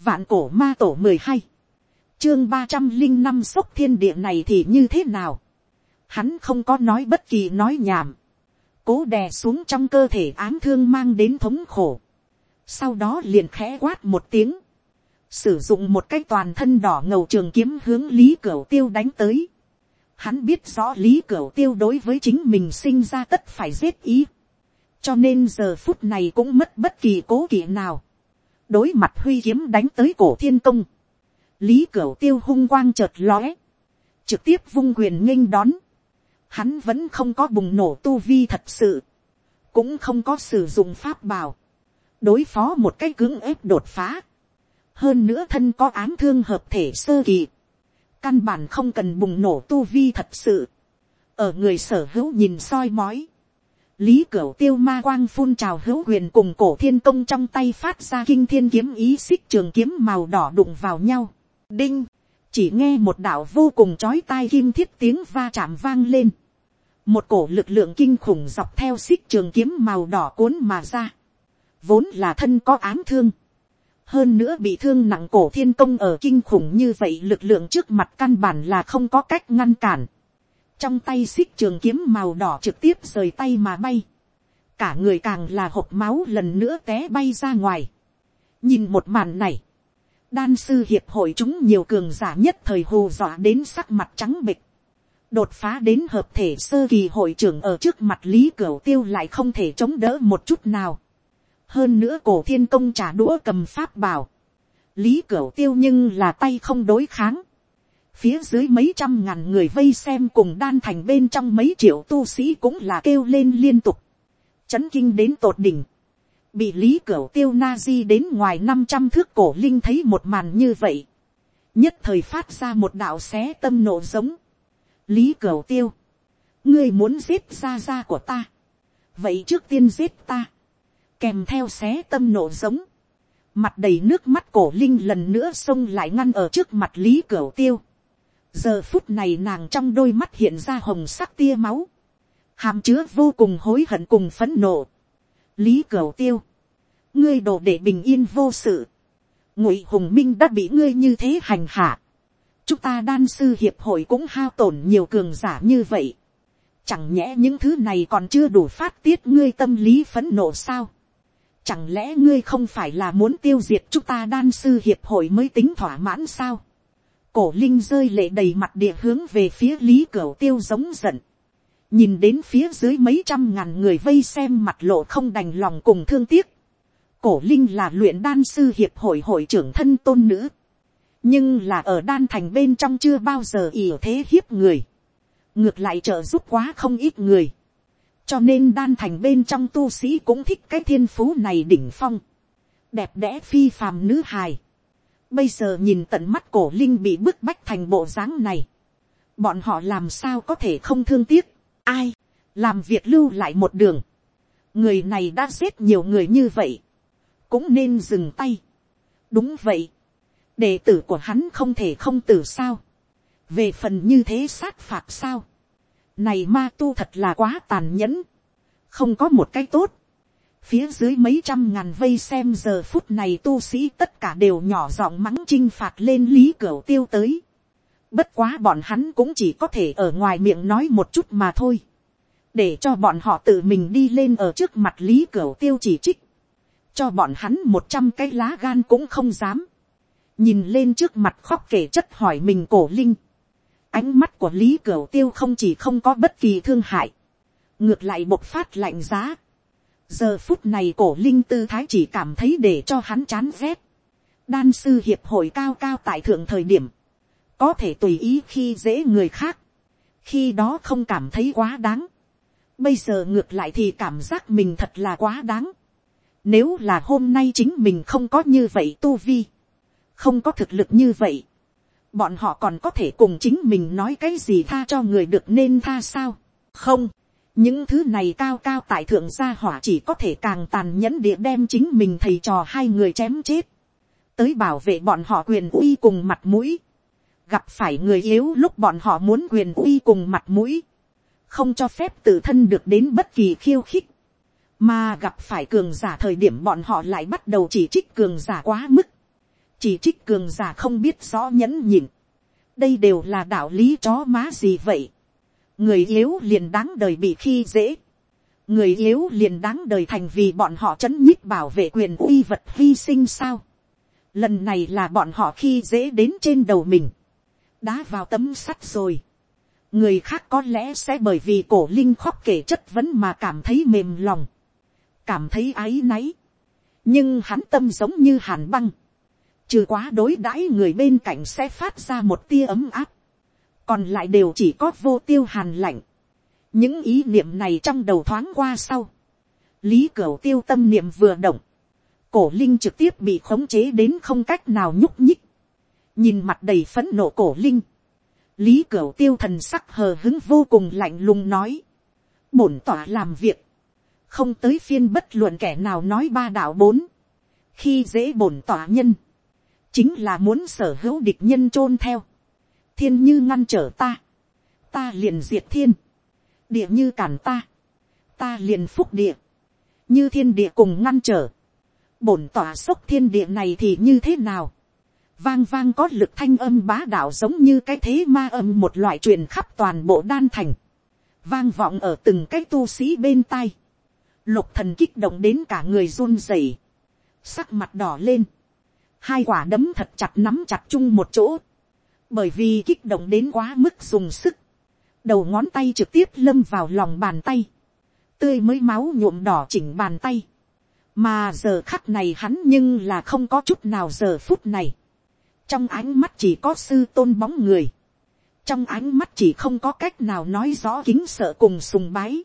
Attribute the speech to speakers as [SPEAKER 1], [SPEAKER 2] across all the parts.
[SPEAKER 1] Vạn cổ ma tổ mười hai Chương ba trăm linh năm sốc thiên địa này thì như thế nào? Hắn không có nói bất kỳ nói nhảm. Cố đè xuống trong cơ thể ám thương mang đến thống khổ. Sau đó liền khẽ quát một tiếng. Sử dụng một cái toàn thân đỏ ngầu trường kiếm hướng Lý Cửu Tiêu đánh tới. Hắn biết rõ Lý Cửu Tiêu đối với chính mình sinh ra tất phải giết ý. Cho nên giờ phút này cũng mất bất kỳ cố kỵ nào. Đối mặt huy kiếm đánh tới cổ thiên công. Lý Cửu Tiêu hung quang chợt lóe. Trực tiếp vung quyền nghênh đón. Hắn vẫn không có bùng nổ tu vi thật sự, cũng không có sử dụng pháp bảo, đối phó một cái cứng ép đột phá, hơn nữa thân có ám thương hợp thể sơ kỳ, căn bản không cần bùng nổ tu vi thật sự, ở người sở hữu nhìn soi mói, lý cửu tiêu ma quang phun trào hữu quyền cùng cổ thiên công trong tay phát ra kinh thiên kiếm ý xích trường kiếm màu đỏ đụng vào nhau, đinh, chỉ nghe một đạo vô cùng chói tai kim thiết tiếng va chạm vang lên, một cổ lực lượng kinh khủng dọc theo xích trường kiếm màu đỏ cuốn mà ra, vốn là thân có ám thương, hơn nữa bị thương nặng cổ thiên công ở kinh khủng như vậy lực lượng trước mặt căn bản là không có cách ngăn cản, trong tay xích trường kiếm màu đỏ trực tiếp rời tay mà bay, cả người càng là hộp máu lần nữa té bay ra ngoài. nhìn một màn này, đan sư hiệp hội chúng nhiều cường giả nhất thời hù dọa đến sắc mặt trắng bịch, đột phá đến hợp thể sơ kỳ hội trưởng ở trước mặt lý cửu tiêu lại không thể chống đỡ một chút nào. hơn nữa cổ thiên công trả đũa cầm pháp bảo. lý cửu tiêu nhưng là tay không đối kháng phía dưới mấy trăm ngàn người vây xem cùng đan thành bên trong mấy triệu tu sĩ cũng là kêu lên liên tục. chấn kinh đến tột đỉnh. bị lý cửa tiêu na di đến ngoài năm trăm thước cổ linh thấy một màn như vậy. nhất thời phát ra một đạo xé tâm nộ giống lý cửa tiêu, ngươi muốn giết ra ra của ta, vậy trước tiên giết ta, kèm theo xé tâm nổ giống, mặt đầy nước mắt cổ linh lần nữa xông lại ngăn ở trước mặt lý cửu tiêu, giờ phút này nàng trong đôi mắt hiện ra hồng sắc tia máu, hàm chứa vô cùng hối hận cùng phấn nộ, lý cửu tiêu, ngươi đổ để bình yên vô sự, ngụy hùng minh đã bị ngươi như thế hành hạ, chúng ta đan sư hiệp hội cũng hao tổn nhiều cường giả như vậy. Chẳng nhẽ những thứ này còn chưa đủ phát tiết ngươi tâm lý phấn nộ sao? Chẳng lẽ ngươi không phải là muốn tiêu diệt chúng ta đan sư hiệp hội mới tính thỏa mãn sao? Cổ linh rơi lệ đầy mặt địa hướng về phía lý cửu tiêu giống giận. Nhìn đến phía dưới mấy trăm ngàn người vây xem mặt lộ không đành lòng cùng thương tiếc. Cổ linh là luyện đan sư hiệp hội hội trưởng thân tôn nữ. Nhưng là ở đan thành bên trong chưa bao giờ ỉ thế hiếp người, ngược lại trợ giúp quá không ít người, cho nên đan thành bên trong tu sĩ cũng thích cái thiên phú này đỉnh phong, đẹp đẽ phi phàm nữ hài, bây giờ nhìn tận mắt cổ linh bị bức bách thành bộ dáng này, bọn họ làm sao có thể không thương tiếc, ai, làm việc lưu lại một đường, người này đã giết nhiều người như vậy, cũng nên dừng tay. đúng vậy, đệ tử của hắn không thể không tử sao, về phần như thế sát phạt sao, này ma tu thật là quá tàn nhẫn, không có một cái tốt, phía dưới mấy trăm ngàn vây xem giờ phút này tu sĩ tất cả đều nhỏ giọng mắng chinh phạt lên lý cửu tiêu tới. Bất quá bọn hắn cũng chỉ có thể ở ngoài miệng nói một chút mà thôi. Để cho bọn họ tự mình đi lên ở trước mặt lý cửu tiêu chỉ trích. Cho bọn hắn một trăm cái lá gan cũng không dám nhìn lên trước mặt khóc kể chất hỏi mình cổ linh, ánh mắt của lý cửu tiêu không chỉ không có bất kỳ thương hại, ngược lại bộc phát lạnh giá giờ phút này cổ linh tư thái chỉ cảm thấy để cho hắn chán rét. đan sư hiệp hội cao cao tại thượng thời điểm, có thể tùy ý khi dễ người khác, khi đó không cảm thấy quá đáng. bây giờ ngược lại thì cảm giác mình thật là quá đáng. nếu là hôm nay chính mình không có như vậy tu vi, không có thực lực như vậy, bọn họ còn có thể cùng chính mình nói cái gì tha cho người được nên tha sao, không, những thứ này cao cao tại thượng gia hỏa chỉ có thể càng tàn nhẫn địa đem chính mình thầy trò hai người chém chết, tới bảo vệ bọn họ quyền uy cùng mặt mũi, gặp phải người yếu lúc bọn họ muốn quyền uy cùng mặt mũi, không cho phép tự thân được đến bất kỳ khiêu khích, mà gặp phải cường giả thời điểm bọn họ lại bắt đầu chỉ trích cường giả quá mức, chỉ trích cường giả không biết rõ nhẫn nhịn, đây đều là đạo lý chó má gì vậy, người yếu liền đáng đời bị khi dễ, người yếu liền đáng đời thành vì bọn họ c h ấ n nhích bảo vệ quyền uy vật hy sinh sao, lần này là bọn họ khi dễ đến trên đầu mình, đá vào tấm sắt rồi, người khác có lẽ sẽ bởi vì cổ linh khóc kể chất vấn mà cảm thấy mềm lòng, cảm thấy áy náy, nhưng hắn tâm giống như hàn băng, trừ quá đối đãi người bên cạnh sẽ phát ra một tia ấm áp, còn lại đều chỉ có vô tiêu hàn lạnh. những ý niệm này trong đầu thoáng qua sau. lý cửu tiêu tâm niệm vừa động. cổ linh trực tiếp bị khống chế đến không cách nào nhúc nhích. nhìn mặt đầy phấn nộ cổ linh. lý cửu tiêu thần sắc hờ hứng vô cùng lạnh lùng nói. bổn tỏa làm việc. không tới phiên bất luận kẻ nào nói ba đạo bốn. khi dễ bổn tỏa nhân. chính là muốn sở hữu địch nhân chôn theo thiên như ngăn trở ta, ta liền diệt thiên, địa như cản ta, ta liền phúc địa, như thiên địa cùng ngăn trở, bổn tỏa sốc thiên địa này thì như thế nào, vang vang có lực thanh âm bá đạo giống như cái thế ma âm một loại truyền khắp toàn bộ đan thành, vang vọng ở từng cái tu sĩ bên tai, lục thần kích động đến cả người run rẩy, sắc mặt đỏ lên, hai quả đấm thật chặt nắm chặt chung một chỗ, bởi vì kích động đến quá mức dùng sức, đầu ngón tay trực tiếp lâm vào lòng bàn tay, tươi mới máu nhuộm đỏ chỉnh bàn tay, mà giờ khắc này hắn nhưng là không có chút nào giờ phút này, trong ánh mắt chỉ có sư tôn bóng người, trong ánh mắt chỉ không có cách nào nói rõ kính sợ cùng sùng bái,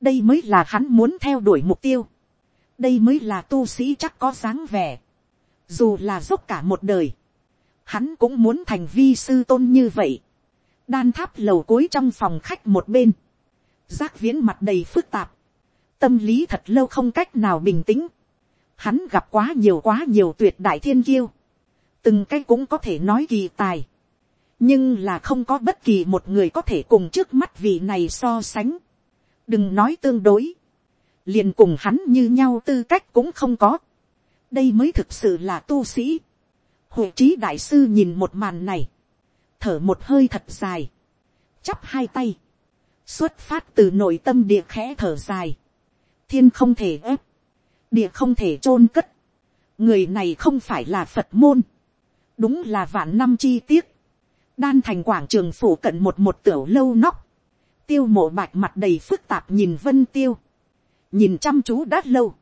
[SPEAKER 1] đây mới là hắn muốn theo đuổi mục tiêu, đây mới là tu sĩ chắc có dáng vẻ, dù là dốc cả một đời, hắn cũng muốn thành vi sư tôn như vậy. đan tháp lầu cuối trong phòng khách một bên, giác viễn mặt đầy phức tạp, tâm lý thật lâu không cách nào bình tĩnh, hắn gặp quá nhiều quá nhiều tuyệt đại thiên kiêu, từng cái cũng có thể nói kỳ tài, nhưng là không có bất kỳ một người có thể cùng trước mắt vị này so sánh, đừng nói tương đối, liền cùng hắn như nhau tư cách cũng không có, đây mới thực sự là tu sĩ, Hội trí đại sư nhìn một màn này. Thở một hơi thật dài. Chắp hai tay. Xuất phát từ nội tâm địa khẽ thở dài. Thiên không thể ép. Địa không thể chôn cất. Người này không phải là Phật môn. Đúng là vạn năm chi tiết. Đan thành quảng trường phủ cận một một tiểu lâu nóc. Tiêu mộ bạch mặt đầy phức tạp nhìn vân tiêu. Nhìn chăm chú đã lâu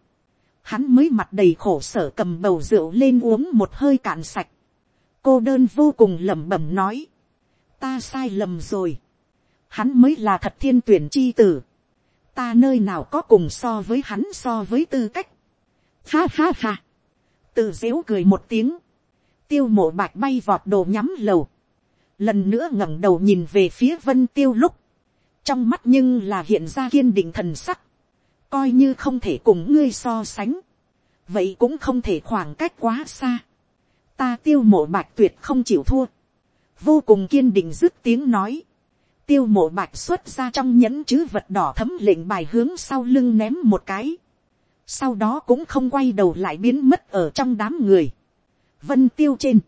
[SPEAKER 1] hắn mới mặt đầy khổ sở cầm bầu rượu lên uống một hơi cạn sạch. cô đơn vô cùng lẩm bẩm nói, ta sai lầm rồi. hắn mới là thật thiên tuyển chi tử. ta nơi nào có cùng so với hắn so với tư cách. ha ha ha. tự dếu cười một tiếng. tiêu mộ bạch bay vọt đồ nhắm lầu. lần nữa ngẩng đầu nhìn về phía vân tiêu lúc. trong mắt nhưng là hiện ra kiên định thần sắc coi như không thể cùng ngươi so sánh, vậy cũng không thể khoảng cách quá xa. ta tiêu mộ bạch tuyệt không chịu thua, vô cùng kiên định dứt tiếng nói, tiêu mộ bạch xuất ra trong nhẫn chữ vật đỏ thấm lệnh bài hướng sau lưng ném một cái, sau đó cũng không quay đầu lại biến mất ở trong đám người. vân tiêu trên,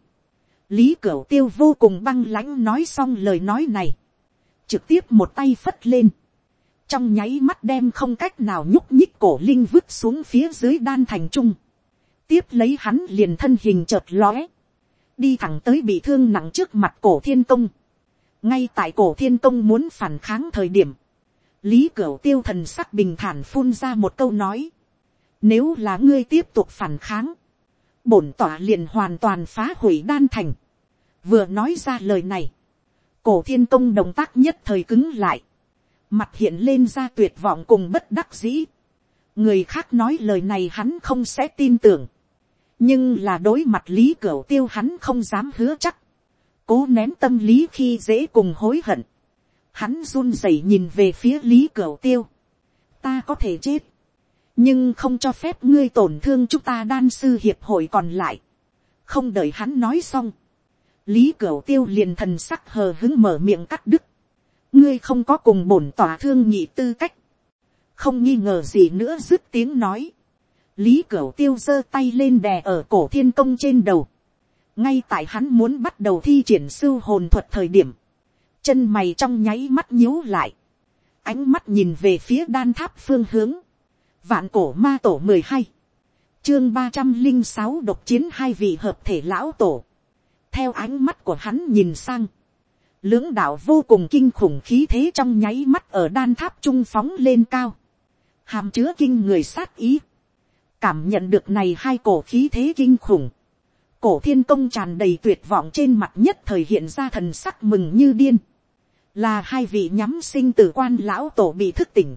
[SPEAKER 1] lý cửu tiêu vô cùng băng lãnh nói xong lời nói này, trực tiếp một tay phất lên, trong nháy mắt đem không cách nào nhúc nhích cổ linh vứt xuống phía dưới đan thành trung. tiếp lấy hắn liền thân hình chợt lóe, đi thẳng tới bị thương nặng trước mặt cổ thiên công. ngay tại cổ thiên công muốn phản kháng thời điểm, lý cửu tiêu thần sắc bình thản phun ra một câu nói. nếu là ngươi tiếp tục phản kháng, bổn tỏa liền hoàn toàn phá hủy đan thành. vừa nói ra lời này, cổ thiên công động tác nhất thời cứng lại mặt hiện lên ra tuyệt vọng cùng bất đắc dĩ. người khác nói lời này hắn không sẽ tin tưởng. nhưng là đối mặt lý cửu tiêu hắn không dám hứa chắc. cố nén tâm lý khi dễ cùng hối hận. hắn run rẩy nhìn về phía lý cửu tiêu. ta có thể chết. nhưng không cho phép ngươi tổn thương chúng ta đan sư hiệp hội còn lại. không đợi hắn nói xong. lý cửu tiêu liền thần sắc hờ hứng mở miệng cắt đứt ngươi không có cùng bổn tòa thương nhị tư cách, không nghi ngờ gì nữa dứt tiếng nói, lý cửu tiêu giơ tay lên đè ở cổ thiên công trên đầu, ngay tại hắn muốn bắt đầu thi triển sưu hồn thuật thời điểm, chân mày trong nháy mắt nhíu lại, ánh mắt nhìn về phía đan tháp phương hướng, vạn cổ ma tổ mười hai, chương ba trăm linh sáu độc chiến hai vị hợp thể lão tổ, theo ánh mắt của hắn nhìn sang, lưỡng đạo vô cùng kinh khủng khí thế trong nháy mắt ở đan tháp trung phóng lên cao, hàm chứa kinh người sát ý, cảm nhận được này hai cổ khí thế kinh khủng, cổ thiên công tràn đầy tuyệt vọng trên mặt nhất thời hiện ra thần sắc mừng như điên, là hai vị nhắm sinh tử quan lão tổ bị thức tỉnh,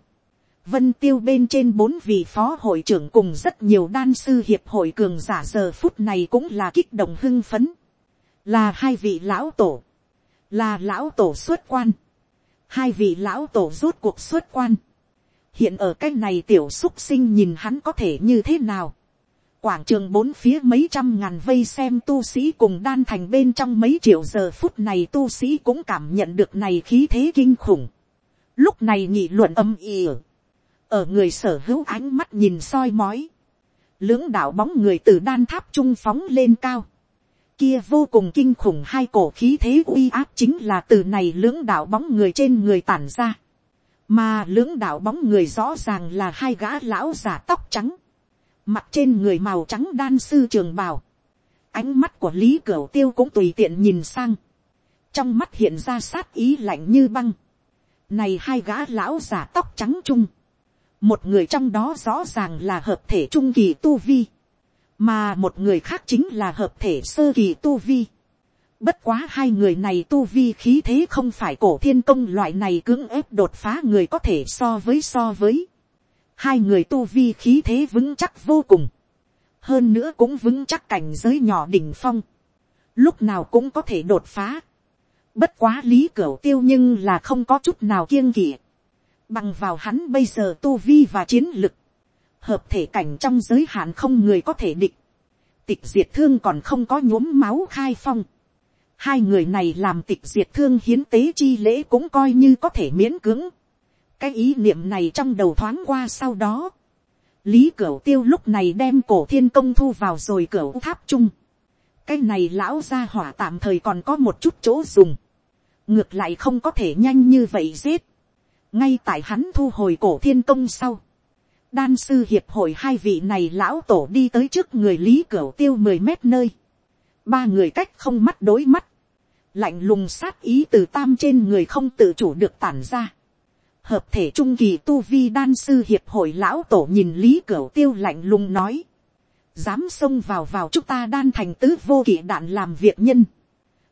[SPEAKER 1] vân tiêu bên trên bốn vị phó hội trưởng cùng rất nhiều đan sư hiệp hội cường giả giờ phút này cũng là kích động hưng phấn, là hai vị lão tổ, là lão tổ xuất quan, hai vị lão tổ rút cuộc xuất quan, hiện ở cái này tiểu xúc sinh nhìn hắn có thể như thế nào, quảng trường bốn phía mấy trăm ngàn vây xem tu sĩ cùng đan thành bên trong mấy triệu giờ phút này tu sĩ cũng cảm nhận được này khí thế kinh khủng. Lúc này nhị luận âm ỉ. Ở người sở hữu ánh mắt nhìn soi mói. Lưỡng đạo bóng người từ đan tháp trung phóng lên cao. Kia vô cùng kinh khủng hai cổ khí thế uy áp chính là từ này lưỡng đạo bóng người trên người tản ra. Mà lưỡng đạo bóng người rõ ràng là hai gã lão giả tóc trắng. Mặt trên người màu trắng đan sư trường bào, ánh mắt của lý cửu tiêu cũng tùy tiện nhìn sang, trong mắt hiện ra sát ý lạnh như băng, này hai gã lão giả tóc trắng chung. Một người trong đó rõ ràng là hợp thể trung kỳ tu vi, mà một người khác chính là hợp thể sơ kỳ tu vi. Bất quá hai người này tu vi khí thế không phải cổ thiên công loại này cưỡng ép đột phá người có thể so với so với hai người tu vi khí thế vững chắc vô cùng, hơn nữa cũng vững chắc cảnh giới nhỏ đỉnh phong, lúc nào cũng có thể đột phá. Bất quá lý cửu tiêu nhưng là không có chút nào kiêng kỵ, bằng vào hắn bây giờ tu vi và chiến lực, hợp thể cảnh trong giới hạn không người có thể địch, tịch diệt thương còn không có nhuốm máu khai phong. Hai người này làm tịch diệt thương hiến tế chi lễ cũng coi như có thể miễn cưỡng cái ý niệm này trong đầu thoáng qua sau đó, lý cửu tiêu lúc này đem cổ thiên công thu vào rồi cửu tháp chung. cái này lão gia hỏa tạm thời còn có một chút chỗ dùng, ngược lại không có thể nhanh như vậy giết. ngay tại hắn thu hồi cổ thiên công sau, đan sư hiệp hội hai vị này lão tổ đi tới trước người lý cửu tiêu mười mét nơi, ba người cách không mắt đối mắt, lạnh lùng sát ý từ tam trên người không tự chủ được tản ra. Hợp thể trung kỳ tu vi đan sư hiệp hội lão tổ nhìn lý cửu tiêu lạnh lùng nói, dám xông vào vào chúng ta đan thành tứ vô kỵ đạn làm việc nhân,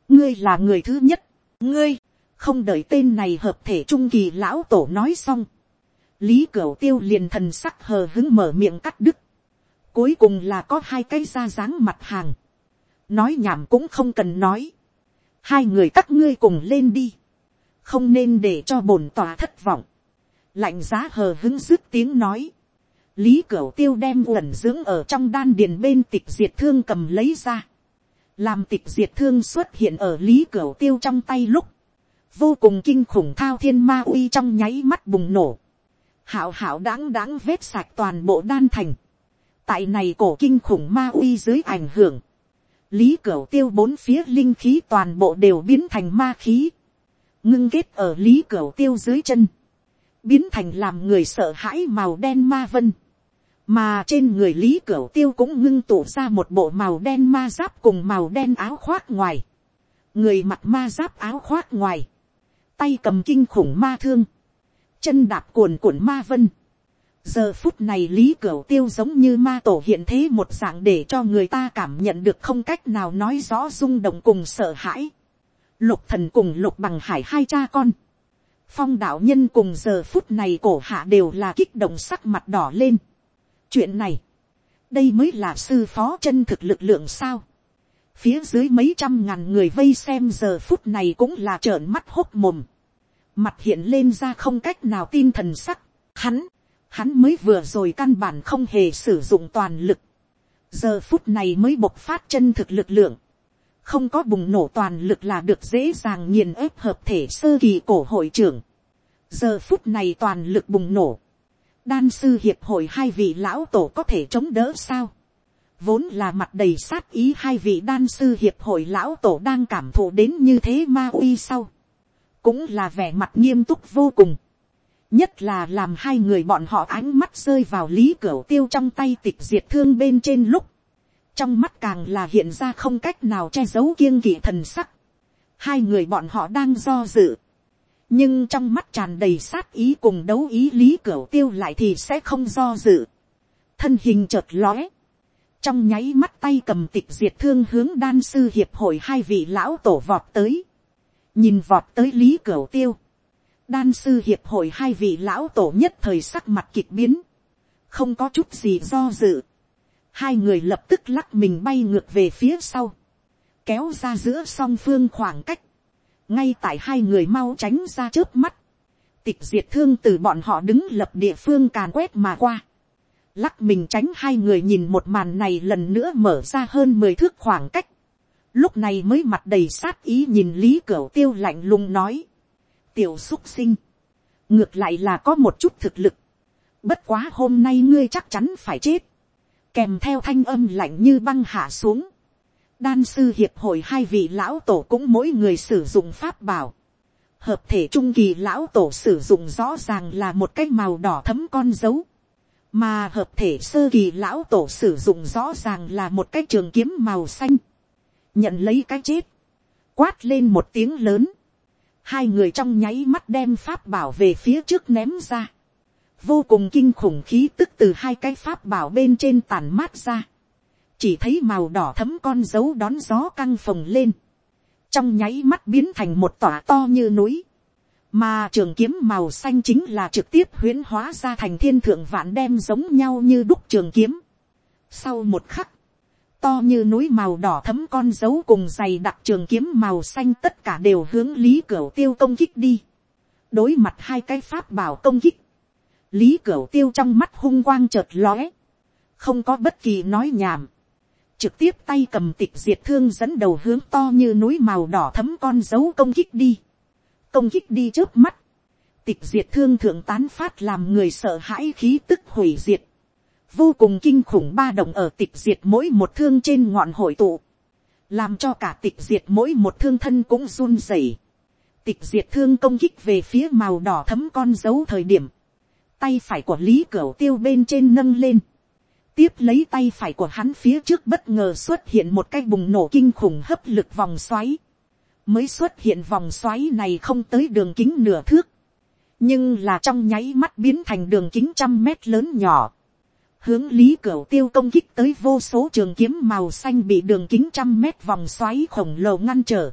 [SPEAKER 1] ngươi là người thứ nhất, ngươi, không đợi tên này hợp thể trung kỳ lão tổ nói xong, lý cửu tiêu liền thần sắc hờ hứng mở miệng cắt đứt, cuối cùng là có hai cái da dáng mặt hàng, nói nhảm cũng không cần nói, hai người các ngươi cùng lên đi, không nên để cho bổn tòa thất vọng, lạnh giá hờ hứng dứt tiếng nói, lý cửu tiêu đem uẩn dưỡng ở trong đan điền bên tịch diệt thương cầm lấy ra, làm tịch diệt thương xuất hiện ở lý cửu tiêu trong tay lúc, vô cùng kinh khủng thao thiên ma uy trong nháy mắt bùng nổ, hảo hảo đáng đáng vết sạch toàn bộ đan thành, tại này cổ kinh khủng ma uy dưới ảnh hưởng, lý cửu tiêu bốn phía linh khí toàn bộ đều biến thành ma khí, ngưng kết ở lý cửu tiêu dưới chân, biến thành làm người sợ hãi màu đen ma vân, mà trên người lý cửu tiêu cũng ngưng tụ ra một bộ màu đen ma giáp cùng màu đen áo khoác ngoài, người mặc ma giáp áo khoác ngoài, tay cầm kinh khủng ma thương, chân đạp cuồn cuộn ma vân, giờ phút này lý cửu tiêu giống như ma tổ hiện thế một dạng để cho người ta cảm nhận được không cách nào nói rõ rung động cùng sợ hãi lục thần cùng lục bằng hải hai cha con, phong đạo nhân cùng giờ phút này cổ hạ đều là kích động sắc mặt đỏ lên. chuyện này, đây mới là sư phó chân thực lực lượng sao. phía dưới mấy trăm ngàn người vây xem giờ phút này cũng là trợn mắt hốc mồm mặt hiện lên ra không cách nào tin thần sắc. hắn, hắn mới vừa rồi căn bản không hề sử dụng toàn lực. giờ phút này mới bộc phát chân thực lực lượng không có bùng nổ toàn lực là được dễ dàng nghiền ép hợp thể sơ kỳ cổ hội trưởng. giờ phút này toàn lực bùng nổ. đan sư hiệp hội hai vị lão tổ có thể chống đỡ sao. vốn là mặt đầy sát ý hai vị đan sư hiệp hội lão tổ đang cảm thụ đến như thế ma uy sau, cũng là vẻ mặt nghiêm túc vô cùng, nhất là làm hai người bọn họ ánh mắt rơi vào lý cửa tiêu trong tay tịch diệt thương bên trên lúc, trong mắt càng là hiện ra không cách nào che giấu kiêng kỵ thần sắc, hai người bọn họ đang do dự, nhưng trong mắt tràn đầy sát ý cùng đấu ý lý cửa tiêu lại thì sẽ không do dự, thân hình chợt lóe, trong nháy mắt tay cầm tịch diệt thương hướng đan sư hiệp hội hai vị lão tổ vọt tới, nhìn vọt tới lý cửu tiêu, đan sư hiệp hội hai vị lão tổ nhất thời sắc mặt kịch biến, không có chút gì do dự, hai người lập tức lắc mình bay ngược về phía sau, kéo ra giữa song phương khoảng cách, ngay tại hai người mau tránh ra trước mắt, tịch diệt thương từ bọn họ đứng lập địa phương càn quét mà qua, lắc mình tránh hai người nhìn một màn này lần nữa mở ra hơn mười thước khoảng cách, lúc này mới mặt đầy sát ý nhìn lý cửu tiêu lạnh lùng nói, tiểu xúc sinh, ngược lại là có một chút thực lực, bất quá hôm nay ngươi chắc chắn phải chết, kèm theo thanh âm lạnh như băng hạ xuống, đan sư hiệp hội hai vị lão tổ cũng mỗi người sử dụng pháp bảo, hợp thể trung kỳ lão tổ sử dụng rõ ràng là một cái màu đỏ thấm con dấu, mà hợp thể sơ kỳ lão tổ sử dụng rõ ràng là một cái trường kiếm màu xanh, nhận lấy cái chết, quát lên một tiếng lớn, hai người trong nháy mắt đem pháp bảo về phía trước ném ra, vô cùng kinh khủng khí tức từ hai cái pháp bảo bên trên tàn mát ra, chỉ thấy màu đỏ thấm con dấu đón gió căng phồng lên, trong nháy mắt biến thành một tòa to như núi, mà trường kiếm màu xanh chính là trực tiếp huyễn hóa ra thành thiên thượng vạn đem giống nhau như đúc trường kiếm. Sau một khắc, to như núi màu đỏ thấm con dấu cùng dày đặc trường kiếm màu xanh tất cả đều hướng lý cửu tiêu công kích đi. đối mặt hai cái pháp bảo công kích, lý cửu tiêu trong mắt hung quang chợt lóe, không có bất kỳ nói nhảm, trực tiếp tay cầm tịch diệt thương dẫn đầu hướng to như núi màu đỏ thấm con dấu công kích đi. Công kích đi trước mắt, tịch diệt thương thượng tán phát làm người sợ hãi khí tức hủy diệt, vô cùng kinh khủng ba đồng ở tịch diệt mỗi một thương trên ngọn hội tụ, làm cho cả tịch diệt mỗi một thương thân cũng run rẩy. Tịch diệt thương công kích về phía màu đỏ thấm con dấu thời điểm, tay phải của lý cửu tiêu bên trên nâng lên, tiếp lấy tay phải của hắn phía trước bất ngờ xuất hiện một cái bùng nổ kinh khủng hấp lực vòng xoáy, mới xuất hiện vòng xoáy này không tới đường kính nửa thước, nhưng là trong nháy mắt biến thành đường kính trăm mét lớn nhỏ, hướng lý cửu tiêu công kích tới vô số trường kiếm màu xanh bị đường kính trăm mét vòng xoáy khổng lồ ngăn trở.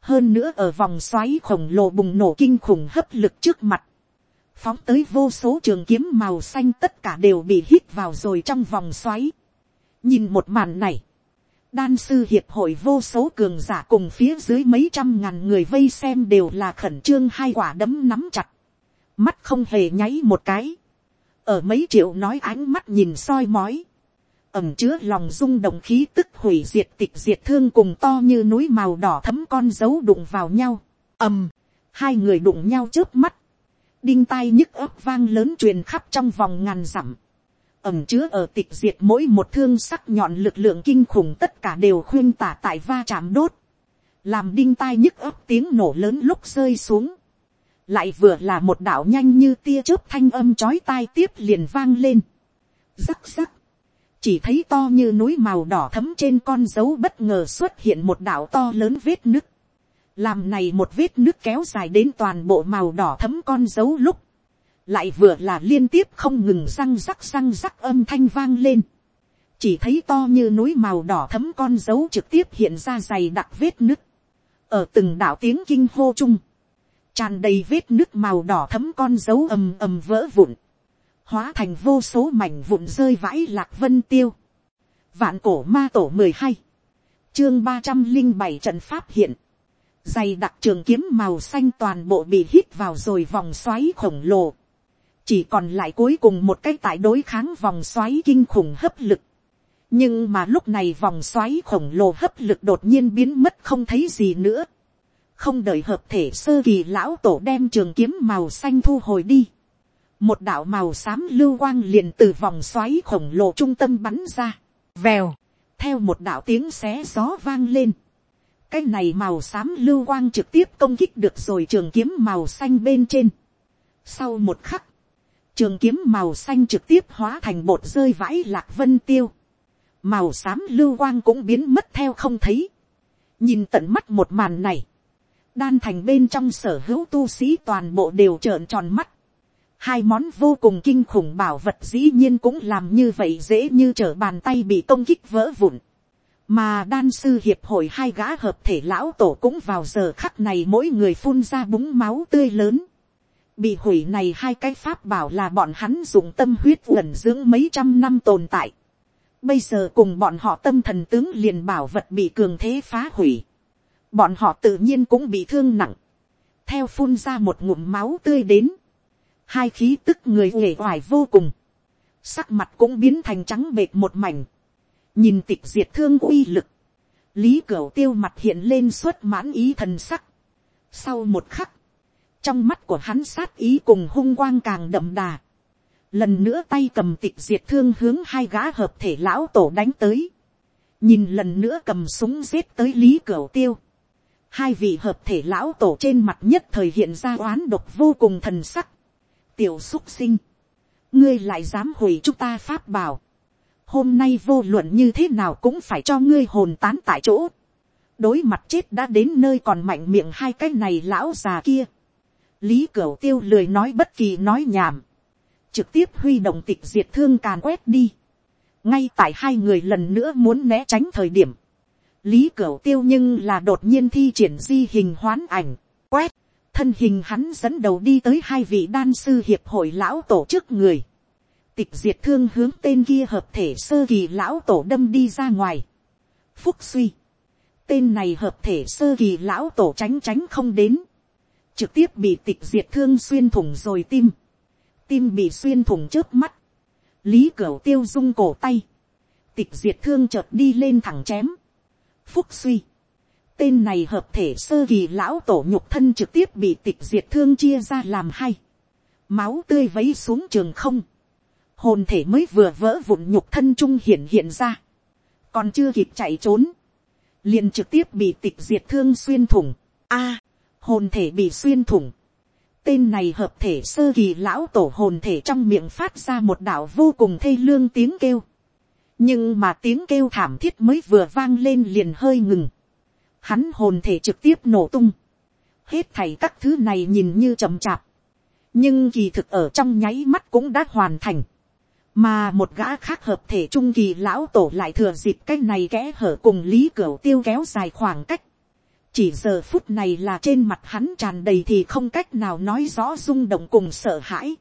[SPEAKER 1] hơn nữa ở vòng xoáy khổng lồ bùng nổ kinh khủng hấp lực trước mặt, phóng tới vô số trường kiếm màu xanh tất cả đều bị hít vào rồi trong vòng xoáy. nhìn một màn này, đan sư hiệp hội vô số cường giả cùng phía dưới mấy trăm ngàn người vây xem đều là khẩn trương hai quả đấm nắm chặt, mắt không hề nháy một cái, ở mấy triệu nói ánh mắt nhìn soi mói, ẩm chứa lòng rung động khí tức hủy diệt tịch diệt thương cùng to như núi màu đỏ thấm con dấu đụng vào nhau, ầm, hai người đụng nhau trước mắt, đinh tai nhức ấp vang lớn truyền khắp trong vòng ngàn dặm, ẩm chứa ở tịch diệt mỗi một thương sắc nhọn lực lượng kinh khủng tất cả đều khuyên tả tại va chạm đốt, làm đinh tai nhức ấp tiếng nổ lớn lúc rơi xuống, lại vừa là một đạo nhanh như tia chớp thanh âm chói tai tiếp liền vang lên, rắc rắc, chỉ thấy to như núi màu đỏ thấm trên con dấu bất ngờ xuất hiện một đạo to lớn vết nứt, làm này một vết nứt kéo dài đến toàn bộ màu đỏ thấm con dấu lúc, lại vừa là liên tiếp không ngừng răng rắc răng rắc âm thanh vang lên. chỉ thấy to như núi màu đỏ thấm con dấu trực tiếp hiện ra dày đặc vết nứt. ở từng đạo tiếng kinh hô chung, tràn đầy vết nước màu đỏ thấm con dấu ầm ầm vỡ vụn, hóa thành vô số mảnh vụn rơi vãi lạc vân tiêu. vạn cổ ma tổ mười hai, chương ba trăm linh bảy trận pháp hiện, dày đặc trường kiếm màu xanh toàn bộ bị hít vào rồi vòng xoáy khổng lồ chỉ còn lại cuối cùng một cái tại đối kháng vòng xoáy kinh khủng hấp lực. nhưng mà lúc này vòng xoáy khổng lồ hấp lực đột nhiên biến mất không thấy gì nữa không đợi hợp thể sơ kỳ lão tổ đem trường kiếm màu xanh thu hồi đi. một đạo màu xám lưu quang liền từ vòng xoáy khổng lồ trung tâm bắn ra. vèo, theo một đạo tiếng xé gió vang lên, cái này màu xám lưu quang trực tiếp công kích được rồi trường kiếm màu xanh bên trên. Sau một khắc, trường kiếm màu xanh trực tiếp hóa thành bột rơi vãi lạc vân tiêu. Màu xám lưu quang cũng biến mất theo không thấy. Nhìn tận mắt một màn này. Đan thành bên trong sở hữu tu sĩ toàn bộ đều trợn tròn mắt. Hai món vô cùng kinh khủng bảo vật dĩ nhiên cũng làm như vậy dễ như trở bàn tay bị công kích vỡ vụn mà đan sư hiệp hội hai gã hợp thể lão tổ cũng vào giờ khắc này mỗi người phun ra búng máu tươi lớn. bị hủy này hai cái pháp bảo là bọn hắn dùng tâm huyết uẩn dưỡng mấy trăm năm tồn tại. bây giờ cùng bọn họ tâm thần tướng liền bảo vật bị cường thế phá hủy bọn họ tự nhiên cũng bị thương nặng. theo phun ra một ngụm máu tươi đến. hai khí tức người uể oải vô cùng. sắc mặt cũng biến thành trắng bệt một mảnh nhìn tịch diệt thương uy lực, lý cửu tiêu mặt hiện lên suốt mãn ý thần sắc. sau một khắc, trong mắt của hắn sát ý cùng hung quang càng đậm đà. lần nữa tay cầm tịch diệt thương hướng hai gã hợp thể lão tổ đánh tới. nhìn lần nữa cầm súng giết tới lý cửu tiêu hai vị hợp thể lão tổ trên mặt nhất thời hiện ra oán độc vô cùng thần sắc. tiểu xúc sinh, ngươi lại dám hủy chúng ta pháp bảo hôm nay vô luận như thế nào cũng phải cho ngươi hồn tán tại chỗ. đối mặt chết đã đến nơi còn mạnh miệng hai cái này lão già kia. lý cửu tiêu lười nói bất kỳ nói nhảm. trực tiếp huy động tịch diệt thương càn quét đi. ngay tại hai người lần nữa muốn né tránh thời điểm lý cửu tiêu nhưng là đột nhiên thi triển di hình hoán ảnh, quét, thân hình hắn dẫn đầu đi tới hai vị đan sư hiệp hội lão tổ chức người tịch diệt thương hướng tên kia hợp thể sơ kỳ lão tổ đâm đi ra ngoài. Phúc suy. Tên này hợp thể sơ kỳ lão tổ tránh tránh không đến. Trực tiếp bị tịch diệt thương xuyên thủng rồi tim. Tim bị xuyên thủng trước mắt. Lý cẩu tiêu rung cổ tay. Tịch diệt thương chợt đi lên thẳng chém. Phúc suy. Tên này hợp thể sơ kỳ lão tổ nhục thân trực tiếp bị tịch diệt thương chia ra làm hai. Máu tươi vấy xuống trường không. Hồn thể mới vừa vỡ vụn nhục thân trung hiện hiện ra, còn chưa kịp chạy trốn, liền trực tiếp bị tịch diệt thương xuyên thủng, a, hồn thể bị xuyên thủng, tên này hợp thể sơ kỳ lão tổ hồn thể trong miệng phát ra một đạo vô cùng thê lương tiếng kêu, nhưng mà tiếng kêu thảm thiết mới vừa vang lên liền hơi ngừng, hắn hồn thể trực tiếp nổ tung, hết thảy các thứ này nhìn như chậm chạp, nhưng kỳ thực ở trong nháy mắt cũng đã hoàn thành mà một gã khác hợp thể trung kỳ lão tổ lại thừa dịp cái này kẽ hở cùng lý cửu tiêu kéo dài khoảng cách. chỉ giờ phút này là trên mặt hắn tràn đầy thì không cách nào nói rõ rung động cùng sợ hãi.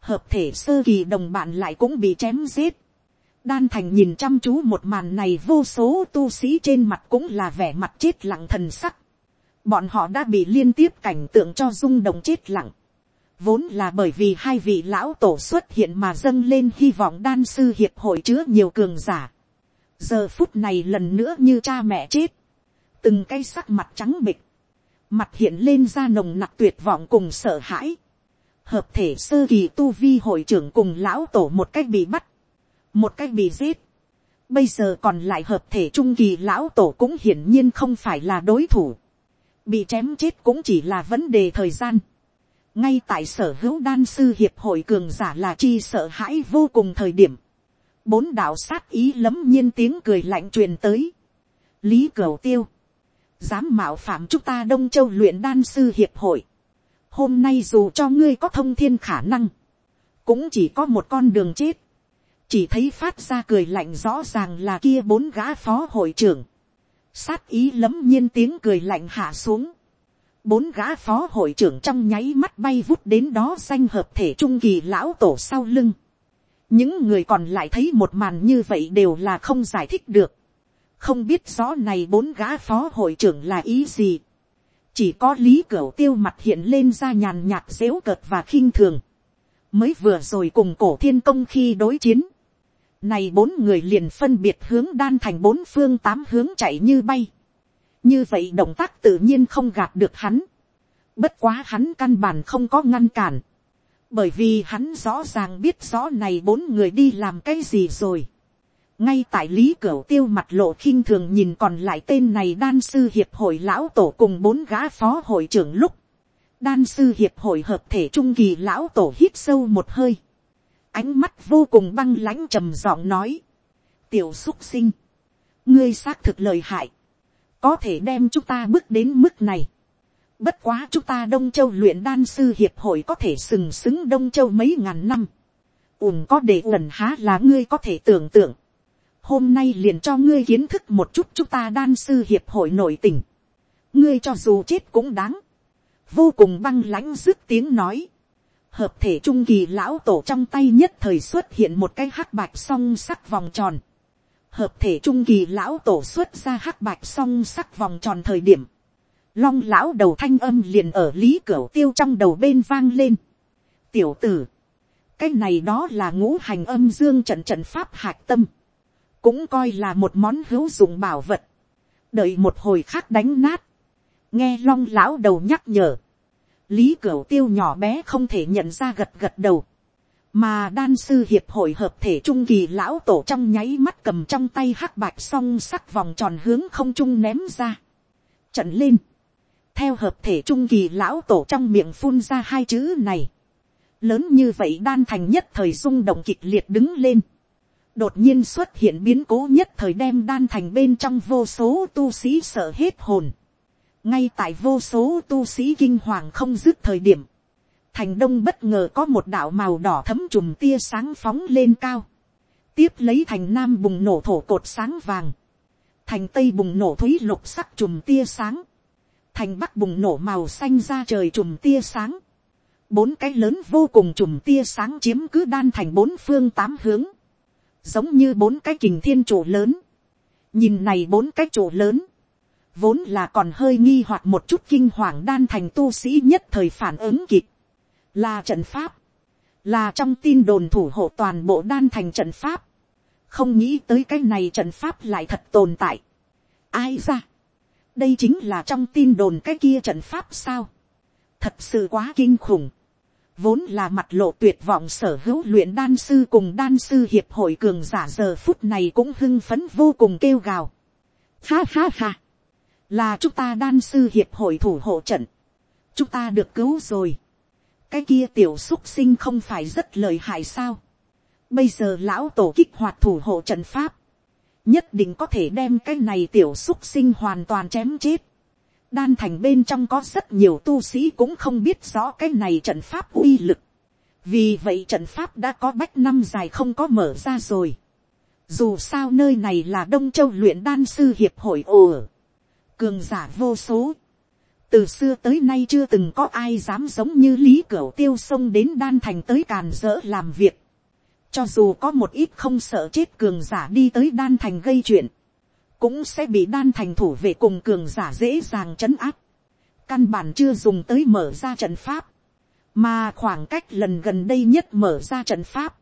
[SPEAKER 1] hợp thể sơ kỳ đồng bạn lại cũng bị chém giết đan thành nhìn chăm chú một màn này vô số tu sĩ trên mặt cũng là vẻ mặt chết lặng thần sắc. bọn họ đã bị liên tiếp cảnh tượng cho rung động chết lặng vốn là bởi vì hai vị lão tổ xuất hiện mà dâng lên hy vọng đan sư hiệp hội chứa nhiều cường giả. giờ phút này lần nữa như cha mẹ chết, từng cây sắc mặt trắng bịch, mặt hiện lên ra nồng nặc tuyệt vọng cùng sợ hãi. hợp thể sơ kỳ tu vi hội trưởng cùng lão tổ một cách bị bắt, một cách bị giết. bây giờ còn lại hợp thể trung kỳ lão tổ cũng hiển nhiên không phải là đối thủ. bị chém chết cũng chỉ là vấn đề thời gian. Ngay tại sở hữu đan sư hiệp hội cường giả là chi sợ hãi vô cùng thời điểm, bốn đạo sát ý lấm nhiên tiếng cười lạnh truyền tới, lý cửu tiêu, dám mạo phạm chúng ta đông châu luyện đan sư hiệp hội, hôm nay dù cho ngươi có thông thiên khả năng, cũng chỉ có một con đường chết, chỉ thấy phát ra cười lạnh rõ ràng là kia bốn gã phó hội trưởng, sát ý lấm nhiên tiếng cười lạnh hạ xuống, bốn gã phó hội trưởng trong nháy mắt bay vút đến đó danh hợp thể trung kỳ lão tổ sau lưng. những người còn lại thấy một màn như vậy đều là không giải thích được. không biết rõ này bốn gã phó hội trưởng là ý gì. chỉ có lý cửu tiêu mặt hiện lên ra nhàn nhạt dếu cợt và khinh thường. mới vừa rồi cùng cổ thiên công khi đối chiến này bốn người liền phân biệt hướng đan thành bốn phương tám hướng chạy như bay như vậy động tác tự nhiên không gạt được hắn. bất quá hắn căn bản không có ngăn cản. bởi vì hắn rõ ràng biết rõ này bốn người đi làm cái gì rồi. ngay tại lý cửu tiêu mặt lộ khinh thường nhìn còn lại tên này đan sư hiệp hội lão tổ cùng bốn gã phó hội trưởng lúc, đan sư hiệp hội hợp thể trung kỳ lão tổ hít sâu một hơi, ánh mắt vô cùng băng lãnh trầm giọng nói, tiểu xúc sinh, ngươi xác thực lời hại, có thể đem chúng ta bước đến mức này. Bất quá chúng ta Đông Châu luyện đan sư hiệp hội có thể sừng sững Đông Châu mấy ngàn năm. ùm có để ẩn há là ngươi có thể tưởng tượng. Hôm nay liền cho ngươi kiến thức một chút chúng ta đan sư hiệp hội nổi tình. Ngươi cho dù chết cũng đáng. Vô cùng băng lãnh dứt tiếng nói. Hợp thể trung kỳ lão tổ trong tay nhất thời xuất hiện một cái hắc bạch song sắc vòng tròn. Hợp thể trung kỳ lão tổ xuất ra hắc bạch song sắc vòng tròn thời điểm, long lão đầu thanh âm liền ở lý cửa tiêu trong đầu bên vang lên. tiểu tử, cái này đó là ngũ hành âm dương trận trận pháp hạc tâm, cũng coi là một món hữu dụng bảo vật, đợi một hồi khác đánh nát, nghe long lão đầu nhắc nhở, lý cửu tiêu nhỏ bé không thể nhận ra gật gật đầu, mà đan sư hiệp hội hợp thể trung kỳ lão tổ trong nháy mắt cầm trong tay hắc bạch song sắc vòng tròn hướng không trung ném ra. trận lên, theo hợp thể trung kỳ lão tổ trong miệng phun ra hai chữ này, lớn như vậy đan thành nhất thời rung động kịch liệt đứng lên, đột nhiên xuất hiện biến cố nhất thời đem đan thành bên trong vô số tu sĩ sợ hết hồn, ngay tại vô số tu sĩ kinh hoàng không dứt thời điểm, thành đông bất ngờ có một đạo màu đỏ thấm chùm tia sáng phóng lên cao, tiếp lấy thành nam bùng nổ thổ cột sáng vàng, thành tây bùng nổ thúy lục sắc chùm tia sáng, thành bắc bùng nổ màu xanh ra trời chùm tia sáng, bốn cái lớn vô cùng chùm tia sáng chiếm cứ đan thành bốn phương tám hướng, giống như bốn cái kình thiên trụ lớn, nhìn này bốn cái trụ lớn, vốn là còn hơi nghi hoặc một chút kinh hoàng đan thành tu sĩ nhất thời phản ứng kịp, là trận pháp, là trong tin đồn thủ hộ toàn bộ đan thành trận pháp, không nghĩ tới cái này trận pháp lại thật tồn tại. ai ra, đây chính là trong tin đồn cái kia trận pháp sao, thật sự quá kinh khủng, vốn là mặt lộ tuyệt vọng sở hữu luyện đan sư cùng đan sư hiệp hội cường giả giờ phút này cũng hưng phấn vô cùng kêu gào. Ha ha ha, là chúng ta đan sư hiệp hội thủ hộ trận, chúng ta được cứu rồi cái kia tiểu xúc sinh không phải rất lời hại sao. bây giờ lão tổ kích hoạt thủ hộ trận pháp, nhất định có thể đem cái này tiểu xúc sinh hoàn toàn chém chết. đan thành bên trong có rất nhiều tu sĩ cũng không biết rõ cái này trận pháp uy lực. vì vậy trận pháp đã có bách năm dài không có mở ra rồi. dù sao nơi này là đông châu luyện đan sư hiệp hội ồ cường giả vô số từ xưa tới nay chưa từng có ai dám giống như lý cửu tiêu xông đến đan thành tới càn dỡ làm việc. cho dù có một ít không sợ chết cường giả đi tới đan thành gây chuyện, cũng sẽ bị đan thành thủ vệ cùng cường giả dễ dàng chấn áp. căn bản chưa dùng tới mở ra trận pháp, mà khoảng cách lần gần đây nhất mở ra trận pháp.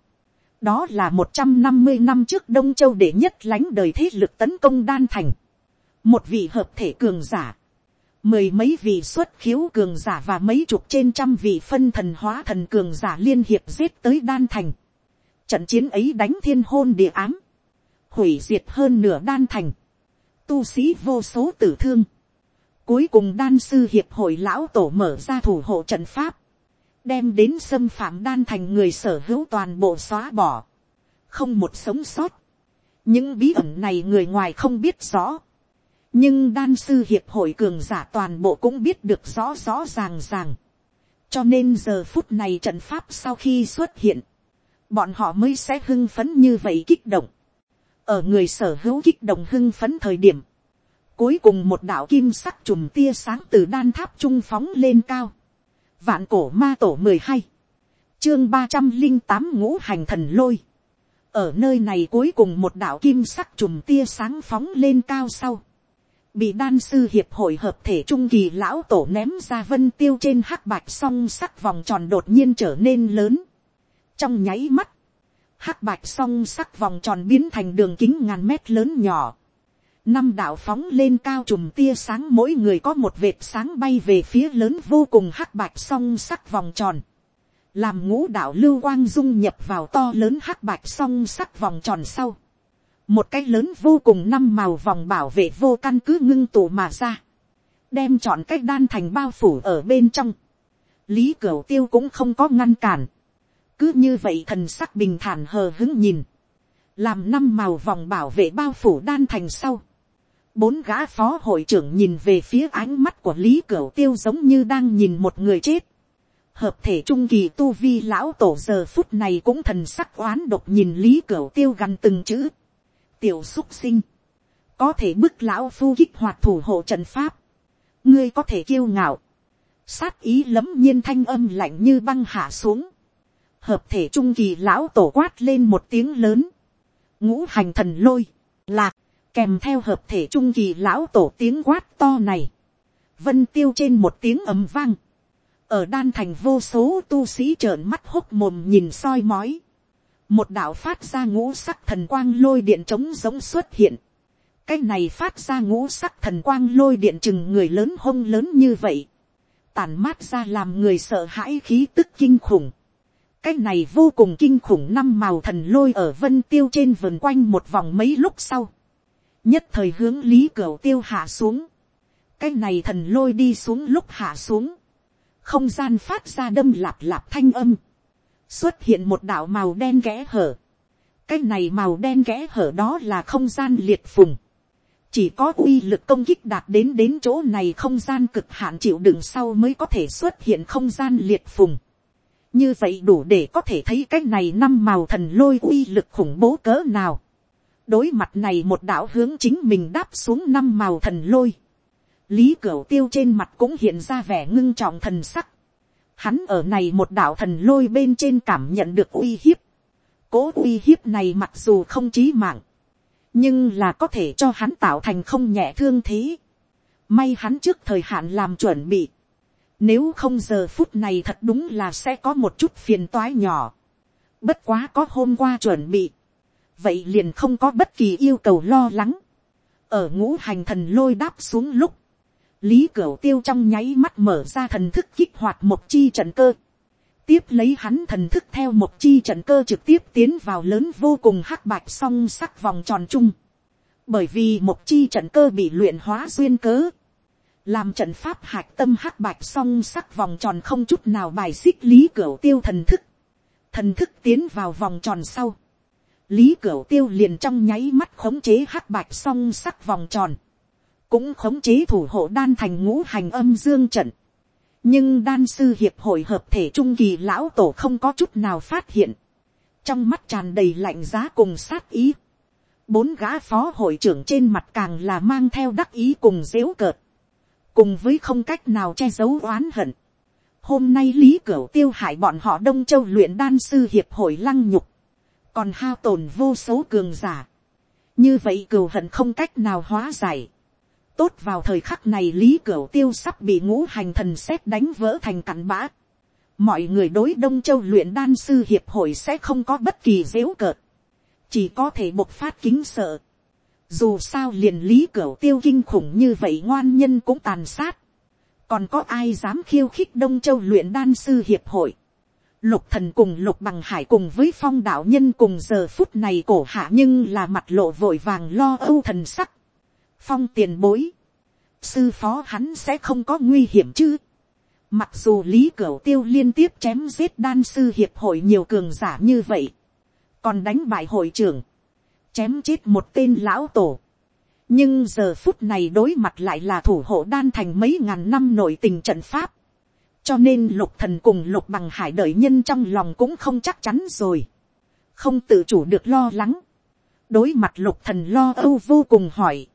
[SPEAKER 1] đó là một trăm năm mươi năm trước đông châu để nhất lánh đời thế lực tấn công đan thành một vị hợp thể cường giả mười mấy vị xuất khiếu cường giả và mấy chục trên trăm vị phân thần hóa thần cường giả liên hiệp giết tới đan thành. Trận chiến ấy đánh thiên hôn địa ám, hủy diệt hơn nửa đan thành, tu sĩ vô số tử thương. Cuối cùng đan sư hiệp hội lão tổ mở ra thủ hộ trận pháp, đem đến xâm phạm đan thành người sở hữu toàn bộ xóa bỏ, không một sống sót. những bí ẩn này người ngoài không biết rõ nhưng đan sư hiệp hội cường giả toàn bộ cũng biết được rõ rõ ràng ràng. cho nên giờ phút này trận pháp sau khi xuất hiện, bọn họ mới sẽ hưng phấn như vậy kích động. ở người sở hữu kích động hưng phấn thời điểm, cuối cùng một đạo kim sắc chùm tia sáng từ đan tháp trung phóng lên cao. vạn cổ ma tổ mười hai, chương ba trăm linh tám ngũ hành thần lôi. ở nơi này cuối cùng một đạo kim sắc chùm tia sáng phóng lên cao sau bị đan sư hiệp hội hợp thể trung kỳ lão tổ ném ra vân tiêu trên hắc bạch song sắc vòng tròn đột nhiên trở nên lớn. trong nháy mắt, hắc bạch song sắc vòng tròn biến thành đường kính ngàn mét lớn nhỏ. năm đạo phóng lên cao trùm tia sáng mỗi người có một vệt sáng bay về phía lớn vô cùng hắc bạch song sắc vòng tròn. làm ngũ đạo lưu quang dung nhập vào to lớn hắc bạch song sắc vòng tròn sau một cái lớn vô cùng năm màu vòng bảo vệ vô căn cứ ngưng tụ mà ra, đem chọn cách đan thành bao phủ ở bên trong, lý cửu tiêu cũng không có ngăn cản, cứ như vậy thần sắc bình thản hờ hứng nhìn, làm năm màu vòng bảo vệ bao phủ đan thành sau, bốn gã phó hội trưởng nhìn về phía ánh mắt của lý cửu tiêu giống như đang nhìn một người chết, hợp thể trung kỳ tu vi lão tổ giờ phút này cũng thần sắc oán độc nhìn lý cửu tiêu gần từng chữ, tiểu xúc sinh, có thể bức lão phu kích hoạt thủ hộ trận pháp, ngươi có thể kiêu ngạo, sát ý lấm nhiên thanh âm lạnh như băng hạ xuống, hợp thể trung kỳ lão tổ quát lên một tiếng lớn, ngũ hành thần lôi, lạc, kèm theo hợp thể trung kỳ lão tổ tiếng quát to này, vân tiêu trên một tiếng ầm vang, ở đan thành vô số tu sĩ trợn mắt hốc mồm nhìn soi mói, một đạo phát ra ngũ sắc thần quang lôi điện trống giống xuất hiện, cái này phát ra ngũ sắc thần quang lôi điện chừng người lớn hông lớn như vậy, tàn mát ra làm người sợ hãi khí tức kinh khủng, cái này vô cùng kinh khủng năm màu thần lôi ở vân tiêu trên vườn quanh một vòng mấy lúc sau, nhất thời hướng lý cửa tiêu hạ xuống, cái này thần lôi đi xuống lúc hạ xuống, không gian phát ra đâm lạp lạp thanh âm, xuất hiện một đạo màu đen kẽ hở, cái này màu đen kẽ hở đó là không gian liệt phùng, chỉ có uy lực công kích đạt đến đến chỗ này không gian cực hạn chịu đựng sau mới có thể xuất hiện không gian liệt phùng. như vậy đủ để có thể thấy cái này năm màu thần lôi uy lực khủng bố cỡ nào. đối mặt này một đạo hướng chính mình đáp xuống năm màu thần lôi. lý cửu tiêu trên mặt cũng hiện ra vẻ ngưng trọng thần sắc hắn ở này một đạo thần lôi bên trên cảm nhận được uy hiếp. cố uy hiếp này mặc dù không chí mạng, nhưng là có thể cho hắn tạo thành không nhẹ thương thế. May hắn trước thời hạn làm chuẩn bị. Nếu không giờ phút này thật đúng là sẽ có một chút phiền toái nhỏ. Bất quá có hôm qua chuẩn bị. Vậy liền không có bất kỳ yêu cầu lo lắng. Ở ngũ hành thần lôi đáp xuống lúc. Lý Cửu Tiêu trong nháy mắt mở ra thần thức kích hoạt một chi trận cơ tiếp lấy hắn thần thức theo một chi trận cơ trực tiếp tiến vào lớn vô cùng hắc bạch song sắc vòng tròn chung. Bởi vì một chi trận cơ bị luyện hóa duyên cớ. Làm trận pháp hạch tâm hắc bạch song sắc vòng tròn không chút nào bài xích lý cửa tiêu thần thức. Thần thức tiến vào vòng tròn sau. Lý cửa tiêu liền trong nháy mắt khống chế hắc bạch song sắc vòng tròn. Cũng khống chế thủ hộ đan thành ngũ hành âm dương trận. Nhưng đan sư hiệp hội hợp thể trung kỳ lão tổ không có chút nào phát hiện, trong mắt tràn đầy lạnh giá cùng sát ý, bốn gã phó hội trưởng trên mặt càng là mang theo đắc ý cùng dếu cợt, cùng với không cách nào che giấu oán hận. Hôm nay lý cửu tiêu hại bọn họ đông châu luyện đan sư hiệp hội lăng nhục, còn hao tổn vô số cường giả. như vậy cửu hận không cách nào hóa giải tốt vào thời khắc này lý cửu tiêu sắp bị ngũ hành thần xét đánh vỡ thành cặn bã. mọi người đối đông châu luyện đan sư hiệp hội sẽ không có bất kỳ dếu cợt. chỉ có thể bộc phát kính sợ. dù sao liền lý cửu tiêu kinh khủng như vậy ngoan nhân cũng tàn sát. còn có ai dám khiêu khích đông châu luyện đan sư hiệp hội. Lục thần cùng lục bằng hải cùng với phong đạo nhân cùng giờ phút này cổ hạ nhưng là mặt lộ vội vàng lo âu thần sắc phong tiền bối, sư phó hắn sẽ không có nguy hiểm chứ. Mặc dù lý cửu tiêu liên tiếp chém giết đan sư hiệp hội nhiều cường giả như vậy, còn đánh bại hội trưởng, chém chết một tên lão tổ. nhưng giờ phút này đối mặt lại là thủ hộ đan thành mấy ngàn năm nội tình trận pháp. cho nên lục thần cùng lục bằng hải đợi nhân trong lòng cũng không chắc chắn rồi. không tự chủ được lo lắng. đối mặt lục thần lo âu vô cùng hỏi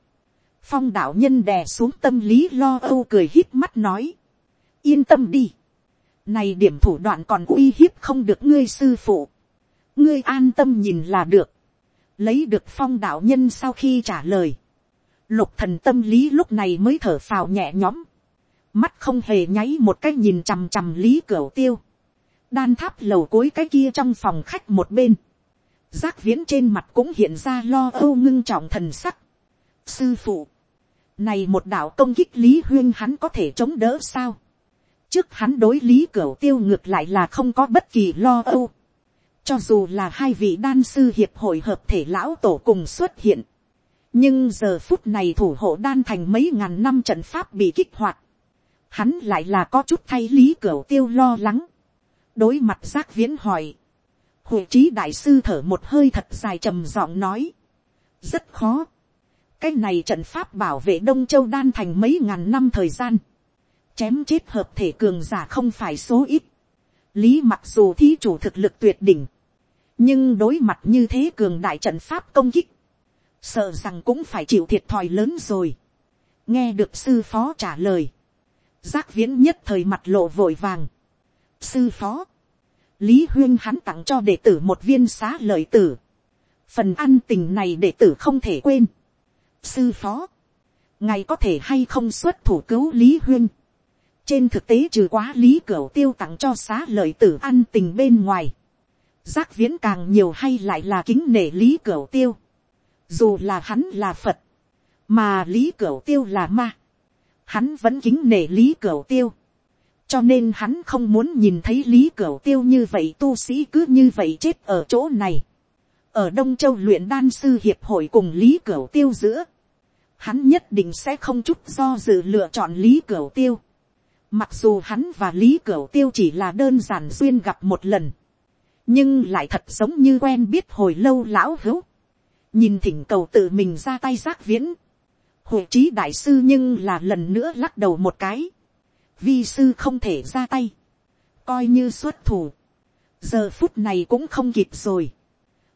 [SPEAKER 1] phong đạo nhân đè xuống tâm lý lo âu cười hít mắt nói, yên tâm đi, này điểm thủ đoạn còn uy hiếp không được ngươi sư phụ, ngươi an tâm nhìn là được, lấy được phong đạo nhân sau khi trả lời, lục thần tâm lý lúc này mới thở phào nhẹ nhõm, mắt không hề nháy một cái nhìn chằm chằm lý cửa tiêu, đan tháp lầu cối cái kia trong phòng khách một bên, giác viễn trên mặt cũng hiện ra lo âu ngưng trọng thần sắc. Sư phụ, này một đạo công kích Lý Huyên hắn có thể chống đỡ sao? Trước hắn đối Lý Cửu Tiêu ngược lại là không có bất kỳ lo âu. cho dù là hai vị đan sư hiệp hội hợp thể lão tổ cùng xuất hiện, nhưng giờ phút này thủ hộ đan thành mấy ngàn năm trận pháp bị kích hoạt, hắn lại là có chút thay lý cửa tiêu lo lắng, đối mặt giác viễn hỏi, hội trí đại sư thở một hơi thật dài trầm giọng nói, rất khó, cái này trận pháp bảo vệ đông châu đan thành mấy ngàn năm thời gian, chém chết hợp thể cường giả không phải số ít, lý mặc dù thí chủ thực lực tuyệt đỉnh, nhưng đối mặt như thế cường đại trận pháp công kích, sợ rằng cũng phải chịu thiệt thòi lớn rồi. nghe được sư phó trả lời, giác viễn nhất thời mặt lộ vội vàng. sư phó, lý huyên hắn tặng cho đệ tử một viên xá lợi tử. phần ăn tình này đệ tử không thể quên sư phó, ngài có thể hay không xuất thủ cứu lý huyên. trên thực tế trừ quá lý cửa tiêu tặng cho xá lợi tử ăn tình bên ngoài. giác viễn càng nhiều hay lại là kính nể lý cửa tiêu. dù là hắn là phật, mà lý cửa tiêu là ma. hắn vẫn kính nể lý cửa tiêu cho nên hắn không muốn nhìn thấy lý cửa tiêu như vậy tu sĩ cứ như vậy chết ở chỗ này. ở đông châu luyện đan sư hiệp hội cùng lý cửa tiêu giữa, hắn nhất định sẽ không chút do dự lựa chọn lý cửu tiêu. mặc dù hắn và lý cửu tiêu chỉ là đơn giản duyên gặp một lần, nhưng lại thật giống như quen biết hồi lâu lão hữu. nhìn thỉnh cầu tự mình ra tay giác viễn. hội trí đại sư nhưng là lần nữa lắc đầu một cái vi sư không thể ra tay, coi như xuất thủ, giờ phút này cũng không kịp rồi,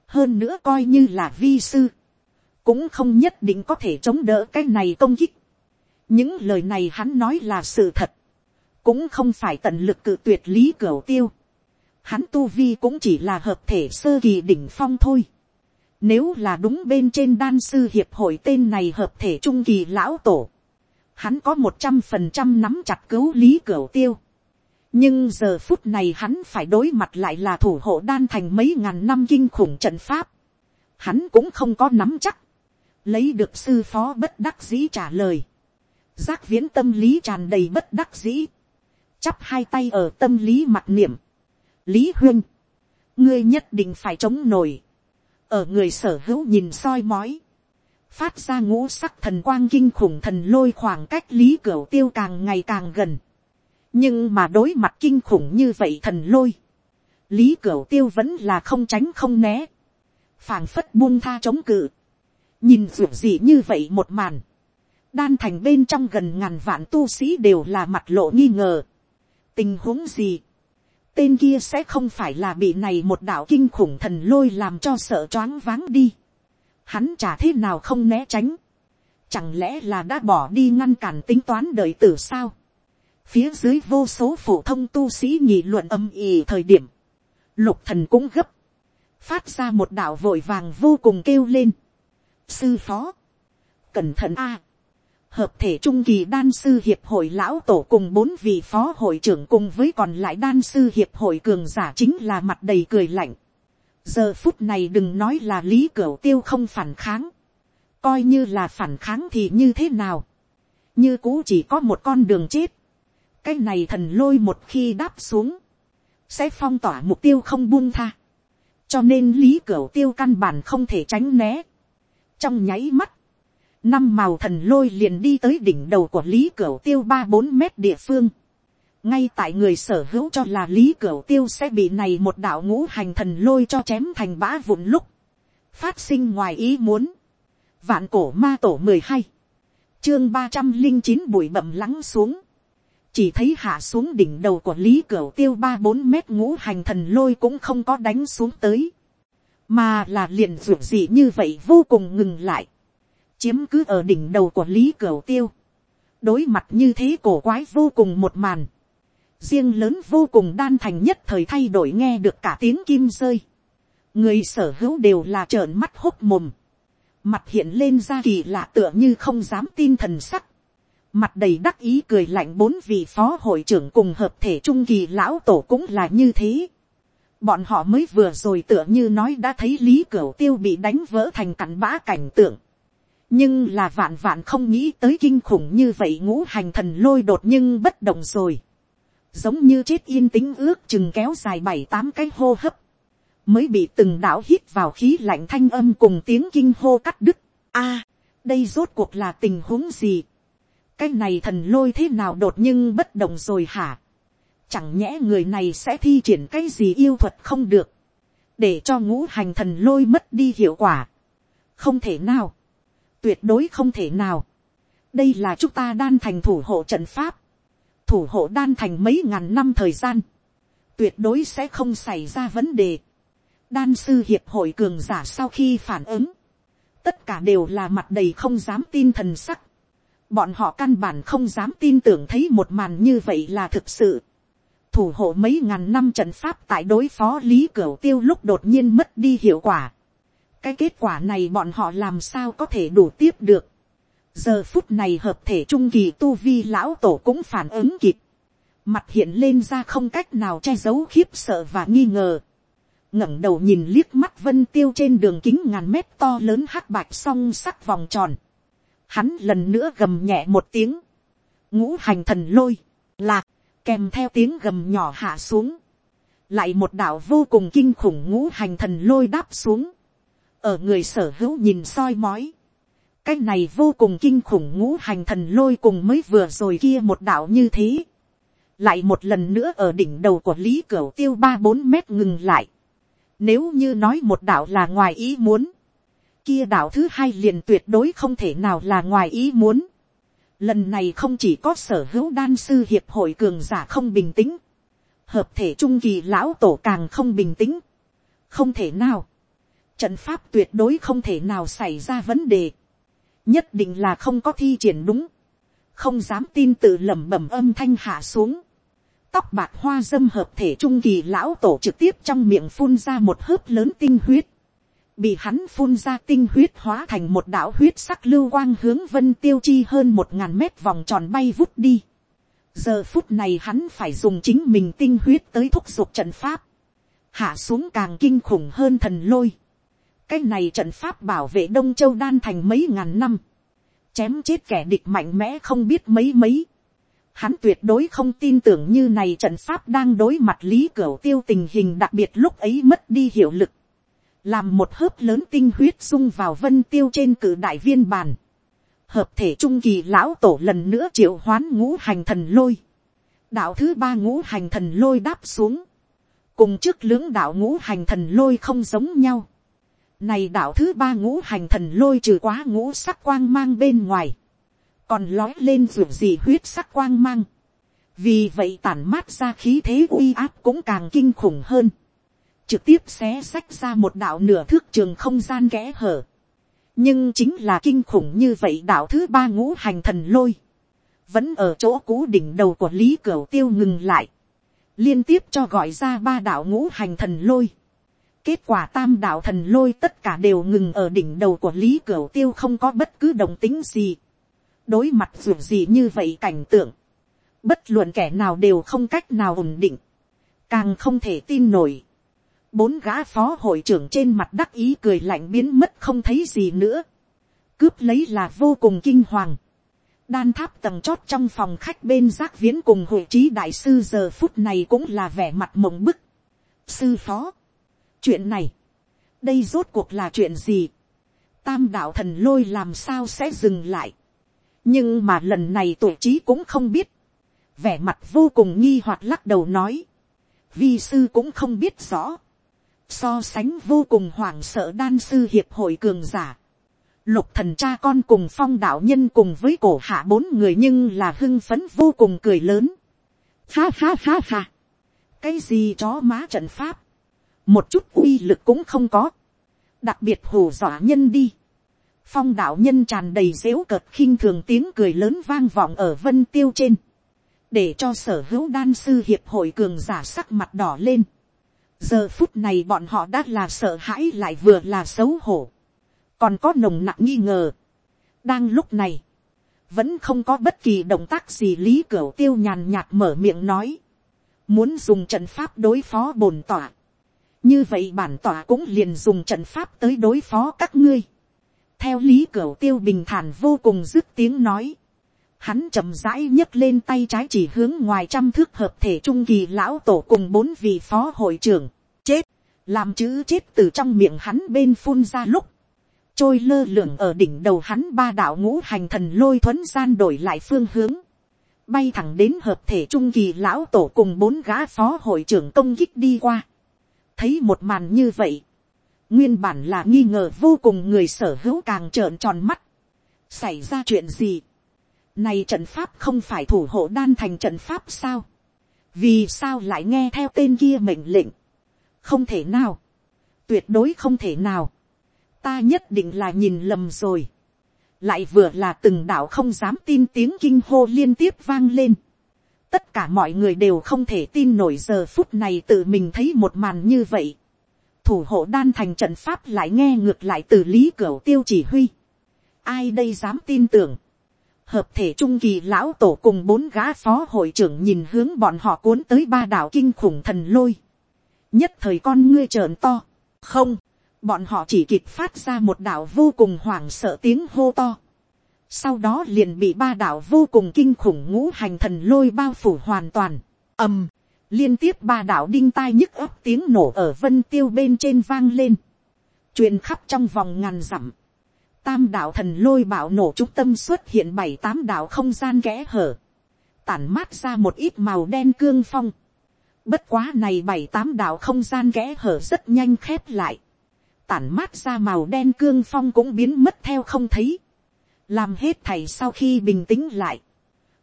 [SPEAKER 1] hơn nữa coi như là vi sư, cũng không nhất định có thể chống đỡ cái này công kích. những lời này hắn nói là sự thật, cũng không phải tận lực cự tuyệt lý cửa tiêu. hắn tu vi cũng chỉ là hợp thể sơ kỳ đỉnh phong thôi. nếu là đúng bên trên đan sư hiệp hội tên này hợp thể trung kỳ lão tổ, hắn có một trăm phần trăm nắm chặt cứu lý cửa tiêu. nhưng giờ phút này hắn phải đối mặt lại là thủ hộ đan thành mấy ngàn năm kinh khủng trận pháp. hắn cũng không có nắm chắc lấy được sư phó bất đắc dĩ trả lời. giác viễn tâm lý tràn đầy bất đắc dĩ. chắp hai tay ở tâm lý mặt niệm. lý huyên, ngươi nhất định phải chống nổi. ở người sở hữu nhìn soi mói phát ra ngũ sắc thần quang kinh khủng thần lôi khoảng cách lý cửu tiêu càng ngày càng gần. nhưng mà đối mặt kinh khủng như vậy thần lôi, lý cửu tiêu vẫn là không tránh không né, phảng phất buông tha chống cự, nhìn ruột gì như vậy một màn, đan thành bên trong gần ngàn vạn tu sĩ đều là mặt lộ nghi ngờ, tình huống gì, tên kia sẽ không phải là bị này một đạo kinh khủng thần lôi làm cho sợ choáng váng đi. Hắn chả thế nào không né tránh, chẳng lẽ là đã bỏ đi ngăn cản tính toán đời tử sao, phía dưới vô số phổ thông tu sĩ nhị luận âm ỉ thời điểm, lục thần cũng gấp, phát ra một đạo vội vàng vô cùng kêu lên, sư phó, cẩn thận a, hợp thể trung kỳ đan sư hiệp hội lão tổ cùng bốn vị phó hội trưởng cùng với còn lại đan sư hiệp hội cường giả chính là mặt đầy cười lạnh. Giờ phút này đừng nói là lý cửu tiêu không phản kháng, coi như là phản kháng thì như thế nào, như cũ chỉ có một con đường chết, cái này thần lôi một khi đáp xuống, sẽ phong tỏa mục tiêu không buông tha, cho nên lý cửu tiêu căn bản không thể tránh né, trong nháy mắt, năm màu thần lôi liền đi tới đỉnh đầu của lý cửu tiêu ba bốn mét địa phương, ngay tại người sở hữu cho là lý cửu tiêu sẽ bị này một đạo ngũ hành thần lôi cho chém thành bã vụn lúc, phát sinh ngoài ý muốn, vạn cổ ma tổ mười hai, chương ba trăm linh chín bụi bẩm lắng xuống, chỉ thấy hạ xuống đỉnh đầu của lý cửu tiêu ba bốn mét ngũ hành thần lôi cũng không có đánh xuống tới, mà là liền ruột gì như vậy vô cùng ngừng lại, chiếm cứ ở đỉnh đầu của lý cửu tiêu, đối mặt như thế cổ quái vô cùng một màn, riêng lớn vô cùng đan thành nhất thời thay đổi nghe được cả tiếng kim rơi. người sở hữu đều là trợn mắt hốc mồm. mặt hiện lên ra kỳ lạ tựa như không dám tin thần sắc. mặt đầy đắc ý cười lạnh bốn vị phó hội trưởng cùng hợp thể trung kỳ lão tổ cũng là như thế bọn họ mới vừa rồi tựa như nói đã thấy lý cửu tiêu bị đánh vỡ thành cặn bã cảnh tượng nhưng là vạn vạn không nghĩ tới kinh khủng như vậy ngũ hành thần lôi đột nhưng bất động rồi giống như chết yên tĩnh ước chừng kéo dài bảy tám cái hô hấp, mới bị từng đạo hít vào khí lạnh thanh âm cùng tiếng kinh hô cắt đứt. a, đây rốt cuộc là tình huống gì. cái này thần lôi thế nào đột nhưng bất động rồi hả chẳng nhẽ người này sẽ thi triển cái gì yêu thuật không được, để cho ngũ hành thần lôi mất đi hiệu quả. không thể nào, tuyệt đối không thể nào. đây là chúng ta đan thành thủ hộ trận pháp, thủ hộ đan thành mấy ngàn năm thời gian, tuyệt đối sẽ không xảy ra vấn đề. đan sư hiệp hội cường giả sau khi phản ứng, tất cả đều là mặt đầy không dám tin thần sắc. bọn họ căn bản không dám tin tưởng thấy một màn như vậy là thực sự thủ hộ mấy ngàn năm trận pháp tại đối phó lý cửu tiêu lúc đột nhiên mất đi hiệu quả. cái kết quả này bọn họ làm sao có thể đủ tiếp được. giờ phút này hợp thể trung kỳ tu vi lão tổ cũng phản ứng kịp. mặt hiện lên ra không cách nào che giấu khiếp sợ và nghi ngờ ngẩng đầu nhìn liếc mắt vân tiêu trên đường kính ngàn mét to lớn hắc bạch song sắc vòng tròn. Hắn lần nữa gầm nhẹ một tiếng. Ngũ hành thần lôi, lạc, kèm theo tiếng gầm nhỏ hạ xuống. Lại một đạo vô cùng kinh khủng ngũ hành thần lôi đáp xuống. Ở người sở hữu nhìn soi mói. Cái này vô cùng kinh khủng ngũ hành thần lôi cùng mới vừa rồi kia một đạo như thế. Lại một lần nữa ở đỉnh đầu của Lý Cửu tiêu ba bốn mét ngừng lại nếu như nói một đạo là ngoài ý muốn, kia đạo thứ hai liền tuyệt đối không thể nào là ngoài ý muốn. Lần này không chỉ có sở hữu đan sư hiệp hội cường giả không bình tĩnh, hợp thể trung kỳ lão tổ càng không bình tĩnh. Không thể nào. Trận pháp tuyệt đối không thể nào xảy ra vấn đề. Nhất định là không có thi triển đúng. Không dám tin tự lẩm bẩm âm thanh hạ xuống tóc bạc hoa dâm hợp thể trung kỳ lão tổ trực tiếp trong miệng phun ra một hớp lớn tinh huyết. Bị hắn phun ra tinh huyết hóa thành một đạo huyết sắc lưu quang hướng vân tiêu chi hơn một ngàn mét vòng tròn bay vút đi. Giờ phút này hắn phải dùng chính mình tinh huyết tới thúc giục trận pháp. Hạ xuống càng kinh khủng hơn thần lôi. Cái này trận pháp bảo vệ Đông Châu Đan thành mấy ngàn năm. Chém chết kẻ địch mạnh mẽ không biết mấy mấy Hắn tuyệt đối không tin tưởng như này trận pháp đang đối mặt lý cửa tiêu tình hình đặc biệt lúc ấy mất đi hiệu lực. Làm một hớp lớn tinh huyết sung vào vân tiêu trên cử đại viên bàn. Hợp thể trung kỳ lão tổ lần nữa triệu hoán ngũ hành thần lôi. Đạo thứ ba ngũ hành thần lôi đáp xuống. Cùng trước lưỡng đạo ngũ hành thần lôi không giống nhau. Này đạo thứ ba ngũ hành thần lôi trừ quá ngũ sắc quang mang bên ngoài còn lói lên ruột gì huyết sắc quang mang. vì vậy tản mát ra khí thế uy áp cũng càng kinh khủng hơn trực tiếp xé sách ra một đạo nửa thước trường không gian kẽ hở. nhưng chính là kinh khủng như vậy đạo thứ ba ngũ hành thần lôi. vẫn ở chỗ cũ đỉnh đầu của lý cửu tiêu ngừng lại. liên tiếp cho gọi ra ba đạo ngũ hành thần lôi. Kết quả tam đạo thần lôi tất cả đều ngừng ở đỉnh đầu của Lý Cửu Tiêu không có bất cứ đồng tính gì đối mặt dù gì như vậy cảnh tượng, bất luận kẻ nào đều không cách nào ổn định, càng không thể tin nổi bốn gã phó hội trưởng trên mặt đắc ý cười lạnh biến mất không thấy gì nữa, cướp lấy là vô cùng kinh hoàng. đan tháp tầng chót trong phòng khách bên giác viễn cùng hội trí đại sư giờ phút này cũng là vẻ mặt mộng bức. sư phó, chuyện này, đây rốt cuộc là chuyện gì, tam đạo thần lôi làm sao sẽ dừng lại, nhưng mà lần này tổ trí cũng không biết, vẻ mặt vô cùng nghi hoặc lắc đầu nói, vi sư cũng không biết rõ, so sánh vô cùng hoảng sợ đan sư hiệp hội cường giả, lục thần cha con cùng phong đạo nhân cùng với cổ hạ bốn người nhưng là hưng phấn vô cùng cười lớn, ha ha ha ha, cái gì chó má trận pháp, một chút uy lực cũng không có, đặc biệt hù dọa nhân đi, phong đạo nhân tràn đầy dễu cợt khinh thường tiếng cười lớn vang vọng ở vân tiêu trên, để cho sở hữu đan sư hiệp hội cường giả sắc mặt đỏ lên giờ phút này bọn họ đã là sợ hãi lại vừa là xấu hổ, còn có nồng nặng nghi ngờ. đang lúc này, vẫn không có bất kỳ động tác gì lý cửu tiêu nhàn nhạt mở miệng nói, muốn dùng trận pháp đối phó bồn tỏa, như vậy bản tỏa cũng liền dùng trận pháp tới đối phó các ngươi theo lý cửu tiêu bình thản vô cùng dứt tiếng nói. Hắn chậm rãi nhấc lên tay trái chỉ hướng ngoài trăm thước hợp thể trung kỳ lão tổ cùng bốn vị phó hội trưởng. Chết. làm chữ chết từ trong miệng hắn bên phun ra lúc, trôi lơ lửng ở đỉnh đầu hắn ba đạo ngũ hành thần lôi thuấn gian đổi lại phương hướng, bay thẳng đến hợp thể trung kỳ lão tổ cùng bốn gã phó hội trưởng công kích đi qua. thấy một màn như vậy, nguyên bản là nghi ngờ vô cùng người sở hữu càng trợn tròn mắt. xảy ra chuyện gì này trận pháp không phải thủ hộ đan thành trận pháp sao. vì sao lại nghe theo tên kia mệnh lệnh. không thể nào. tuyệt đối không thể nào. ta nhất định là nhìn lầm rồi lại vừa là từng đạo không dám tin tiếng kinh hô liên tiếp vang lên. tất cả mọi người đều không thể tin nổi giờ phút này tự mình thấy một màn như vậy. thủ hộ đan thành trận pháp lại nghe ngược lại từ lý cửa tiêu chỉ huy. ai đây dám tin tưởng hợp thể trung kỳ lão tổ cùng bốn gã phó hội trưởng nhìn hướng bọn họ cuốn tới ba đạo kinh khủng thần lôi. nhất thời con ngươi trợn to. không, bọn họ chỉ kịp phát ra một đạo vô cùng hoảng sợ tiếng hô to. Sau đó liền bị ba đạo vô cùng kinh khủng ngũ hành thần lôi bao phủ hoàn toàn. ầm, liên tiếp ba đạo đinh tai nhức ấp tiếng nổ ở vân tiêu bên trên vang lên. truyền khắp trong vòng ngàn dặm. Tam đạo thần lôi bạo nổ trung tâm xuất hiện bảy tám đạo không gian kẽ hở. Tản mát ra một ít màu đen cương phong. Bất quá này bảy tám đạo không gian kẽ hở rất nhanh khép lại tản mát ra màu đen cương phong cũng biến mất theo không thấy. làm hết thầy sau khi bình tĩnh lại.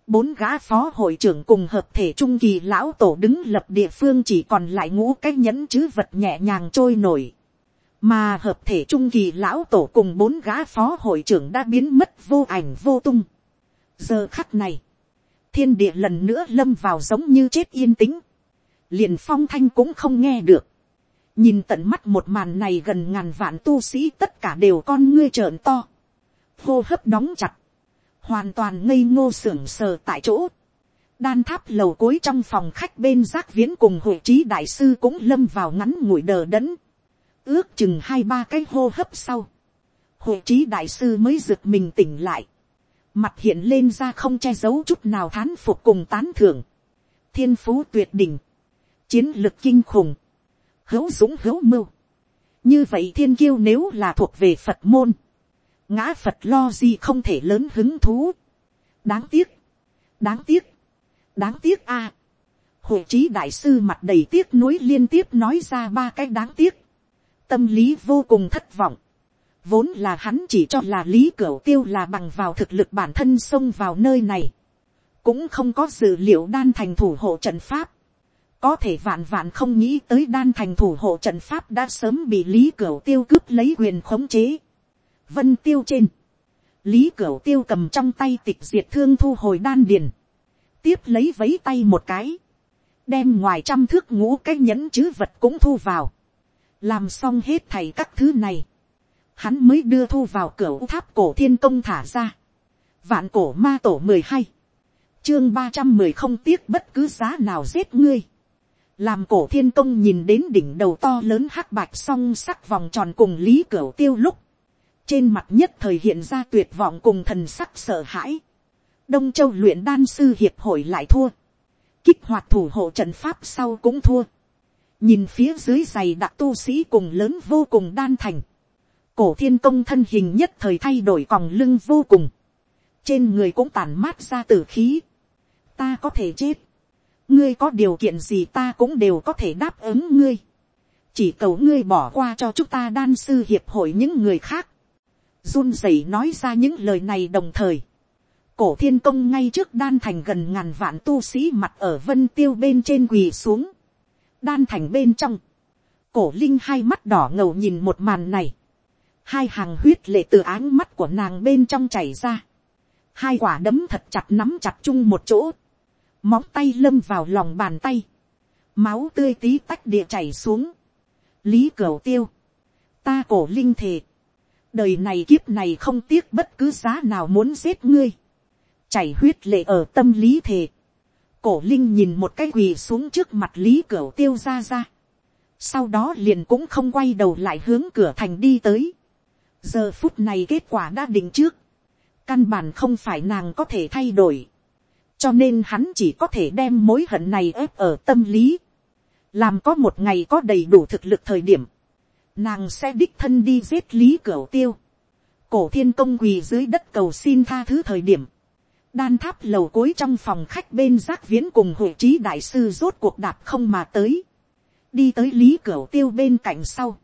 [SPEAKER 1] bốn gã phó hội trưởng cùng hợp thể trung kỳ lão tổ đứng lập địa phương chỉ còn lại ngũ cái nhẫn chứ vật nhẹ nhàng trôi nổi mà hợp thể trung kỳ lão tổ cùng bốn gã phó hội trưởng đã biến mất vô ảnh vô tung. giờ khắc này, thiên địa lần nữa lâm vào giống như chết yên tĩnh. liền phong thanh cũng không nghe được. Nhìn tận mắt một màn này gần ngàn vạn tu sĩ tất cả đều con ngươi trợn to, hô hấp đóng chặt, hoàn toàn ngây ngô sưởng sờ tại chỗ, đan tháp lầu cối trong phòng khách bên giác viễn cùng hội trí đại sư cũng lâm vào ngắn ngủi đờ đẫn, ước chừng hai ba cái hô hấp sau, hội trí đại sư mới giựt mình tỉnh lại, mặt hiện lên ra không che giấu chút nào thán phục cùng tán thưởng, thiên phú tuyệt đỉnh, chiến lực kinh khủng, hữu dũng hữu mưu. như vậy thiên kiêu nếu là thuộc về phật môn, ngã phật lo gì không thể lớn hứng thú. đáng tiếc, đáng tiếc, đáng tiếc a. À. hội trí đại sư mặt đầy tiếc nuối liên tiếp nói ra ba cái đáng tiếc tâm lý vô cùng thất vọng. vốn là hắn chỉ cho là lý cửu tiêu là bằng vào thực lực bản thân xông vào nơi này. cũng không có dự liệu đan thành thủ hộ trận pháp có thể vạn vạn không nghĩ tới đan thành thủ hộ trận pháp đã sớm bị lý cửu tiêu cướp lấy quyền khống chế. vân tiêu trên, lý cửu tiêu cầm trong tay tịch diệt thương thu hồi đan điền, tiếp lấy vấy tay một cái, đem ngoài trăm thước ngũ cái nhẫn chứ vật cũng thu vào, làm xong hết thầy các thứ này, hắn mới đưa thu vào cửa tháp cổ thiên công thả ra, vạn cổ ma tổ mười hai, chương ba trăm mười không tiếc bất cứ giá nào giết ngươi, làm cổ thiên công nhìn đến đỉnh đầu to lớn hắc bạch song sắc vòng tròn cùng lý cửa tiêu lúc, trên mặt nhất thời hiện ra tuyệt vọng cùng thần sắc sợ hãi. đông châu luyện đan sư hiệp hội lại thua, kích hoạt thủ hộ trận pháp sau cũng thua, nhìn phía dưới giày đặc tu sĩ cùng lớn vô cùng đan thành, cổ thiên công thân hình nhất thời thay đổi còng lưng vô cùng, trên người cũng tàn mát ra t khí, ta có thể chết, ngươi có điều kiện gì ta cũng đều có thể đáp ứng ngươi. chỉ cầu ngươi bỏ qua cho chúng ta đan sư hiệp hội những người khác. run rẩy nói ra những lời này đồng thời. cổ thiên công ngay trước đan thành gần ngàn vạn tu sĩ mặt ở vân tiêu bên trên quỳ xuống đan thành bên trong. cổ linh hai mắt đỏ ngầu nhìn một màn này. hai hàng huyết lệ từ áng mắt của nàng bên trong chảy ra. hai quả đấm thật chặt nắm chặt chung một chỗ. Móng tay lâm vào lòng bàn tay, máu tươi tí tách địa chảy xuống, lý cửu tiêu, ta cổ linh thề, đời này kiếp này không tiếc bất cứ giá nào muốn giết ngươi, chảy huyết lệ ở tâm lý thề, cổ linh nhìn một cái quỳ xuống trước mặt lý cửu tiêu ra ra, sau đó liền cũng không quay đầu lại hướng cửa thành đi tới, giờ phút này kết quả đã định trước, căn bản không phải nàng có thể thay đổi, cho nên hắn chỉ có thể đem mối hận này ép ở tâm lý, làm có một ngày có đầy đủ thực lực thời điểm, nàng sẽ đích thân đi giết lý cửa tiêu, cổ thiên công quỳ dưới đất cầu xin tha thứ thời điểm, đan tháp lầu cối trong phòng khách bên giác viễn cùng hội trí đại sư rốt cuộc đạp không mà tới, đi tới lý cửa tiêu bên cạnh sau,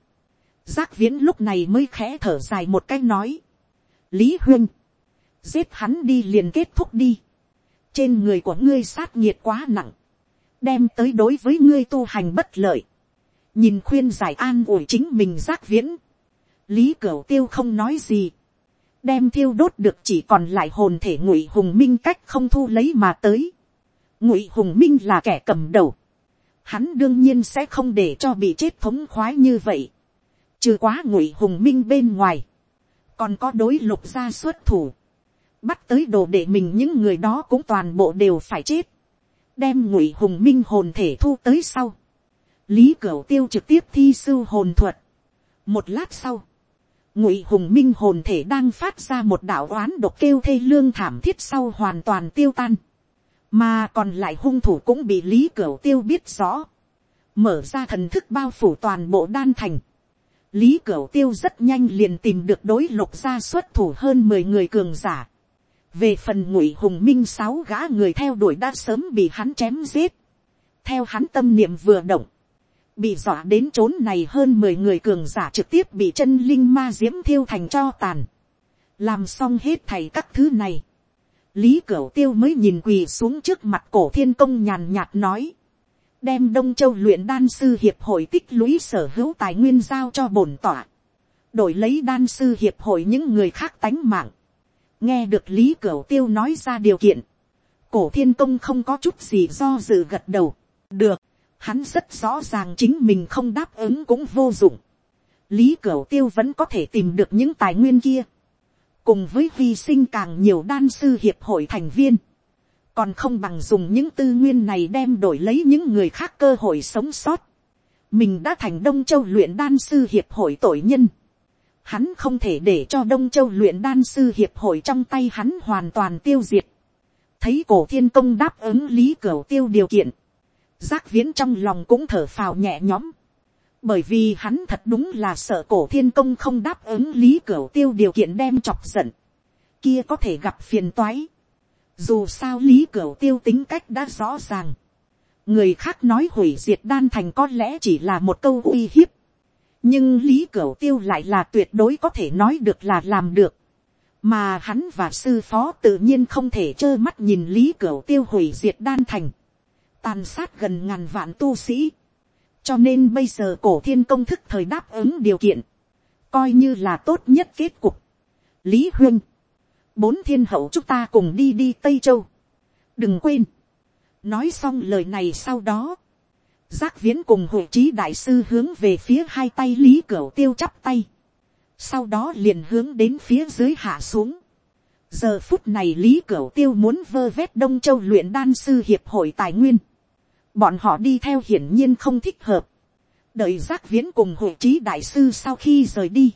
[SPEAKER 1] giác viễn lúc này mới khẽ thở dài một cái nói, lý huyên, giết hắn đi liền kết thúc đi, trên người của ngươi sát nhiệt quá nặng, đem tới đối với ngươi tu hành bất lợi, nhìn khuyên giải an ủi chính mình giác viễn, lý cửa tiêu không nói gì, đem thiêu đốt được chỉ còn lại hồn thể ngụy hùng minh cách không thu lấy mà tới. ngụy hùng minh là kẻ cầm đầu, hắn đương nhiên sẽ không để cho bị chết thống khoái như vậy, trừ quá ngụy hùng minh bên ngoài, còn có đối lục gia xuất thủ, bắt tới đồ để mình những người đó cũng toàn bộ đều phải chết, đem ngụy hùng minh hồn thể thu tới sau, lý cửu tiêu trực tiếp thi sư hồn thuật. một lát sau, ngụy hùng minh hồn thể đang phát ra một đạo oán độc kêu thê lương thảm thiết sau hoàn toàn tiêu tan, mà còn lại hung thủ cũng bị lý cửu tiêu biết rõ, mở ra thần thức bao phủ toàn bộ đan thành, lý cửu tiêu rất nhanh liền tìm được đối lục gia xuất thủ hơn mười người cường giả, về phần ngụy hùng minh sáu gã người theo đuổi đã sớm bị hắn chém giết, theo hắn tâm niệm vừa động, bị dọa đến trốn này hơn mười người cường giả trực tiếp bị chân linh ma diễm thiêu thành cho tàn, làm xong hết thầy các thứ này, lý cửu tiêu mới nhìn quỳ xuống trước mặt cổ thiên công nhàn nhạt nói, đem đông châu luyện đan sư hiệp hội tích lũy sở hữu tài nguyên giao cho bổn tỏa, đổi lấy đan sư hiệp hội những người khác tánh mạng, nghe được lý cửu tiêu nói ra điều kiện, cổ thiên công không có chút gì do dự gật đầu, được, hắn rất rõ ràng chính mình không đáp ứng cũng vô dụng, lý cửu tiêu vẫn có thể tìm được những tài nguyên kia, cùng với hy sinh càng nhiều đan sư hiệp hội thành viên, còn không bằng dùng những tư nguyên này đem đổi lấy những người khác cơ hội sống sót. mình đã thành đông châu luyện đan sư hiệp hội tội nhân, hắn không thể để cho đông châu luyện đan sư hiệp hội trong tay hắn hoàn toàn tiêu diệt. thấy cổ thiên công đáp ứng lý cửu tiêu điều kiện, giác viễn trong lòng cũng thở phào nhẹ nhõm. bởi vì hắn thật đúng là sợ cổ thiên công không đáp ứng lý cửa tiêu điều kiện đem chọc giận. kia có thể gặp phiền toái. dù sao lý cửa tiêu tính cách đã rõ ràng. người khác nói hủy diệt đan thành có lẽ chỉ là một câu uy hiếp nhưng lý cửu tiêu lại là tuyệt đối có thể nói được là làm được, mà hắn và sư phó tự nhiên không thể trơ mắt nhìn lý cửu tiêu hủy diệt đan thành, tàn sát gần ngàn vạn tu sĩ, cho nên bây giờ cổ thiên công thức thời đáp ứng điều kiện, coi như là tốt nhất kết cục. lý huyên, bốn thiên hậu chúng ta cùng đi đi tây châu, đừng quên, nói xong lời này sau đó, Giác viễn cùng hội trí đại sư hướng về phía hai tay lý cửu tiêu chắp tay. Sau đó liền hướng đến phía dưới hạ xuống. Giờ phút này lý cửu tiêu muốn vơ vét đông châu luyện đan sư hiệp hội tài nguyên. Bọn họ đi theo hiển nhiên không thích hợp. Đợi giác viễn cùng hội trí đại sư sau khi rời đi.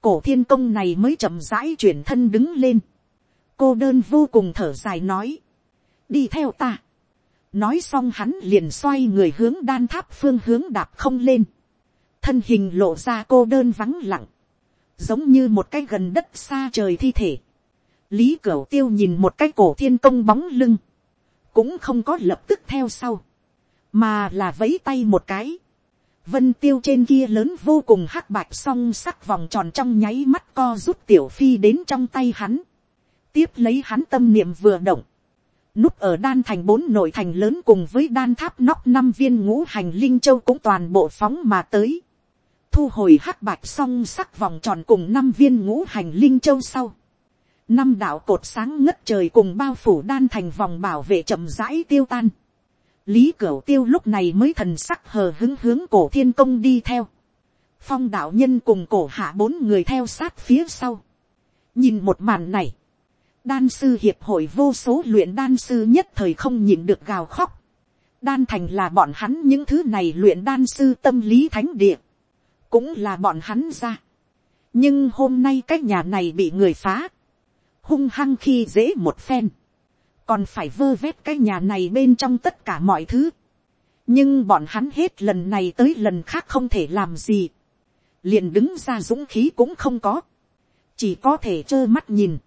[SPEAKER 1] Cổ thiên công này mới chậm rãi chuyển thân đứng lên. Cô đơn vô cùng thở dài nói. Đi theo ta nói xong hắn liền xoay người hướng đan tháp phương hướng đạp không lên, thân hình lộ ra cô đơn vắng lặng, giống như một cái gần đất xa trời thi thể. lý cửu tiêu nhìn một cái cổ thiên công bóng lưng, cũng không có lập tức theo sau, mà là vấy tay một cái. vân tiêu trên kia lớn vô cùng hắc bạch song sắc vòng tròn trong nháy mắt co rút tiểu phi đến trong tay hắn, tiếp lấy hắn tâm niệm vừa động, Núp ở đan thành bốn nội thành lớn cùng với đan tháp nóc năm viên ngũ hành linh châu cũng toàn bộ phóng mà tới. Thu hồi hắc bạch song sắc vòng tròn cùng năm viên ngũ hành linh châu sau. Năm đạo cột sáng ngất trời cùng bao phủ đan thành vòng bảo vệ chậm rãi tiêu tan. Lý Cửu Tiêu lúc này mới thần sắc hờ hứng hướng cổ thiên công đi theo. Phong đạo nhân cùng cổ hạ bốn người theo sát phía sau. Nhìn một màn này đan sư hiệp hội vô số luyện đan sư nhất thời không nhịn được gào khóc. đan thành là bọn hắn những thứ này luyện đan sư tâm lý thánh địa, cũng là bọn hắn ra. nhưng hôm nay cái nhà này bị người phá, hung hăng khi dễ một phen, còn phải vơ vét cái nhà này bên trong tất cả mọi thứ. nhưng bọn hắn hết lần này tới lần khác không thể làm gì, liền đứng ra dũng khí cũng không có, chỉ có thể trơ mắt nhìn,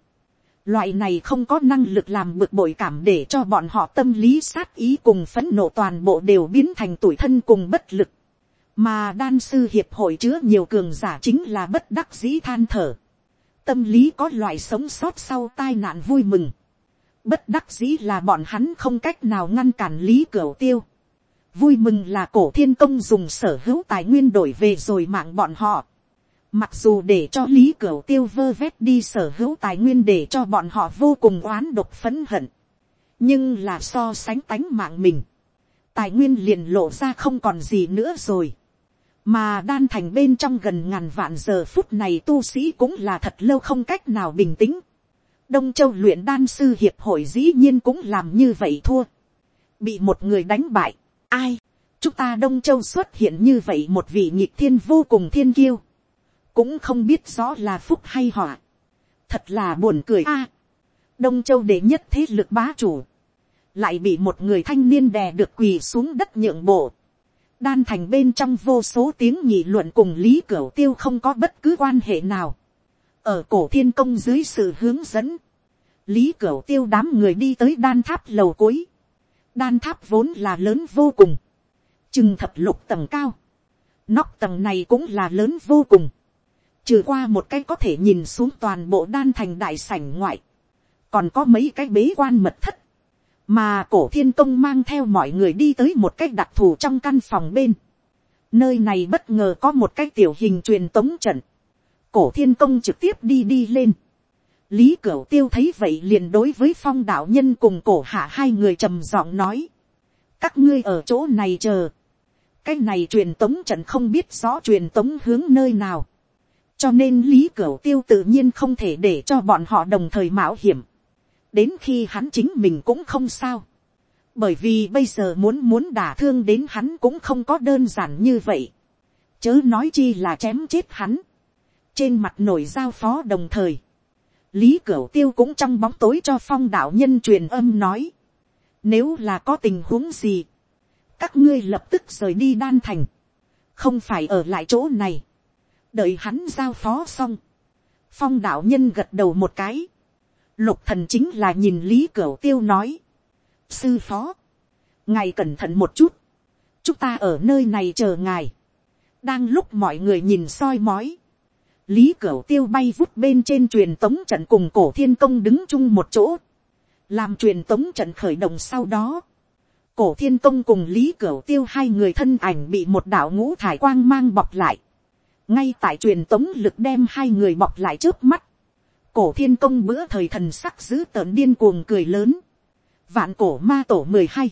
[SPEAKER 1] loại này không có năng lực làm bực bội cảm để cho bọn họ tâm lý sát ý cùng phấn nộ toàn bộ đều biến thành tuổi thân cùng bất lực, mà đan sư hiệp hội chứa nhiều cường giả chính là bất đắc dĩ than thở, tâm lý có loại sống sót sau tai nạn vui mừng, bất đắc dĩ là bọn hắn không cách nào ngăn cản lý cửa tiêu, vui mừng là cổ thiên công dùng sở hữu tài nguyên đổi về rồi mạng bọn họ. Mặc dù để cho lý cửu tiêu vơ vét đi sở hữu tài nguyên để cho bọn họ vô cùng oán độc phấn hận. Nhưng là so sánh tánh mạng mình. Tài nguyên liền lộ ra không còn gì nữa rồi. Mà đan thành bên trong gần ngàn vạn giờ phút này tu sĩ cũng là thật lâu không cách nào bình tĩnh. Đông Châu luyện đan sư hiệp hội dĩ nhiên cũng làm như vậy thua. Bị một người đánh bại Ai, chúng ta Đông Châu xuất hiện như vậy một vị nhịp thiên vô cùng thiên kiêu. Cũng không biết rõ là phúc hay họa. Thật là buồn cười a. Đông Châu đệ nhất thế lực bá chủ. Lại bị một người thanh niên đè được quỳ xuống đất nhượng bộ. Đan thành bên trong vô số tiếng nhị luận cùng Lý Cửu Tiêu không có bất cứ quan hệ nào. Ở cổ thiên công dưới sự hướng dẫn. Lý Cửu Tiêu đám người đi tới đan tháp lầu cuối. Đan tháp vốn là lớn vô cùng, chừng thập lục tầng cao, nóc tầng này cũng là lớn vô cùng, trừ qua một cái có thể nhìn xuống toàn bộ đan thành đại sảnh ngoại, còn có mấy cái bế quan mật thất, mà cổ thiên công mang theo mọi người đi tới một cái đặc thù trong căn phòng bên, nơi này bất ngờ có một cái tiểu hình truyền tống trận, cổ thiên công trực tiếp đi đi lên, Lý Cửu Tiêu thấy vậy liền đối với phong đạo nhân cùng cổ hạ hai người trầm giọng nói. Các ngươi ở chỗ này chờ. Cái này truyền tống trận không biết rõ truyền tống hướng nơi nào. Cho nên Lý Cửu Tiêu tự nhiên không thể để cho bọn họ đồng thời mạo hiểm. Đến khi hắn chính mình cũng không sao. Bởi vì bây giờ muốn muốn đả thương đến hắn cũng không có đơn giản như vậy. Chớ nói chi là chém chết hắn. Trên mặt nổi giao phó đồng thời. Lý cửu tiêu cũng trong bóng tối cho phong đạo nhân truyền âm nói, nếu là có tình huống gì, các ngươi lập tức rời đi đan thành, không phải ở lại chỗ này, đợi hắn giao phó xong, phong đạo nhân gật đầu một cái, lục thần chính là nhìn lý cửu tiêu nói, sư phó, ngài cẩn thận một chút, chúng ta ở nơi này chờ ngài, đang lúc mọi người nhìn soi mói, lý cửu tiêu bay vút bên trên truyền tống trận cùng cổ thiên công đứng chung một chỗ, làm truyền tống trận khởi động sau đó, cổ thiên công cùng lý cửu tiêu hai người thân ảnh bị một đạo ngũ thải quang mang bọc lại, ngay tại truyền tống lực đem hai người bọc lại trước mắt, cổ thiên công bữa thời thần sắc giữ tợn điên cuồng cười lớn, vạn cổ ma tổ mười hai,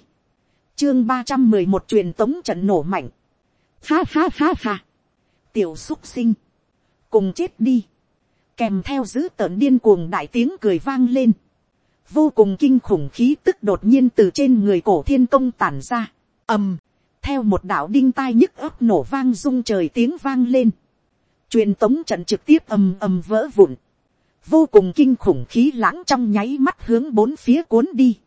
[SPEAKER 1] chương ba trăm mười một truyền tống trận nổ mạnh, ha ha ha ha, tiểu xúc sinh, cùng chết đi, kèm theo giữ tợn điên cuồng đại tiếng cười vang lên, vô cùng kinh khủng khí tức đột nhiên từ trên người cổ thiên công tản ra, ầm, theo một đạo đinh tai nhức ấp nổ vang rung trời tiếng vang lên, truyền tống trận trực tiếp ầm ầm vỡ vụn, vô cùng kinh khủng khí lãng trong nháy mắt hướng bốn phía cuốn đi,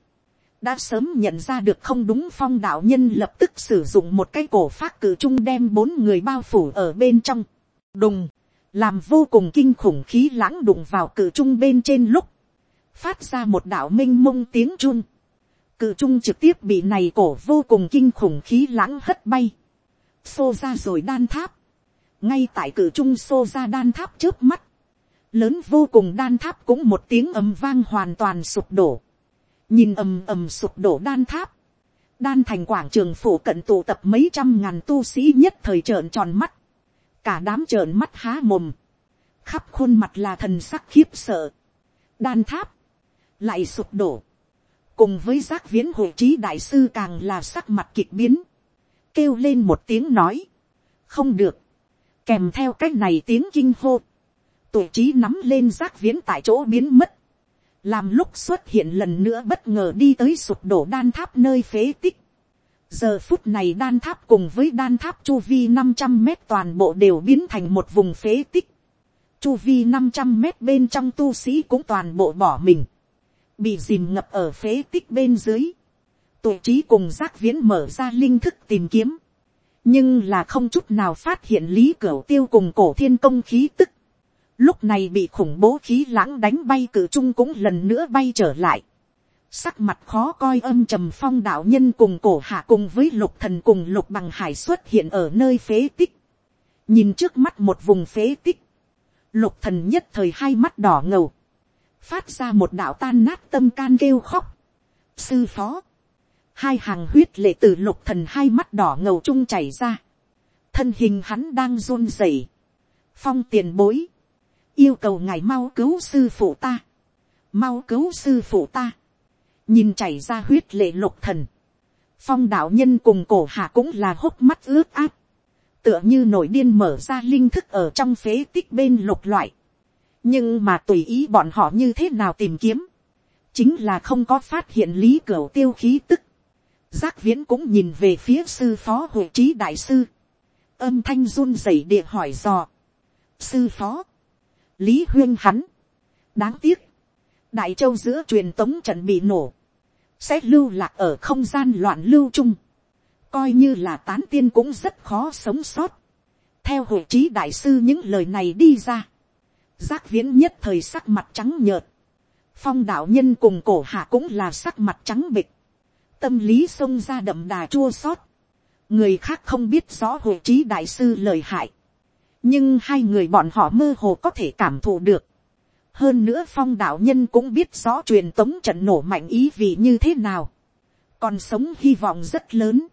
[SPEAKER 1] đã sớm nhận ra được không đúng phong đạo nhân lập tức sử dụng một cái cổ phát cử trung đem bốn người bao phủ ở bên trong, đùng, làm vô cùng kinh khủng khí lãng đụng vào cự trung bên trên lúc, phát ra một đạo m i n h mông tiếng trung cự trung trực tiếp bị này cổ vô cùng kinh khủng khí lãng hất bay, xô ra rồi đan tháp, ngay tại cự trung xô ra đan tháp trước mắt, lớn vô cùng đan tháp cũng một tiếng ầm vang hoàn toàn sụp đổ, nhìn ầm ầm sụp đổ đan tháp, đan thành quảng trường phủ cận tụ tập mấy trăm ngàn tu sĩ nhất thời trợn tròn mắt, cả đám trợn mắt há mồm, khắp khuôn mặt là thần sắc khiếp sợ, đan tháp, lại sụp đổ, cùng với giác viễn hội trí đại sư càng là sắc mặt kịch biến, kêu lên một tiếng nói, không được, kèm theo cái này tiếng kinh hô, tổ trí nắm lên giác viễn tại chỗ biến mất, làm lúc xuất hiện lần nữa bất ngờ đi tới sụp đổ đan tháp nơi phế tích, giờ phút này đan tháp cùng với đan tháp chu vi năm trăm mét toàn bộ đều biến thành một vùng phế tích. chu vi năm trăm mét bên trong tu sĩ cũng toàn bộ bỏ mình, bị dìm ngập ở phế tích bên dưới. Tổ trí cùng giác viễn mở ra linh thức tìm kiếm. Nhưng là không chút nào phát hiện lý cửa tiêu cùng cổ thiên công khí tức. Lúc này bị khủng bố khí lãng đánh bay cử trung cũng lần nữa bay trở lại. Sắc mặt khó coi âm trầm phong đạo nhân cùng cổ hạ cùng với lục thần cùng lục bằng hải xuất hiện ở nơi phế tích. Nhìn trước mắt một vùng phế tích. Lục thần nhất thời hai mắt đỏ ngầu. Phát ra một đạo tan nát tâm can kêu khóc. Sư phó. Hai hàng huyết lệ từ lục thần hai mắt đỏ ngầu trung chảy ra. Thân hình hắn đang run rẩy. Phong tiền bối. Yêu cầu ngài mau cứu sư phụ ta. Mau cứu sư phụ ta. Nhìn chảy ra huyết lệ lục thần. Phong đạo nhân cùng cổ hạ cũng là hốc mắt ướt át tựa như nổi điên mở ra linh thức ở trong phế tích bên lục loại. nhưng mà tùy ý bọn họ như thế nào tìm kiếm, chính là không có phát hiện lý cửa tiêu khí tức. giác viễn cũng nhìn về phía sư phó hội trí đại sư, âm thanh run rẩy địa hỏi dò. sư phó, lý huyên hắn, đáng tiếc, đại châu giữa truyền tống trận bị nổ, sẽ lưu lạc ở không gian loạn lưu chung. Coi như là tán tiên cũng rất khó sống sót. theo hội trí đại sư những lời này đi ra, giác viễn nhất thời sắc mặt trắng nhợt, phong đạo nhân cùng cổ hạ cũng là sắc mặt trắng bịch, tâm lý xông ra đậm đà chua xót, người khác không biết rõ hội trí đại sư lời hại, nhưng hai người bọn họ mơ hồ có thể cảm thụ được, hơn nữa phong đạo nhân cũng biết rõ truyền tống trận nổ mạnh ý vì như thế nào, còn sống hy vọng rất lớn,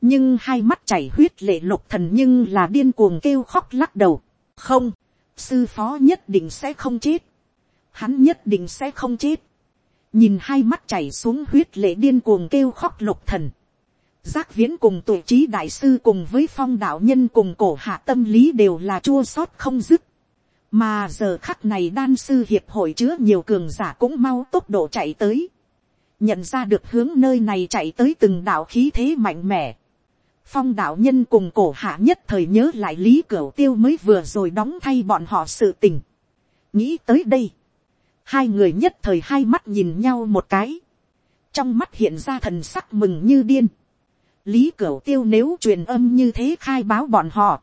[SPEAKER 1] nhưng hai mắt chảy huyết lệ lục thần nhưng là điên cuồng kêu khóc lắc đầu. không, sư phó nhất định sẽ không chết. hắn nhất định sẽ không chết. nhìn hai mắt chảy xuống huyết lệ điên cuồng kêu khóc lục thần. giác viễn cùng tuổi trí đại sư cùng với phong đạo nhân cùng cổ hạ tâm lý đều là chua xót không dứt mà giờ khắc này đan sư hiệp hội chứa nhiều cường giả cũng mau tốc độ chạy tới nhận ra được hướng nơi này chạy tới từng đạo khí thế mạnh mẽ phong đạo nhân cùng cổ hạ nhất thời nhớ lại lý cửu tiêu mới vừa rồi đóng thay bọn họ sự tình. nghĩ tới đây, hai người nhất thời hai mắt nhìn nhau một cái, trong mắt hiện ra thần sắc mừng như điên. lý cửu tiêu nếu truyền âm như thế khai báo bọn họ,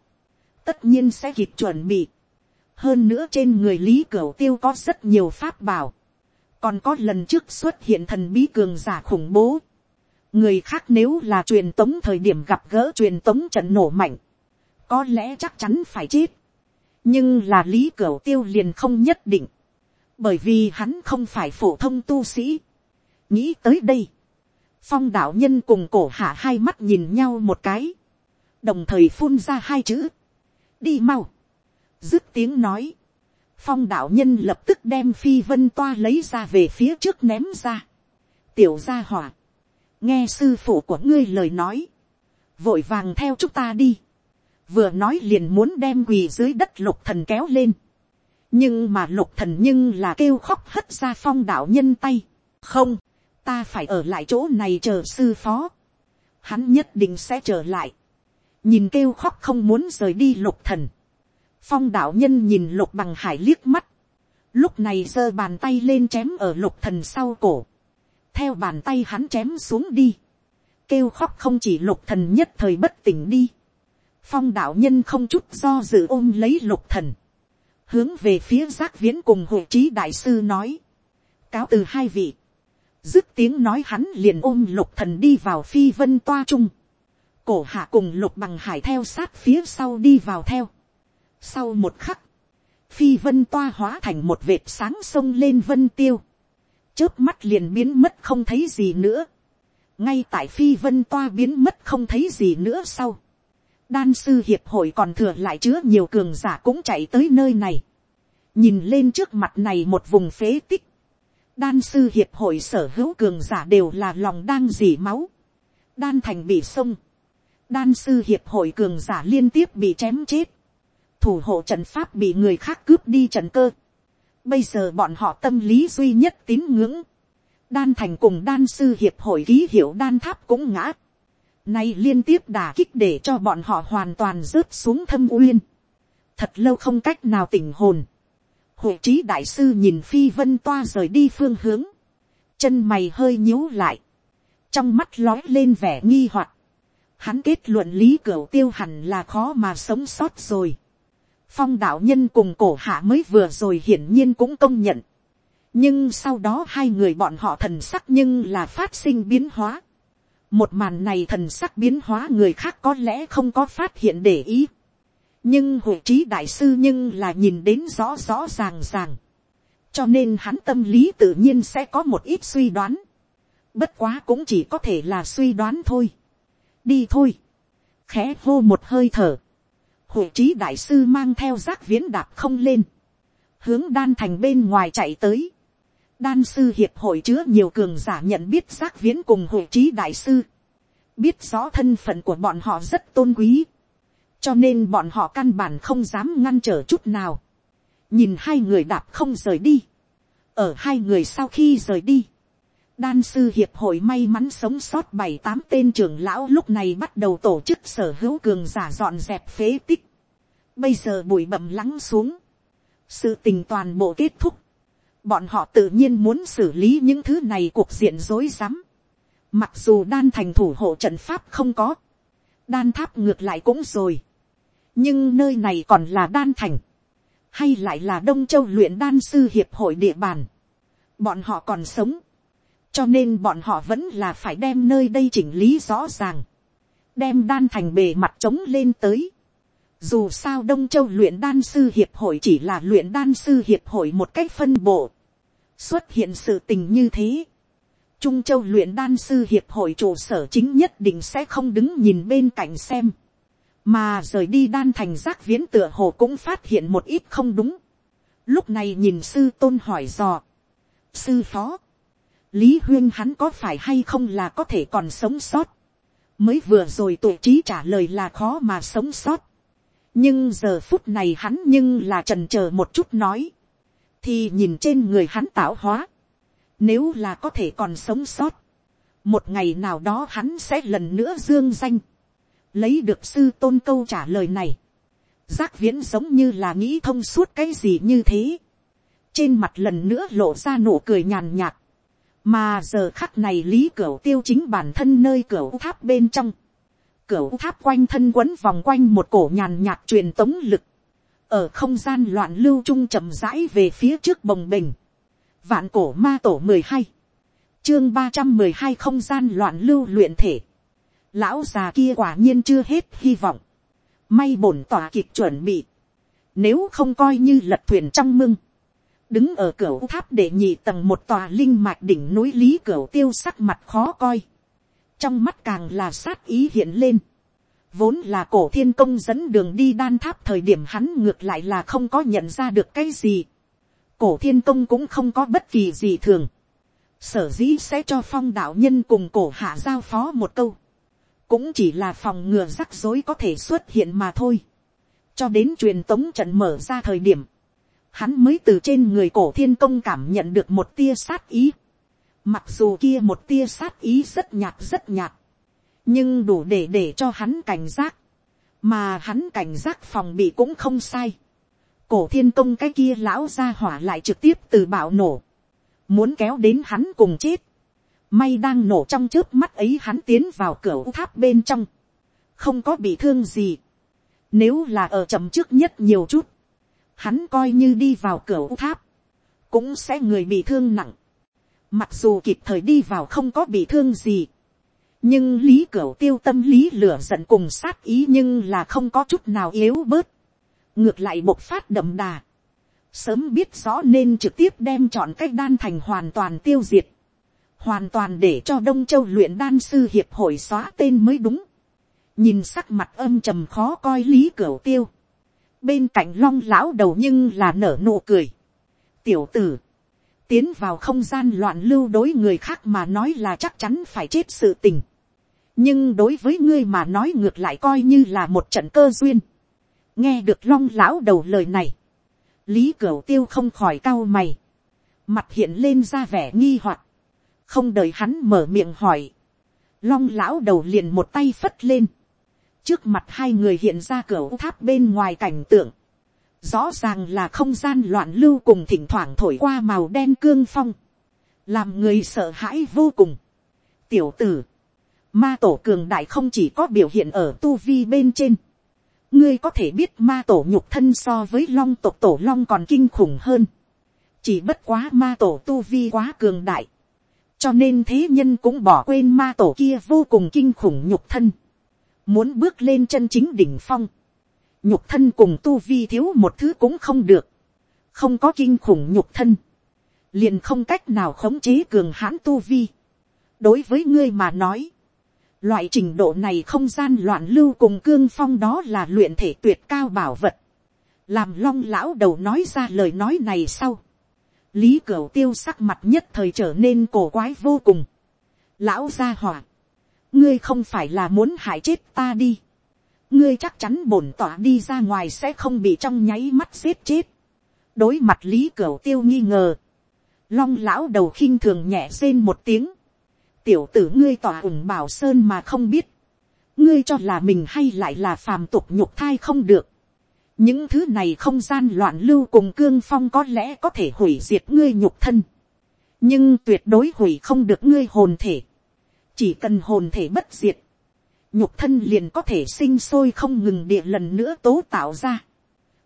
[SPEAKER 1] tất nhiên sẽ kịp chuẩn bị hơn nữa trên người lý cửu tiêu có rất nhiều pháp bảo, còn có lần trước xuất hiện thần bí cường giả khủng bố. Người khác nếu là truyền tống thời điểm gặp gỡ truyền tống trận nổ mạnh, có lẽ chắc chắn phải chết. nhưng là lý cửu tiêu liền không nhất định, bởi vì hắn không phải phổ thông tu sĩ. nghĩ tới đây, phong đạo nhân cùng cổ hạ hai mắt nhìn nhau một cái, đồng thời phun ra hai chữ, đi mau, dứt tiếng nói, phong đạo nhân lập tức đem phi vân toa lấy ra về phía trước ném ra, tiểu gia hỏa, nghe sư phụ của ngươi lời nói, vội vàng theo chúng ta đi, vừa nói liền muốn đem quỳ dưới đất lục thần kéo lên, nhưng mà lục thần nhưng là kêu khóc hất ra phong đạo nhân tay, không, ta phải ở lại chỗ này chờ sư phó, hắn nhất định sẽ trở lại, nhìn kêu khóc không muốn rời đi lục thần, phong đạo nhân nhìn lục bằng hải liếc mắt, lúc này giơ bàn tay lên chém ở lục thần sau cổ, theo bàn tay hắn chém xuống đi, kêu khóc không chỉ lục thần nhất thời bất tỉnh đi, phong đạo nhân không chút do dự ôm lấy lục thần, hướng về phía giác viễn cùng hộ trí đại sư nói, cáo từ hai vị, dứt tiếng nói hắn liền ôm lục thần đi vào phi vân toa trung, cổ hạ cùng lục bằng hải theo sát phía sau đi vào theo, sau một khắc, phi vân toa hóa thành một vệt sáng sông lên vân tiêu, chớp mắt liền biến mất không thấy gì nữa. ngay tại phi vân toa biến mất không thấy gì nữa sau. đan sư hiệp hội còn thừa lại chứa nhiều cường giả cũng chạy tới nơi này. nhìn lên trước mặt này một vùng phế tích. đan sư hiệp hội sở hữu cường giả đều là lòng đang dỉ máu. đan thành bị sông. đan sư hiệp hội cường giả liên tiếp bị chém chết thủ hộ trận pháp bị người khác cướp đi trận cơ Bây giờ bọn họ tâm lý duy nhất tín ngưỡng. Đan thành cùng đan sư hiệp hội ký hiệu đan tháp cũng ngã. Nay liên tiếp đả kích để cho bọn họ hoàn toàn rớt xuống thâm uyên. Thật lâu không cách nào tỉnh hồn. Hội trí đại sư nhìn phi vân toa rời đi phương hướng. Chân mày hơi nhíu lại. trong mắt lói lên vẻ nghi hoặc, hắn kết luận lý cửu tiêu hẳn là khó mà sống sót rồi phong đạo nhân cùng cổ hạ mới vừa rồi hiển nhiên cũng công nhận. nhưng sau đó hai người bọn họ thần sắc nhưng là phát sinh biến hóa. một màn này thần sắc biến hóa người khác có lẽ không có phát hiện để ý. nhưng hội trí đại sư nhưng là nhìn đến rõ rõ ràng ràng. cho nên hắn tâm lý tự nhiên sẽ có một ít suy đoán. bất quá cũng chỉ có thể là suy đoán thôi đi thôi, khẽ hô một hơi thở, hội trí đại sư mang theo giác viễn đạp không lên, hướng đan thành bên ngoài chạy tới, đan sư hiệp hội chứa nhiều cường giả nhận biết giác viễn cùng hội trí đại sư, biết rõ thân phận của bọn họ rất tôn quý, cho nên bọn họ căn bản không dám ngăn trở chút nào, nhìn hai người đạp không rời đi, ở hai người sau khi rời đi, Đan sư hiệp hội may mắn sống sót bảy tám tên trưởng lão lúc này bắt đầu tổ chức sở hữu cường giả dọn dẹp phế tích. Bây giờ bụi bậm lắng xuống. Sự tình toàn bộ kết thúc. Bọn họ tự nhiên muốn xử lý những thứ này cuộc diện rối rắm. Mặc dù đan thành thủ hộ trận pháp không có. Đan tháp ngược lại cũng rồi. Nhưng nơi này còn là đan thành. Hay lại là Đông Châu luyện đan sư hiệp hội địa bàn. Bọn họ còn sống cho nên bọn họ vẫn là phải đem nơi đây chỉnh lý rõ ràng, đem đan thành bề mặt trống lên tới. Dù sao Đông Châu luyện đan sư hiệp hội chỉ là luyện đan sư hiệp hội một cách phân bộ. Xuất hiện sự tình như thế. Trung Châu luyện đan sư hiệp hội trụ sở chính nhất định sẽ không đứng nhìn bên cạnh xem. Mà rời đi đan thành giác viễn tựa hồ cũng phát hiện một ít không đúng. Lúc này nhìn sư tôn hỏi dò. Sư phó lý huyên hắn có phải hay không là có thể còn sống sót. mới vừa rồi tụ trí trả lời là khó mà sống sót. nhưng giờ phút này hắn nhưng là trần chờ một chút nói. thì nhìn trên người hắn tạo hóa. nếu là có thể còn sống sót. một ngày nào đó hắn sẽ lần nữa dương danh. lấy được sư tôn câu trả lời này. giác viễn giống như là nghĩ thông suốt cái gì như thế. trên mặt lần nữa lộ ra nụ cười nhàn nhạt mà giờ khắc này lý cửu tiêu chính bản thân nơi cửu tháp bên trong. Cửu tháp quanh thân quấn vòng quanh một cổ nhàn nhạt truyền tống lực. Ở không gian loạn lưu trung chậm rãi về phía trước bồng bình. Vạn cổ ma tổ mười hai Chương ba trăm mười hai không gian loạn lưu luyện thể. Lão già kia quả nhiên chưa hết hy vọng. May bổn tỏa kịp chuẩn bị. Nếu không coi như lật thuyền trong mưng đứng ở cửa tháp để nhị tầng một tòa linh mạch đỉnh núi lý cửa tiêu sắc mặt khó coi, trong mắt càng là sát ý hiện lên, vốn là cổ thiên công dẫn đường đi đan tháp thời điểm hắn ngược lại là không có nhận ra được cái gì, cổ thiên công cũng không có bất kỳ gì thường, sở dĩ sẽ cho phong đạo nhân cùng cổ hạ giao phó một câu, cũng chỉ là phòng ngừa rắc rối có thể xuất hiện mà thôi, cho đến truyền tống trận mở ra thời điểm, hắn mới từ trên người cổ thiên công cảm nhận được một tia sát ý. Mặc dù kia một tia sát ý rất nhạt rất nhạt, nhưng đủ để để cho hắn cảnh giác, mà hắn cảnh giác phòng bị cũng không sai. Cổ thiên công cái kia lão ra hỏa lại trực tiếp từ bạo nổ, muốn kéo đến hắn cùng chết. May đang nổ trong trước mắt ấy hắn tiến vào cửa tháp bên trong, không có bị thương gì. Nếu là ở chậm trước nhất nhiều chút, hắn coi như đi vào cửa tháp, cũng sẽ người bị thương nặng. Mặc dù kịp thời đi vào không có bị thương gì, nhưng lý cửa tiêu tâm lý lửa giận cùng sát ý nhưng là không có chút nào yếu bớt, ngược lại bộc phát đậm đà, sớm biết rõ nên trực tiếp đem chọn cách đan thành hoàn toàn tiêu diệt, hoàn toàn để cho đông châu luyện đan sư hiệp hội xóa tên mới đúng, nhìn sắc mặt âm trầm khó coi lý cửa tiêu, bên cạnh long lão đầu nhưng là nở nụ cười. tiểu tử, tiến vào không gian loạn lưu đối người khác mà nói là chắc chắn phải chết sự tình. nhưng đối với ngươi mà nói ngược lại coi như là một trận cơ duyên. nghe được long lão đầu lời này, lý cửu tiêu không khỏi cau mày, mặt hiện lên ra vẻ nghi hoặc, không đợi hắn mở miệng hỏi, long lão đầu liền một tay phất lên, trước mặt hai người hiện ra cửa tháp bên ngoài cảnh tượng, rõ ràng là không gian loạn lưu cùng thỉnh thoảng thổi qua màu đen cương phong, làm người sợ hãi vô cùng, tiểu tử, ma tổ cường đại không chỉ có biểu hiện ở tu vi bên trên, ngươi có thể biết ma tổ nhục thân so với long tộc tổ long còn kinh khủng hơn, chỉ bất quá ma tổ tu vi quá cường đại, cho nên thế nhân cũng bỏ quên ma tổ kia vô cùng kinh khủng nhục thân, muốn bước lên chân chính đỉnh phong, nhục thân cùng tu vi thiếu một thứ cũng không được, không có kinh khủng nhục thân, liền không cách nào khống chế cường hãn tu vi. đối với ngươi mà nói, loại trình độ này không gian loạn lưu cùng cương phong đó là luyện thể tuyệt cao bảo vật, làm long lão đầu nói ra lời nói này sau, lý cửu tiêu sắc mặt nhất thời trở nên cổ quái vô cùng. lão gia hỏa, ngươi không phải là muốn hại chết ta đi. ngươi chắc chắn bổn tỏa đi ra ngoài sẽ không bị trong nháy mắt giết chết. đối mặt lý cửu tiêu nghi ngờ. long lão đầu khinh thường nhẹ rên một tiếng. tiểu tử ngươi tỏa ủng bảo sơn mà không biết. ngươi cho là mình hay lại là phàm tục nhục thai không được những thứ này không gian loạn lưu cùng cương phong có lẽ có thể hủy diệt ngươi nhục thân, nhưng tuyệt đối hủy không được ngươi hồn thể, chỉ cần hồn thể bất diệt, nhục thân liền có thể sinh sôi không ngừng địa lần nữa tố tạo ra.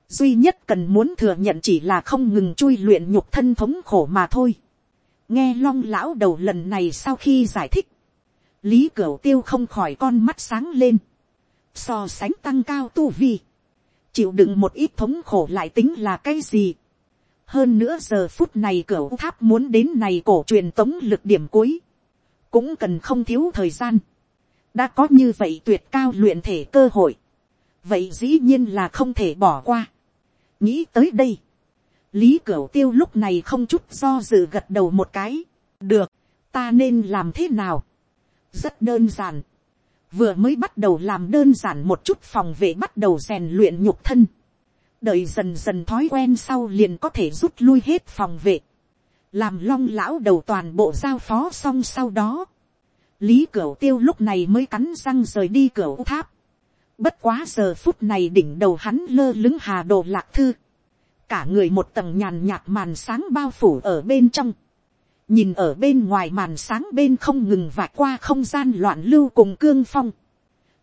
[SPEAKER 1] duy nhất cần muốn thừa nhận chỉ là không ngừng chui luyện nhục thân thống khổ mà thôi. nghe long lão đầu lần này sau khi giải thích, lý cửu tiêu không khỏi con mắt sáng lên, so sánh tăng cao tu vi chịu đựng một ít thống khổ lại tính là cái gì. hơn nữa giờ phút này cửu tháp muốn đến này cổ truyền tống lực điểm cuối, cũng cần không thiếu thời gian. đã có như vậy tuyệt cao luyện thể cơ hội, vậy dĩ nhiên là không thể bỏ qua. nghĩ tới đây, lý cửu tiêu lúc này không chút do dự gật đầu một cái, được, ta nên làm thế nào. rất đơn giản, vừa mới bắt đầu làm đơn giản một chút phòng vệ bắt đầu rèn luyện nhục thân, đợi dần dần thói quen sau liền có thể rút lui hết phòng vệ, làm long lão đầu toàn bộ giao phó xong sau đó, lý cửu tiêu lúc này mới cắn răng rời đi cửu tháp, bất quá giờ phút này đỉnh đầu hắn lơ lứng hà đồ lạc thư, cả người một tầng nhàn nhạt màn sáng bao phủ ở bên trong, nhìn ở bên ngoài màn sáng bên không ngừng vạch qua không gian loạn lưu cùng cương phong,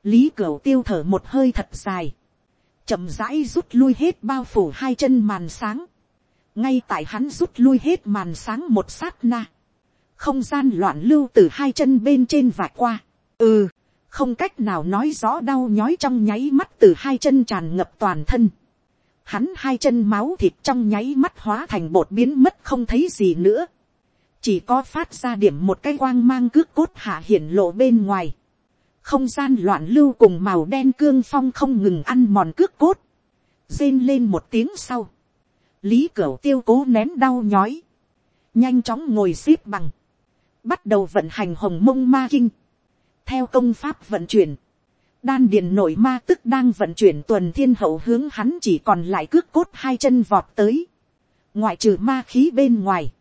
[SPEAKER 1] lý cửu tiêu thở một hơi thật dài, chậm rãi rút lui hết bao phủ hai chân màn sáng, ngay tại hắn rút lui hết màn sáng một sát na, không gian loạn lưu từ hai chân bên trên vạch qua, ừ, không cách nào nói rõ đau nhói trong nháy mắt từ hai chân tràn ngập toàn thân, hắn hai chân máu thịt trong nháy mắt hóa thành bột biến mất không thấy gì nữa. Chỉ có phát ra điểm một cái quang mang cước cốt hạ hiển lộ bên ngoài, không gian loạn lưu cùng màu đen cương phong không ngừng ăn mòn cước cốt, rên lên một tiếng sau, lý cửu tiêu cố nén đau nhói, nhanh chóng ngồi x ế p bằng, bắt đầu vận hành hồng mông ma kinh, theo công pháp vận chuyển, đan điền nội ma tức đang vận chuyển tuần thiên hậu hướng hắn chỉ còn lại cước cốt hai chân vọt tới, ngoại trừ ma khí bên ngoài,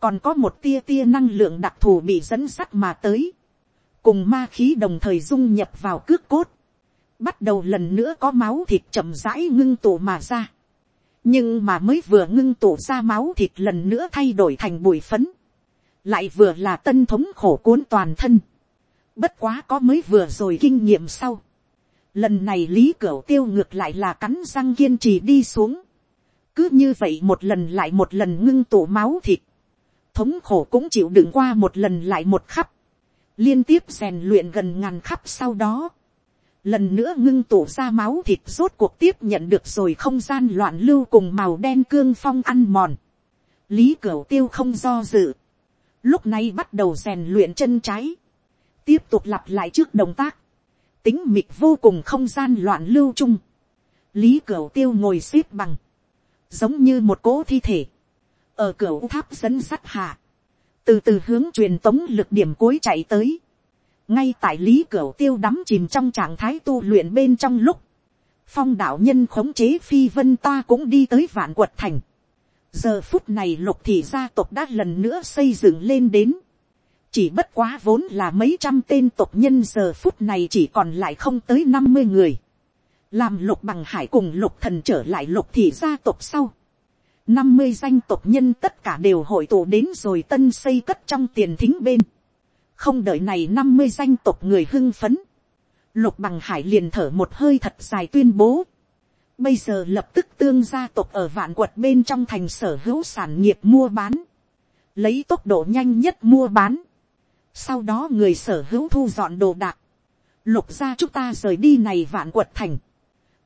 [SPEAKER 1] còn có một tia tia năng lượng đặc thù bị dẫn sắt mà tới, cùng ma khí đồng thời dung nhập vào cước cốt, bắt đầu lần nữa có máu thịt chậm rãi ngưng tụ mà ra, nhưng mà mới vừa ngưng tụ ra máu thịt lần nữa thay đổi thành bụi phấn, lại vừa là tân thống khổ cuốn toàn thân, bất quá có mới vừa rồi kinh nghiệm sau, lần này lý cửu tiêu ngược lại là cắn răng kiên trì đi xuống, cứ như vậy một lần lại một lần ngưng tụ máu thịt, thống khổ cũng chịu đựng qua một lần lại một khắp, liên tiếp rèn luyện gần ngàn khắp sau đó, lần nữa ngưng tụ ra máu thịt rốt cuộc tiếp nhận được rồi không gian loạn lưu cùng màu đen cương phong ăn mòn, lý cửu tiêu không do dự, lúc này bắt đầu rèn luyện chân trái, tiếp tục lặp lại trước động tác, tính mịt vô cùng không gian loạn lưu chung, lý cửu tiêu ngồi x ế p bằng, giống như một cỗ thi thể, ở cửa tháp dẫn sắt hạ, từ từ hướng truyền tống lực điểm cuối chạy tới, ngay tại lý cửa tiêu đắm chìm trong trạng thái tu luyện bên trong lúc, phong đạo nhân khống chế phi vân ta cũng đi tới vạn quật thành. giờ phút này lục thị gia tộc đã lần nữa xây dựng lên đến, chỉ bất quá vốn là mấy trăm tên tộc nhân giờ phút này chỉ còn lại không tới năm mươi người, làm lục bằng hải cùng lục thần trở lại lục thị gia tộc sau, năm mươi danh tộc nhân tất cả đều hội tụ đến rồi tân xây cất trong tiền thính bên không đợi này năm mươi danh tộc người hưng phấn, lục bằng hải liền thở một hơi thật dài tuyên bố, bây giờ lập tức tương gia tộc ở vạn quật bên trong thành sở hữu sản nghiệp mua bán, lấy tốc độ nhanh nhất mua bán, sau đó người sở hữu thu dọn đồ đạc, lục ra chúng ta rời đi này vạn quật thành,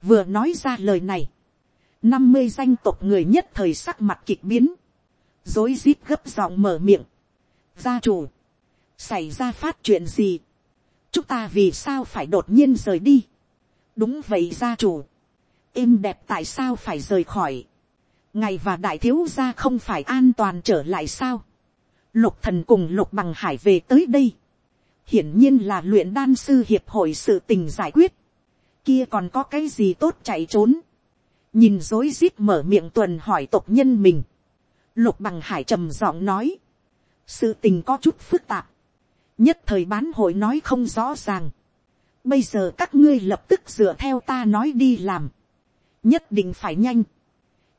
[SPEAKER 1] vừa nói ra lời này, năm mươi danh tộc người nhất thời sắc mặt kịch biến, dối rít gấp giọng mở miệng, gia chủ, xảy ra phát chuyện gì, chúng ta vì sao phải đột nhiên rời đi, đúng vậy gia chủ, êm đẹp tại sao phải rời khỏi, ngày và đại thiếu gia không phải an toàn trở lại sao, lục thần cùng lục bằng hải về tới đây, hiển nhiên là luyện đan sư hiệp hội sự tình giải quyết, kia còn có cái gì tốt chạy trốn, nhìn dối rít mở miệng tuần hỏi tộc nhân mình, lục bằng hải trầm giọng nói, sự tình có chút phức tạp, nhất thời bán hội nói không rõ ràng, bây giờ các ngươi lập tức dựa theo ta nói đi làm, nhất định phải nhanh,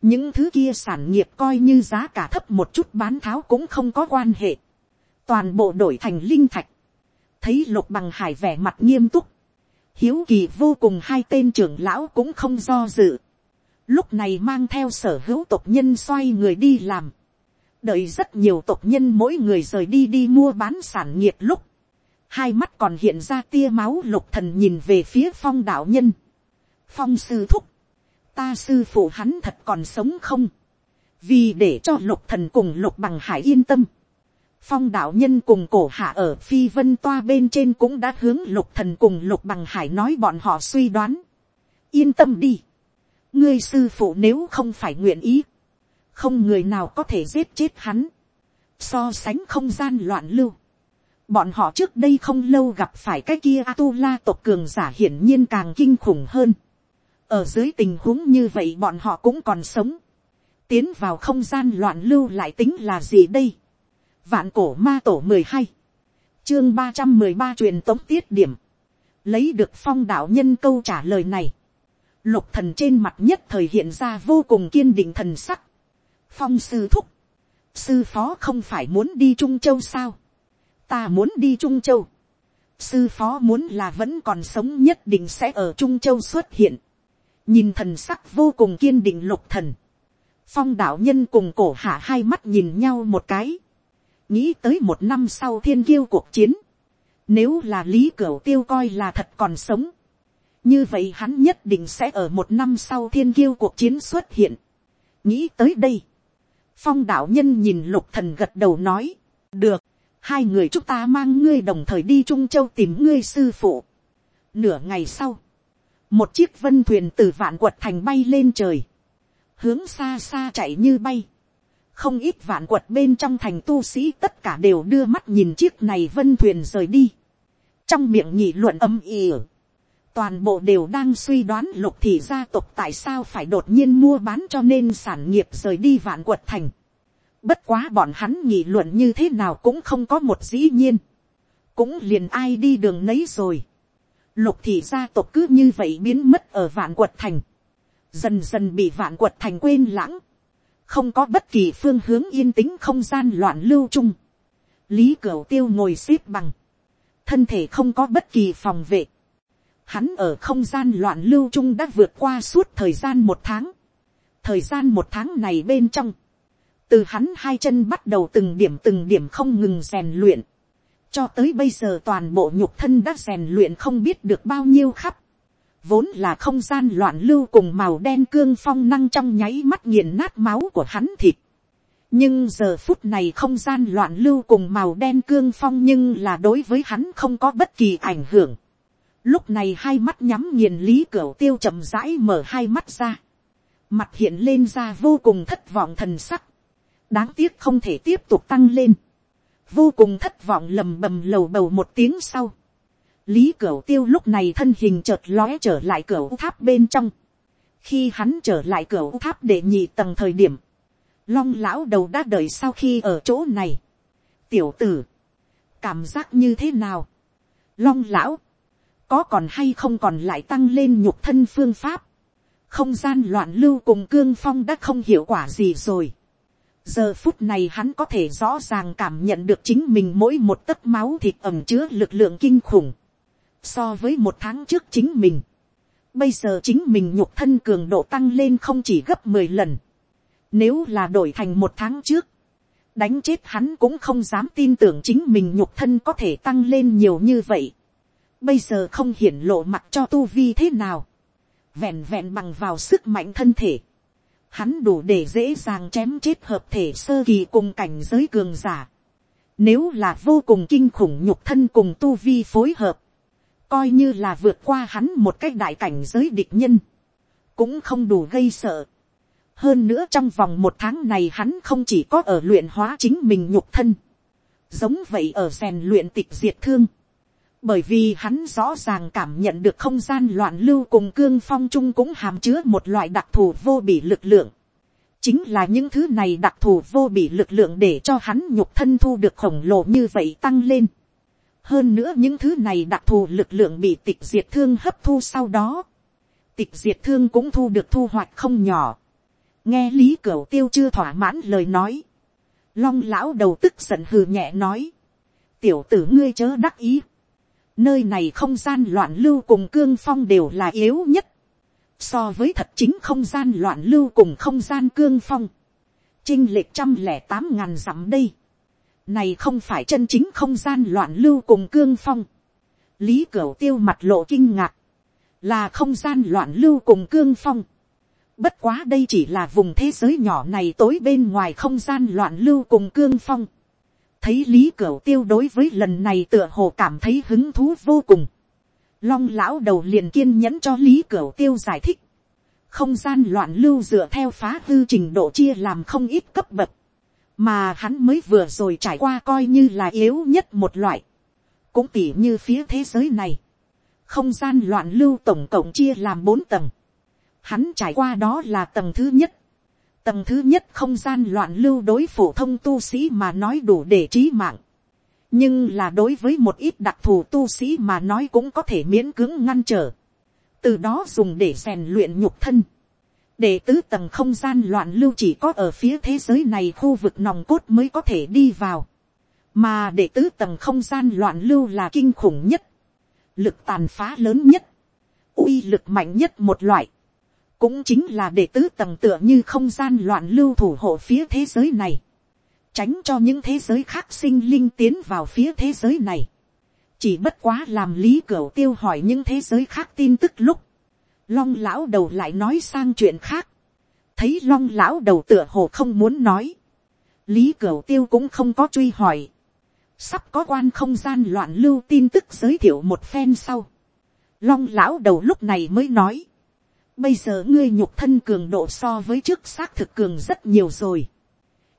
[SPEAKER 1] những thứ kia sản nghiệp coi như giá cả thấp một chút bán tháo cũng không có quan hệ, toàn bộ đổi thành linh thạch, thấy lục bằng hải vẻ mặt nghiêm túc, hiếu kỳ vô cùng hai tên trưởng lão cũng không do dự, lúc này mang theo sở hữu tộc nhân xoay người đi làm, đợi rất nhiều tộc nhân mỗi người rời đi đi mua bán sản nghiệp lúc, hai mắt còn hiện ra tia máu lục thần nhìn về phía phong đạo nhân, phong sư thúc, ta sư phụ hắn thật còn sống không, vì để cho lục thần cùng lục bằng hải yên tâm, phong đạo nhân cùng cổ hạ ở phi vân toa bên trên cũng đã hướng lục thần cùng lục bằng hải nói bọn họ suy đoán, yên tâm đi, ngươi sư phụ nếu không phải nguyện ý, không người nào có thể giết chết hắn, so sánh không gian loạn lưu, bọn họ trước đây không lâu gặp phải cái kia Atula tộc cường giả hiển nhiên càng kinh khủng hơn. ở dưới tình huống như vậy bọn họ cũng còn sống, tiến vào không gian loạn lưu lại tính là gì đây. vạn cổ ma tổ mười hai, chương ba trăm mười ba truyền tống tiết điểm, lấy được phong đạo nhân câu trả lời này, lục thần trên mặt nhất thời hiện ra vô cùng kiên định thần sắc phong sư thúc, sư phó không phải muốn đi trung châu sao, ta muốn đi trung châu, sư phó muốn là vẫn còn sống nhất định sẽ ở trung châu xuất hiện, nhìn thần sắc vô cùng kiên định lục thần, phong đạo nhân cùng cổ hạ hai mắt nhìn nhau một cái, nghĩ tới một năm sau thiên kiêu cuộc chiến, nếu là lý cửu tiêu coi là thật còn sống, như vậy hắn nhất định sẽ ở một năm sau thiên kiêu cuộc chiến xuất hiện. nghĩ tới đây, phong đạo nhân nhìn lục thần gật đầu nói, được, hai người chúng ta mang ngươi đồng thời đi trung châu tìm ngươi sư phụ. nửa ngày sau, một chiếc vân thuyền từ vạn quật thành bay lên trời, hướng xa xa chạy như bay. không ít vạn quật bên trong thành tu sĩ tất cả đều đưa mắt nhìn chiếc này vân thuyền rời đi. trong miệng nhị luận âm ỉ toàn bộ đều đang suy đoán lục thị gia tộc tại sao phải đột nhiên mua bán cho nên sản nghiệp rời đi vạn quật thành. Bất quá bọn hắn nghị luận như thế nào cũng không có một dĩ nhiên. Cũng liền ai đi đường nấy rồi. Lục thị gia tộc cứ như vậy biến mất ở vạn quật thành. Dần dần bị vạn quật thành quên lãng. Không có bất kỳ phương hướng yên tĩnh không gian loạn lưu chung. Lý Cửu Tiêu ngồi xếp bằng. Thân thể không có bất kỳ phòng vệ Hắn ở không gian loạn lưu trung đã vượt qua suốt thời gian một tháng. Thời gian một tháng này bên trong. Từ hắn hai chân bắt đầu từng điểm từng điểm không ngừng rèn luyện. Cho tới bây giờ toàn bộ nhục thân đã rèn luyện không biết được bao nhiêu khắp. Vốn là không gian loạn lưu cùng màu đen cương phong năng trong nháy mắt nghiền nát máu của hắn thịt nhưng giờ phút này không gian loạn lưu cùng màu đen cương phong nhưng là đối với hắn không có bất kỳ ảnh hưởng. Lúc này hai mắt nhắm nghiền lý cửa tiêu chậm rãi mở hai mắt ra. Mặt hiện lên ra vô cùng thất vọng thần sắc. Đáng tiếc không thể tiếp tục tăng lên. Vô cùng thất vọng lầm bầm lầu bầu một tiếng sau. Lý Cửu Tiêu lúc này thân hình chợt lóe trở lại cửa tháp bên trong. Khi hắn trở lại cửa tháp để nhị tầng thời điểm. Long lão đầu đã đợi sau khi ở chỗ này. Tiểu tử. Cảm giác như thế nào? Long lão có còn hay không còn lại tăng lên nhục thân phương pháp, không gian loạn lưu cùng cương phong đã không hiệu quả gì rồi. giờ phút này hắn có thể rõ ràng cảm nhận được chính mình mỗi một tấc máu thịt ẩm chứa lực lượng kinh khủng. So với một tháng trước chính mình, bây giờ chính mình nhục thân cường độ tăng lên không chỉ gấp mười lần. Nếu là đổi thành một tháng trước, đánh chết hắn cũng không dám tin tưởng chính mình nhục thân có thể tăng lên nhiều như vậy. Bây giờ không hiển lộ mặt cho tu vi thế nào. Vẹn vẹn bằng vào sức mạnh thân thể hắn đủ để dễ dàng chém chết hợp thể sơ kỳ cùng cảnh giới cường giả. Nếu là vô cùng kinh khủng nhục thân cùng tu vi phối hợp, coi như là vượt qua hắn một cách đại cảnh giới địch nhân, cũng không đủ gây sợ. hơn nữa trong vòng một tháng này hắn không chỉ có ở luyện hóa chính mình nhục thân, giống vậy ở rèn luyện tịch diệt thương, bởi vì hắn rõ ràng cảm nhận được không gian loạn lưu cùng cương phong trung cũng hàm chứa một loại đặc thù vô bị lực lượng. chính là những thứ này đặc thù vô bị lực lượng để cho hắn nhục thân thu được khổng lồ như vậy tăng lên. hơn nữa những thứ này đặc thù lực lượng bị tịch diệt thương hấp thu sau đó. tịch diệt thương cũng thu được thu hoạch không nhỏ. nghe lý cửu tiêu chưa thỏa mãn lời nói. long lão đầu tức giận hừ nhẹ nói. tiểu tử ngươi chớ đắc ý Nơi này không gian loạn lưu cùng cương phong đều là yếu nhất. So với thật chính không gian loạn lưu cùng không gian cương phong. Trinh lệch trăm lẻ tám ngàn dặm đây. Này không phải chân chính không gian loạn lưu cùng cương phong. Lý Cửu tiêu mặt lộ kinh ngạc. Là không gian loạn lưu cùng cương phong. Bất quá đây chỉ là vùng thế giới nhỏ này tối bên ngoài không gian loạn lưu cùng cương phong thấy lý cửu tiêu đối với lần này tựa hồ cảm thấy hứng thú vô cùng. long lão đầu liền kiên nhẫn cho lý cửu tiêu giải thích. không gian loạn lưu dựa theo phá hư trình độ chia làm không ít cấp bậc. mà hắn mới vừa rồi trải qua coi như là yếu nhất một loại. cũng tỉ như phía thế giới này. không gian loạn lưu tổng cộng chia làm bốn tầng. hắn trải qua đó là tầng thứ nhất Tầng thứ nhất không gian loạn lưu đối phổ thông tu sĩ mà nói đủ để trí mạng. Nhưng là đối với một ít đặc thù tu sĩ mà nói cũng có thể miễn cưỡng ngăn trở. Từ đó dùng để rèn luyện nhục thân. Để tứ tầng không gian loạn lưu chỉ có ở phía thế giới này khu vực nòng cốt mới có thể đi vào. Mà để tứ tầng không gian loạn lưu là kinh khủng nhất. Lực tàn phá lớn nhất. uy lực mạnh nhất một loại cũng chính là để tứ tầng tựa như không gian loạn lưu thủ hộ phía thế giới này, tránh cho những thế giới khác sinh linh tiến vào phía thế giới này, chỉ bất quá làm lý cửa tiêu hỏi những thế giới khác tin tức lúc, long lão đầu lại nói sang chuyện khác, thấy long lão đầu tựa hồ không muốn nói, lý cửa tiêu cũng không có truy hỏi, sắp có quan không gian loạn lưu tin tức giới thiệu một phen sau, long lão đầu lúc này mới nói, Bây giờ ngươi nhục thân cường độ so với trước xác thực cường rất nhiều rồi.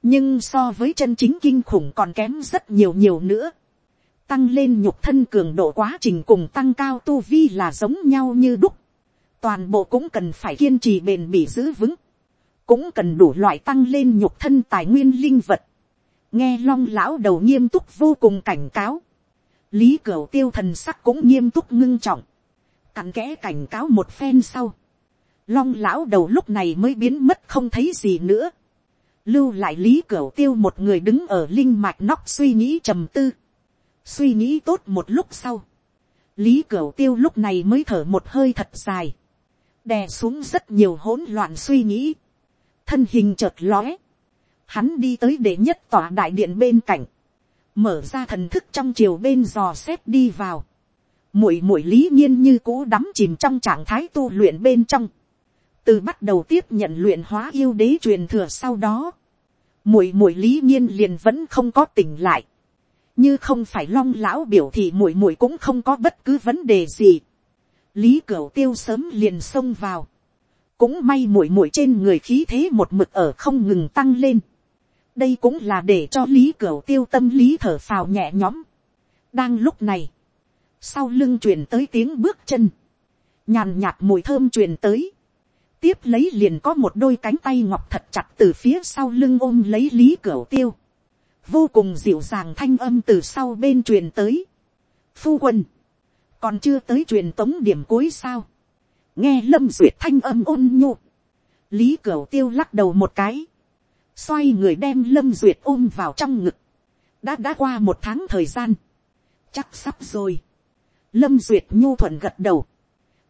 [SPEAKER 1] Nhưng so với chân chính kinh khủng còn kém rất nhiều nhiều nữa. Tăng lên nhục thân cường độ quá trình cùng tăng cao tu vi là giống nhau như đúc. Toàn bộ cũng cần phải kiên trì bền bỉ giữ vững. Cũng cần đủ loại tăng lên nhục thân tài nguyên linh vật. Nghe long lão đầu nghiêm túc vô cùng cảnh cáo. Lý cửu tiêu thần sắc cũng nghiêm túc ngưng trọng. Cặn kẽ cảnh cáo một phen sau long lão đầu lúc này mới biến mất không thấy gì nữa. lưu lại lý cửu tiêu một người đứng ở linh mạch nóc suy nghĩ trầm tư. suy nghĩ tốt một lúc sau. lý cửu tiêu lúc này mới thở một hơi thật dài. đè xuống rất nhiều hỗn loạn suy nghĩ. thân hình chợt lóe. hắn đi tới để nhất tòa đại điện bên cạnh. mở ra thần thức trong chiều bên dò xét đi vào. muội muội lý nhiên như cũ đắm chìm trong trạng thái tu luyện bên trong từ bắt đầu tiếp nhận luyện hóa yêu đế truyền thừa sau đó, muội muội lý nhiên liền vẫn không có tỉnh lại, như không phải long lão biểu thì muội muội cũng không có bất cứ vấn đề gì. lý cửu tiêu sớm liền xông vào, cũng may muội muội trên người khí thế một mực ở không ngừng tăng lên. đây cũng là để cho lý cửu tiêu tâm lý thở phào nhẹ nhõm. đang lúc này, sau lưng truyền tới tiếng bước chân, nhàn nhạt mùi thơm truyền tới, tiếp lấy liền có một đôi cánh tay ngọc thật chặt từ phía sau lưng ôm lấy lý cửa tiêu. vô cùng dịu dàng thanh âm từ sau bên truyền tới. phu quân, còn chưa tới truyền tống điểm cuối sao. nghe lâm duyệt thanh âm ôn nhu. lý cửa tiêu lắc đầu một cái. xoay người đem lâm duyệt ôm vào trong ngực, đã đã qua một tháng thời gian, chắc sắp rồi, lâm duyệt nhu thuận gật đầu,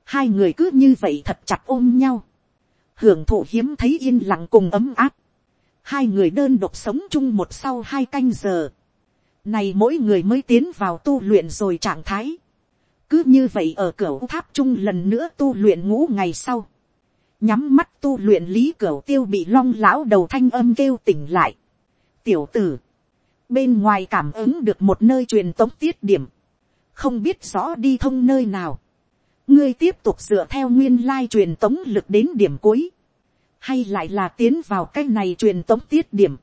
[SPEAKER 1] hai người cứ như vậy thật chặt ôm nhau, hưởng thụ hiếm thấy yên lặng cùng ấm áp, hai người đơn độc sống chung một sau hai canh giờ, này mỗi người mới tiến vào tu luyện rồi trạng thái, cứ như vậy ở cửa tháp chung lần nữa tu luyện ngũ ngày sau, nhắm mắt tu luyện lý cửa tiêu bị long lão đầu thanh âm kêu tỉnh lại. tiểu tử, bên ngoài cảm ứng được một nơi truyền tống tiết điểm, không biết rõ đi thông nơi nào, ngươi tiếp tục dựa theo nguyên lai truyền tống lực đến điểm cuối, hay lại là tiến vào cái này truyền tống tiết điểm,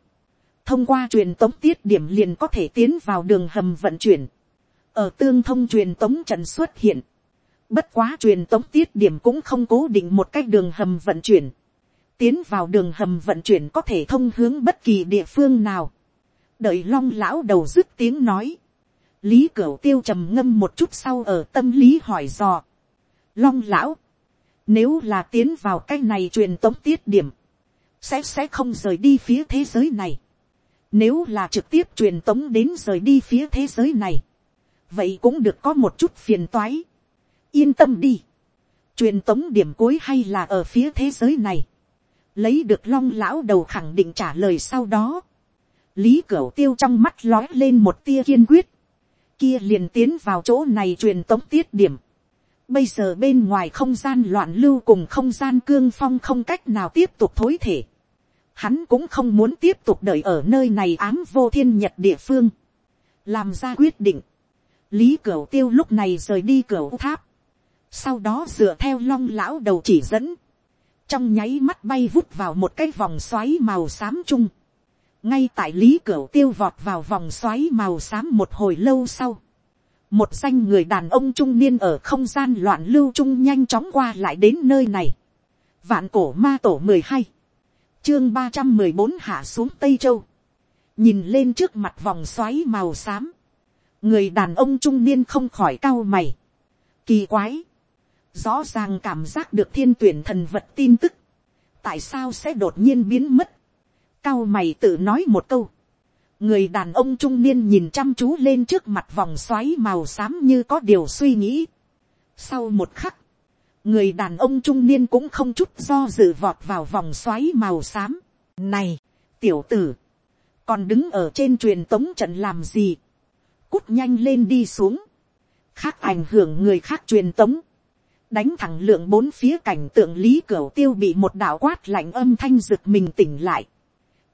[SPEAKER 1] thông qua truyền tống tiết điểm liền có thể tiến vào đường hầm vận chuyển, ở tương thông truyền tống trận xuất hiện, Bất quá truyền tống tiết điểm cũng không cố định một cách đường hầm vận chuyển. Tiến vào đường hầm vận chuyển có thể thông hướng bất kỳ địa phương nào. Đợi long lão đầu dứt tiếng nói. Lý Cửu tiêu trầm ngâm một chút sau ở tâm lý hỏi dò. Long lão. Nếu là tiến vào cái này truyền tống tiết điểm. Sẽ sẽ không rời đi phía thế giới này. Nếu là trực tiếp truyền tống đến rời đi phía thế giới này. Vậy cũng được có một chút phiền toái yên tâm đi. truyền tống điểm cuối hay là ở phía thế giới này. lấy được long lão đầu khẳng định trả lời sau đó. lý cửu tiêu trong mắt lói lên một tia kiên quyết. kia liền tiến vào chỗ này truyền tống tiết điểm bây giờ bên ngoài không gian loạn lưu cùng không gian cương phong không cách nào tiếp tục thối thể. hắn cũng không muốn tiếp tục đợi ở nơi này ám vô thiên nhật địa phương. làm ra quyết định. lý cửu tiêu lúc này rời đi cửu tháp sau đó dựa theo long lão đầu chỉ dẫn, trong nháy mắt bay vút vào một cái vòng xoáy màu xám chung, ngay tại lý Cửu tiêu vọt vào vòng xoáy màu xám một hồi lâu sau, một danh người đàn ông trung niên ở không gian loạn lưu trung nhanh chóng qua lại đến nơi này, vạn cổ ma tổ mười hai, chương ba trăm mười bốn hạ xuống tây châu, nhìn lên trước mặt vòng xoáy màu xám, người đàn ông trung niên không khỏi cao mày, kỳ quái, rõ ràng cảm giác được thiên tuyển thần vật tin tức, tại sao sẽ đột nhiên biến mất, cao mày tự nói một câu, người đàn ông trung niên nhìn chăm chú lên trước mặt vòng xoáy màu xám như có điều suy nghĩ. sau một khắc, người đàn ông trung niên cũng không chút do dự vọt vào vòng xoáy màu xám. này, tiểu tử, còn đứng ở trên truyền tống trận làm gì, cút nhanh lên đi xuống, khác ảnh hưởng người khác truyền tống, đánh thẳng lượng bốn phía cảnh tượng lý cửa tiêu bị một đạo quát lạnh âm thanh rực mình tỉnh lại,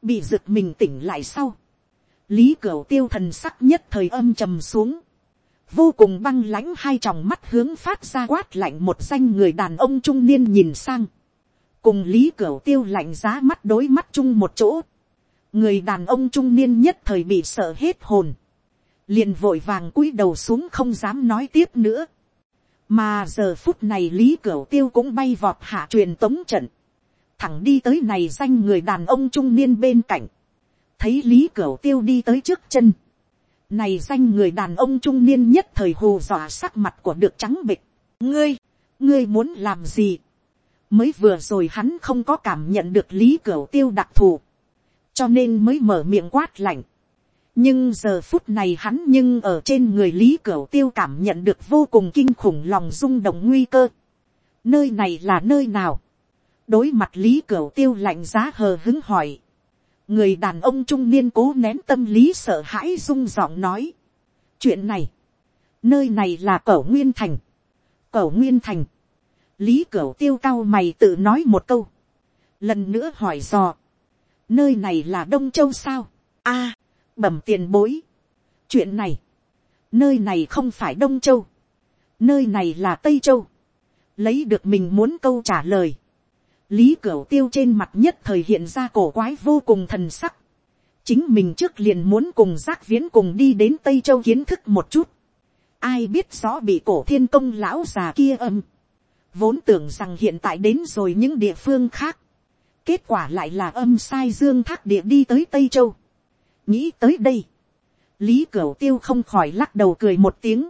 [SPEAKER 1] bị rực mình tỉnh lại sau, lý Cửu tiêu thần sắc nhất thời âm trầm xuống, vô cùng băng lãnh hai tròng mắt hướng phát ra quát lạnh một danh người đàn ông trung niên nhìn sang, cùng lý Cửu tiêu lạnh giá mắt đối mắt chung một chỗ, người đàn ông trung niên nhất thời bị sợ hết hồn, liền vội vàng cúi đầu xuống không dám nói tiếp nữa, mà giờ phút này lý cửu tiêu cũng bay vọt hạ truyền tống trận, thẳng đi tới này danh người đàn ông trung niên bên cạnh, thấy lý cửu tiêu đi tới trước chân, này danh người đàn ông trung niên nhất thời hù dọa sắc mặt của được trắng bịch, ngươi, ngươi muốn làm gì, mới vừa rồi hắn không có cảm nhận được lý cửu tiêu đặc thù, cho nên mới mở miệng quát lạnh, nhưng giờ phút này hắn nhưng ở trên người lý cửu tiêu cảm nhận được vô cùng kinh khủng lòng rung động nguy cơ. nơi này là nơi nào. đối mặt lý cửu tiêu lạnh giá hờ hứng hỏi người đàn ông trung niên cố nén tâm lý sợ hãi rung giọng nói. chuyện này, nơi này là cẩu nguyên thành. cẩu nguyên thành. lý cẩu tiêu cao mày tự nói một câu. lần nữa hỏi dò. nơi này là đông châu sao. a bẩm tiền bối. chuyện này, nơi này không phải đông châu, nơi này là tây châu, lấy được mình muốn câu trả lời lý cửu tiêu trên mặt nhất thời hiện ra cổ quái vô cùng thần sắc. chính mình trước liền muốn cùng giác viễn cùng đi đến tây châu kiến thức một chút. ai biết rõ bị cổ thiên công lão già kia âm. vốn tưởng rằng hiện tại đến rồi những địa phương khác. kết quả lại là âm sai dương thác địa đi tới tây châu nghĩ tới đây, lý cửu tiêu không khỏi lắc đầu cười một tiếng,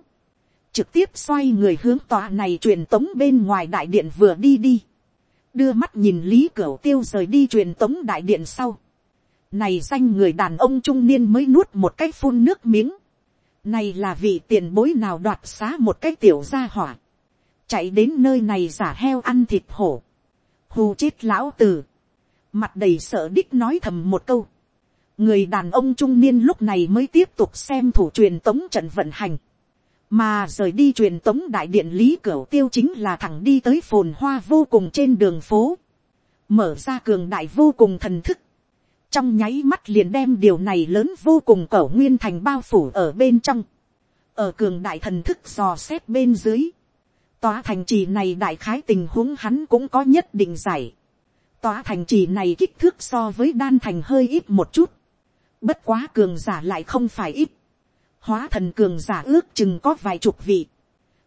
[SPEAKER 1] trực tiếp xoay người hướng tòa này truyền tống bên ngoài đại điện vừa đi đi, đưa mắt nhìn lý cửu tiêu rời đi truyền tống đại điện sau, này danh người đàn ông trung niên mới nuốt một cái phun nước miếng, này là vị tiền bối nào đoạt xá một cái tiểu gia hỏa, chạy đến nơi này giả heo ăn thịt hổ, hù chết lão tử, mặt đầy sợ đích nói thầm một câu, người đàn ông trung niên lúc này mới tiếp tục xem thủ truyền tống trận vận hành, mà rời đi truyền tống đại điện lý cửa tiêu chính là thẳng đi tới phồn hoa vô cùng trên đường phố, mở ra cường đại vô cùng thần thức, trong nháy mắt liền đem điều này lớn vô cùng cẩu nguyên thành bao phủ ở bên trong, ở cường đại thần thức dò xét bên dưới, tòa thành trì này đại khái tình huống hắn cũng có nhất định giải, tòa thành trì này kích thước so với đan thành hơi ít một chút, bất quá cường giả lại không phải ít, hóa thần cường giả ước chừng có vài chục vị,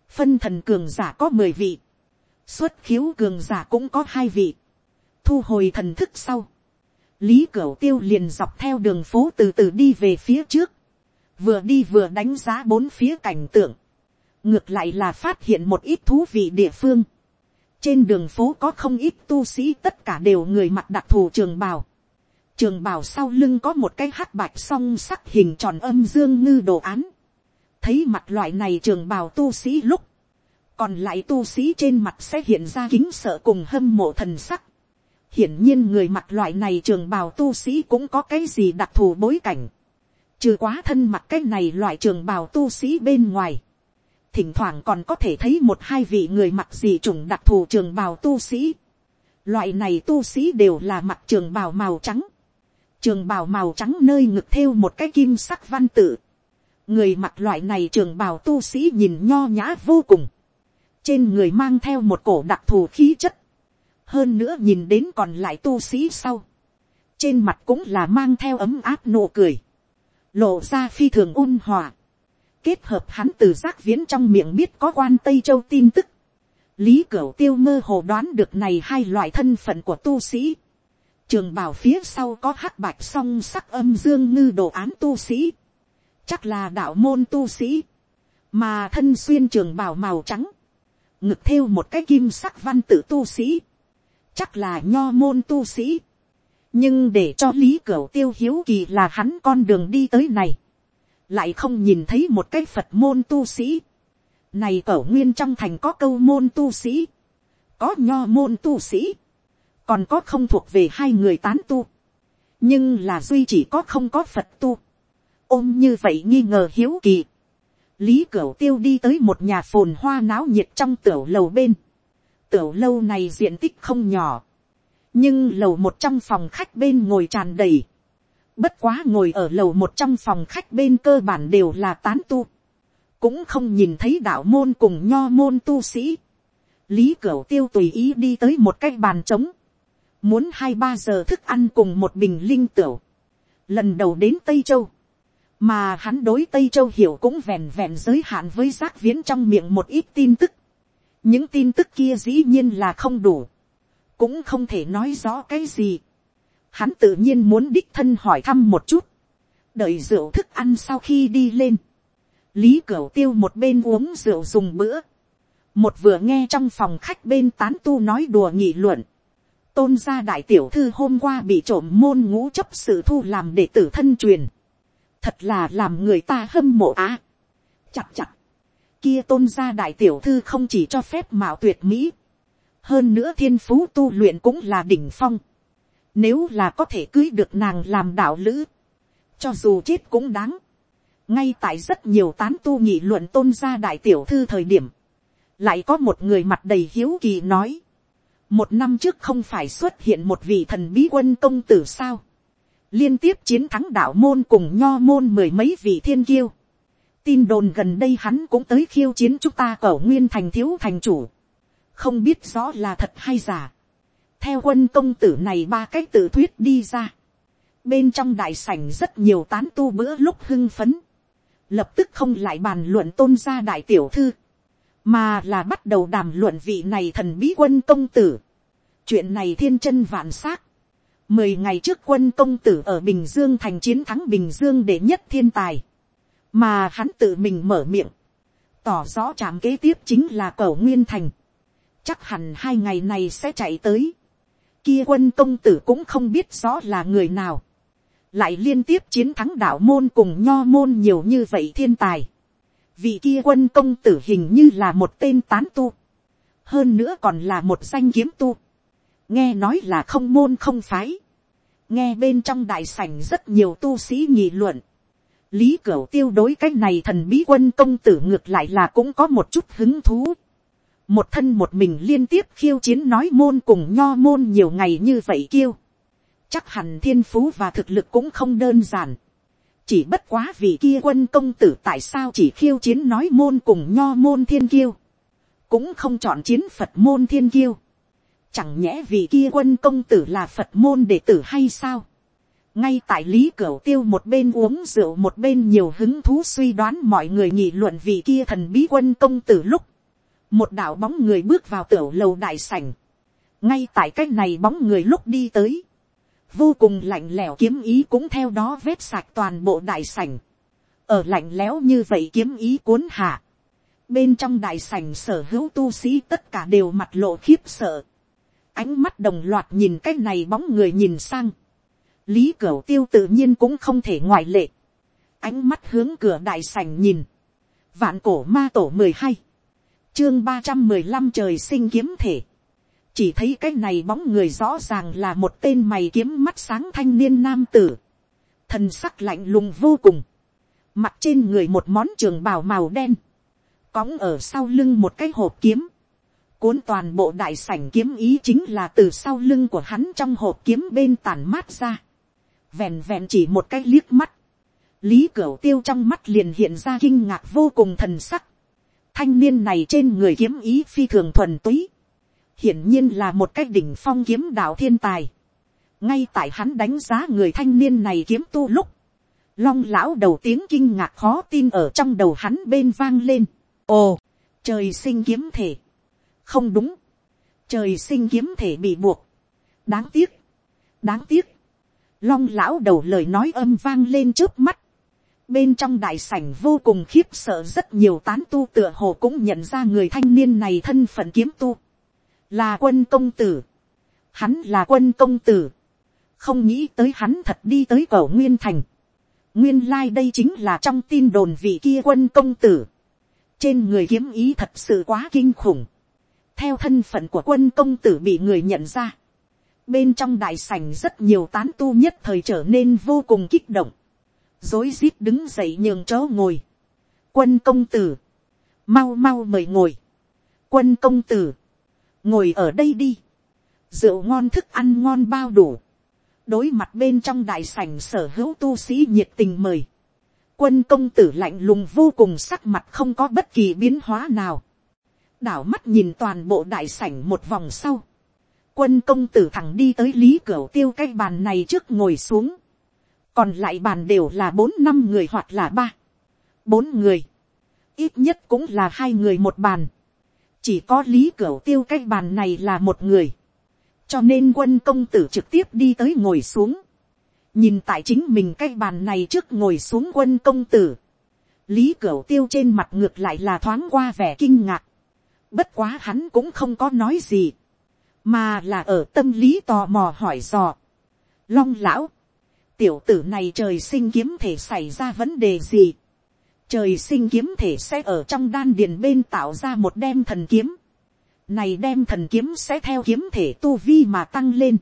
[SPEAKER 1] phân thần cường giả có mười vị, xuất khiếu cường giả cũng có hai vị, thu hồi thần thức sau, lý cửu tiêu liền dọc theo đường phố từ từ đi về phía trước, vừa đi vừa đánh giá bốn phía cảnh tượng, ngược lại là phát hiện một ít thú vị địa phương. trên đường phố có không ít tu sĩ tất cả đều người mặc đặc thù trường bào trường bào sau lưng có một cái hắc bạch song sắc hình tròn âm dương ngư đồ án. thấy mặt loại này trường bào tu sĩ lúc, còn lại tu sĩ trên mặt sẽ hiện ra kính sợ cùng hâm mộ thần sắc hiển nhiên người mặt loại này trường bào tu sĩ cũng có cái gì đặc thù bối cảnh. Trừ quá thân mặt cái này loại trường bào tu sĩ bên ngoài. Thỉnh thoảng còn có thể thấy một hai vị người mặc gì chủng đặc thù trường bào tu sĩ. Loại này tu sĩ đều là mặt trường bào màu trắng. Trường bào màu trắng nơi ngực thêu một cái kim sắc văn tự. Người mặc loại này trường bào tu sĩ nhìn nho nhã vô cùng. Trên người mang theo một cổ đặc thù khí chất. Hơn nữa nhìn đến còn lại tu sĩ sau, trên mặt cũng là mang theo ấm áp nụ cười, lộ ra phi thường ôn hòa, kết hợp hắn từ giác viễn trong miệng biết có quan tây châu tin tức, lý cửu tiêu mơ hồ đoán được này hai loại thân phận của tu sĩ, trường bảo phía sau có hắc bạch song sắc âm dương ngư đồ án tu sĩ, chắc là đạo môn tu sĩ, mà thân xuyên trường bảo màu trắng, ngực thêu một cái kim sắc văn tự tu sĩ, chắc là nho môn tu sĩ. nhưng để cho lý cửa tiêu hiếu kỳ là hắn con đường đi tới này, lại không nhìn thấy một cái phật môn tu sĩ. này ở nguyên trong thành có câu môn tu sĩ, có nho môn tu sĩ, còn có không thuộc về hai người tán tu, nhưng là duy chỉ có không có phật tu. ôm như vậy nghi ngờ hiếu kỳ. lý cửu tiêu đi tới một nhà phồn hoa náo nhiệt trong tiểu lầu bên. Tiểu lâu này diện tích không nhỏ, nhưng lầu một trong phòng khách bên ngồi tràn đầy, bất quá ngồi ở lầu một trong phòng khách bên cơ bản đều là tán tu, cũng không nhìn thấy đạo môn cùng nho môn tu sĩ, lý cửu tiêu tùy ý đi tới một cái bàn trống, muốn hai ba giờ thức ăn cùng một bình linh tửu, lần đầu đến tây châu, mà hắn đối tây châu hiểu cũng vẹn vẹn giới hạn với giác viễn trong miệng một ít tin tức, những tin tức kia dĩ nhiên là không đủ, cũng không thể nói rõ cái gì. Hắn tự nhiên muốn đích thân hỏi thăm một chút, đợi rượu thức ăn sau khi đi lên, lý cửu tiêu một bên uống rượu dùng bữa, một vừa nghe trong phòng khách bên tán tu nói đùa nghị luận, tôn gia đại tiểu thư hôm qua bị trộm môn ngũ chấp sự thu làm đệ tử thân truyền, thật là làm người ta hâm mộ á, chặt chặt, kia tôn gia đại tiểu thư không chỉ cho phép mạo tuyệt mỹ, hơn nữa thiên phú tu luyện cũng là đỉnh phong. Nếu là có thể cưới được nàng làm đạo lữ, cho dù chết cũng đáng. ngay tại rất nhiều tán tu nghị luận tôn gia đại tiểu thư thời điểm, lại có một người mặt đầy hiếu kỳ nói, một năm trước không phải xuất hiện một vị thần bí quân công tử sao, liên tiếp chiến thắng đạo môn cùng nho môn mười mấy vị thiên kiêu, tin đồn gần đây hắn cũng tới khiêu chiến chúng ta cẩu nguyên thành thiếu thành chủ. không biết rõ là thật hay giả. theo quân công tử này ba cái tự thuyết đi ra. bên trong đại sảnh rất nhiều tán tu bữa lúc hưng phấn. lập tức không lại bàn luận tôn gia đại tiểu thư mà là bắt đầu đàm luận vị này thần bí quân công tử. chuyện này thiên chân vạn s á c mười ngày trước quân công tử ở bình dương thành chiến thắng bình dương để nhất thiên tài. Mà hắn tự mình mở miệng, tỏ rõ trạm kế tiếp chính là cầu nguyên thành, chắc hẳn hai ngày này sẽ chạy tới, kia quân công tử cũng không biết rõ là người nào, lại liên tiếp chiến thắng đạo môn cùng nho môn nhiều như vậy thiên tài vị kia quân công tử hình như là một tên tán tu, hơn nữa còn là một danh kiếm tu, nghe nói là không môn không phái, nghe bên trong đại sảnh rất nhiều tu sĩ nhị luận, lý cửu tiêu đối cái này thần bí quân công tử ngược lại là cũng có một chút hứng thú. một thân một mình liên tiếp khiêu chiến nói môn cùng nho môn nhiều ngày như vậy kiêu. chắc hẳn thiên phú và thực lực cũng không đơn giản chỉ bất quá vì kia quân công tử tại sao chỉ khiêu chiến nói môn cùng nho môn thiên kiêu. cũng không chọn chiến phật môn thiên kiêu. chẳng nhẽ vì kia quân công tử là phật môn đệ tử hay sao ngay tại lý cửa tiêu một bên uống rượu một bên nhiều hứng thú suy đoán mọi người nghị luận vì kia thần bí quân công tử lúc một đạo bóng người bước vào tiểu lầu đại sảnh ngay tại cái này bóng người lúc đi tới vô cùng lạnh lẽo kiếm ý cũng theo đó vết sạch toàn bộ đại sảnh. Ở lạnh lẽo như vậy kiếm ý cuốn hạ. Bên trong đại sảnh sở hữu tu sĩ tất cả đều mặt lộ khiếp sợ. Ánh mắt đồng loạt nhìn cái này bóng người nhìn sang. Lý cửu tiêu tự nhiên cũng không thể ngoại lệ, ánh mắt hướng cửa đại sảnh nhìn, vạn cổ ma tổ mười hai, chương ba trăm mười lăm trời sinh kiếm thể, chỉ thấy cái này bóng người rõ ràng là một tên mày kiếm mắt sáng thanh niên nam tử, thần sắc lạnh lùng vô cùng, mặt trên người một món trường bào màu đen, cõng ở sau lưng một cái hộp kiếm, cuốn toàn bộ đại sảnh kiếm ý chính là từ sau lưng của hắn trong hộp kiếm bên tàn mát ra. Vẹn vẹn chỉ một cái liếc mắt, lý cửu tiêu trong mắt liền hiện ra kinh ngạc vô cùng thần sắc. thanh niên này trên người kiếm ý phi thường thuần túy, hiển nhiên là một cái đỉnh phong kiếm đạo thiên tài. ngay tại hắn đánh giá người thanh niên này kiếm tu lúc, long lão đầu tiếng kinh ngạc khó tin ở trong đầu hắn bên vang lên. ồ, trời sinh kiếm thể. không đúng, trời sinh kiếm thể bị buộc. đáng tiếc, đáng tiếc, long lão đầu lời nói âm vang lên trước mắt. bên trong đại sảnh vô cùng khiếp sợ rất nhiều tán tu tựa hồ cũng nhận ra người thanh niên này thân phận kiếm tu là quân công tử. hắn là quân công tử. không nghĩ tới hắn thật đi tới cầu nguyên thành. nguyên lai、like、đây chính là trong tin đồn vị kia quân công tử. trên người kiếm ý thật sự quá kinh khủng. theo thân phận của quân công tử bị người nhận ra bên trong đại sảnh rất nhiều tán tu nhất thời trở nên vô cùng kích động, dối rít đứng dậy nhường chó ngồi, quân công tử, mau mau mời ngồi, quân công tử, ngồi ở đây đi, rượu ngon thức ăn ngon bao đủ, đối mặt bên trong đại sảnh sở hữu tu sĩ nhiệt tình mời, quân công tử lạnh lùng vô cùng sắc mặt không có bất kỳ biến hóa nào, đảo mắt nhìn toàn bộ đại sảnh một vòng sau, quân công tử thẳng đi tới lý cửa tiêu cái bàn này trước ngồi xuống. còn lại bàn đều là bốn năm người hoặc là ba, bốn người. ít nhất cũng là hai người một bàn chỉ có lý cửa tiêu cái bàn này là một người. cho nên quân công tử trực tiếp đi tới ngồi xuống. nhìn tại chính mình cái bàn này trước ngồi xuống quân công tử. lý cửa tiêu trên mặt ngược lại là thoáng qua vẻ kinh ngạc. bất quá hắn cũng không có nói gì mà là ở tâm lý tò mò hỏi dò. Long lão, tiểu tử này trời sinh kiếm thể xảy ra vấn đề gì. Trời sinh kiếm thể sẽ ở trong đan điền bên tạo ra một đem thần kiếm. Này đem thần kiếm sẽ theo kiếm thể tu vi mà tăng lên.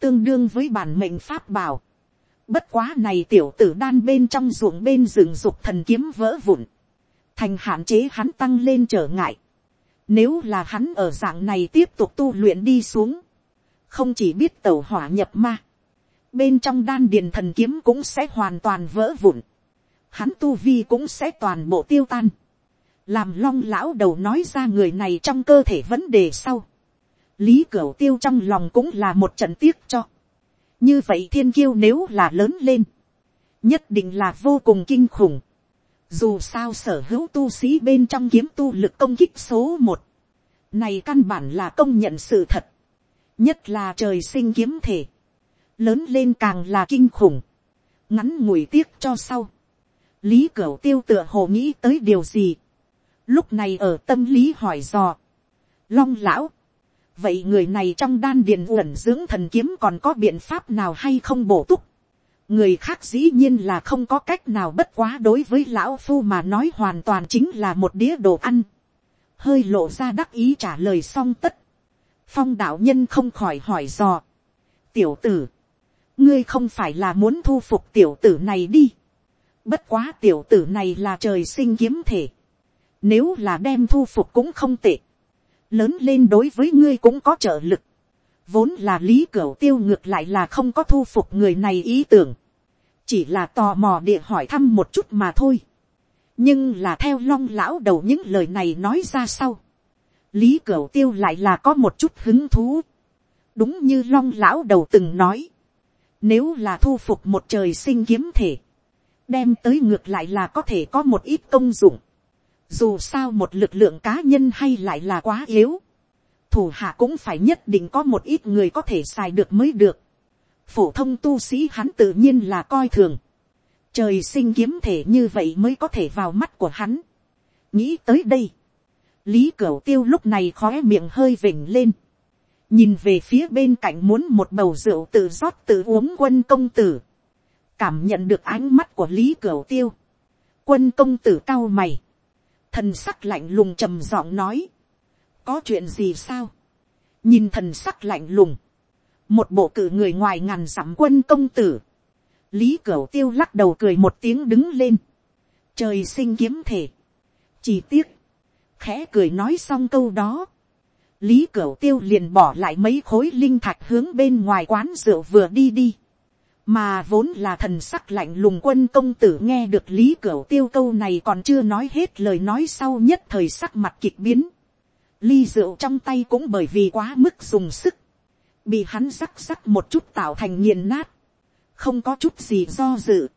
[SPEAKER 1] Tương đương với bản mệnh pháp bảo. Bất quá này tiểu tử đan bên trong ruộng bên rừng dục thần kiếm vỡ vụn. Thành hạn chế hắn tăng lên trở ngại. Nếu là hắn ở dạng này tiếp tục tu luyện đi xuống. Không chỉ biết tẩu hỏa nhập ma. Bên trong đan điền thần kiếm cũng sẽ hoàn toàn vỡ vụn. Hắn tu vi cũng sẽ toàn bộ tiêu tan. Làm long lão đầu nói ra người này trong cơ thể vấn đề sau. Lý Cửu tiêu trong lòng cũng là một trận tiếc cho. Như vậy thiên kiêu nếu là lớn lên. Nhất định là vô cùng kinh khủng dù sao sở hữu tu sĩ bên trong kiếm tu lực công kích số một, này căn bản là công nhận sự thật, nhất là trời sinh kiếm thể, lớn lên càng là kinh khủng, ngắn ngủi tiếc cho sau, lý cửu tiêu tựa hồ nghĩ tới điều gì, lúc này ở tâm lý hỏi dò, long lão, vậy người này trong đan điền uẩn dưỡng thần kiếm còn có biện pháp nào hay không bổ túc, người khác dĩ nhiên là không có cách nào bất quá đối với lão phu mà nói hoàn toàn chính là một đĩa đồ ăn. hơi lộ ra đắc ý trả lời xong tất. phong đạo nhân không khỏi hỏi dò. tiểu tử, ngươi không phải là muốn thu phục tiểu tử này đi bất quá tiểu tử này là trời sinh kiếm thể. nếu là đem thu phục cũng không tệ. lớn lên đối với ngươi cũng có trợ lực vốn là lý cửu tiêu ngược lại là không có thu phục người này ý tưởng, chỉ là tò mò địa hỏi thăm một chút mà thôi. nhưng là theo long lão đầu những lời này nói ra sau, lý cửu tiêu lại là có một chút hứng thú. đúng như long lão đầu từng nói, nếu là thu phục một trời sinh kiếm thể, đem tới ngược lại là có thể có một ít công dụng. dù sao một lực lượng cá nhân hay lại là quá yếu thủ hạ cũng phải nhất định có một ít người có thể xài được mới được. phổ thông tu sĩ hắn tự nhiên là coi thường. trời sinh kiếm thể như vậy mới có thể vào mắt của hắn. nghĩ tới đây, lý cửu tiêu lúc này khóe miệng hơi vỉnh lên. nhìn về phía bên cạnh muốn một bầu rượu tự rót tự uống quân công tử cảm nhận được ánh mắt của lý cửu tiêu. quân công tử cao mày. thần sắc lạnh lùng trầm giọng nói. Có chuyện gì sao, nhìn thần sắc lạnh lùng, một bộ cử người ngoài ngàn dặm quân công tử, lý cửu tiêu lắc đầu cười một tiếng đứng lên, trời sinh kiếm thể, chỉ tiếc, khẽ cười nói xong câu đó, lý cửu tiêu liền bỏ lại mấy khối linh thạch hướng bên ngoài quán rượu vừa đi đi, mà vốn là thần sắc lạnh lùng quân công tử nghe được lý cửu tiêu câu này còn chưa nói hết lời nói sau nhất thời sắc mặt kịch biến, ly rượu trong tay cũng bởi vì quá mức dùng sức, bị hắn rắc rắc một chút tạo thành nghiền nát, không có chút gì do dự.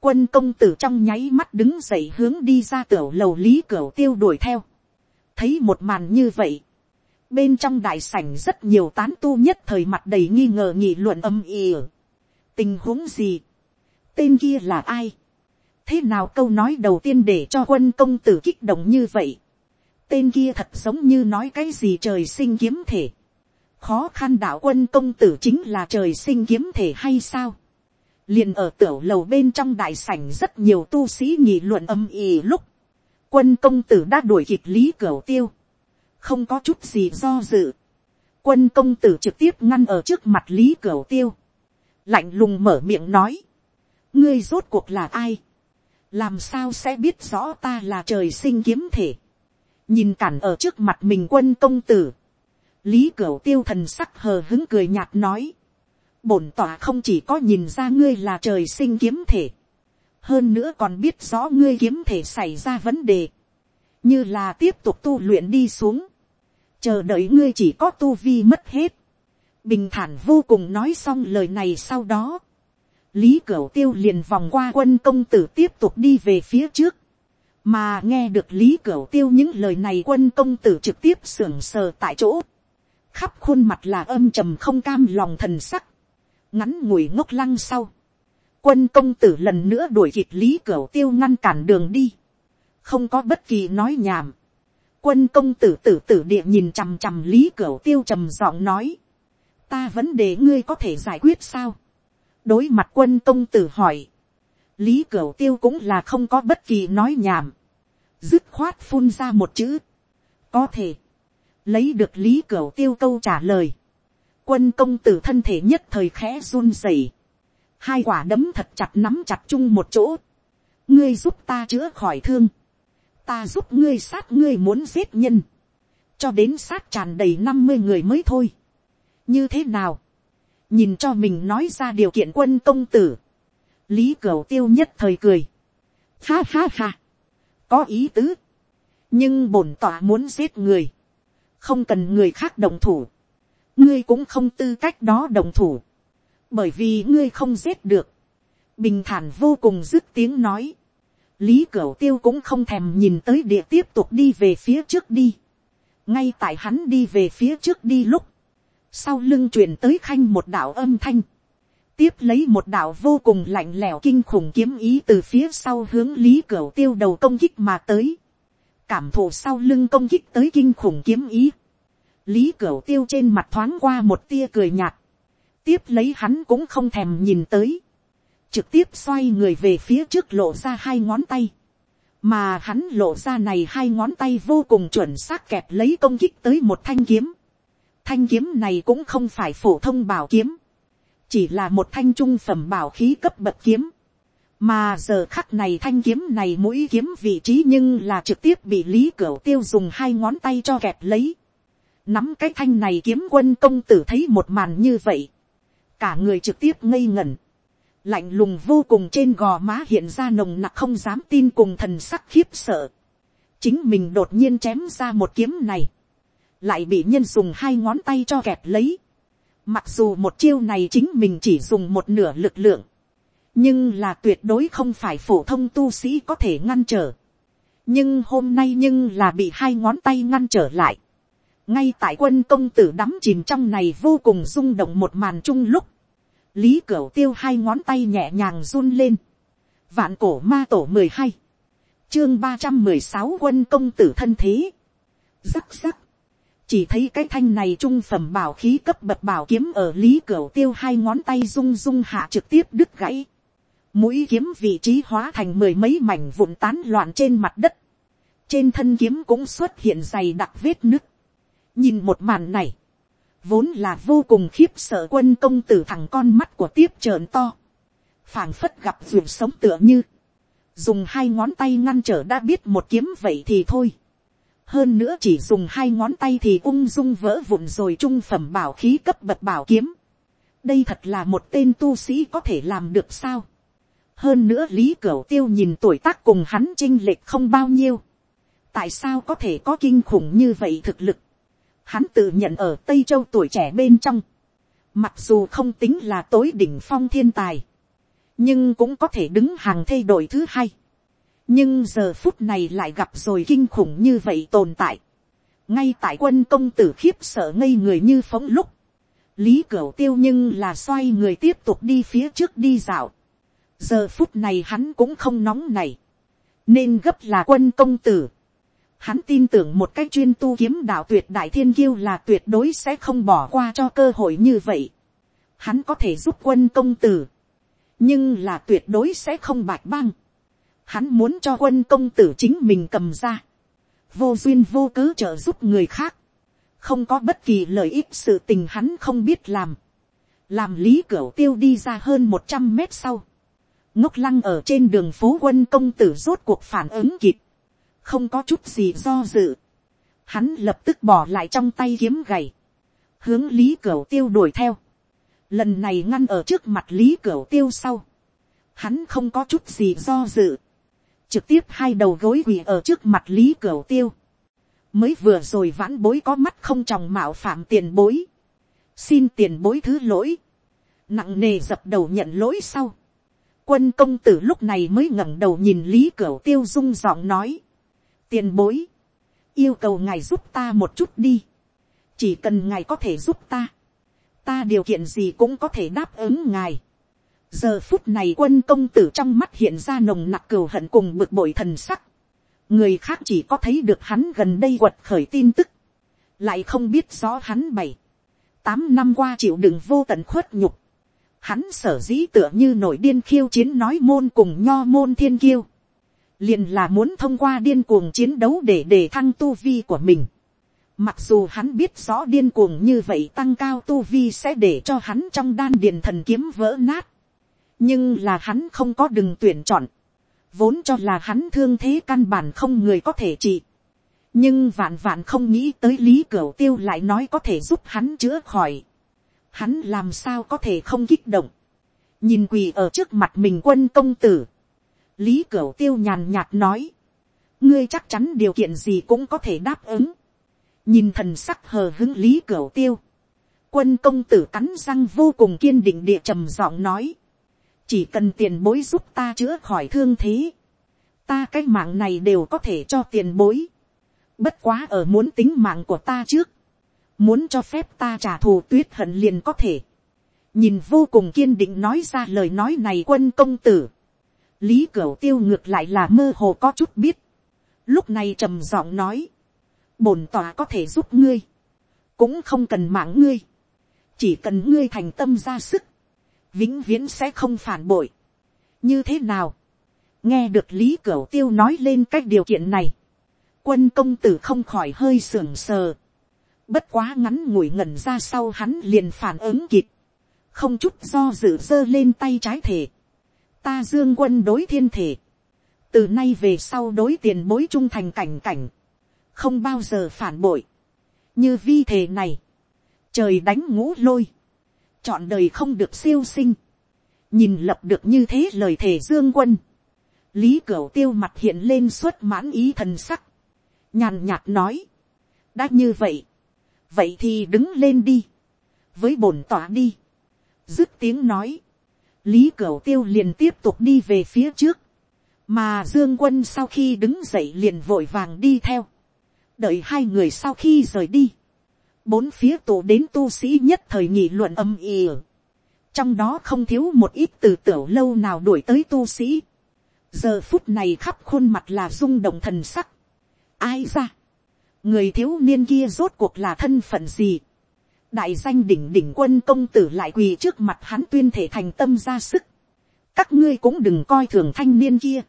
[SPEAKER 1] Quân công tử trong nháy mắt đứng dậy hướng đi ra tiểu lầu lý cửa tiêu đuổi theo. Thấy một màn như vậy. Bên trong đại sảnh rất nhiều tán tu nhất thời mặt đầy nghi ngờ nghị luận âm ỉ. Tình huống gì? Tên kia là ai? Thế nào câu nói đầu tiên để cho quân công tử kích động như vậy? tên kia thật giống như nói cái gì trời sinh kiếm thể. khó khăn đạo quân công tử chính là trời sinh kiếm thể hay sao. liền ở tiểu lầu bên trong đại sảnh rất nhiều tu sĩ nghị luận âm ỉ lúc. quân công tử đã đuổi kịp lý cửu tiêu. không có chút gì do dự. quân công tử trực tiếp ngăn ở trước mặt lý cửu tiêu lạnh lùng mở miệng nói. ngươi rốt cuộc là ai. làm sao sẽ biết rõ ta là trời sinh kiếm thể? Nhìn cản ở trước mặt mình quân công tử, lý cửu tiêu thần sắc hờ hứng cười nhạt nói, bổn tỏa không chỉ có nhìn ra ngươi là trời sinh kiếm thể, hơn nữa còn biết rõ ngươi kiếm thể xảy ra vấn đề, như là tiếp tục tu luyện đi xuống, chờ đợi ngươi chỉ có tu vi mất hết, bình thản vô cùng nói xong lời này sau đó, lý cửu tiêu liền vòng qua quân công tử tiếp tục đi về phía trước, mà nghe được lý cửu tiêu những lời này quân công tử trực tiếp sưởng sờ tại chỗ, khắp khuôn mặt là âm trầm không cam lòng thần sắc, ngắn ngủi ngốc lăng sau, quân công tử lần nữa đuổi kịp lý cửu tiêu ngăn cản đường đi, không có bất kỳ nói nhảm, quân công tử tử tử địa nhìn chằm chằm lý cửu tiêu trầm giọng nói, ta vấn đề ngươi có thể giải quyết sao, đối mặt quân công tử hỏi, lý cửu tiêu cũng là không có bất kỳ nói nhảm, dứt khoát phun ra một chữ, có thể, lấy được lý cửu tiêu câu trả lời, quân công tử thân thể nhất thời khẽ run rẩy, hai quả đấm thật chặt nắm chặt chung một chỗ, ngươi giúp ta chữa khỏi thương, ta giúp ngươi sát ngươi muốn giết nhân, cho đến sát tràn đầy năm mươi người mới thôi như thế nào, nhìn cho mình nói ra điều kiện quân công tử, lý cửu tiêu nhất thời cười, ha ha ha, có ý tứ, nhưng bổn tỏa muốn giết người, không cần người khác đồng thủ, ngươi cũng không tư cách đó đồng thủ, bởi vì ngươi không giết được, bình thản vô cùng dứt tiếng nói, lý cửu tiêu cũng không thèm nhìn tới địa tiếp tục đi về phía trước đi, ngay tại hắn đi về phía trước đi lúc, sau lưng truyền tới khanh một đạo âm thanh, tiếp lấy một đạo vô cùng lạnh lẽo kinh khủng kiếm ý từ phía sau hướng lý cửu tiêu đầu công kích mà tới. cảm thụ sau lưng công kích tới kinh khủng kiếm ý. lý cửu tiêu trên mặt thoáng qua một tia cười nhạt. tiếp lấy hắn cũng không thèm nhìn tới. trực tiếp xoay người về phía trước lộ ra hai ngón tay, mà hắn lộ ra này hai ngón tay vô cùng chuẩn xác kẹp lấy công kích tới một thanh kiếm. Thanh kiếm này cũng không phải phổ thông bảo kiếm, chỉ là một thanh trung phẩm bảo khí cấp bậc kiếm. Mà giờ khắc này thanh kiếm này mũi kiếm vị trí nhưng là trực tiếp bị Lý Cửu Tiêu dùng hai ngón tay cho kẹp lấy. Nắm cái thanh này kiếm quân công tử thấy một màn như vậy. Cả người trực tiếp ngây ngẩn lạnh lùng vô cùng trên gò má hiện ra nồng nặc không dám tin cùng thần sắc khiếp sợ. chính mình đột nhiên chém ra một kiếm này, lại bị nhân dùng hai ngón tay cho kẹp lấy. mặc dù một chiêu này chính mình chỉ dùng một nửa lực lượng, nhưng là tuyệt đối không phải phổ thông tu sĩ có thể ngăn trở. nhưng hôm nay nhưng là bị hai ngón tay ngăn trở lại. ngay tại quân công tử đắm chìm trong này vô cùng rung động một màn chung lúc, lý cửu tiêu hai ngón tay nhẹ nhàng run lên, vạn cổ ma tổ mười hai, chương ba trăm mười sáu quân công tử thân thế, rắc rắc, chỉ thấy cái thanh này trung phẩm bảo khí cấp bậc bảo kiếm ở lý cửu tiêu hai ngón tay rung rung hạ trực tiếp đứt gãy, mũi kiếm vị trí hóa thành mười mấy mảnh vụn tán loạn trên mặt đất, trên thân kiếm cũng xuất hiện dày đặc vết nứt, nhìn một màn này, vốn là vô cùng khiếp sợ quân công tử thằng con mắt của tiếp trợn to, phảng phất gặp ruột sống tựa như, dùng hai ngón tay ngăn trở đã biết một kiếm vậy thì thôi, hơn nữa chỉ dùng hai ngón tay thì ung dung vỡ vụn rồi trung phẩm bảo khí cấp bậc bảo kiếm, đây thật là một tên tu sĩ có thể làm được sao, hơn nữa lý cửu tiêu nhìn tuổi tác cùng hắn chinh lệch không bao nhiêu, tại sao có thể có kinh khủng như vậy thực lực, hắn tự nhận ở tây châu tuổi trẻ bên trong, mặc dù không tính là tối đỉnh phong thiên tài, nhưng cũng có thể đứng hàng thay đổi thứ hai nhưng giờ phút này lại gặp rồi kinh khủng như vậy tồn tại. ngay tại quân công tử khiếp sợ ngây người như phóng lúc, lý cửu tiêu nhưng là xoay người tiếp tục đi phía trước đi dạo. giờ phút này hắn cũng không nóng này, nên gấp là quân công tử Hắn tin tưởng một cách chuyên tu kiếm đạo tuyệt đại thiên kiêu là tuyệt đối sẽ không bỏ qua cho cơ hội như vậy. Hắn có thể giúp quân công tử. Nhưng là tuyệt đối sẽ không bạch băng. Hắn muốn cho quân công tử chính mình cầm ra. Vô duyên vô cớ trợ giúp người khác. Không có bất kỳ lợi ích sự tình hắn không biết làm. Làm lý cửa tiêu đi ra hơn một trăm mét sau. Ngốc lăng ở trên đường phố quân công tử rốt cuộc phản ứng kịp không có chút gì do dự, hắn lập tức bỏ lại trong tay kiếm gầy, hướng lý cửa tiêu đuổi theo, lần này ngăn ở trước mặt lý cửa tiêu sau, hắn không có chút gì do dự, trực tiếp hai đầu gối quỳ ở trước mặt lý cửu tiêu, mới vừa rồi vãn bối có mắt không tròng mạo phạm tiền bối, xin tiền bối thứ lỗi, nặng nề dập đầu nhận lỗi sau, quân công tử lúc này mới ngẩng đầu nhìn lý cửu tiêu rung giọng nói, tiền bối, yêu cầu ngài giúp ta một chút đi, chỉ cần ngài có thể giúp ta, ta điều kiện gì cũng có thể đáp ứng ngài giờ phút này quân công tử trong mắt hiện ra nồng nặc cừu hận cùng bực bội thần sắc, người khác chỉ có thấy được hắn gần đây quật khởi tin tức, lại không biết rõ hắn bảy, tám năm qua chịu đựng vô tận khuất nhục, hắn sở dĩ tựa như nổi điên khiêu chiến nói môn cùng nho môn thiên kiêu, liền là muốn thông qua điên cuồng chiến đấu để để thăng tu vi của mình. Mặc dù hắn biết rõ điên cuồng như vậy tăng cao tu vi sẽ để cho hắn trong đan điền thần kiếm vỡ nát. Nhưng là hắn không có đừng tuyển chọn. Vốn cho là hắn thương thế căn bản không người có thể trị. Nhưng vạn vạn không nghĩ tới Lý Cửu Tiêu lại nói có thể giúp hắn chữa khỏi. Hắn làm sao có thể không kích động. Nhìn quỳ ở trước mặt mình quân công tử lý cửu tiêu nhàn nhạt nói, ngươi chắc chắn điều kiện gì cũng có thể đáp ứng. nhìn thần sắc hờ hứng lý cửu tiêu, quân công tử cắn răng vô cùng kiên định địa trầm giọng nói, chỉ cần tiền bối giúp ta chữa khỏi thương thế, ta cái mạng này đều có thể cho tiền bối, bất quá ở muốn tính mạng của ta trước, muốn cho phép ta trả thù tuyết hận liền có thể, nhìn vô cùng kiên định nói ra lời nói này quân công tử, lý cửu tiêu ngược lại là mơ hồ có chút biết. lúc này trầm giọng nói, bổn tòa có thể giúp ngươi, cũng không cần mạng ngươi, chỉ cần ngươi thành tâm ra sức, vĩnh viễn sẽ không phản bội, như thế nào, nghe được lý cửu tiêu nói lên cách điều kiện này, quân công tử không khỏi hơi sưởng sờ, bất quá ngắn ngủi ngẩn ra sau hắn liền phản ứng kịp, không chút do dự giơ lên tay trái thể, ta dương quân đối thiên thể, từ nay về sau đối tiền bối trung thành cảnh cảnh, không bao giờ phản bội, như vi thể này, trời đánh ngũ lôi, chọn đời không được siêu sinh, nhìn lập được như thế lời thể dương quân, lý cửu tiêu mặt hiện lên suốt mãn ý thần sắc, nhàn nhạt nói, đã như vậy, vậy thì đứng lên đi, với bổn tỏa đi, dứt tiếng nói, lý cửu tiêu liền tiếp tục đi về phía trước, mà dương quân sau khi đứng dậy liền vội vàng đi theo, đợi hai người sau khi rời đi, bốn phía tụ đến tu sĩ nhất thời nghị luận âm ỉ. Trong đó không thiếu một ít từ tiểu lâu nào đuổi tới tu sĩ, giờ phút này khắp khuôn mặt là rung động thần sắc, ai ra, người thiếu niên kia rốt cuộc là thân phận gì, đại danh đỉnh đỉnh quân công tử lại quỳ trước mặt hắn tuyên thể thành tâm ra sức, các ngươi cũng đừng coi thường thanh niên kia,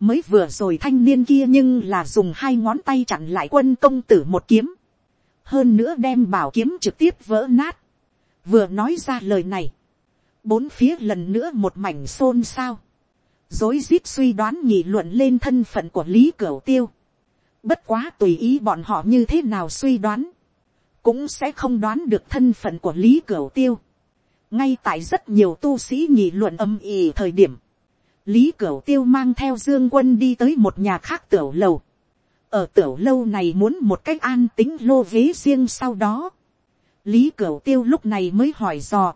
[SPEAKER 1] mới vừa rồi thanh niên kia nhưng là dùng hai ngón tay chặn lại quân công tử một kiếm, hơn nữa đem bảo kiếm trực tiếp vỡ nát, vừa nói ra lời này, bốn phía lần nữa một mảnh xôn xao, dối rít suy đoán nghị luận lên thân phận của lý cửu tiêu, bất quá tùy ý bọn họ như thế nào suy đoán, cũng sẽ không đoán được thân phận của lý cửu tiêu, ngay tại rất nhiều tu sĩ nghị luận âm ỉ thời điểm, lý cửu tiêu mang theo dương quân đi tới một nhà khác tiểu lầu, ở tiểu lâu này muốn một cách an tính lô ghế riêng sau đó, lý cửu tiêu lúc này mới hỏi dò,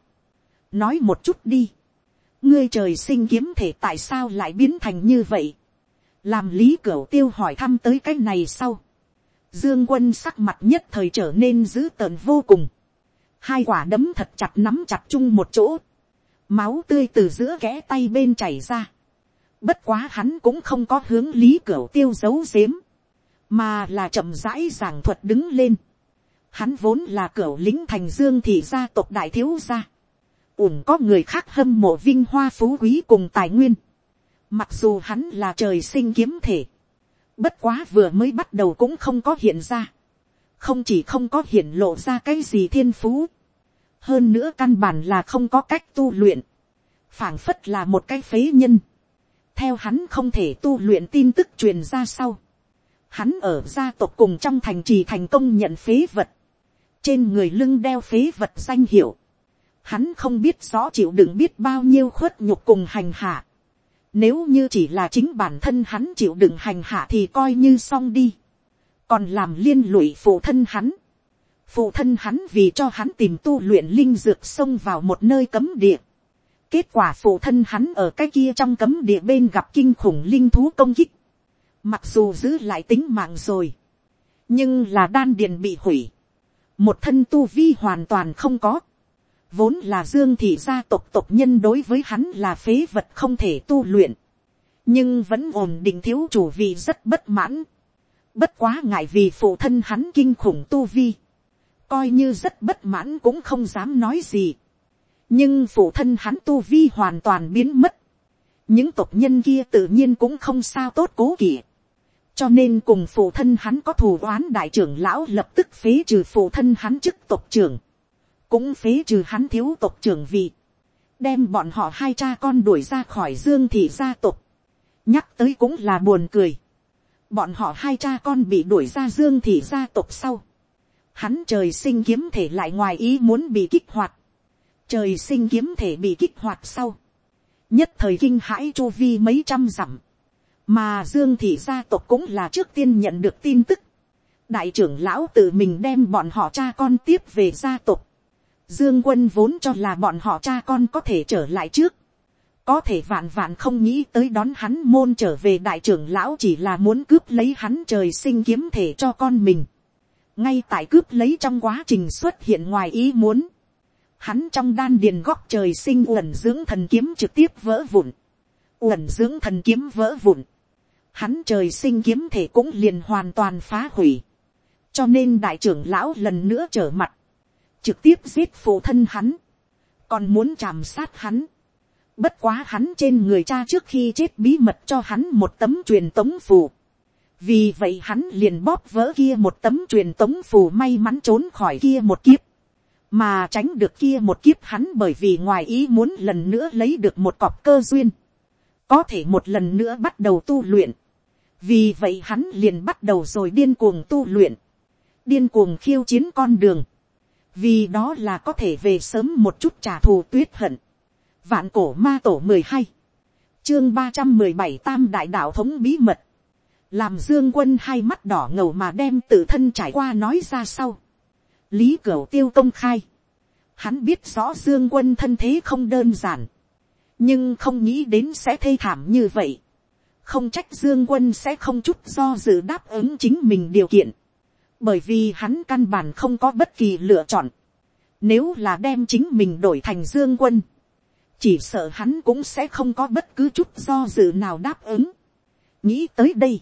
[SPEAKER 1] nói một chút đi, ngươi trời sinh kiếm thể tại sao lại biến thành như vậy, làm lý cửu tiêu hỏi thăm tới cái này sau, dương quân sắc mặt nhất thời trở nên dữ tợn vô cùng, hai quả đấm thật chặt nắm chặt chung một chỗ, máu tươi từ giữa kẽ tay bên chảy ra, bất quá hắn cũng không có hướng lý cửu tiêu giấu giếm, mà là chậm rãi giảng thuật đứng lên. Hắn vốn là cửa lính thành dương thị gia tộc đại thiếu gia. ủng có người khác hâm mộ vinh hoa phú quý cùng tài nguyên. Mặc dù hắn là trời sinh kiếm thể. Bất quá vừa mới bắt đầu cũng không có hiện ra. Không chỉ không có hiện lộ ra cái gì thiên phú. Hơn nữa căn bản là không có cách tu luyện. phảng phất là một cái phế nhân. Theo hắn không thể tu luyện tin tức truyền ra sau hắn ở gia tộc cùng trong thành trì thành công nhận phế vật, trên người lưng đeo phế vật danh hiệu, hắn không biết rõ chịu đựng biết bao nhiêu khuất nhục cùng hành hạ, nếu như chỉ là chính bản thân hắn chịu đựng hành hạ thì coi như xong đi, còn làm liên lụy phụ thân hắn, phụ thân hắn vì cho hắn tìm tu luyện linh dược xông vào một nơi cấm địa, kết quả phụ thân hắn ở cái kia trong cấm địa bên gặp kinh khủng linh thú công kích, Mặc dù giữ lại tính mạng rồi. Nhưng là đan điền bị hủy. Một thân tu vi hoàn toàn không có. Vốn là dương thị gia tộc tộc nhân đối với hắn là phế vật không thể tu luyện. Nhưng vẫn ổn định thiếu chủ vị rất bất mãn. Bất quá ngại vì phụ thân hắn kinh khủng tu vi. Coi như rất bất mãn cũng không dám nói gì. Nhưng phụ thân hắn tu vi hoàn toàn biến mất những tộc nhân kia tự nhiên cũng không sao tốt cố kỵ cho nên cùng phụ thân hắn có thù oán đại trưởng lão lập tức phế trừ phụ thân hắn chức tộc trưởng, cũng phế trừ hắn thiếu tộc trưởng vì. Đem bọn họ hai cha con đuổi ra khỏi dương thị gia tộc, nhắc tới cũng là buồn cười, bọn họ hai cha con bị đuổi ra dương thị gia tộc sau, hắn trời sinh kiếm thể lại ngoài ý muốn bị kích hoạt, trời sinh kiếm thể bị kích hoạt sau, nhất thời kinh hãi chu vi mấy trăm dặm, mà dương thị gia tộc cũng là trước tiên nhận được tin tức, đại trưởng lão tự mình đem bọn họ cha con tiếp về gia tộc, dương quân vốn cho là bọn họ cha con có thể trở lại trước, có thể vạn vạn không nghĩ tới đón hắn môn trở về đại trưởng lão chỉ là muốn cướp lấy hắn trời sinh kiếm thể cho con mình. ngay tại cướp lấy trong quá trình xuất hiện ngoài ý muốn, hắn trong đan điền góc trời sinh uẩn dưỡng thần kiếm trực tiếp vỡ vụn, uẩn dưỡng thần kiếm vỡ vụn, hắn trời sinh kiếm thể cũng liền hoàn toàn phá hủy. cho nên đại trưởng lão lần nữa trở mặt, trực tiếp giết phụ thân hắn, còn muốn chạm sát hắn. Bất quá hắn trên người cha trước khi chết bí mật cho hắn một tấm truyền tống phù. Vì vậy hắn liền bóp vỡ kia một tấm truyền tống phù may mắn trốn khỏi kia một kiếp. Mà tránh được kia một kiếp hắn bởi vì ngoài ý muốn lần nữa lấy được một cọp cơ duyên. Có thể một lần nữa bắt đầu tu luyện. Vì vậy hắn liền bắt đầu rồi điên cuồng tu luyện. Điên cuồng khiêu chiến con đường. Vì đó là có thể về sớm một chút trả thù tuyết hận Vạn cổ ma tổ mười hai Chương ba trăm mười bảy tam đại đạo thống bí mật. Làm dương quân hai mắt đỏ ngầu mà đem tự thân trải qua nói ra sau. Lý Cửu tiêu công khai. Hắn biết rõ dương quân thân thế không đơn giản. Nhưng không nghĩ đến sẽ thê thảm như vậy. Không trách dương quân sẽ không chút do dự đáp ứng chính mình điều kiện. Bởi vì hắn căn bản không có bất kỳ lựa chọn. Nếu là đem chính mình đổi thành dương quân chỉ sợ hắn cũng sẽ không có bất cứ chút do dự nào đáp ứng. nghĩ tới đây,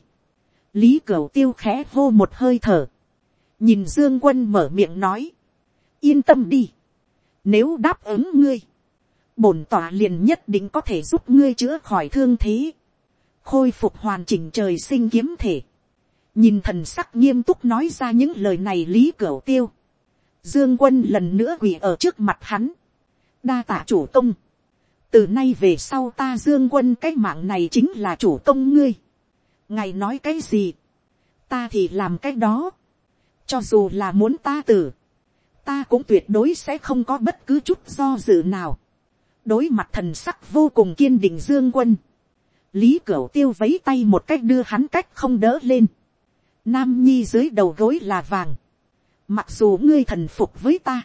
[SPEAKER 1] lý cửu tiêu khẽ hô một hơi thở, nhìn dương quân mở miệng nói, yên tâm đi, nếu đáp ứng ngươi, bổn tỏa liền nhất định có thể giúp ngươi chữa khỏi thương thế, khôi phục hoàn chỉnh trời sinh kiếm thể, nhìn thần sắc nghiêm túc nói ra những lời này lý cửu tiêu, dương quân lần nữa quỳ ở trước mặt hắn, đa tạ chủ công, từ nay về sau ta dương quân cái mạng này chính là chủ công ngươi. ngài nói cái gì, ta thì làm cái đó. cho dù là muốn ta tử, ta cũng tuyệt đối sẽ không có bất cứ chút do dự nào. đối mặt thần sắc vô cùng kiên định dương quân lý cửu tiêu vấy tay một cách đưa hắn cách không đỡ lên. nam nhi dưới đầu gối là vàng. mặc dù ngươi thần phục với ta,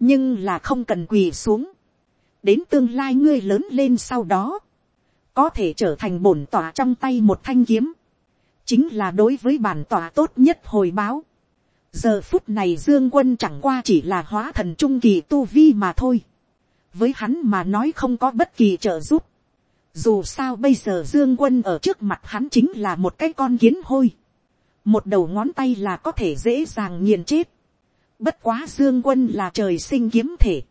[SPEAKER 1] nhưng là không cần quỳ xuống đến tương lai ngươi lớn lên sau đó, có thể trở thành bổn tỏa trong tay một thanh kiếm, chính là đối với bản tỏa tốt nhất hồi báo. giờ phút này dương quân chẳng qua chỉ là hóa thần trung kỳ tu vi mà thôi. với hắn mà nói không có bất kỳ trợ giúp dù sao bây giờ dương quân ở trước mặt hắn chính là một cái con kiến hôi. một đầu ngón tay là có thể dễ dàng nghiền chết. bất quá dương quân là trời sinh kiếm thể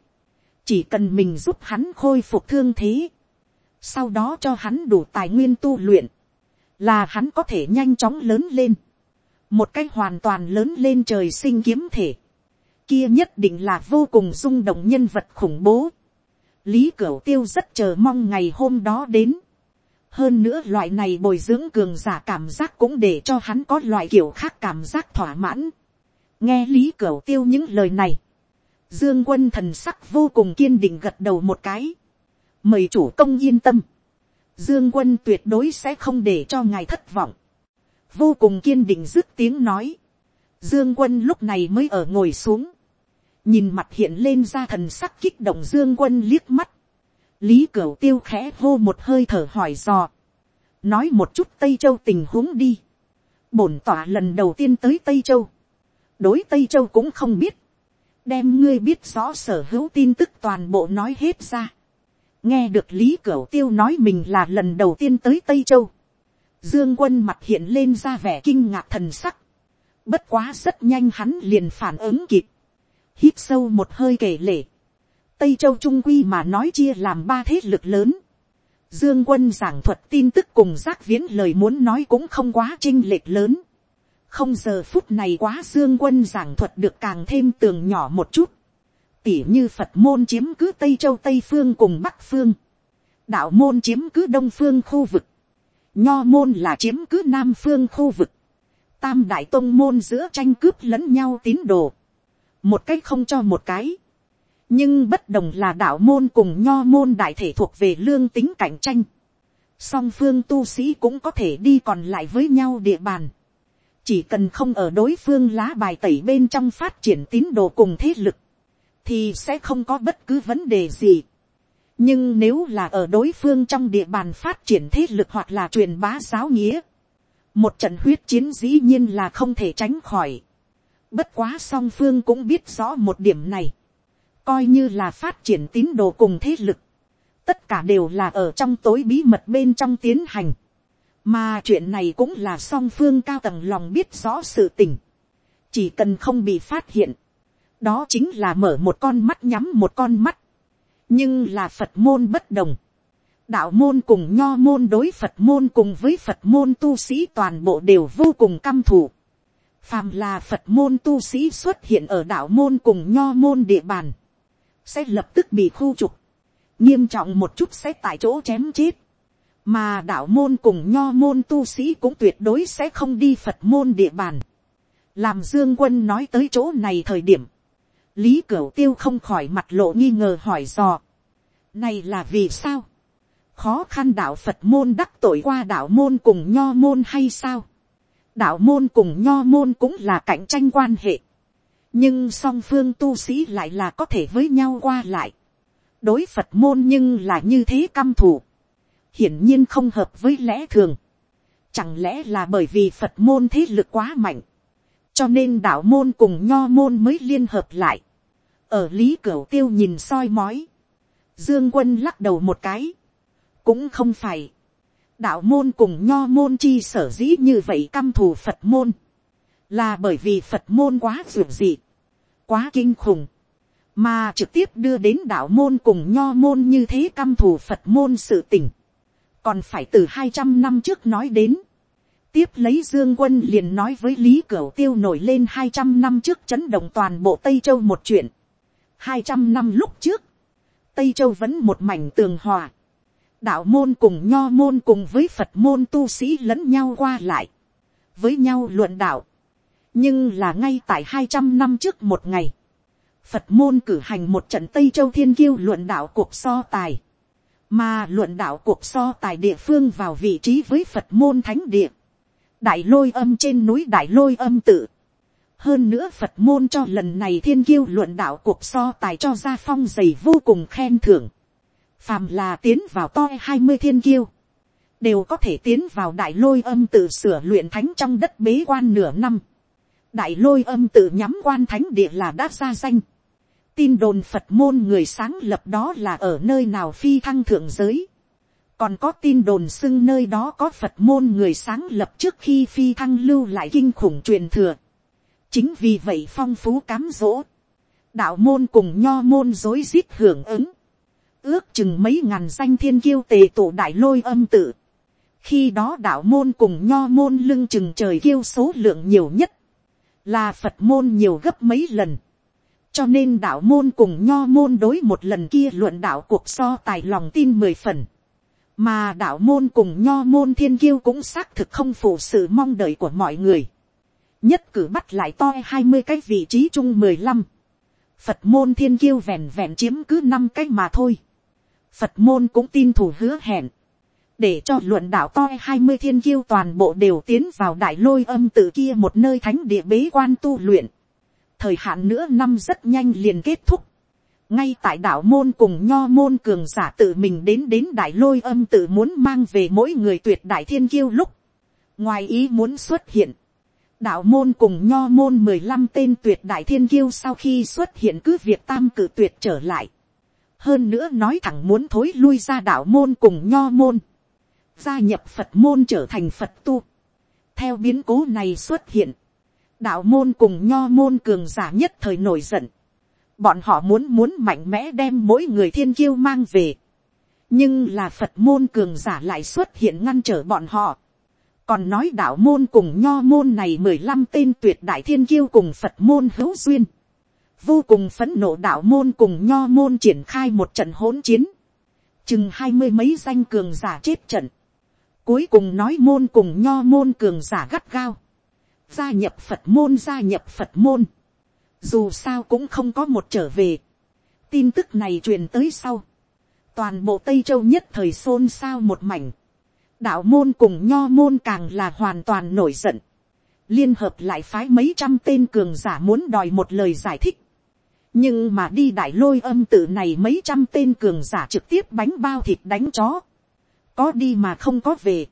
[SPEAKER 1] chỉ cần mình giúp hắn khôi phục thương thế, sau đó cho hắn đủ tài nguyên tu luyện, là hắn có thể nhanh chóng lớn lên, một cách hoàn toàn lớn lên trời sinh kiếm thể, kia nhất định là vô cùng rung động nhân vật khủng bố lý cửu tiêu rất chờ mong ngày hôm đó đến. hơn nữa loại này bồi dưỡng cường giả cảm giác cũng để cho hắn có loại kiểu khác cảm giác thỏa mãn. nghe lý cửu tiêu những lời này, Dương quân thần sắc vô cùng kiên định gật đầu một cái. Mời chủ công yên tâm. Dương quân tuyệt đối sẽ không để cho ngài thất vọng. Vô cùng kiên định dứt tiếng nói. Dương quân lúc này mới ở ngồi xuống. Nhìn mặt hiện lên ra thần sắc kích động Dương quân liếc mắt. Lý Cửu tiêu khẽ hô một hơi thở hỏi dò. Nói một chút Tây Châu tình huống đi. Bổn tỏa lần đầu tiên tới Tây Châu. Đối Tây Châu cũng không biết đem ngươi biết rõ sở hữu tin tức toàn bộ nói hết ra. nghe được lý cửu tiêu nói mình là lần đầu tiên tới tây châu. dương quân mặt hiện lên ra vẻ kinh ngạc thần sắc. bất quá rất nhanh hắn liền phản ứng kịp hít sâu một hơi kể lể. tây châu trung quy mà nói chia làm ba thế lực lớn. Dương quân giảng thuật tin tức cùng giác viễn lời muốn nói cũng không quá trinh lệch lớn không giờ phút này quá dương quân giảng thuật được càng thêm tường nhỏ một chút. tỉ như phật môn chiếm cứ tây châu tây phương cùng bắc phương. đạo môn chiếm cứ đông phương khu vực. nho môn là chiếm cứ nam phương khu vực. tam đại tôn môn giữa tranh cướp lẫn nhau tín đồ một cách không cho một cái. nhưng bất đồng là đạo môn cùng nho môn đại thể thuộc về lương tính cạnh tranh. song phương tu sĩ cũng có thể đi còn lại với nhau địa bàn chỉ cần không ở đối phương lá bài tẩy bên trong phát triển tín đồ cùng thế lực, thì sẽ không có bất cứ vấn đề gì. nhưng nếu là ở đối phương trong địa bàn phát triển thế lực hoặc là truyền bá giáo nghĩa, một trận huyết chiến dĩ nhiên là không thể tránh khỏi bất quá song phương cũng biết rõ một điểm này, coi như là phát triển tín đồ cùng thế lực, tất cả đều là ở trong tối bí mật bên trong tiến hành mà chuyện này cũng là song phương cao tầng lòng biết rõ sự tình. chỉ cần không bị phát hiện, đó chính là mở một con mắt nhắm một con mắt. nhưng là phật môn bất đồng. đạo môn cùng nho môn đối phật môn cùng với phật môn tu sĩ toàn bộ đều vô cùng căm thù phàm là phật môn tu sĩ xuất hiện ở đạo môn cùng nho môn địa bàn, sẽ lập tức bị khu trục, nghiêm trọng một chút sẽ tại chỗ chém chết, mà đạo môn cùng nho môn tu sĩ cũng tuyệt đối sẽ không đi phật môn địa bàn. làm dương quân nói tới chỗ này thời điểm, lý cửu tiêu không khỏi mặt lộ nghi ngờ hỏi dò. này là vì sao, khó khăn đạo phật môn đắc tội qua đạo môn cùng nho môn hay sao đạo môn cùng nho môn cũng là cạnh tranh quan hệ. nhưng song phương tu sĩ lại là có thể với nhau qua lại. đối phật môn nhưng là như thế căm thù. hiển nhiên không hợp với lẽ thường. chẳng lẽ là bởi vì phật môn thế lực quá mạnh. cho nên đạo môn cùng nho môn mới liên hợp lại. ở lý cửu tiêu nhìn soi mói. dương quân lắc đầu một cái cũng không phải đạo môn cùng nho môn chi sở dĩ như vậy căm thù phật môn, là bởi vì phật môn quá ruột dị, quá kinh khủng, mà trực tiếp đưa đến đạo môn cùng nho môn như thế căm thù phật môn sự tình, còn phải từ hai trăm năm trước nói đến, tiếp lấy dương quân liền nói với lý cửu tiêu nổi lên hai trăm năm trước chấn động toàn bộ tây châu một chuyện, hai trăm năm lúc trước, tây châu vẫn một mảnh tường hòa, đạo môn cùng nho môn cùng với phật môn tu sĩ lẫn nhau qua lại, với nhau luận đạo, nhưng là ngay tại hai trăm năm trước một ngày, phật môn cử hành một trận tây châu thiên kiêu luận đạo cuộc so tài, mà luận đạo cuộc so tài địa phương vào vị trí với phật môn thánh địa, đại lôi âm trên núi đại lôi âm tự, hơn nữa phật môn cho lần này thiên kiêu luận đạo cuộc so tài cho ra phong dày vô cùng khen thưởng, phàm là tiến vào toi hai mươi thiên kiêu, đều có thể tiến vào đại lôi âm tự sửa luyện thánh trong đất bế quan nửa năm. đại lôi âm tự nhắm quan thánh địa là đã ra danh. tin đồn phật môn người sáng lập đó là ở nơi nào phi thăng thượng giới. còn có tin đồn xưng nơi đó có phật môn người sáng lập trước khi phi thăng lưu lại kinh khủng truyền thừa. chính vì vậy phong phú cám dỗ. đạo môn cùng nho môn dối rít hưởng ứng ước chừng mấy ngàn danh thiên kiêu tề tổ đại lôi âm tự. khi đó đạo môn cùng nho môn lưng chừng trời kiêu số lượng nhiều nhất, là phật môn nhiều gấp mấy lần. cho nên đạo môn cùng nho môn đối một lần kia luận đạo cuộc so tài lòng tin mười phần. mà đạo môn cùng nho môn thiên kiêu cũng xác thực không phụ sự mong đợi của mọi người. nhất cử bắt lại to hai mươi cái vị trí chung mười lăm. Phật môn thiên kiêu vẹn vẹn chiếm cứ năm cái mà thôi. Phật môn cũng tin thủ hứa hẹn. Để cho luận đạo toi hai mươi thiên kiêu toàn bộ đều tiến vào đại lôi âm tự kia một nơi thánh địa bế quan tu luyện. Thời hạn nữa năm rất nhanh liền kết thúc. Ngay tại đạo môn cùng nho môn cường giả tự mình đến đến đại lôi âm tự muốn mang về mỗi người tuyệt đại thiên kiêu lúc. Ngoài ý muốn xuất hiện đạo môn cùng nho môn mười lăm tên tuyệt đại thiên kiêu sau khi xuất hiện cứ việc tam cử tuyệt trở lại hơn nữa nói thẳng muốn thối lui ra đạo môn cùng nho môn, gia nhập phật môn trở thành phật tu. theo biến cố này xuất hiện, đạo môn cùng nho môn cường giả nhất thời nổi giận, bọn họ muốn muốn mạnh mẽ đem mỗi người thiên kiêu mang về, nhưng là phật môn cường giả lại xuất hiện ngăn trở bọn họ, còn nói đạo môn cùng nho môn này mười lăm tên tuyệt đại thiên kiêu cùng phật môn hữu duyên, vô cùng phấn nộ đạo môn cùng nho môn triển khai một trận hỗn chiến, chừng hai mươi mấy danh cường giả chết trận, cuối cùng nói môn cùng nho môn cường giả gắt gao, gia nhập phật môn gia nhập phật môn, dù sao cũng không có một trở về, tin tức này truyền tới sau, toàn bộ tây châu nhất thời xôn xao một mảnh, đạo môn cùng nho môn càng là hoàn toàn nổi giận, liên hợp lại phái mấy trăm tên cường giả muốn đòi một lời giải thích, nhưng mà đi đại lôi âm tự này mấy trăm tên cường giả trực tiếp bánh bao thịt đánh chó, có đi mà không có về,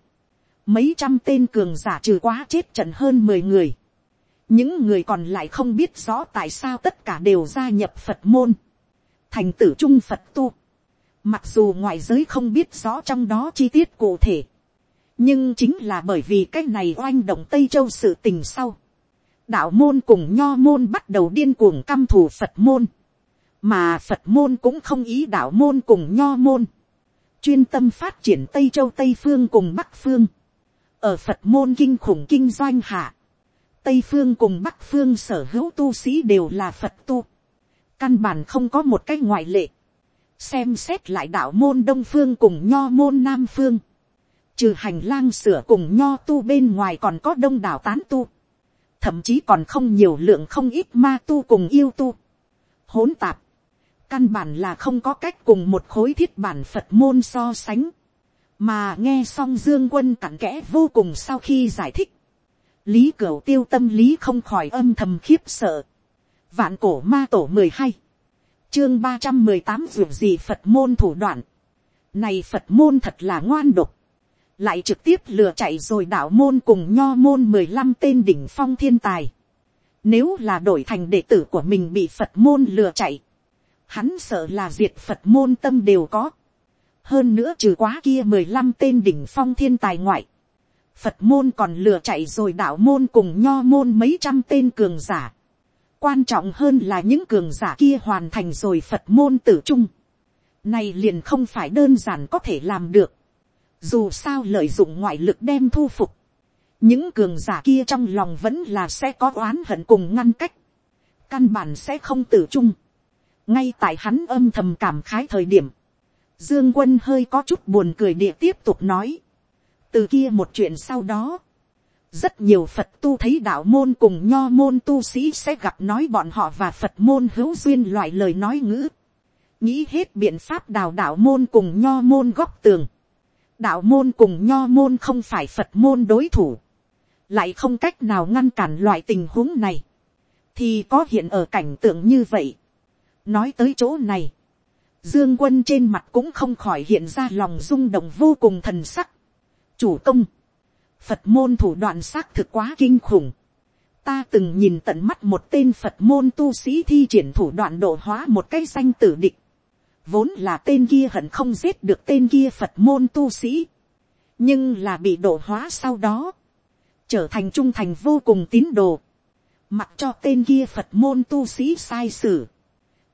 [SPEAKER 1] mấy trăm tên cường giả trừ quá chết trận hơn mười người, những người còn lại không biết rõ tại sao tất cả đều gia nhập phật môn, thành tử trung phật tu, mặc dù ngoại giới không biết rõ trong đó chi tiết cụ thể, nhưng chính là bởi vì cái này oanh động tây châu sự tình sau, đạo môn cùng nho môn bắt đầu điên cuồng căm thù phật môn, mà phật môn cũng không ý đạo môn cùng nho môn, chuyên tâm phát triển tây châu tây phương cùng bắc phương, ở phật môn kinh khủng kinh doanh hạ, tây phương cùng bắc phương sở hữu tu sĩ đều là phật tu, căn bản không có một cái ngoại lệ, xem xét lại đạo môn đông phương cùng nho môn nam phương, trừ hành lang sửa cùng nho tu bên ngoài còn có đông đảo tán tu, thậm chí còn không nhiều lượng không ít ma tu cùng yêu tu, hỗn tạp, căn bản là không có cách cùng một khối thiết bản phật môn so sánh, mà nghe xong dương quân cặn kẽ vô cùng sau khi giải thích, lý cửu tiêu tâm lý không khỏi âm thầm khiếp sợ, vạn cổ ma tổ mười hai, chương ba trăm mười tám ruộng gì phật môn thủ đoạn, này phật môn thật là ngoan độc, lại trực tiếp lừa chạy rồi đạo môn cùng nho môn mười lăm tên đỉnh phong thiên tài. Nếu là đổi thành đệ tử của mình bị Phật môn lừa chạy, hắn sợ là diệt Phật môn tâm đều có. Hơn nữa trừ quá kia mười lăm tên đỉnh phong thiên tài ngoại. Phật môn còn lừa chạy rồi đạo môn cùng nho môn mấy trăm tên cường giả. Quan trọng hơn là những cường giả kia hoàn thành rồi Phật môn tử trung. Này liền không phải đơn giản có thể làm được dù sao lợi dụng ngoại lực đem thu phục, những cường giả kia trong lòng vẫn là sẽ có oán hận cùng ngăn cách, căn bản sẽ không tử trung. ngay tại hắn âm thầm cảm khái thời điểm, dương quân hơi có chút buồn cười địa tiếp tục nói, từ kia một chuyện sau đó, rất nhiều phật tu thấy đạo môn cùng nho môn tu sĩ sẽ gặp nói bọn họ và phật môn hữu duyên loại lời nói ngữ, nghĩ hết biện pháp đào đạo môn cùng nho môn góc tường, đạo môn cùng nho môn không phải phật môn đối thủ, lại không cách nào ngăn cản loại tình huống này, thì có hiện ở cảnh tượng như vậy. nói tới chỗ này, dương quân trên mặt cũng không khỏi hiện ra lòng rung động vô cùng thần sắc. chủ công, phật môn thủ đoạn xác thực quá kinh khủng. ta từng nhìn tận mắt một tên phật môn tu sĩ thi triển thủ đoạn độ hóa một cái danh tử địch vốn là tên kia hận không giết được tên kia phật môn tu sĩ, nhưng là bị độ hóa sau đó, trở thành trung thành vô cùng tín đồ, mặc cho tên kia phật môn tu sĩ sai sử,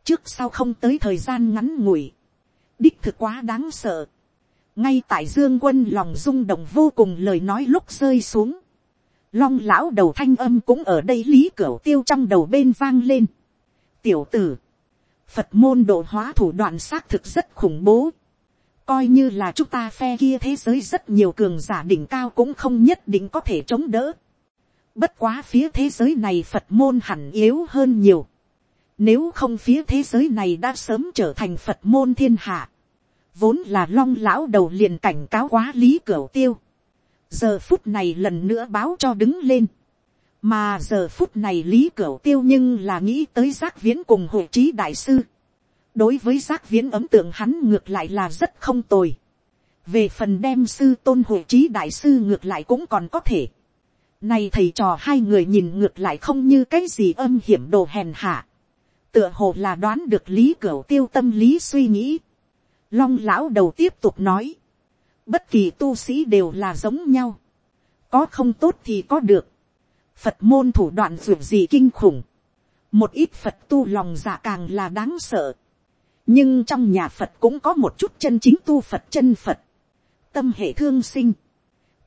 [SPEAKER 1] trước sau không tới thời gian ngắn ngủi, đích thực quá đáng sợ, ngay tại dương quân lòng rung động vô cùng lời nói lúc rơi xuống, long lão đầu thanh âm cũng ở đây lý cửa tiêu trong đầu bên vang lên. tiểu tử, Phật môn độ hóa thủ đoạn xác thực rất khủng bố. Coi như là chúng ta phe kia thế giới rất nhiều cường giả đỉnh cao cũng không nhất định có thể chống đỡ. Bất quá phía thế giới này Phật môn hẳn yếu hơn nhiều. Nếu không phía thế giới này đã sớm trở thành Phật môn thiên hạ. Vốn là long lão đầu liền cảnh cáo quá lý cửu tiêu. Giờ phút này lần nữa báo cho đứng lên mà giờ phút này lý cửu tiêu nhưng là nghĩ tới giác viễn cùng hội trí đại sư. đối với giác viễn ấm tượng hắn ngược lại là rất không tồi. về phần đem sư tôn hội trí đại sư ngược lại cũng còn có thể. này thầy trò hai người nhìn ngược lại không như cái gì âm hiểm đồ hèn hạ. tựa hồ là đoán được lý cửu tiêu tâm lý suy nghĩ. long lão đầu tiếp tục nói. bất kỳ tu sĩ đều là giống nhau. có không tốt thì có được Phật môn thủ đoạn dù gì kinh khủng. Một ít Phật tu lòng dạ càng là đáng sợ. Nhưng trong nhà Phật cũng có một chút chân chính tu Phật chân Phật. Tâm hệ thương sinh.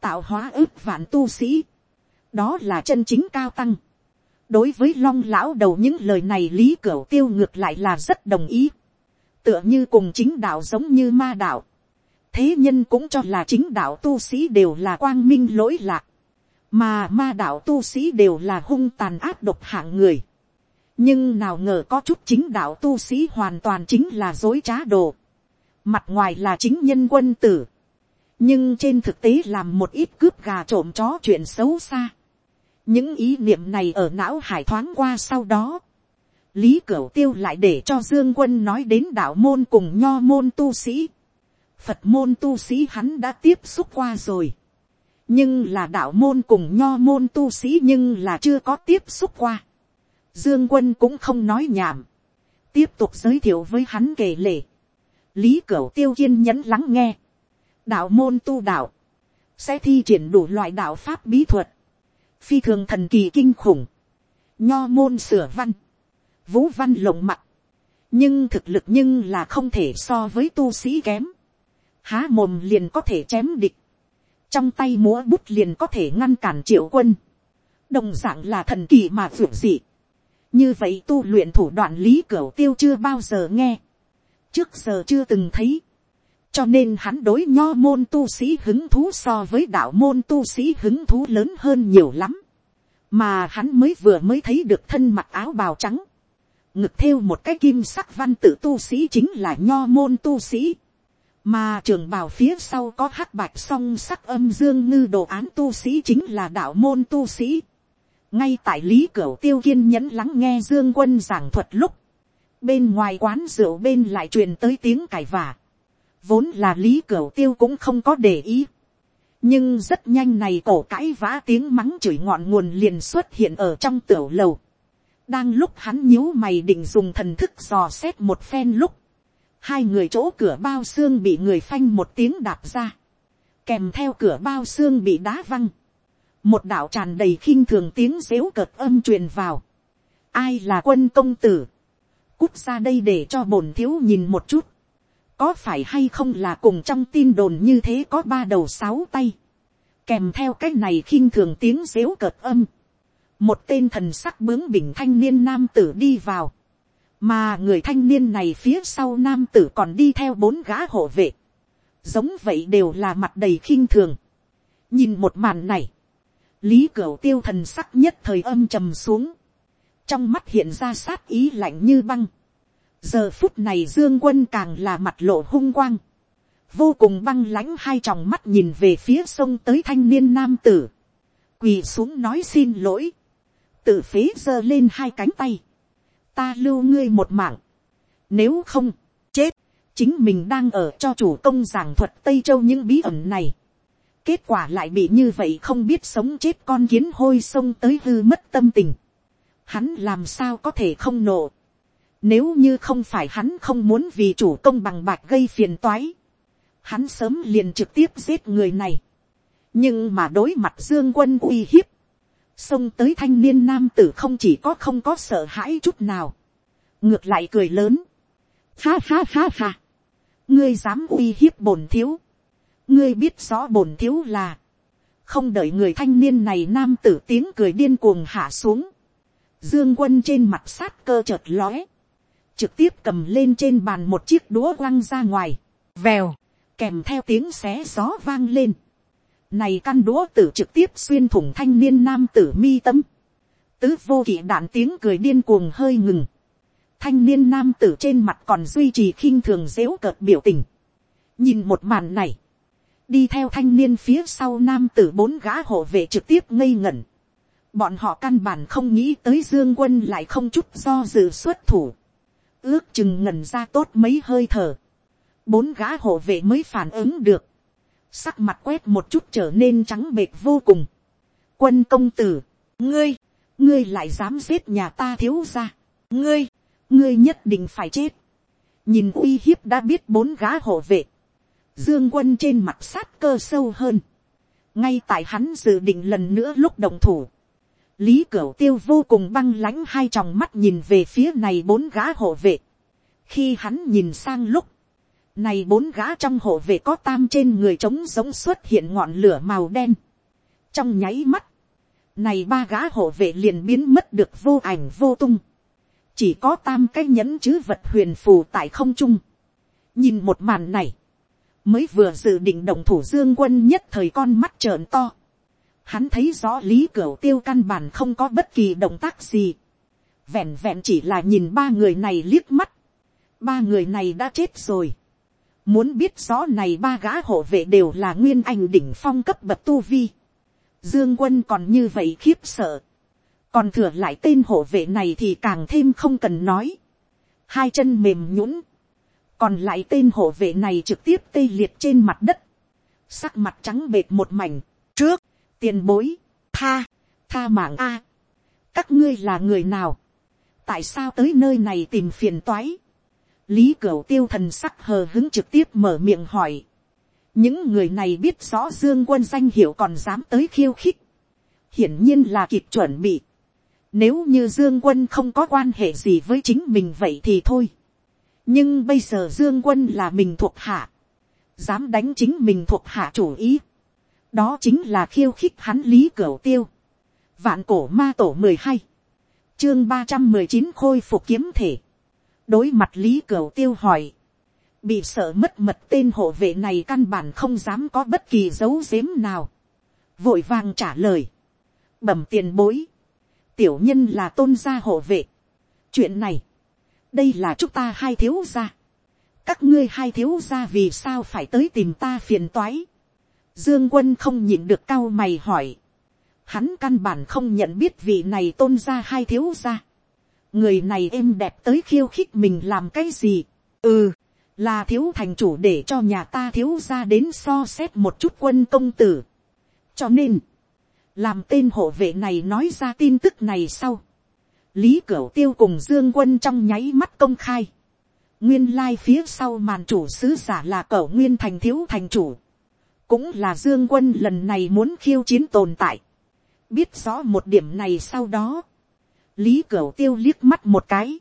[SPEAKER 1] Tạo hóa ước vạn tu sĩ. Đó là chân chính cao tăng. Đối với long lão đầu những lời này Lý Cửu Tiêu ngược lại là rất đồng ý. Tựa như cùng chính đạo giống như ma đạo. Thế nhân cũng cho là chính đạo tu sĩ đều là quang minh lỗi lạc mà ma đạo tu sĩ đều là hung tàn áp độc hạng người. nhưng nào ngờ có chút chính đạo tu sĩ hoàn toàn chính là dối trá đồ. mặt ngoài là chính nhân quân tử. nhưng trên thực tế làm một ít cướp gà trộm chó chuyện xấu xa. những ý niệm này ở não hải thoáng qua sau đó. lý cửu tiêu lại để cho dương quân nói đến đạo môn cùng nho môn tu sĩ. phật môn tu sĩ hắn đã tiếp xúc qua rồi nhưng là đạo môn cùng nho môn tu sĩ nhưng là chưa có tiếp xúc qua. Dương quân cũng không nói nhảm, tiếp tục giới thiệu với hắn kể lể. lý cửu tiêu kiên nhẫn lắng nghe. đạo môn tu đạo, sẽ thi triển đủ loại đạo pháp bí thuật, phi thường thần kỳ kinh khủng, nho môn sửa văn, vũ văn lộng mặt, nhưng thực lực nhưng là không thể so với tu sĩ kém. há mồm liền có thể chém địch, trong tay múa bút liền có thể ngăn cản triệu quân, đồng d ạ n g là thần kỳ mà vượt dị, như vậy tu luyện thủ đoạn lý cửa tiêu chưa bao giờ nghe, trước giờ chưa từng thấy, cho nên hắn đối nho môn tu sĩ hứng thú so với đạo môn tu sĩ hứng thú lớn hơn nhiều lắm, mà hắn mới vừa mới thấy được thân mặc áo bào trắng, ngực thêu một cái kim sắc văn tự tu sĩ chính là nho môn tu sĩ, mà trường bào phía sau có hắc bạch song sắc âm dương ngư đồ án tu sĩ chính là đạo môn tu sĩ. ngay tại lý cửu tiêu kiên nhẫn lắng nghe dương quân giảng thuật lúc, bên ngoài quán rượu bên lại truyền tới tiếng cải vả. vốn là lý cửu tiêu cũng không có để ý. nhưng rất nhanh này cổ cãi vã tiếng mắng chửi ngọn nguồn liền xuất hiện ở trong tiểu lầu. đang lúc hắn nhíu mày định dùng thần thức dò xét một phen lúc, hai người chỗ cửa bao xương bị người phanh một tiếng đạp ra, kèm theo cửa bao xương bị đá văng, một đạo tràn đầy khinh thường tiếng dếu cợt âm truyền vào, ai là quân công tử, cút ra đây để cho bổn thiếu nhìn một chút, có phải hay không là cùng trong tin đồn như thế có ba đầu sáu tay, kèm theo cái này khinh thường tiếng dếu cợt âm, một tên thần sắc bướng bỉnh thanh niên nam tử đi vào, mà người thanh niên này phía sau nam tử còn đi theo bốn gã hộ vệ, giống vậy đều là mặt đầy khinh thường. nhìn một màn này, lý cửu tiêu thần sắc nhất thời âm trầm xuống, trong mắt hiện ra sát ý lạnh như băng. giờ phút này dương quân càng là mặt lộ hung quang, vô cùng băng lãnh hai tròng mắt nhìn về phía sông tới thanh niên nam tử, quỳ xuống nói xin lỗi, tự phế giơ lên hai cánh tay, ta lưu ngươi một mạng. Nếu không, chết, chính mình đang ở cho chủ công giảng thuật Tây Châu những bí ẩn này. Kết quả lại bị như vậy không biết sống chết con kiến hôi sông tới hư mất tâm tình. Hắn làm sao có thể không nộ. Nếu như không phải hắn không muốn vì chủ công bằng bạc gây phiền toái. Hắn sớm liền trực tiếp giết người này. Nhưng mà đối mặt Dương quân uy hiếp xông tới thanh niên nam tử không chỉ có không có sợ hãi chút nào, ngược lại cười lớn, ha ha ha ha, ngươi dám uy hiếp bổn thiếu, ngươi biết rõ bổn thiếu là, không đợi người thanh niên này nam tử tiếng cười điên cuồng hạ xuống, dương quân trên mặt sát cơ chợt lóe, trực tiếp cầm lên trên bàn một chiếc đũa quăng ra ngoài, vèo, kèm theo tiếng xé gió vang lên, này căn đũa tử trực tiếp xuyên thủng thanh niên nam tử mi tâm. Tứ vô kỵ đạn tiếng cười điên cuồng hơi ngừng. Thanh niên nam tử trên mặt còn duy trì khinh thường dễu cợt biểu tình. Nhìn một màn này. Đi theo thanh niên phía sau nam tử bốn gã hộ vệ trực tiếp ngây ngẩn. Bọn họ căn bản không nghĩ tới dương quân lại không chút do dự xuất thủ. Ước chừng ngẩn ra tốt mấy hơi thở. Bốn gã hộ vệ mới phản ứng được sắc mặt quét một chút trở nên trắng bệt vô cùng. quân công tử, ngươi, ngươi lại dám giết nhà ta thiếu ra, ngươi, ngươi nhất định phải chết. nhìn uy hiếp đã biết bốn gã hộ vệ, dương quân trên mặt sát cơ sâu hơn. ngay tại hắn dự định lần nữa lúc đồng thủ, lý cửu tiêu vô cùng băng lãnh hai tròng mắt nhìn về phía này bốn gã hộ vệ. khi hắn nhìn sang lúc, này bốn gã trong hộ vệ có tam trên người trống giống xuất hiện ngọn lửa màu đen. Trong nháy mắt. Này ba gã hộ vệ liền biến mất được vô ảnh vô tung. Chỉ có tam cái nhẫn chứ vật huyền phù tại không trung. Nhìn một màn này. Mới vừa dự định động thủ dương quân nhất thời con mắt trợn to. Hắn thấy rõ lý cửu tiêu căn bản không có bất kỳ động tác gì. Vẹn vẹn chỉ là nhìn ba người này liếc mắt. Ba người này đã chết rồi Muốn biết rõ này ba gã hộ vệ đều là nguyên anh đỉnh phong cấp bậc tu vi. Dương quân còn như vậy khiếp sợ. Còn thừa lại tên hộ vệ này thì càng thêm không cần nói. Hai chân mềm nhũn. Còn lại tên hộ vệ này trực tiếp tê liệt trên mặt đất. Sắc mặt trắng bệt một mảnh. Trước, tiền bối, tha, tha mạng A. Các ngươi là người nào? Tại sao tới nơi này tìm phiền toái? Lý cửu tiêu thần sắc hờ hứng trực tiếp mở miệng hỏi. những người này biết rõ dương quân danh hiệu còn dám tới khiêu khích. hiển nhiên là kịp chuẩn bị. nếu như dương quân không có quan hệ gì với chính mình vậy thì thôi. nhưng bây giờ dương quân là mình thuộc hạ. dám đánh chính mình thuộc hạ chủ ý, đó chính là khiêu khích hắn lý cửu tiêu, vạn cổ ma tổ mười hai, chương ba trăm mười chín khôi phục kiếm thể, đối mặt lý cửu tiêu hỏi, bị sợ mất mật tên hộ vệ này căn bản không dám có bất kỳ dấu giếm nào, vội vàng trả lời, bẩm tiền bối, tiểu nhân là tôn gia hộ vệ, chuyện này, đây là chúng ta hai thiếu gia, các ngươi hai thiếu gia vì sao phải tới tìm ta phiền toái, dương quân không nhịn được cao mày hỏi, hắn căn bản không nhận biết vị này tôn gia hai thiếu gia, người này êm đẹp tới khiêu khích mình làm cái gì, ừ, là thiếu thành chủ để cho nhà ta thiếu gia đến so xét một chút quân công tử, cho nên, làm tên hộ vệ này nói ra tin tức này sau, lý cửu tiêu cùng dương quân trong nháy mắt công khai, nguyên lai phía sau màn chủ sứ giả là cẩu nguyên thành thiếu thành chủ, cũng là dương quân lần này muốn khiêu chiến tồn tại, biết rõ một điểm này sau đó, lý cửu tiêu liếc mắt một cái,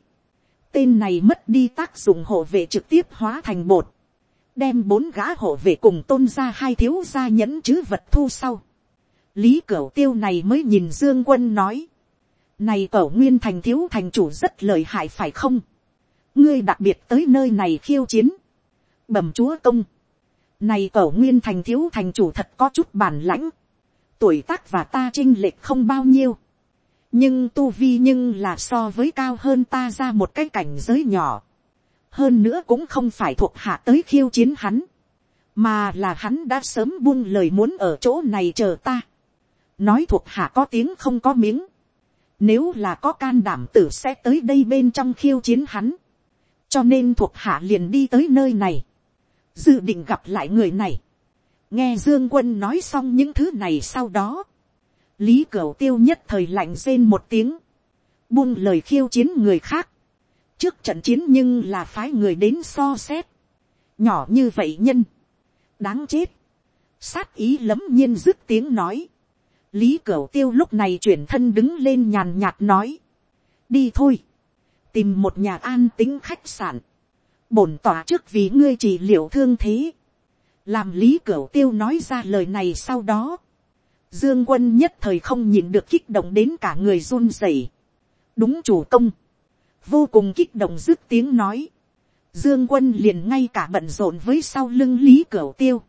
[SPEAKER 1] tên này mất đi tác dụng hộ vệ trực tiếp hóa thành bột, đem bốn gã hộ vệ cùng tôn ra hai thiếu gia nhẫn chứ vật thu sau, lý cửu tiêu này mới nhìn dương quân nói, này cẩu nguyên thành thiếu thành chủ rất lợi hại phải không, ngươi đặc biệt tới nơi này khiêu chiến, bẩm chúa công, này cẩu nguyên thành thiếu thành chủ thật có chút bản lãnh, tuổi tác và ta chinh lệch không bao nhiêu, nhưng tu vi nhưng là so với cao hơn ta ra một cái cảnh giới nhỏ, hơn nữa cũng không phải thuộc hạ tới khiêu chiến hắn, mà là hắn đã sớm buông lời muốn ở chỗ này chờ ta, nói thuộc hạ có tiếng không có miếng, nếu là có can đảm tử sẽ tới đây bên trong khiêu chiến hắn, cho nên thuộc hạ liền đi tới nơi này, dự định gặp lại người này, nghe dương quân nói xong những thứ này sau đó, lý cửu tiêu nhất thời lạnh rên một tiếng, buông lời khiêu chiến người khác, trước trận chiến nhưng là phái người đến so xét, nhỏ như vậy nhân, đáng chết, sát ý lấm nhiên dứt tiếng nói, lý cửu tiêu lúc này chuyển thân đứng lên nhàn nhạt nói, đi thôi, tìm một nhà an tính khách sạn, bổn tỏa trước vì ngươi chỉ liệu thương thế, làm lý cửu tiêu nói ra lời này sau đó, dương quân nhất thời không nhìn được kích động đến cả người run rẩy, đúng chủ công, vô cùng kích động dứt tiếng nói, dương quân liền ngay cả bận rộn với sau lưng lý cửu tiêu,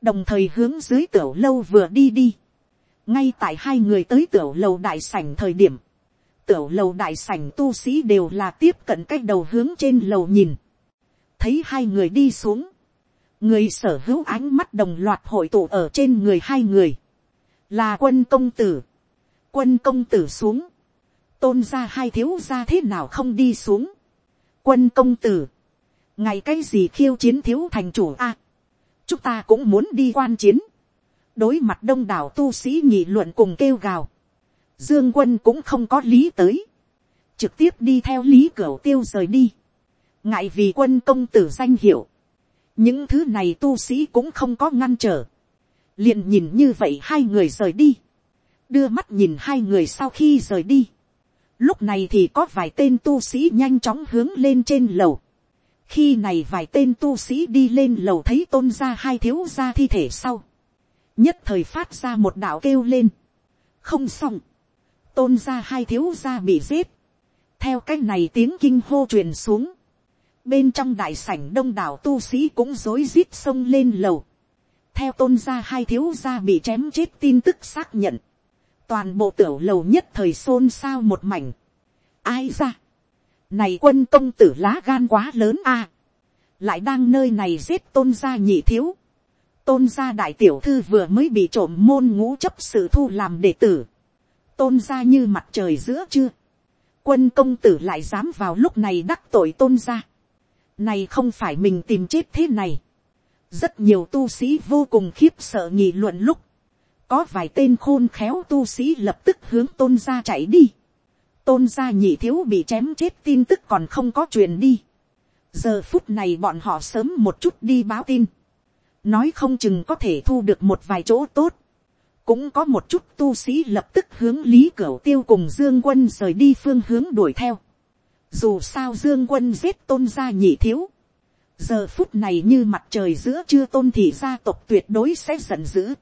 [SPEAKER 1] đồng thời hướng dưới tiểu lâu vừa đi đi, ngay tại hai người tới tiểu lầu đại sảnh thời điểm, tiểu lầu đại sảnh tu sĩ đều là tiếp cận cách đầu hướng trên lầu nhìn, thấy hai người đi xuống, người sở hữu ánh mắt đồng loạt hội tụ ở trên người hai người, là quân công tử, quân công tử xuống, tôn ra hai thiếu ra thế nào không đi xuống, quân công tử, ngày cái gì khiêu chiến thiếu thành chủ a, chúng ta cũng muốn đi quan chiến, đối mặt đông đảo tu sĩ nghị luận cùng kêu gào, dương quân cũng không có lý tới, trực tiếp đi theo lý cửa tiêu rời đi, ngại vì quân công tử danh hiệu, những thứ này tu sĩ cũng không có ngăn trở, liền nhìn như vậy hai người rời đi, đưa mắt nhìn hai người sau khi rời đi, lúc này thì có vài tên tu sĩ nhanh chóng hướng lên trên lầu, khi này vài tên tu sĩ đi lên lầu thấy tôn ra hai thiếu ra thi thể sau, nhất thời phát ra một đạo kêu lên, không xong, tôn ra hai thiếu ra bị giết, theo c á c h này tiếng kinh hô truyền xuống, bên trong đại sảnh đông đảo tu sĩ cũng rối rít xông lên lầu, theo tôn gia hai thiếu gia bị chém chết tin tức xác nhận, toàn bộ tiểu lầu nhất thời xôn xao một mảnh, ai ra, này quân công tử lá gan quá lớn a, lại đang nơi này giết tôn gia nhị thiếu, tôn gia đại tiểu thư vừa mới bị trộm môn ngũ chấp sự thu làm đệ tử, tôn gia như mặt trời giữa chưa, quân công tử lại dám vào lúc này đắc tội tôn gia, này không phải mình tìm chết thế này, rất nhiều tu sĩ vô cùng khiếp sợ nghị luận lúc, có vài tên khôn khéo tu sĩ lập tức hướng tôn gia chạy đi, tôn gia nhị thiếu bị chém chết tin tức còn không có truyền đi, giờ phút này bọn họ sớm một chút đi báo tin, nói không chừng có thể thu được một vài chỗ tốt, cũng có một chút tu sĩ lập tức hướng lý cửu tiêu cùng dương quân rời đi phương hướng đuổi theo. dù sao dương quân giết tôn gia nhị thiếu, giờ phút này như mặt trời giữa chưa tôn thị gia tộc tuyệt đối sẽ giận dữ.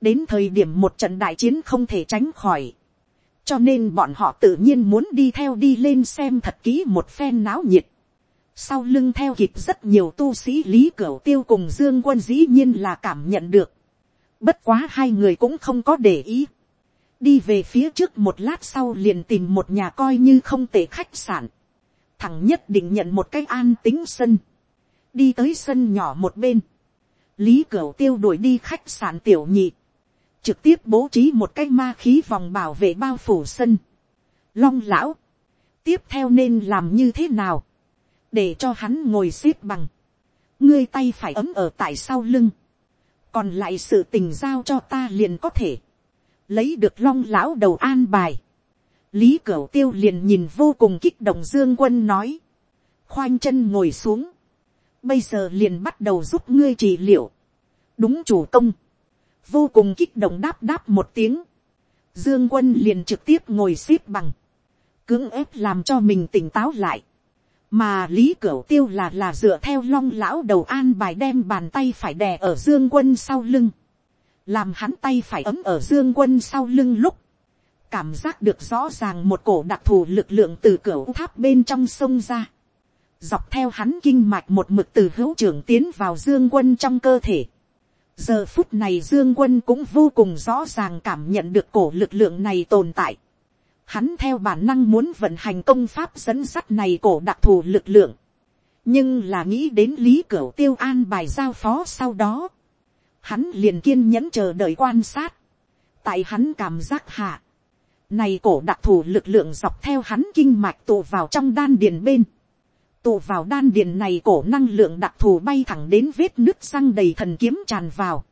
[SPEAKER 1] đến thời điểm một trận đại chiến không thể tránh khỏi. cho nên bọn họ tự nhiên muốn đi theo đi lên xem thật kỹ một phen náo nhiệt. sau lưng theo kịp rất nhiều tu sĩ lý cửu tiêu cùng dương quân dĩ nhiên là cảm nhận được. bất quá hai người cũng không có để ý. đi về phía trước một lát sau liền tìm một nhà coi như không tệ khách sạn. thằng nhất định nhận một cái an tính sân đi tới sân nhỏ một bên, lý cửu tiêu đuổi đi khách sạn tiểu nhị, trực tiếp bố trí một cái ma khí vòng bảo vệ bao phủ sân. Long lão, tiếp theo nên làm như thế nào, để cho hắn ngồi xếp bằng, ngươi tay phải ấm ở tại sau lưng, còn lại sự tình giao cho ta liền có thể, lấy được long lão đầu an bài, lý cửu tiêu liền nhìn vô cùng kích động dương quân nói, khoanh chân ngồi xuống, bây giờ liền bắt đầu giúp ngươi trị liệu, đúng chủ công, vô cùng kích động đáp đáp một tiếng, dương quân liền trực tiếp ngồi x ế p bằng, cưỡng ép làm cho mình tỉnh táo lại, mà lý cửu tiêu là là dựa theo long lão đầu an bài đem bàn tay phải đè ở dương quân sau lưng, làm hắn tay phải ấm ở dương quân sau lưng lúc, cảm giác được rõ ràng một cổ đặc thù lực lượng từ cửa tháp bên trong sông ra, dọc theo hắn kinh mạch một mực từ hữu trưởng tiến vào dương quân trong cơ thể. giờ phút này dương quân cũng vô cùng rõ ràng cảm nhận được cổ lực lượng này tồn tại. hắn theo bản năng muốn vận hành công pháp dẫn sắt này cổ đặc thù lực lượng. nhưng là nghĩ đến lý cửu tiêu an bài giao phó sau đó. hắn liền kiên nhẫn chờ đợi quan sát. tại hắn cảm giác hạ. này cổ đặc thù lực lượng dọc theo hắn kinh mạch tụ vào trong đan điền bên tụ vào đan điền này cổ năng lượng đặc thù bay thẳng đến vết nứt răng đầy thần kiếm tràn vào.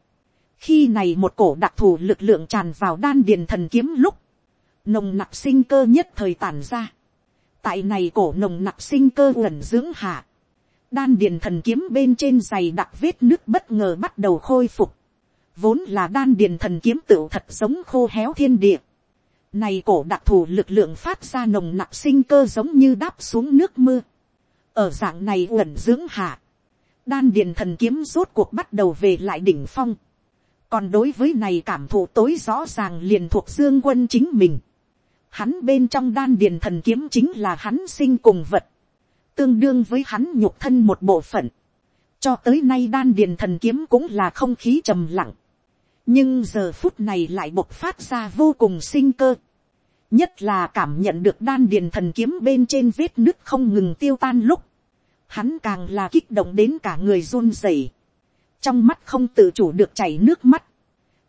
[SPEAKER 1] khi này một cổ đặc thù lực lượng tràn vào đan điền thần kiếm lúc, nồng nặc sinh cơ nhất thời tàn ra. tại này cổ nồng nặc sinh cơ ẩn dưỡng hạ, đan điền thần kiếm bên trên giày đặc vết nứt bất ngờ bắt đầu khôi phục. vốn là đan điền thần kiếm tựu thật giống khô héo thiên địa. này cổ đặc thù lực lượng phát ra nồng nặc sinh cơ giống như đáp xuống nước mưa ở dạng này uẩn dưỡng hạ, đan điền thần kiếm rốt cuộc bắt đầu về lại đỉnh phong. còn đối với này cảm thụ tối rõ ràng liền thuộc dương quân chính mình. hắn bên trong đan điền thần kiếm chính là hắn sinh cùng vật, tương đương với hắn nhục thân một bộ phận. cho tới nay đan điền thần kiếm cũng là không khí trầm lặng. nhưng giờ phút này lại bộc phát ra vô cùng sinh cơ nhất là cảm nhận được đan điền thần kiếm bên trên vết nứt không ngừng tiêu tan lúc, hắn càng là kích động đến cả người run rẩy, trong mắt không tự chủ được chảy nước mắt,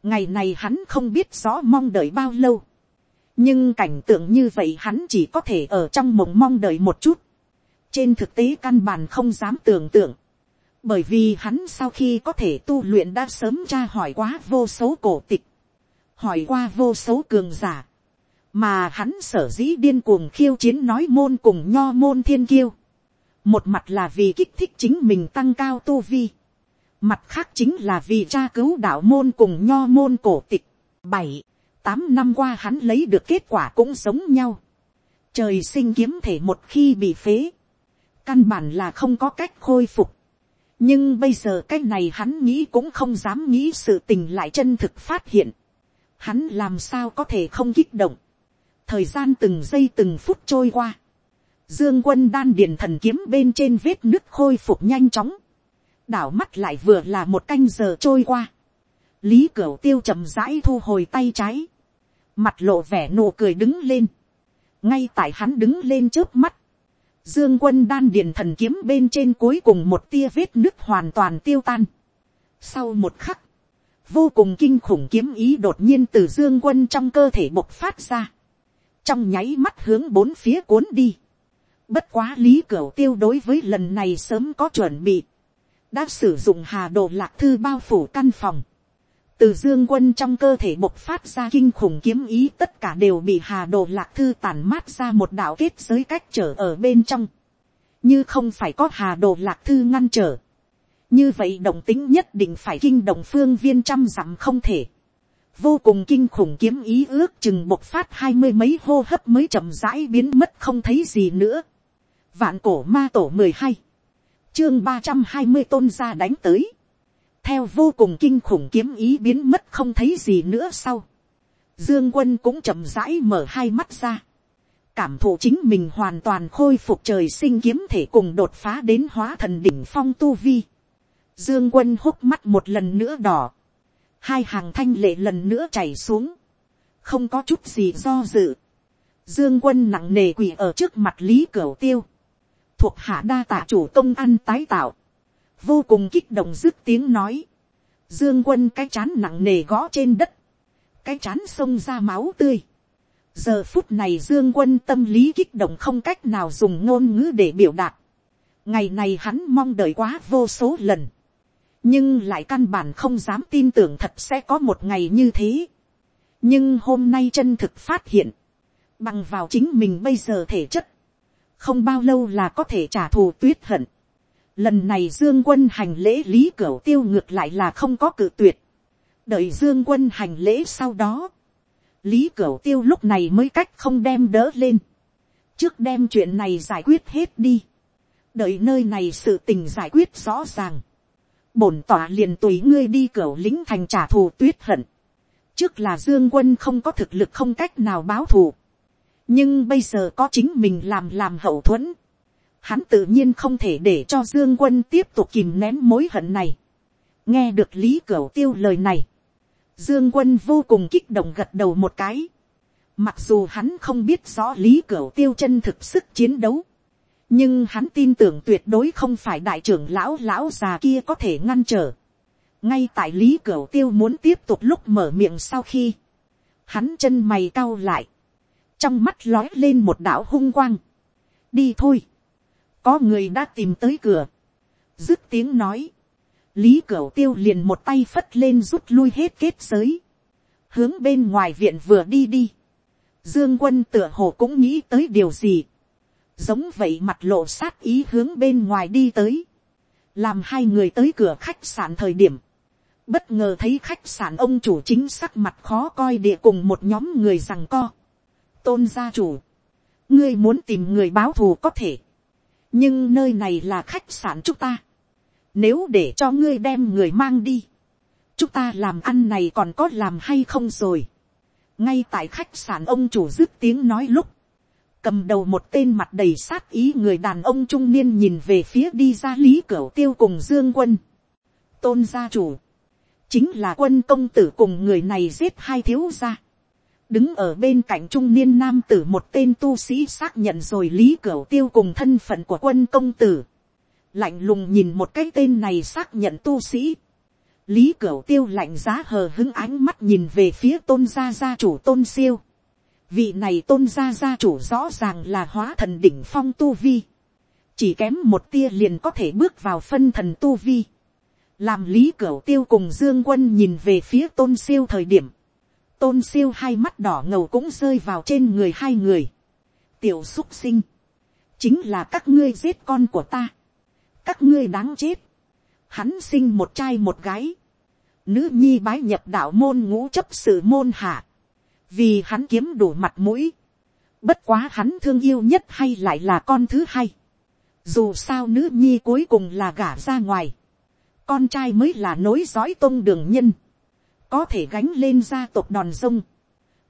[SPEAKER 1] ngày này hắn không biết rõ mong đợi bao lâu, nhưng cảnh tượng như vậy hắn chỉ có thể ở trong mộng mong đợi một chút, trên thực tế căn bản không dám tưởng tượng, bởi vì hắn sau khi có thể tu luyện đã sớm tra hỏi quá vô số cổ tịch, hỏi qua vô số cường giả, mà hắn sở dĩ điên cuồng khiêu chiến nói môn cùng nho môn thiên kiêu, một mặt là vì kích thích chính mình tăng cao tu vi, mặt khác chính là vì tra cứu đạo môn cùng nho môn cổ tịch, bảy, tám năm qua hắn lấy được kết quả cũng giống nhau, trời sinh kiếm thể một khi bị phế, căn bản là không có cách khôi phục, nhưng bây giờ cái này hắn nghĩ cũng không dám nghĩ sự tình lại chân thực phát hiện, hắn làm sao có thể không kích động, thời gian từng giây từng phút trôi qua, Dương quân đan điền thần kiếm bên trên vết nứt khôi phục nhanh chóng. Đảo mắt lại vừa là một canh giờ trôi qua. Lý Cửu tiêu chậm rãi thu hồi tay trái. Mặt lộ vẻ nụ cười đứng lên. Ngay tại hắn đứng lên trước mắt. Dương quân đan điền thần kiếm bên trên cuối cùng một tia vết nứt hoàn toàn tiêu tan. Sau một khắc. Vô cùng kinh khủng kiếm ý đột nhiên từ dương quân trong cơ thể bộc phát ra. Trong nháy mắt hướng bốn phía cuốn đi Bất quá lý cửu tiêu đối với lần này sớm có chuẩn bị. Đã sử dụng hà đồ lạc thư bao phủ căn phòng. Từ dương quân trong cơ thể bộc phát ra kinh khủng kiếm ý, tất cả đều bị hà đồ lạc thư tản mát ra một đạo kết giới cách trở ở bên trong. Như không phải có hà đồ lạc thư ngăn trở. Như vậy động tính nhất định phải kinh động phương viên trăm dặm không thể vô cùng kinh khủng kiếm ý ước chừng bộc phát hai mươi mấy hô hấp mới chậm rãi biến mất không thấy gì nữa vạn cổ ma tổ mười hai, chương ba trăm hai mươi tôn gia đánh tới, theo vô cùng kinh khủng kiếm ý biến mất không thấy gì nữa sau, dương quân cũng chậm rãi mở hai mắt ra, cảm thụ chính mình hoàn toàn khôi phục trời sinh kiếm thể cùng đột phá đến hóa thần đỉnh phong tu vi. Dương quân hốc mắt một lần nữa đỏ. Hai hàng thanh lệ lần nữa chảy xuống. Không có chút gì do dự. Dương quân nặng nề quỳ ở trước mặt Lý Cửu Tiêu. Thuộc hạ đa tạ chủ công ăn tái tạo. Vô cùng kích động dứt tiếng nói. Dương quân cái chán nặng nề gõ trên đất. Cái chán xông ra máu tươi giờ phút này dương quân tâm lý kích động không cách nào dùng ngôn ngữ để biểu đạt. ngày này hắn mong đợi quá vô số lần. nhưng lại căn bản không dám tin tưởng thật sẽ có một ngày như thế. nhưng hôm nay chân thực phát hiện, bằng vào chính mình bây giờ thể chất, không bao lâu là có thể trả thù tuyết hận. lần này dương quân hành lễ lý cửu tiêu ngược lại là không có cự tuyệt. đợi dương quân hành lễ sau đó, lý cửu tiêu lúc này mới cách không đem đỡ lên, trước đem chuyện này giải quyết hết đi, đợi nơi này sự tình giải quyết rõ ràng, bổn tỏa liền tùy ngươi đi cửu lính thành trả thù tuyết hận, trước là dương quân không có thực lực không cách nào báo thù, nhưng bây giờ có chính mình làm làm hậu thuẫn, hắn tự nhiên không thể để cho dương quân tiếp tục kìm nén mối hận này, nghe được lý cửu tiêu lời này, Dương quân vô cùng kích động gật đầu một cái. Mặc dù hắn không biết rõ lý cửu tiêu chân thực sức chiến đấu. Nhưng hắn tin tưởng tuyệt đối không phải đại trưởng lão lão già kia có thể ngăn trở. Ngay tại lý cửu tiêu muốn tiếp tục lúc mở miệng sau khi. Hắn chân mày cau lại. Trong mắt lói lên một đạo hung quang. Đi thôi. Có người đã tìm tới cửa. Dứt tiếng nói. Lý cửa tiêu liền một tay phất lên rút lui hết kết giới, hướng bên ngoài viện vừa đi đi, dương quân tựa hồ cũng nghĩ tới điều gì, giống vậy mặt lộ sát ý hướng bên ngoài đi tới, làm hai người tới cửa khách sạn thời điểm, bất ngờ thấy khách sạn ông chủ chính sắc mặt khó coi địa cùng một nhóm người rằng co, tôn gia chủ, ngươi muốn tìm người báo thù có thể, nhưng nơi này là khách sạn chúng ta, nếu để cho ngươi đem người mang đi. Chúng ta làm ăn này còn có làm hay không rồi. Ngay tại khách sạn ông chủ dứt tiếng nói lúc. Cầm đầu một tên mặt đầy sát ý người đàn ông trung niên nhìn về phía đi ra lý cửa tiêu cùng dương quân. Tôn gia chủ. Chính là quân công tử cùng người này giết hai thiếu gia đứng ở bên cạnh trung niên nam tử một tên tu sĩ xác nhận rồi lý cửu tiêu cùng thân phận của quân công tử lạnh lùng nhìn một cái tên này xác nhận tu sĩ. lý cửu tiêu lạnh giá hờ hứng ánh mắt nhìn về phía tôn gia gia chủ tôn siêu. vị này tôn gia gia chủ rõ ràng là hóa thần đỉnh phong tu vi. chỉ kém một tia liền có thể bước vào phân thần tu vi. làm lý cửu tiêu cùng dương quân nhìn về phía tôn siêu thời điểm tôn siêu hai mắt đỏ ngầu cũng rơi vào trên người hai người. tiểu xúc sinh. chính là các ngươi giết con của ta các ngươi đáng chết. Hắn sinh một trai một gái. Nữ nhi bái nhập đạo môn ngũ chấp sự môn hạ. Vì hắn kiếm đủ mặt mũi. Bất quá hắn thương yêu nhất hay lại là con thứ hai. Dù sao nữ nhi cuối cùng là gả ra ngoài. Con trai mới là nối dõi tôn đường nhân. Có thể gánh lên gia tộc đòn sông.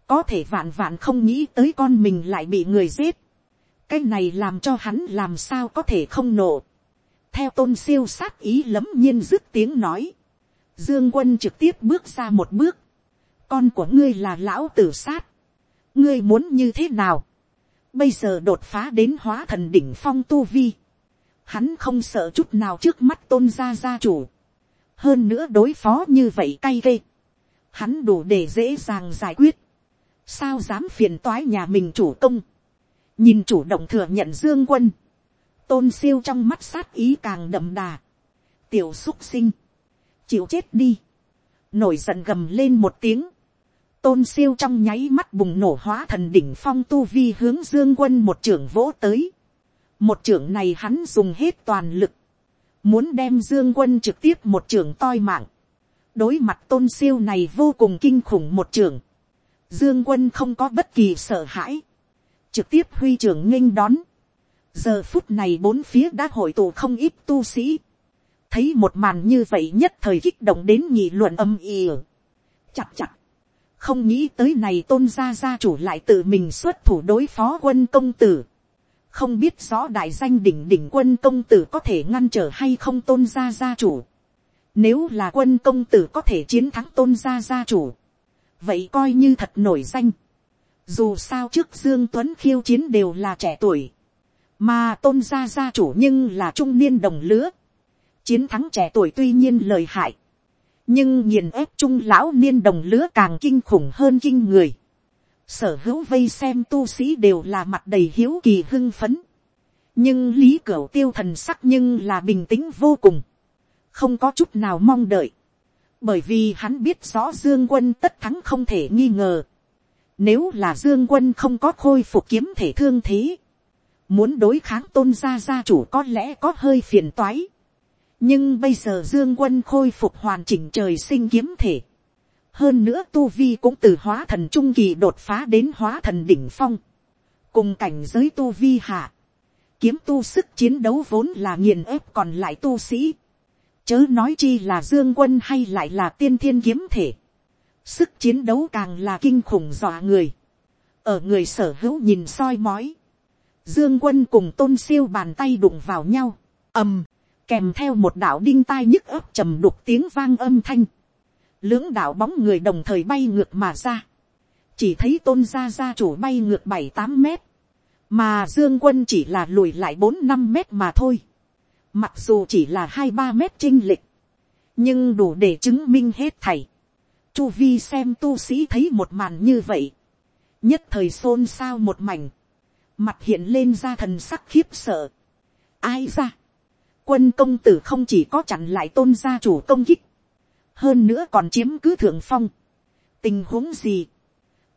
[SPEAKER 1] Có thể vạn vạn không nghĩ tới con mình lại bị người giết. Cái này làm cho hắn làm sao có thể không nổ? theo tôn siêu sát ý lấm nhiên dứt tiếng nói, dương quân trực tiếp bước ra một bước, con của ngươi là lão tử sát, ngươi muốn như thế nào, bây giờ đột phá đến hóa thần đỉnh phong tu vi, hắn không sợ chút nào trước mắt tôn gia gia chủ, hơn nữa đối phó như vậy cay ghê, hắn đủ để dễ dàng giải quyết, sao dám phiền toái nhà mình chủ công, nhìn chủ động thừa nhận dương quân, tôn siêu trong mắt sát ý càng đậm đà. tiểu xúc sinh, chịu chết đi, nổi giận gầm lên một tiếng, tôn siêu trong nháy mắt bùng nổ hóa thần đỉnh phong tu vi hướng dương quân một trưởng vỗ tới. một trưởng này hắn dùng hết toàn lực, muốn đem dương quân trực tiếp một trưởng toi mạng đối mặt tôn siêu này vô cùng kinh khủng một trường. Dương quân không có bất kỳ sợ hãi, trực tiếp huy trưởng nghênh đón. Giờ phút này bốn phía đã hội tụ không ít tu sĩ, thấy một màn như vậy nhất thời kích động đến nhị luận âm ỉ chặt chặt, không nghĩ tới này tôn gia gia chủ lại tự mình xuất thủ đối phó quân công tử, không biết rõ đại danh đỉnh đỉnh quân công tử có thể ngăn trở hay không tôn gia gia chủ, nếu là quân công tử có thể chiến thắng tôn gia gia chủ, vậy coi như thật nổi danh, dù sao trước dương tuấn khiêu chiến đều là trẻ tuổi, mà tôn gia gia chủ nhưng là trung niên đồng lứa, chiến thắng trẻ tuổi tuy nhiên lời hại, nhưng nghiền ép trung lão niên đồng lứa càng kinh khủng hơn kinh người. sở hữu vây xem tu sĩ đều là mặt đầy hiếu kỳ hưng phấn. nhưng lý cửu tiêu thần sắc nhưng là bình tĩnh vô cùng, không có chút nào mong đợi, bởi vì hắn biết rõ dương quân tất thắng không thể nghi ngờ. nếu là dương quân không có khôi phục kiếm thể thương thế, muốn đối kháng tôn gia gia chủ có lẽ có hơi phiền toái nhưng bây giờ dương quân khôi phục hoàn chỉnh trời sinh kiếm thể. hơn nữa tu vi cũng từ hóa thần trung kỳ đột phá đến hóa thần đỉnh phong. cùng cảnh giới tu vi hạ. kiếm tu sức chiến đấu vốn là nghiền ép còn lại tu sĩ chớ nói chi là dương quân hay lại là tiên thiên kiếm thể. sức chiến đấu càng là kinh khủng dọa người. ở người sở hữu nhìn soi mói. dương quân cùng tôn siêu bàn tay đụng vào nhau. ầm kèm theo một đạo đinh tai nhức ấp trầm đục tiếng vang âm thanh, lưỡng đạo bóng người đồng thời bay ngược mà ra, chỉ thấy tôn gia gia chủ bay ngược bảy tám mét, mà dương quân chỉ là lùi lại bốn năm mét mà thôi, mặc dù chỉ là hai ba mét trinh lịch, nhưng đủ để chứng minh hết thầy, chu vi xem tu sĩ thấy một màn như vậy, nhất thời xôn xao một mảnh, mặt hiện lên ra thần sắc khiếp sợ, ai ra, quân công tử không chỉ có chặn lại tôn gia chủ công kích, hơn nữa còn chiếm cứ thượng phong. tình huống gì,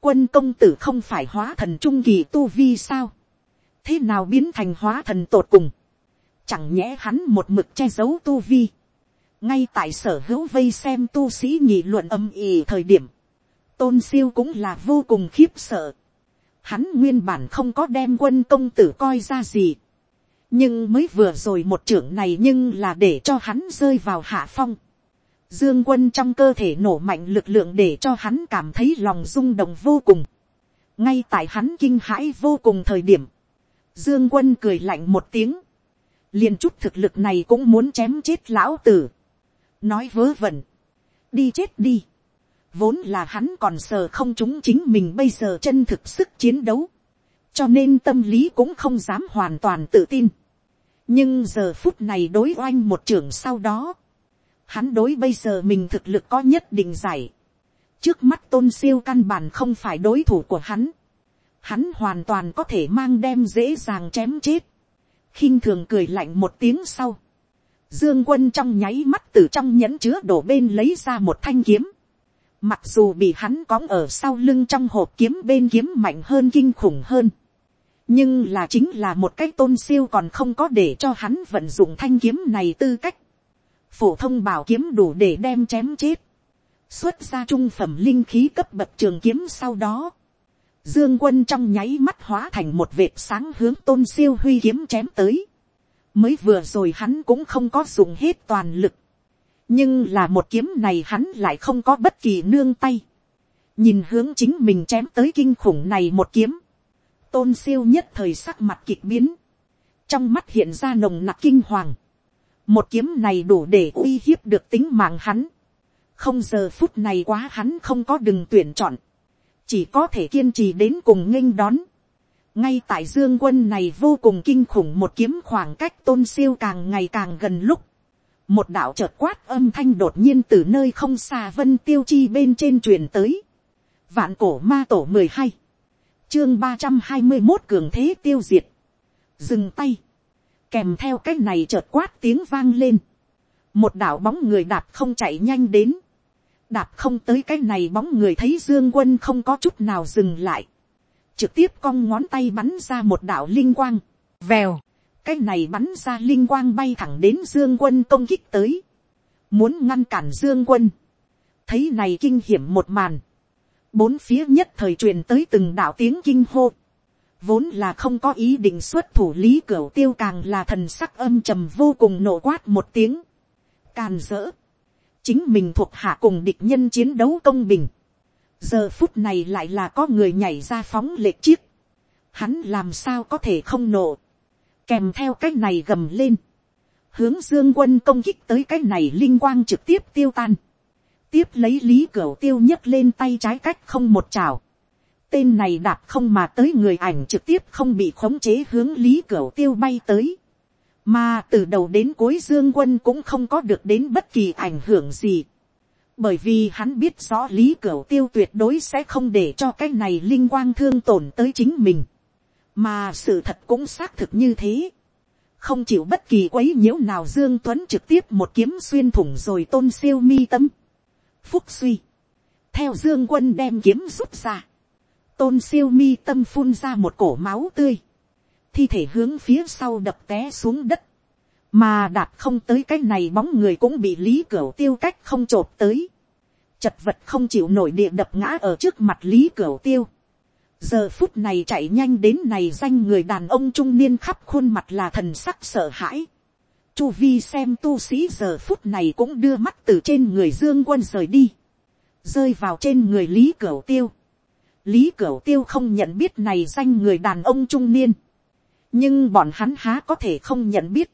[SPEAKER 1] quân công tử không phải hóa thần trung kỳ tu vi sao, thế nào biến thành hóa thần tột cùng, chẳng nhẽ hắn một mực che giấu tu vi, ngay tại sở hữu vây xem tu sĩ nhị luận âm ỉ thời điểm, tôn siêu cũng là vô cùng khiếp sợ, hắn nguyên bản không có đem quân công tử coi ra gì, nhưng mới vừa rồi một trưởng này nhưng là để cho hắn rơi vào hạ phong. Dương quân trong cơ thể nổ mạnh lực lượng để cho hắn cảm thấy lòng rung động vô cùng. ngay tại hắn kinh hãi vô cùng thời điểm, Dương quân cười lạnh một tiếng, liền chút thực lực này cũng muốn chém chết lão tử. nói vớ vẩn, đi chết đi. vốn là hắn còn sờ không chúng chính mình bây giờ chân thực sức chiến đấu, cho nên tâm lý cũng không dám hoàn toàn tự tin nhưng giờ phút này đối oanh một trưởng sau đó, hắn đối bây giờ mình thực lực có nhất định giải. trước mắt tôn siêu căn bản không phải đối thủ của hắn. hắn hoàn toàn có thể mang đem dễ dàng chém chết khinh thường cười lạnh một tiếng sau. dương quân trong nháy mắt từ trong nhẫn chứa đổ bên lấy ra một thanh kiếm. mặc dù bị hắn cóng ở sau lưng trong hộp kiếm bên kiếm mạnh hơn kinh khủng hơn nhưng là chính là một cái tôn siêu còn không có để cho hắn vận dụng thanh kiếm này tư cách. phổ thông bảo kiếm đủ để đem chém chết. xuất ra trung phẩm linh khí cấp bậc trường kiếm sau đó dương quân trong nháy mắt hóa thành một vệt sáng hướng tôn siêu huy kiếm chém tới. mới vừa rồi hắn cũng không có dùng hết toàn lực. nhưng là một kiếm này hắn lại không có bất kỳ nương tay. nhìn hướng chính mình chém tới kinh khủng này một kiếm tôn siêu nhất thời sắc mặt kịch biến, trong mắt hiện ra nồng nặc kinh hoàng, một kiếm này đủ để uy hiếp được tính mạng hắn, không giờ phút này quá hắn không có đừng tuyển chọn, chỉ có thể kiên trì đến cùng nghênh đón, ngay tại dương quân này vô cùng kinh khủng một kiếm khoảng cách tôn siêu càng ngày càng gần lúc, một đạo chợt quát âm thanh đột nhiên từ nơi không xa vân tiêu chi bên trên truyền tới, vạn cổ ma tổ mười hai, chương ba trăm hai mươi một cường thế tiêu diệt. Dừng tay. Kèm theo cái này chợt quát tiếng vang lên. Một đạo bóng người đạp không chạy nhanh đến. Đạp không tới cái này bóng người thấy dương quân không có chút nào dừng lại. Trực tiếp cong ngón tay bắn ra một đạo linh quang. Vèo. Cái này bắn ra linh quang bay thẳng đến dương quân công kích tới. Muốn ngăn cản dương quân. Thấy này kinh hiểm một màn bốn phía nhất thời truyền tới từng đạo tiếng kinh hô, vốn là không có ý định xuất thủ lý cửa tiêu càng là thần sắc âm trầm vô cùng nổ quát một tiếng, càn dỡ, chính mình thuộc hạ cùng địch nhân chiến đấu công bình, giờ phút này lại là có người nhảy ra phóng lệch chiếc, hắn làm sao có thể không nổ, kèm theo cái này gầm lên, hướng dương quân công kích tới cái này linh quang trực tiếp tiêu tan, tiếp lấy lý cửa tiêu nhấc lên tay trái cách không một trào, tên này đạp không mà tới người ảnh trực tiếp không bị khống chế hướng lý cửa tiêu bay tới, mà từ đầu đến cuối dương quân cũng không có được đến bất kỳ ảnh hưởng gì, bởi vì hắn biết rõ lý cửa tiêu tuyệt đối sẽ không để cho cái này linh quang thương tổn tới chính mình, mà sự thật cũng xác thực như thế, không chịu bất kỳ quấy nhiễu nào dương tuấn trực tiếp một kiếm xuyên thủng rồi tôn siêu mi tâm, phúc suy, theo dương quân đem kiếm rút ra, tôn siêu mi tâm phun ra một cổ máu tươi, thi thể hướng phía sau đập té xuống đất, mà đạt không tới cái này bóng người cũng bị lý cửa tiêu cách không t r ộ p tới, chật vật không chịu nổi địa đập ngã ở trước mặt lý cửa tiêu, giờ phút này chạy nhanh đến này danh người đàn ông trung niên khắp khuôn mặt là thần sắc sợ hãi, chu vi xem tu sĩ giờ phút này cũng đưa mắt từ trên người dương quân rời đi, rơi vào trên người lý cửa tiêu, lý cửa tiêu không nhận biết này danh người đàn ông trung niên, nhưng bọn hắn há có thể không nhận biết.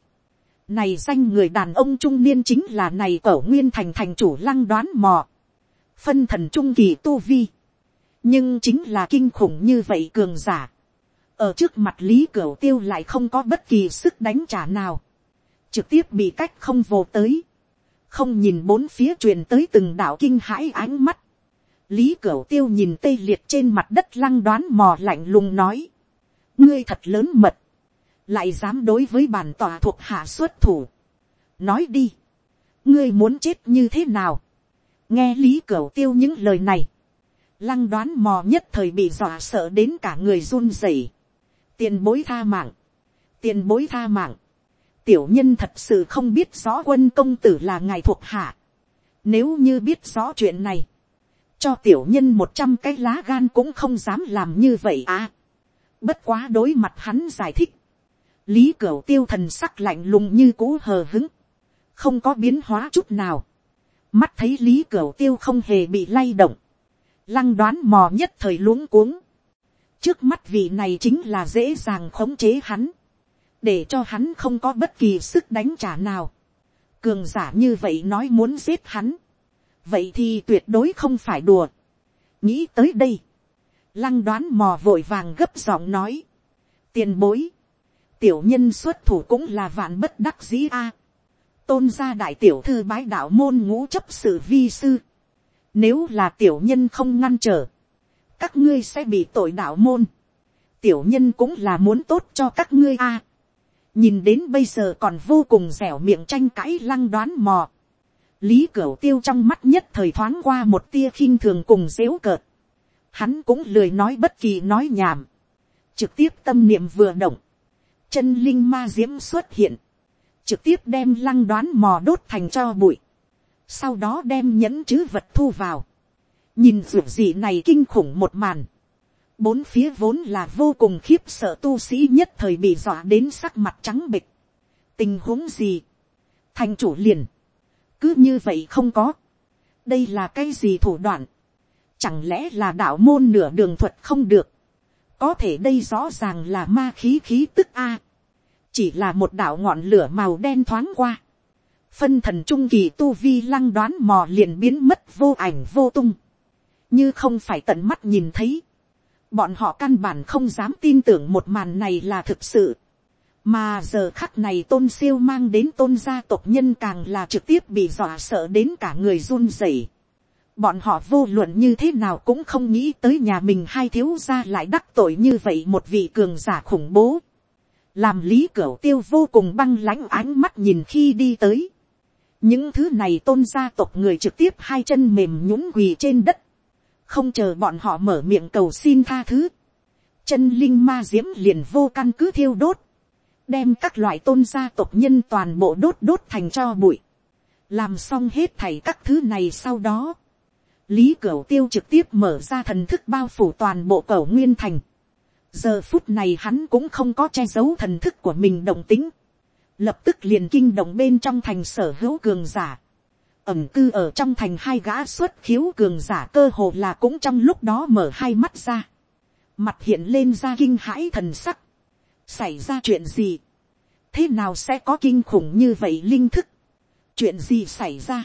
[SPEAKER 1] này danh người đàn ông trung niên chính là này cẩu nguyên thành thành chủ lăng đoán mò. phân thần trung kỳ tu vi. nhưng chính là kinh khủng như vậy cường giả. ở trước mặt lý cửu tiêu lại không có bất kỳ sức đánh trả nào. trực tiếp bị cách không vô tới. không nhìn bốn phía truyền tới từng đạo kinh hãi ánh mắt. lý cửu tiêu nhìn tê liệt trên mặt đất lăng đoán mò lạnh lùng nói. ngươi thật lớn mật lại dám đối với bản tòa thuộc hạ xuất thủ. nói đi, ngươi muốn chết như thế nào. nghe lý cửu tiêu những lời này, lăng đoán mò nhất thời bị dọa sợ đến cả người run rẩy. tiền bối tha mạng, tiền bối tha mạng, tiểu nhân thật sự không biết rõ quân công tử là ngài thuộc hạ. nếu như biết rõ chuyện này, cho tiểu nhân một trăm cái lá gan cũng không dám làm như vậy à. bất quá đối mặt hắn giải thích, lý cửu tiêu thần sắc lạnh lùng như cũ hờ hứng, không có biến hóa chút nào. mắt thấy lý cửu tiêu không hề bị lay động, lăng đoán mò nhất thời luống cuống. trước mắt vị này chính là dễ dàng khống chế hắn, để cho hắn không có bất kỳ sức đánh trả nào. cường giả như vậy nói muốn giết hắn, vậy thì tuyệt đối không phải đùa. nghĩ tới đây, lăng đoán mò vội vàng gấp giọng nói, tiền bối, tiểu nhân xuất thủ cũng là vạn bất đắc dĩ a. tôn gia đại tiểu thư bái đạo môn ngũ chấp sự vi sư. nếu là tiểu nhân không ngăn trở, các ngươi sẽ bị tội đạo môn. tiểu nhân cũng là muốn tốt cho các ngươi a. nhìn đến bây giờ còn vô cùng dẻo miệng tranh cãi lăng đoán mò. lý cửu tiêu trong mắt nhất thời thoáng qua một tia khinh thường cùng dếu cợt. hắn cũng lười nói bất kỳ nói nhảm. trực tiếp tâm niệm vừa động chân linh ma diễm xuất hiện, trực tiếp đem lăng đoán mò đốt thành cho bụi, sau đó đem nhẫn chữ vật thu vào, nhìn ruột gì này kinh khủng một màn, bốn phía vốn là vô cùng khiếp sợ tu sĩ nhất thời bị dọa đến sắc mặt trắng bịch, tình huống gì, thành chủ liền, cứ như vậy không có, đây là cái gì thủ đoạn, chẳng lẽ là đạo môn nửa đường thuật không được, có thể đây rõ ràng là ma khí khí tức a. chỉ là một đạo ngọn lửa màu đen thoáng qua. phân thần trung kỳ tu vi lăng đoán mò liền biến mất vô ảnh vô tung. như không phải tận mắt nhìn thấy. bọn họ căn bản không dám tin tưởng một màn này là thực sự. mà giờ khắc này tôn siêu mang đến tôn gia tộc nhân càng là trực tiếp bị dọa sợ đến cả người run rẩy bọn họ vô luận như thế nào cũng không nghĩ tới nhà mình hai thiếu gia lại đắc tội như vậy một vị cường giả khủng bố. làm lý cửu tiêu vô cùng băng lãnh ánh mắt nhìn khi đi tới. những thứ này tôn gia tộc người trực tiếp hai chân mềm nhũng quỳ trên đất. không chờ bọn họ mở miệng cầu xin tha thứ. chân linh ma diễm liền vô căn cứ thiêu đốt. đem các loại tôn gia tộc nhân toàn bộ đốt đốt thành cho bụi. làm xong hết thảy các thứ này sau đó Lý Cửu Tiêu trực tiếp mở ra thần thức bao phủ toàn bộ cẩu Nguyên Thành. giờ phút này hắn cũng không có che giấu thần thức của mình động tính, lập tức liền kinh động bên trong thành sở hữu cường giả, ẩm cư ở trong thành hai gã xuất khiếu cường giả cơ hồ là cũng trong lúc đó mở hai mắt ra, mặt hiện lên ra kinh hãi thần sắc, xảy ra chuyện gì, thế nào sẽ có kinh khủng như vậy linh thức, chuyện gì xảy ra,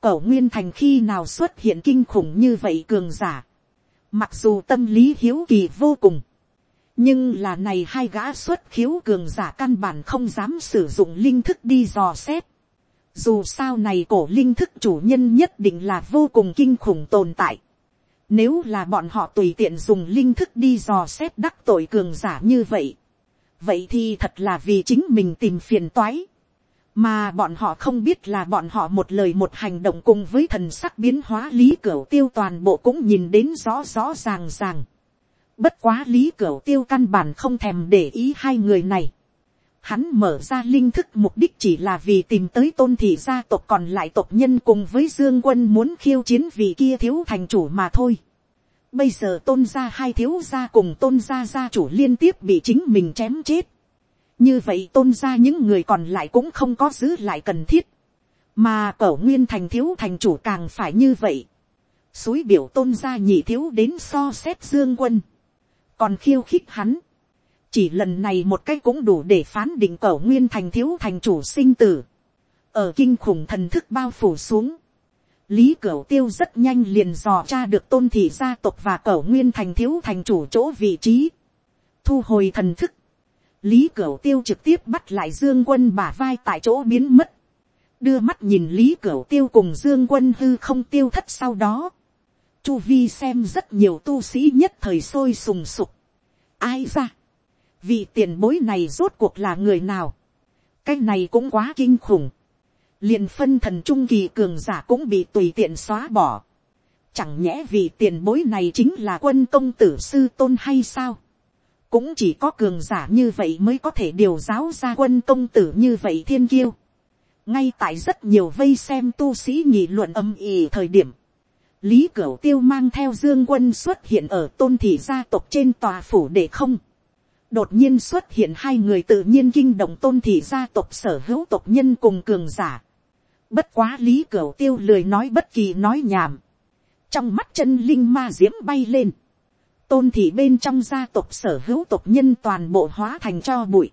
[SPEAKER 1] cẩu nguyên thành khi nào xuất hiện kinh khủng như vậy cường giả, mặc dù tâm lý hiếu kỳ vô cùng, nhưng là này hai gã xuất khiếu cường giả căn bản không dám sử dụng linh thức đi dò xét. Dù sao này cổ linh thức chủ nhân nhất định là vô cùng kinh khủng tồn tại. Nếu là bọn họ tùy tiện dùng linh thức đi dò xét đắc tội cường giả như vậy. Vậy thì thật là vì chính mình tìm phiền toái. Mà bọn họ không biết là bọn họ một lời một hành động cùng với thần sắc biến hóa lý cửu tiêu toàn bộ cũng nhìn đến rõ rõ ràng ràng. Bất quá lý cửu tiêu căn bản không thèm để ý hai người này. Hắn mở ra linh thức mục đích chỉ là vì tìm tới tôn thị gia tộc còn lại tộc nhân cùng với dương quân muốn khiêu chiến vì kia thiếu thành chủ mà thôi. Bây giờ tôn gia hai thiếu gia cùng tôn gia gia chủ liên tiếp bị chính mình chém chết. Như vậy tôn gia những người còn lại cũng không có giữ lại cần thiết. Mà cẩu nguyên thành thiếu thành chủ càng phải như vậy. Suối biểu tôn gia nhị thiếu đến so xét dương quân. Còn khiêu khích hắn, chỉ lần này một cái cũng đủ để phán định cẩu nguyên thành thiếu thành chủ sinh tử, ở kinh khủng thần thức bao phủ xuống, lý cẩu tiêu rất nhanh liền dò tra được tôn thị gia tộc và cẩu nguyên thành thiếu thành chủ chỗ vị trí, thu hồi thần thức, lý Cửu tiêu trực tiếp bắt lại dương quân bả vai tại chỗ biến mất, đưa mắt nhìn lý Cửu tiêu cùng dương quân hư không tiêu thất sau đó, chu vi xem rất nhiều tu sĩ nhất thời sôi sùng sục. ai ra, vị tiền bối này rốt cuộc là người nào, cái này cũng quá kinh khủng, liền phân thần trung kỳ cường giả cũng bị tùy tiện xóa bỏ, chẳng nhẽ vì tiền bối này chính là quân công tử sư tôn hay sao, cũng chỉ có cường giả như vậy mới có thể điều giáo ra quân công tử như vậy thiên kiêu, ngay tại rất nhiều vây xem tu sĩ nghị luận âm ỉ thời điểm, lý cửu tiêu mang theo dương quân xuất hiện ở tôn thị gia tộc trên tòa phủ để không. đột nhiên xuất hiện hai người tự nhiên kinh động tôn thị gia tộc sở hữu tộc nhân cùng cường giả. bất quá lý cửu tiêu lười nói bất kỳ nói nhảm. trong mắt chân linh ma diễm bay lên tôn thị bên trong gia tộc sở hữu tộc nhân toàn bộ hóa thành cho bụi.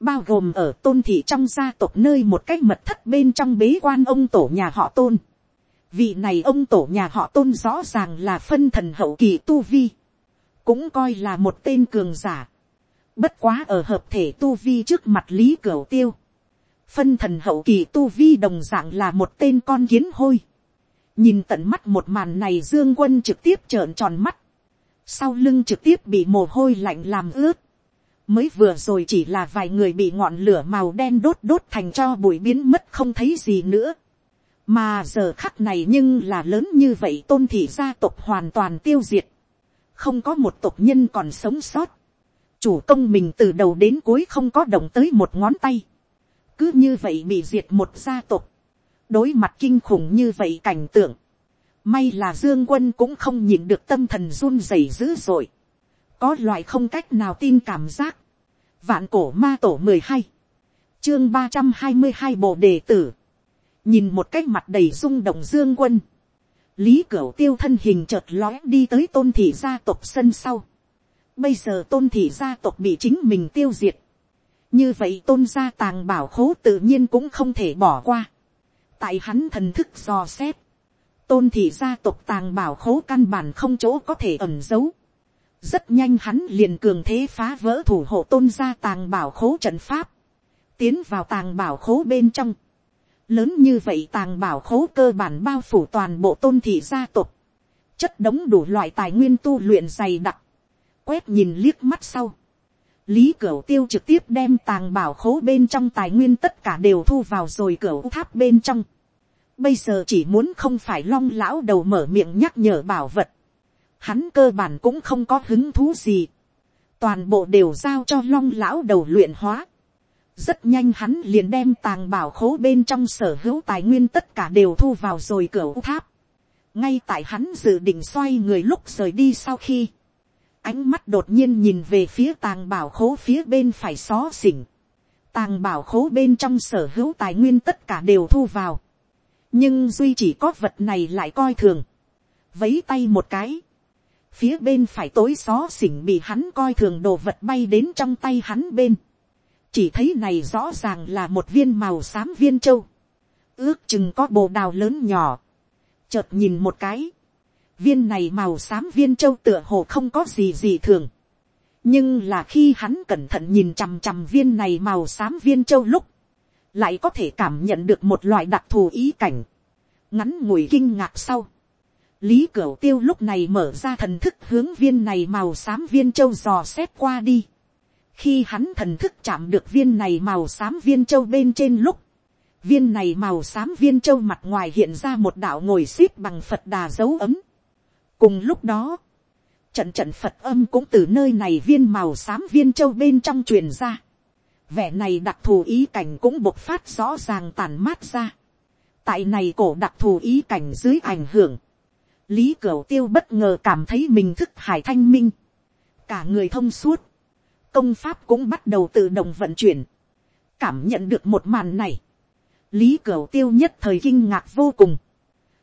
[SPEAKER 1] bao gồm ở tôn thị trong gia tộc nơi một cách mật thất bên trong bế quan ông tổ nhà họ tôn Vị này ông tổ nhà họ tôn rõ ràng là phân thần hậu kỳ tu vi. Cũng coi là một tên cường giả. Bất quá ở hợp thể tu vi trước mặt lý cửu tiêu. Phân thần hậu kỳ tu vi đồng dạng là một tên con kiến hôi. Nhìn tận mắt một màn này Dương Quân trực tiếp trợn tròn mắt. Sau lưng trực tiếp bị mồ hôi lạnh làm ướt. Mới vừa rồi chỉ là vài người bị ngọn lửa màu đen đốt đốt thành cho bụi biến mất không thấy gì nữa. Mà giờ khắc này nhưng là lớn như vậy tôn thị gia tộc hoàn toàn tiêu diệt, không có một tộc nhân còn sống sót, chủ công mình từ đầu đến cuối không có động tới một ngón tay, cứ như vậy bị diệt một gia tộc, đối mặt kinh khủng như vậy cảnh tượng, may là dương quân cũng không nhìn được tâm thần run rẩy dữ dội, có loại không cách nào tin cảm giác, vạn cổ ma tổ mười hai, chương ba trăm hai mươi hai bộ đề tử, nhìn một cách mặt đầy rung động dương quân, lý cửu tiêu thân hình chợt lóe đi tới tôn thị gia tộc sân sau. bây giờ tôn thị gia tộc bị chính mình tiêu diệt. như vậy tôn gia tàng bảo khố tự nhiên cũng không thể bỏ qua. tại hắn thần thức dò xét, tôn thị gia tộc tàng bảo khố căn bản không chỗ có thể ẩn giấu. rất nhanh hắn liền cường thế phá vỡ thủ hộ tôn gia tàng bảo khố trận pháp, tiến vào tàng bảo khố bên trong lớn như vậy tàng bảo khố cơ bản bao phủ toàn bộ tôn thị gia tộc, chất đống đủ loại tài nguyên tu luyện dày đặc, quét nhìn liếc mắt sau, lý cửu tiêu trực tiếp đem tàng bảo khố bên trong tài nguyên tất cả đều thu vào rồi cửu tháp bên trong. Bây giờ chỉ muốn không phải long lão đầu mở miệng nhắc nhở bảo vật, hắn cơ bản cũng không có hứng thú gì, toàn bộ đều giao cho long lão đầu luyện hóa. Rất nhanh hắn liền đem tàng bảo khố bên trong sở hữu tài nguyên tất cả đều thu vào rồi cửa tháp. ngay tại hắn dự định xoay người lúc rời đi sau khi, ánh mắt đột nhiên nhìn về phía tàng bảo khố phía bên phải xó xỉnh, tàng bảo khố bên trong sở hữu tài nguyên tất cả đều thu vào, nhưng duy chỉ có vật này lại coi thường, vấy tay một cái, phía bên phải tối xó xỉnh bị hắn coi thường đồ vật bay đến trong tay hắn bên, chỉ thấy này rõ ràng là một viên màu xám viên châu, ước chừng có bồ đào lớn nhỏ, chợt nhìn một cái, viên này màu xám viên châu tựa hồ không có gì gì thường, nhưng là khi hắn cẩn thận nhìn chằm chằm viên này màu xám viên châu lúc, lại có thể cảm nhận được một loại đặc thù ý cảnh, ngắn ngủi kinh ngạc sau, lý cửu tiêu lúc này mở ra thần thức hướng viên này màu xám viên châu dò xét qua đi, khi hắn thần thức chạm được viên này màu xám viên châu bên trên lúc, viên này màu xám viên châu mặt ngoài hiện ra một đạo ngồi xếp bằng phật đà dấu ấm. cùng lúc đó, trận trận phật âm cũng từ nơi này viên màu xám viên châu bên trong truyền ra vẻ này đặc thù ý cảnh cũng bộc phát rõ ràng tàn mát ra. tại này cổ đặc thù ý cảnh dưới ảnh hưởng, lý cửu tiêu bất ngờ cảm thấy mình thức hải thanh minh, cả người thông suốt, công pháp cũng bắt đầu tự động vận chuyển, cảm nhận được một màn này, lý cửu tiêu nhất thời kinh ngạc vô cùng,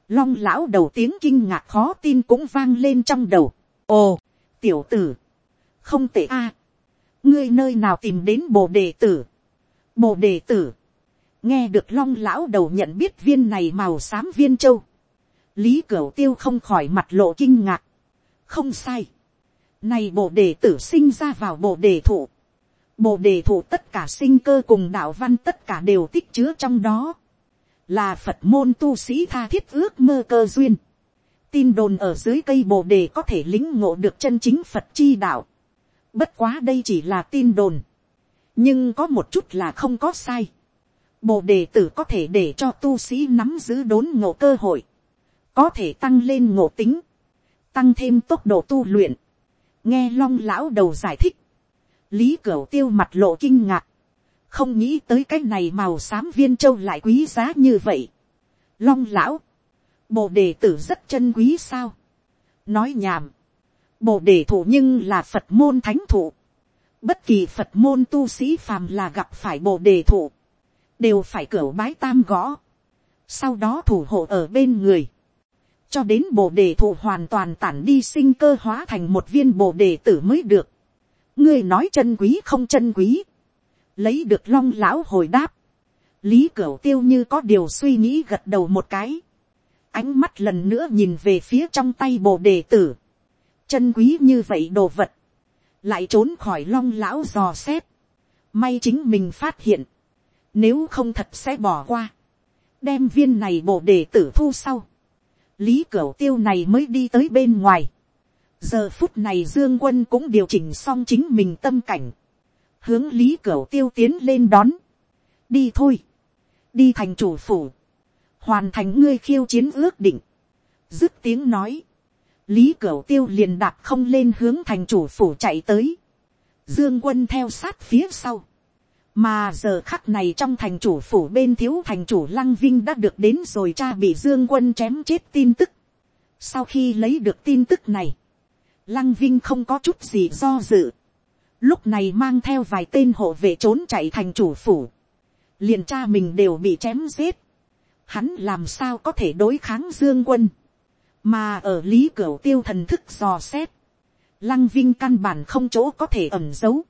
[SPEAKER 1] long lão đầu tiếng kinh ngạc khó tin cũng vang lên trong đầu, ồ, tiểu tử, không tệ a, ngươi nơi nào tìm đến bồ đề tử, bồ đề tử, nghe được long lão đầu nhận biết viên này màu xám viên châu, lý cửu tiêu không khỏi mặt lộ kinh ngạc, không sai, này bộ đề tử sinh ra vào bộ đề thụ. Bộ đề thụ tất cả sinh cơ cùng đạo văn tất cả đều tích chứa trong đó. Là Phật môn tu sĩ tha thiết ước mơ cơ duyên. Tin đồn ở dưới cây bồ đề có thể lính ngộ được chân chính Phật chi đạo. Bất quá đây chỉ là tin đồn. Nhưng có một chút là không có sai. Bồ đề tử có thể để cho tu sĩ nắm giữ đốn ngộ cơ hội. Có thể tăng lên ngộ tính. Tăng thêm tốc độ tu luyện nghe long lão đầu giải thích, lý cửu tiêu mặt lộ kinh ngạc, không nghĩ tới cái này màu xám viên châu lại quý giá như vậy. long lão, bồ đề tử rất chân quý sao, nói nhảm, bồ đề thủ nhưng là phật môn thánh thủ, bất kỳ phật môn tu sĩ phàm là gặp phải bồ đề thủ, đều phải cửa bái tam gõ, sau đó thủ hộ ở bên người, cho đến bồ đề thụ hoàn toàn tản đi sinh cơ hóa thành một viên bồ đề tử mới được. ngươi nói chân quý không chân quý. lấy được long lão hồi đáp. lý cửu tiêu như có điều suy nghĩ gật đầu một cái. ánh mắt lần nữa nhìn về phía trong tay bồ đề tử chân quý như vậy đồ vật. lại trốn khỏi long lão dò xét. may chính mình phát hiện. nếu không thật sẽ bỏ qua. đem viên này bộ để tử thu sau lý cửu tiêu này mới đi tới bên ngoài. giờ phút này dương quân cũng điều chỉnh xong chính mình tâm cảnh. hướng lý cửu tiêu tiến lên đón. đi thôi. đi thành chủ phủ. hoàn thành ngươi khiêu chiến ước định. dứt tiếng nói lý cửu tiêu liền đạp không lên hướng thành chủ phủ chạy tới. dương quân theo sát phía sau mà giờ khắc này trong thành chủ phủ bên thiếu thành chủ lăng vinh đã được đến rồi cha bị dương quân chém chết tin tức. sau khi lấy được tin tức này, lăng vinh không có chút gì do dự. lúc này mang theo vài tên hộ vệ trốn chạy thành chủ phủ. liền cha mình đều bị chém giết. hắn làm sao có thể đối kháng dương quân mà ở lý cửa tiêu thần thức dò xét. lăng vinh căn bản không chỗ có thể ẩn giấu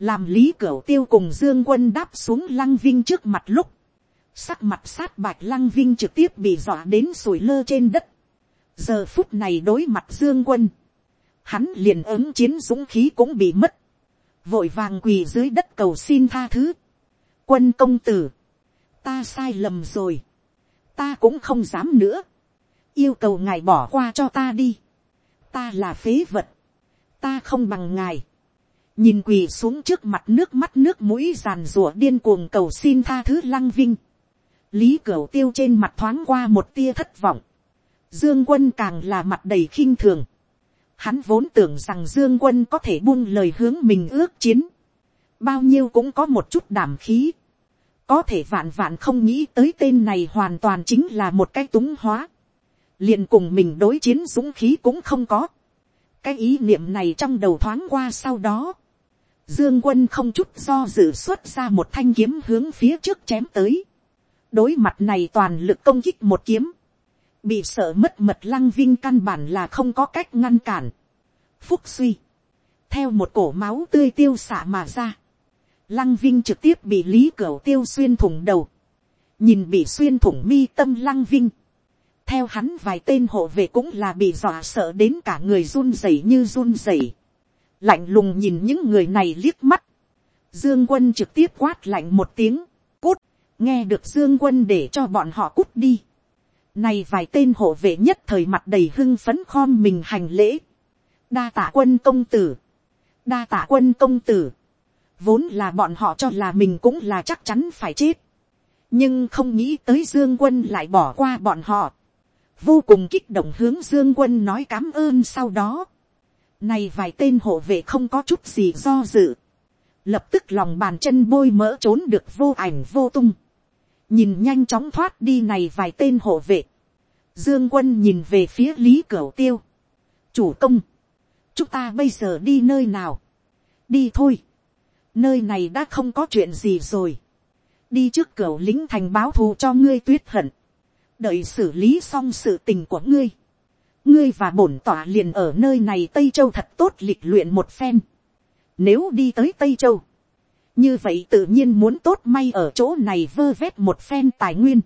[SPEAKER 1] làm lý cửa tiêu cùng dương quân đáp xuống lăng vinh trước mặt lúc, sắc mặt sát bạch lăng vinh trực tiếp bị dọa đến sủi lơ trên đất. giờ phút này đối mặt dương quân, hắn liền ứng chiến dũng khí cũng bị mất, vội vàng quỳ dưới đất cầu xin tha thứ. quân công tử, ta sai lầm rồi, ta cũng không dám nữa, yêu cầu ngài bỏ qua cho ta đi, ta là phế vật, ta không bằng ngài, nhìn quỳ xuống trước mặt nước mắt nước mũi giàn rủa điên cuồng cầu xin tha thứ lăng vinh. lý cửu tiêu trên mặt thoáng qua một tia thất vọng. dương quân càng là mặt đầy khinh thường. hắn vốn tưởng rằng dương quân có thể buông lời hướng mình ước chiến. bao nhiêu cũng có một chút đảm khí. có thể vạn vạn không nghĩ tới tên này hoàn toàn chính là một cái túng hóa liền cùng mình đối chiến dũng khí cũng không có. Cái ý niệm này trong đầu thoáng qua sau đó, dương quân không chút do dự xuất ra một thanh kiếm hướng phía trước chém tới, đối mặt này toàn lực công kích một kiếm, bị sợ mất mật lăng vinh căn bản là không có cách ngăn cản, phúc suy, theo một cổ máu tươi tiêu xạ mà ra, lăng vinh trực tiếp bị lý cửa tiêu xuyên thủng đầu, nhìn bị xuyên thủng mi tâm lăng vinh, theo hắn vài tên hộ vệ cũng là bị dọa sợ đến cả người run rẩy như run rẩy, lạnh lùng nhìn những người này liếc mắt, dương quân trực tiếp quát lạnh một tiếng, cút, nghe được dương quân để cho bọn họ cút đi, này vài tên hộ vệ nhất thời mặt đầy hưng phấn khom mình hành lễ, đa tạ quân công tử, đa tạ quân công tử, vốn là bọn họ cho là mình cũng là chắc chắn phải chết, nhưng không nghĩ tới dương quân lại bỏ qua bọn họ, vô cùng kích động hướng dương quân nói cám ơn sau đó, này vài tên hộ vệ không có chút gì do dự, lập tức lòng bàn chân bôi mỡ trốn được vô ảnh vô tung, nhìn nhanh chóng thoát đi này vài tên hộ vệ, dương quân nhìn về phía lý cửu tiêu, chủ công, chúng ta bây giờ đi nơi nào, đi thôi, nơi này đã không có chuyện gì rồi, đi trước cửu lính thành báo thù cho ngươi tuyết hận, đợi xử lý xong sự tình của ngươi, ngươi và bổn tỏa liền ở nơi này tây châu thật tốt lịch luyện một phen, nếu đi tới tây châu, như vậy tự nhiên muốn tốt may ở chỗ này vơ vét một phen tài nguyên,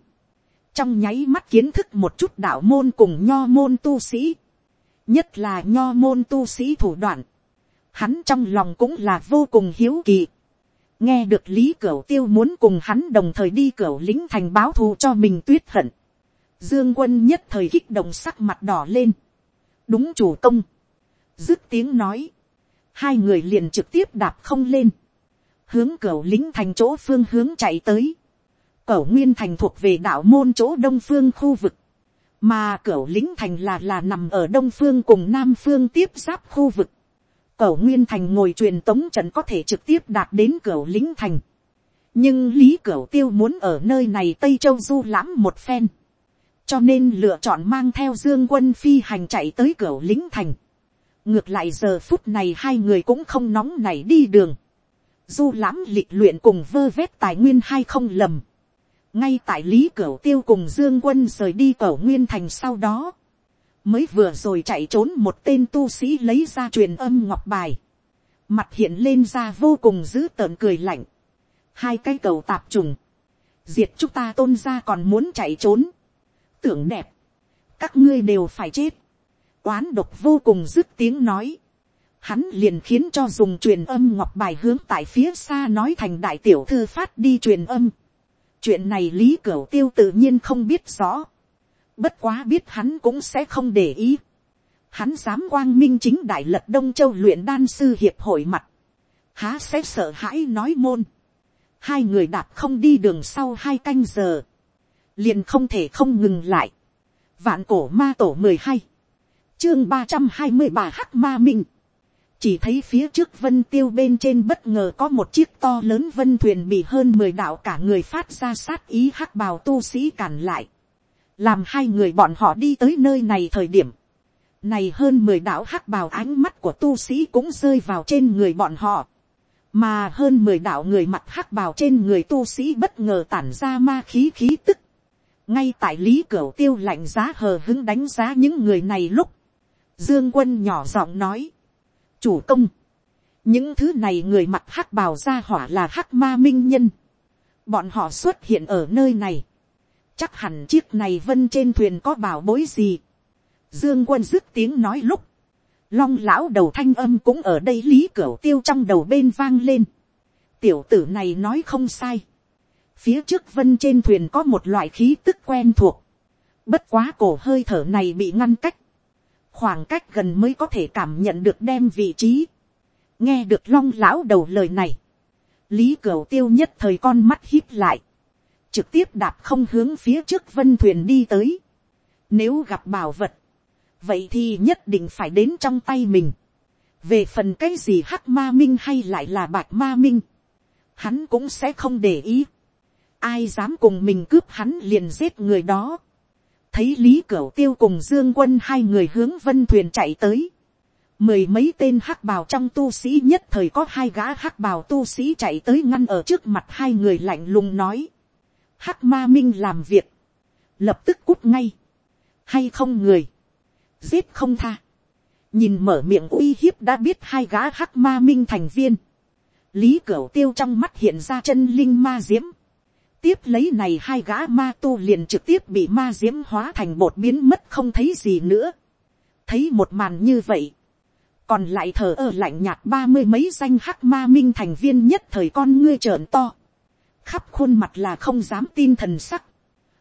[SPEAKER 1] trong nháy mắt kiến thức một chút đạo môn cùng nho môn tu sĩ, nhất là nho môn tu sĩ thủ đoạn, hắn trong lòng cũng là vô cùng hiếu kỳ. nghe được lý cửu tiêu muốn cùng hắn đồng thời đi cửu lính thành báo thù cho mình tuyết hận dương quân nhất thời kích động sắc mặt đỏ lên. đúng chủ công. dứt tiếng nói. hai người liền trực tiếp đạp không lên. hướng cửu lính thành chỗ phương hướng chạy tới. cửu nguyên thành thuộc về đạo môn chỗ đông phương khu vực mà cửu lính thành là là nằm ở đông phương cùng nam phương tiếp giáp khu vực. Cửu nguyên thành ngồi truyền tống trận có thể trực tiếp đạt đến cửu lính thành. nhưng lý cửu tiêu muốn ở nơi này tây châu du lãm một phen cho nên lựa chọn mang theo dương quân phi hành chạy tới cửa lính thành. ngược lại giờ phút này hai người cũng không nóng nảy đi đường. du lãm lịch luyện cùng vơ vét tài nguyên hay không lầm. Ngay tại lý cửa tiêu cùng dương quân rời đi cửa nguyên thành sau đó, mới vừa rồi chạy trốn một tên tu sĩ lấy ra truyền âm ngọc bài, mặt hiện lên ra vô cùng dữ tợn cười lạnh, hai cái cầu tạp trùng, diệt chúng ta tôn ra còn muốn chạy trốn, tưởng đẹp, các ngươi đều phải chết, oán độc vô cùng dứt tiếng nói, hắn liền khiến cho dùng truyền âm ngọc bài hướng tại phía xa nói thành đại tiểu thư phát đi truyền âm, chuyện này lý cửu tiêu tự nhiên không biết rõ. bất quá biết hắn cũng sẽ không để ý. hắn dám quang minh chính đại lật đông châu luyện đan sư hiệp hội mặt. há sẽ sợ hãi nói môn. hai người đạp không đi đường sau hai canh giờ liền không thể không ngừng lại. vạn cổ ma tổ mười hai. chương ba trăm hai mươi bà hắc ma minh chỉ thấy phía trước vân tiêu bên trên bất ngờ có một chiếc to lớn vân thuyền bị hơn mười đạo cả người phát ra sát ý hắc bào tu sĩ cản lại, làm hai người bọn họ đi tới nơi này thời điểm, này hơn mười đạo hắc bào ánh mắt của tu sĩ cũng rơi vào trên người bọn họ, mà hơn mười đạo người mặt hắc bào trên người tu sĩ bất ngờ tản ra ma khí khí tức, ngay tại lý Cửu tiêu lạnh giá hờ hứng đánh giá những người này lúc, dương quân nhỏ giọng nói, chủ công. những thứ này người mặc hắc bào ra hỏa là hắc ma minh nhân. bọn họ xuất hiện ở nơi này. chắc hẳn chiếc này vân trên thuyền có bảo bối gì. dương quân dứt tiếng nói lúc. long lão đầu thanh âm cũng ở đây lý Cửu tiêu trong đầu bên vang lên. tiểu tử này nói không sai phía trước vân trên thuyền có một loại khí tức quen thuộc. bất quá cổ hơi thở này bị ngăn cách khoảng cách gần mới có thể cảm nhận được đem vị trí. nghe được long lão đầu lời này, lý cửu tiêu nhất thời con mắt hít lại, trực tiếp đạp không hướng phía trước vân thuyền đi tới. nếu gặp bảo vật, vậy thì nhất định phải đến trong tay mình. về phần cái gì hắc ma minh hay lại là bạch ma minh, hắn cũng sẽ không để ý ai dám cùng mình cướp hắn liền giết người đó. Thấy lý cửu tiêu cùng dương quân hai người hướng vân thuyền chạy tới, mười mấy tên hắc bào trong tu sĩ nhất thời có hai gã hắc bào tu sĩ chạy tới ngăn ở trước mặt hai người lạnh lùng nói. hắc ma minh làm việc, lập tức cút ngay, hay không người, giết không tha, nhìn mở miệng uy hiếp đã biết hai gã hắc ma minh thành viên, lý cửu tiêu trong mắt hiện ra chân linh ma diễm, tiếp lấy này hai gã ma tu liền trực tiếp bị ma diễm hóa thành bột biến mất không thấy gì nữa. thấy một màn như vậy, còn lại thờ ơ lạnh nhạt ba mươi mấy danh hắc ma minh thành viên nhất thời con ngươi trợn to, khắp khuôn mặt là không dám tin thần sắc,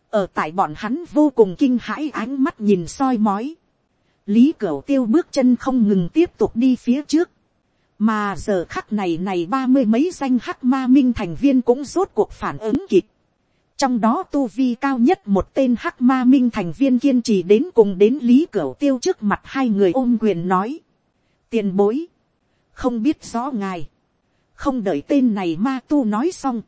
[SPEAKER 1] ở tại bọn hắn vô cùng kinh hãi ánh mắt nhìn soi mói, lý cửu tiêu bước chân không ngừng tiếp tục đi phía trước, mà giờ khắc này này ba mươi mấy danh hắc ma minh thành viên cũng rốt cuộc phản ứng kịp, trong đó tu vi cao nhất một tên hắc ma minh thành viên kiên trì đến cùng đến lý cửu tiêu trước mặt hai người ôm quyền nói. tiền bối, không biết rõ ngài, không đợi tên này ma tu nói xong.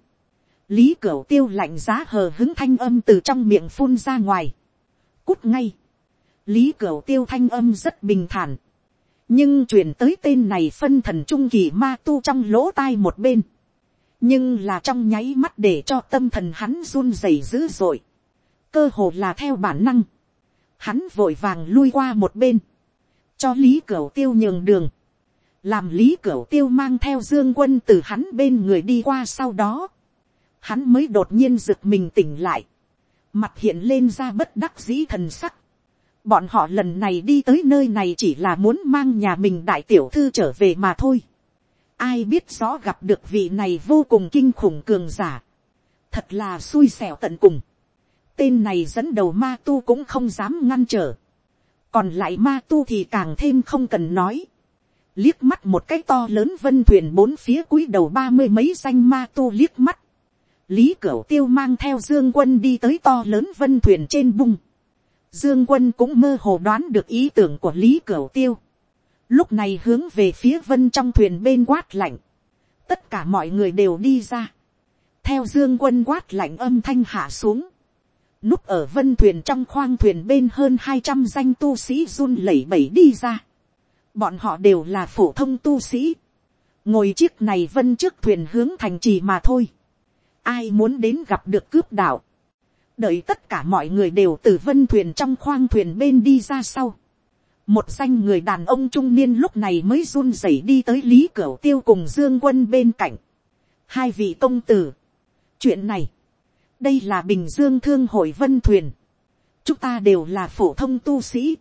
[SPEAKER 1] lý cửu tiêu lạnh giá hờ hứng thanh âm từ trong miệng phun ra ngoài. cút ngay. lý cửu tiêu thanh âm rất bình thản. nhưng truyền tới tên này phân thần trung kỳ ma tu trong lỗ tai một bên nhưng là trong nháy mắt để cho tâm thần hắn run rẩy dữ dội, cơ hồ là theo bản năng, hắn vội vàng lui qua một bên, cho lý cửu tiêu nhường đường, làm lý cửu tiêu mang theo dương quân từ hắn bên người đi qua sau đó, hắn mới đột nhiên rực mình tỉnh lại, mặt hiện lên ra bất đắc dĩ thần sắc, bọn họ lần này đi tới nơi này chỉ là muốn mang nhà mình đại tiểu thư trở về mà thôi. Ai biết rõ gặp được vị này vô cùng kinh khủng cường giả. Thật là xui xẻo tận cùng. Tên này dẫn đầu ma tu cũng không dám ngăn trở. Còn lại ma tu thì càng thêm không cần nói. Liếc mắt một cái to lớn vân thuyền bốn phía cúi đầu ba mươi mấy danh ma tu liếc mắt. Lý Cửu Tiêu mang theo Dương Quân đi tới to lớn vân thuyền trên bung. Dương Quân cũng mơ hồ đoán được ý tưởng của Lý Cửu Tiêu lúc này hướng về phía vân trong thuyền bên quát lạnh, tất cả mọi người đều đi ra, theo dương quân quát lạnh âm thanh hạ xuống, núp ở vân thuyền trong khoang thuyền bên hơn hai trăm danh tu sĩ run lẩy bẩy đi ra, bọn họ đều là phổ thông tu sĩ, ngồi chiếc này vân trước thuyền hướng thành trì mà thôi, ai muốn đến gặp được cướp đạo, đợi tất cả mọi người đều từ vân thuyền trong khoang thuyền bên đi ra sau, một danh người đàn ông trung niên lúc này mới run rẩy đi tới lý cửu tiêu cùng dương quân bên cạnh. hai vị công tử. chuyện này, đây là bình dương thương hội vân thuyền. chúng ta đều là phổ thông tu sĩ.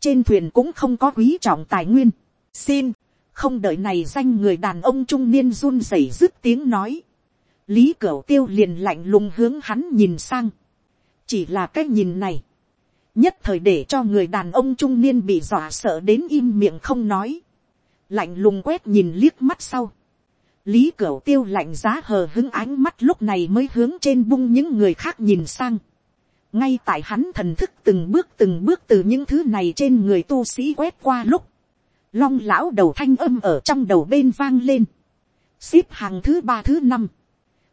[SPEAKER 1] trên thuyền cũng không có quý trọng tài nguyên. xin, không đợi này danh người đàn ông trung niên run rẩy dứt tiếng nói. lý cửu tiêu liền lạnh lùng hướng hắn nhìn sang. chỉ là cái nhìn này nhất thời để cho người đàn ông trung niên bị dọa sợ đến im miệng không nói, lạnh lùng quét nhìn liếc mắt sau, lý cửu tiêu lạnh giá hờ hứng ánh mắt lúc này mới hướng trên bung những người khác nhìn sang, ngay tại hắn thần thức từng bước từng bước từ những thứ này trên người tu sĩ quét qua lúc, long lão đầu thanh âm ở trong đầu bên vang lên, xếp hàng thứ ba thứ năm,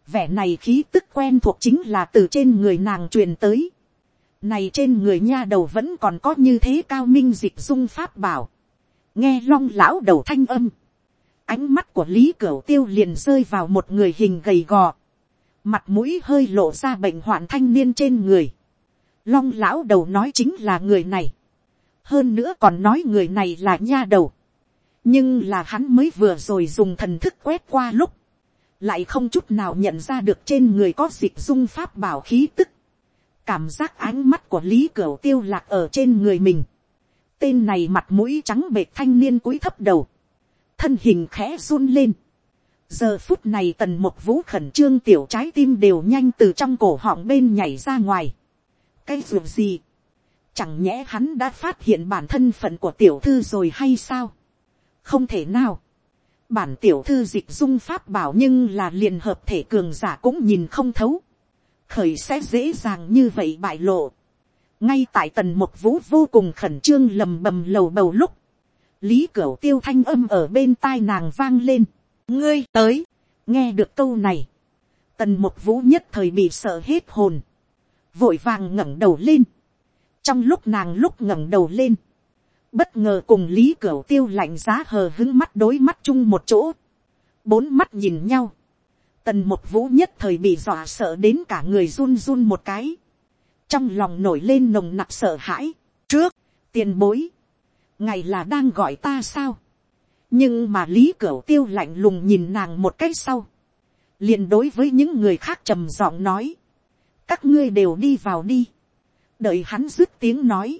[SPEAKER 1] vẻ này khí tức quen thuộc chính là từ trên người nàng truyền tới, này trên người nha đầu vẫn còn có như thế cao minh dịch dung pháp bảo. nghe long lão đầu thanh âm. ánh mắt của lý cửu tiêu liền rơi vào một người hình gầy gò. mặt mũi hơi lộ ra bệnh hoạn thanh niên trên người. long lão đầu nói chính là người này. hơn nữa còn nói người này là nha đầu. nhưng là hắn mới vừa rồi dùng thần thức quét qua lúc. lại không chút nào nhận ra được trên người có dịch dung pháp bảo khí tức cảm giác ánh mắt của lý cửu tiêu lạc ở trên người mình. tên này mặt mũi trắng bệt thanh niên cúi thấp đầu, thân hình khẽ run lên. giờ phút này tần một vũ khẩn trương tiểu trái tim đều nhanh từ trong cổ họng bên nhảy ra ngoài. cái ruột gì, chẳng nhẽ hắn đã phát hiện bản thân phận của tiểu thư rồi hay sao. không thể nào. bản tiểu thư dịch dung pháp bảo nhưng là liền hợp thể cường giả cũng nhìn không thấu khởi sẽ dễ dàng như vậy bại lộ. ngay tại tần một vũ vô cùng khẩn trương lầm bầm lầu bầu lúc, lý cửu tiêu thanh âm ở bên tai nàng vang lên. ngươi tới, nghe được câu này, tần một vũ nhất thời bị sợ hết hồn, vội vàng ngẩng đầu lên. trong lúc nàng lúc ngẩng đầu lên, bất ngờ cùng lý cửu tiêu lạnh giá hờ hứng mắt đối mắt chung một chỗ, bốn mắt nhìn nhau, tần một vũ nhất thời bị dọa sợ đến cả người run run một cái, trong lòng nổi lên nồng nặc sợ hãi, trước, tiền bối, ngày là đang gọi ta sao, nhưng mà lý cửu tiêu lạnh lùng nhìn nàng một cái sau, liền đối với những người khác trầm giọng nói, các ngươi đều đi vào đi, đợi hắn dứt tiếng nói,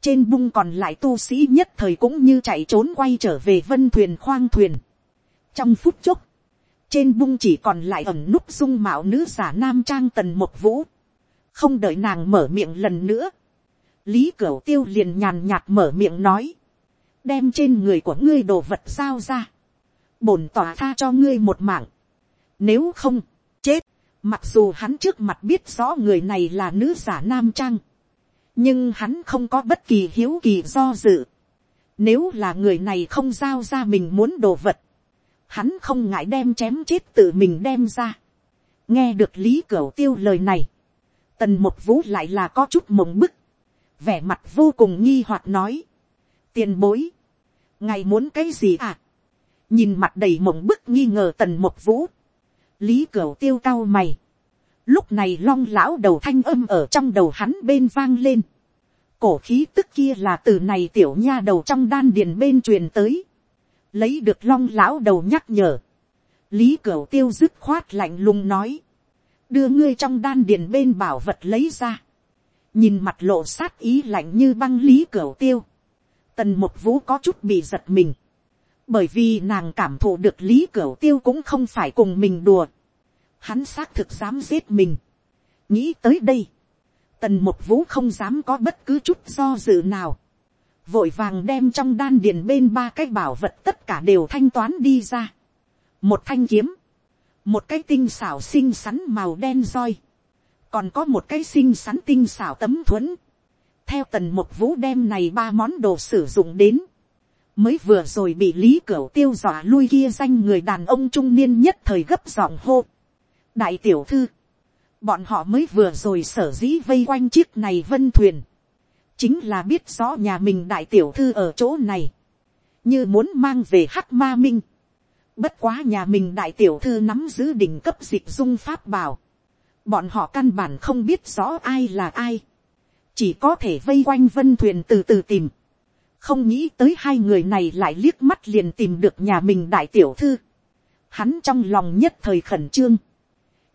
[SPEAKER 1] trên bung còn lại tu sĩ nhất thời cũng như chạy trốn quay trở về vân thuyền khoang thuyền. trong phút chốc, trên bung chỉ còn lại ẩm núp dung mạo nữ giả nam trang tần một vũ, không đợi nàng mở miệng lần nữa, lý cửu tiêu liền nhàn nhạt mở miệng nói, đem trên người của ngươi đồ vật giao ra, bổn tỏa tha cho ngươi một mạng, nếu không, chết, mặc dù hắn trước mặt biết rõ người này là nữ giả nam trang, nhưng hắn không có bất kỳ hiếu kỳ do dự. Nếu là người này không giao ra mình muốn đồ vật, hắn không ngại đem chém chết tự mình đem ra. nghe được lý cửu tiêu lời này, tần một vũ lại là có chút mộng bức, vẻ mặt vô cùng nghi hoặc nói, tiền bối, ngài muốn cái gì à, nhìn mặt đầy mộng bức nghi ngờ tần một vũ, lý cửu tiêu cao mày, lúc này long lão đầu thanh âm ở trong đầu hắn bên vang lên, cổ khí tức kia là từ này tiểu nha đầu trong đan điền bên truyền tới, lấy được long lão đầu nhắc nhở, lý cửu tiêu dứt khoát lạnh lùng nói, đưa ngươi trong đan điền bên bảo vật lấy ra, nhìn mặt lộ sát ý lạnh như băng lý cửu tiêu, tần một vũ có chút bị giật mình, bởi vì nàng cảm thụ được lý cửu tiêu cũng không phải cùng mình đùa, hắn xác thực dám giết mình, nghĩ tới đây, tần một vũ không dám có bất cứ chút do dự nào, vội vàng đem trong đan điền bên ba cái bảo vật tất cả đều thanh toán đi ra, một thanh kiếm, một cái tinh xảo xinh xắn màu đen roi, còn có một cái xinh xắn tinh xảo tấm thuẫn, theo tần một vũ đem này ba món đồ sử dụng đến, mới vừa rồi bị lý cửu tiêu dọa lui kia danh người đàn ông trung niên nhất thời gấp giọng hô. đại tiểu thư, bọn họ mới vừa rồi sở dĩ vây quanh chiếc này vân thuyền, chính là biết rõ nhà mình đại tiểu thư ở chỗ này, như muốn mang về hắc ma minh. Bất quá nhà mình đại tiểu thư nắm giữ đỉnh cấp dịch dung pháp bảo. Bọn họ căn bản không biết rõ ai là ai. Chỉ có thể vây quanh vân thuyền từ từ tìm. Không nghĩ tới hai người này lại liếc mắt liền tìm được nhà mình đại tiểu thư. Hắn trong lòng nhất thời khẩn trương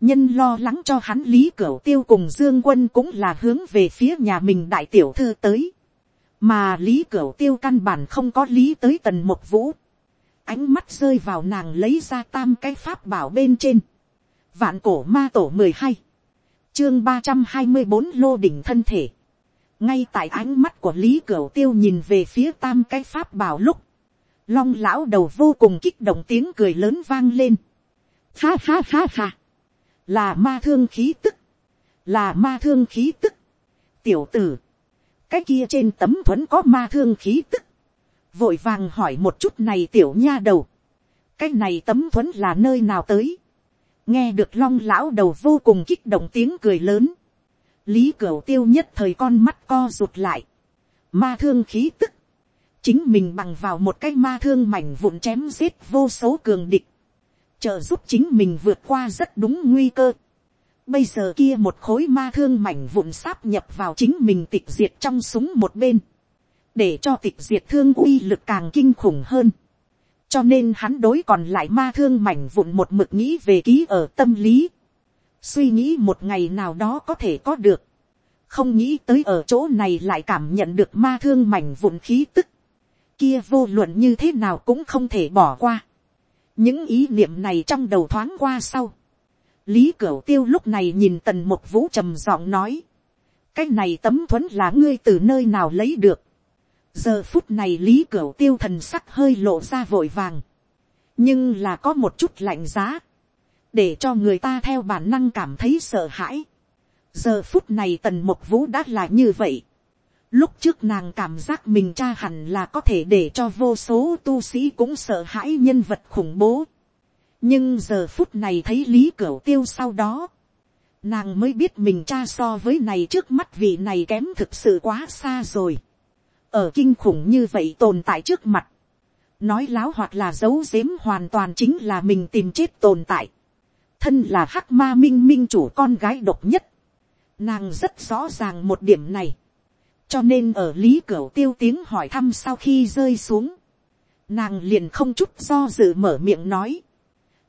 [SPEAKER 1] nhân lo lắng cho hắn lý cửu tiêu cùng dương quân cũng là hướng về phía nhà mình đại tiểu thư tới. mà lý cửu tiêu căn bản không có lý tới tần một vũ. ánh mắt rơi vào nàng lấy ra tam cái pháp bảo bên trên. vạn cổ ma tổ mười hai, chương ba trăm hai mươi bốn lô đỉnh thân thể. ngay tại ánh mắt của lý cửu tiêu nhìn về phía tam cái pháp bảo lúc, long lão đầu vô cùng kích động tiếng cười lớn vang lên. ha ha ha ha là ma thương khí tức, là ma thương khí tức, tiểu tử, cái kia trên tấm thuẫn có ma thương khí tức, vội vàng hỏi một chút này tiểu nha đầu, cái này tấm thuẫn là nơi nào tới, nghe được long lão đầu vô cùng kích động tiếng cười lớn, lý cửu tiêu nhất thời con mắt co rụt lại, ma thương khí tức, chính mình bằng vào một cái ma thương mảnh vụn chém giết vô số cường địch, trợ giúp chính mình vượt qua rất đúng nguy cơ. Bây giờ kia một khối ma thương mảnh vụn sáp nhập vào chính mình tịch diệt trong súng một bên. Để cho tịch diệt thương uy lực càng kinh khủng hơn. Cho nên hắn đối còn lại ma thương mảnh vụn một mực nghĩ về ký ở tâm lý. Suy nghĩ một ngày nào đó có thể có được. Không nghĩ tới ở chỗ này lại cảm nhận được ma thương mảnh vụn khí tức. Kia vô luận như thế nào cũng không thể bỏ qua những ý niệm này trong đầu thoáng qua sau, lý cửu tiêu lúc này nhìn tần một vũ trầm giọng nói, cái này tấm thuấn là ngươi từ nơi nào lấy được. giờ phút này lý cửu tiêu thần sắc hơi lộ ra vội vàng, nhưng là có một chút lạnh giá, để cho người ta theo bản năng cảm thấy sợ hãi. giờ phút này tần một vũ đã là như vậy. Lúc trước nàng cảm giác mình cha hẳn là có thể để cho vô số tu sĩ cũng sợ hãi nhân vật khủng bố. Nhưng giờ phút này thấy lý cửu tiêu sau đó. Nàng mới biết mình cha so với này trước mắt vị này kém thực sự quá xa rồi. ở kinh khủng như vậy tồn tại trước mặt, nói láo hoặc là giấu giếm hoàn toàn chính là mình tìm chết tồn tại, thân là hắc ma minh minh chủ con gái độc nhất, nàng rất rõ ràng một điểm này, cho nên ở lý Cửu tiêu tiếng hỏi thăm sau khi rơi xuống, nàng liền không chút do dự mở miệng nói,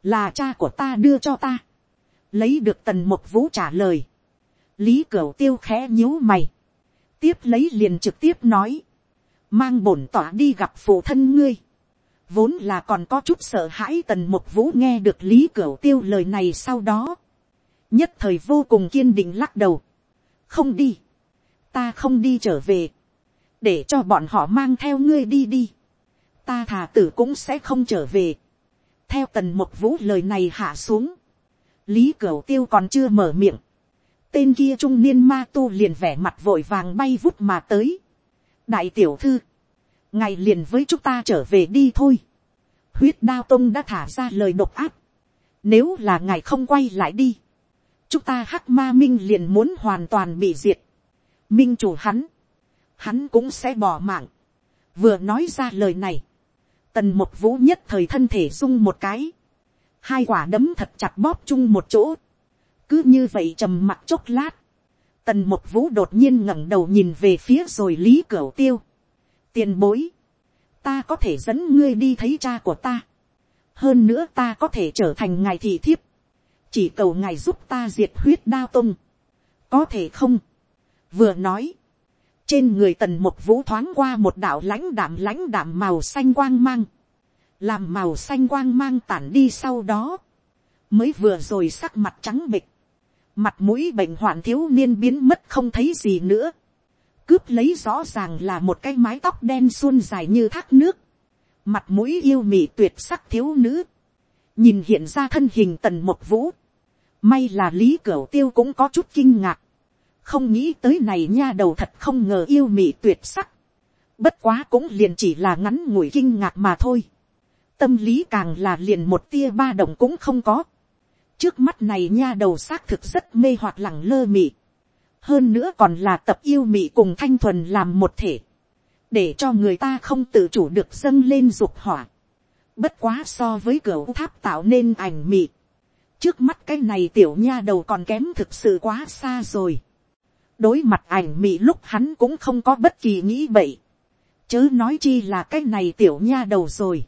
[SPEAKER 1] là cha của ta đưa cho ta, lấy được tần một vũ trả lời, lý Cửu tiêu khẽ nhíu mày, tiếp lấy liền trực tiếp nói, mang bổn tỏa đi gặp phụ thân ngươi, vốn là còn có chút sợ hãi tần một vũ nghe được lý Cửu tiêu lời này sau đó, nhất thời vô cùng kiên định lắc đầu, không đi, ta không đi trở về, để cho bọn họ mang theo ngươi đi đi, ta thà tử cũng sẽ không trở về, theo tần một vũ lời này hạ xuống, lý cửu tiêu còn chưa mở miệng, tên kia trung niên ma tu liền vẻ mặt vội vàng bay vút mà tới. đại tiểu thư, ngày liền với chúng ta trở về đi thôi. huyết đao tông đã thả ra lời độc áp. nếu là ngài không quay lại đi, chúng ta hắc ma minh liền muốn hoàn toàn bị diệt minh chủ hắn, hắn cũng sẽ bỏ mạng. vừa nói ra lời này, tần một vũ nhất thời thân thể rung một cái, hai quả đấm thật chặt bóp chung một chỗ, cứ như vậy trầm mặt chốc lát, tần một vũ đột nhiên ngẩng đầu nhìn về phía rồi lý cửa tiêu, tiền bối, ta có thể dẫn ngươi đi thấy cha của ta, hơn nữa ta có thể trở thành ngài thị thiếp, chỉ cầu ngài giúp ta diệt huyết đao tung, có thể không, vừa nói, trên người tần một vũ thoáng qua một đạo lãnh đạm lãnh đạm màu xanh quang mang, làm màu xanh quang mang tản đi sau đó, mới vừa rồi sắc mặt trắng bịch, mặt mũi bệnh hoạn thiếu niên biến mất không thấy gì nữa, cướp lấy rõ ràng là một cái mái tóc đen suôn dài như thác nước, mặt mũi yêu mị tuyệt sắc thiếu nữ, nhìn hiện ra thân hình tần một vũ, may là lý cửu tiêu cũng có chút kinh ngạc, không nghĩ tới này nha đầu thật không ngờ yêu mị tuyệt sắc, bất quá cũng liền chỉ là ngắn ngủi kinh ngạc mà thôi, tâm lý càng là liền một tia ba đồng cũng không có, trước mắt này nha đầu xác thực rất mê hoặc lẳng lơ mị, hơn nữa còn là tập yêu mị cùng thanh thuần làm một thể, để cho người ta không tự chủ được dâng lên dục hỏa, bất quá so với cửa tháp tạo nên ảnh mị, trước mắt cái này tiểu nha đầu còn kém thực sự quá xa rồi, đối mặt ảnh mị lúc hắn cũng không có bất kỳ nghĩ bậy, chớ nói chi là cái này tiểu nha đầu rồi,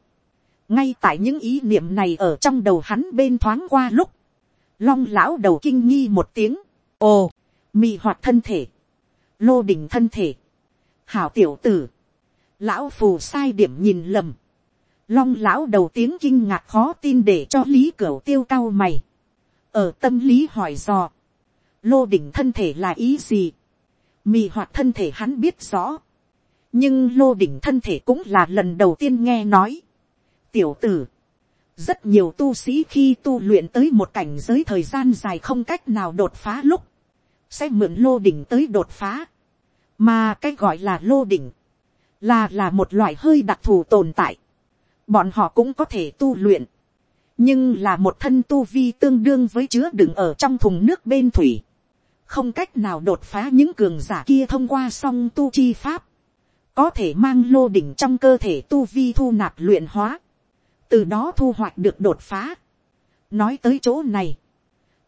[SPEAKER 1] ngay tại những ý niệm này ở trong đầu hắn bên thoáng qua lúc, long lão đầu kinh nghi một tiếng, ồ, mị hoạt thân thể, lô đỉnh thân thể, hảo tiểu tử, lão phù sai điểm nhìn lầm, long lão đầu tiếng kinh ngạc khó tin để cho lý cửa tiêu cao mày, ở tâm lý hỏi dò, lô đỉnh thân thể là ý gì, mị hoạt thân thể hắn biết rõ, nhưng lô đỉnh thân thể cũng là lần đầu tiên nghe nói, tiểu tử, rất nhiều tu sĩ khi tu luyện tới một cảnh giới thời gian dài không cách nào đột phá lúc, sẽ mượn lô đỉnh tới đột phá, mà cái gọi là lô đỉnh, là là một loại hơi đặc thù tồn tại, bọn họ cũng có thể tu luyện, nhưng là một thân tu vi tương đương với chứa đựng ở trong thùng nước bên thủy, không cách nào đột phá những cường giả kia thông qua song tu chi pháp, có thể mang lô đỉnh trong cơ thể tu vi thu nạp luyện hóa, từ đó thu hoạch được đột phá. nói tới chỗ này,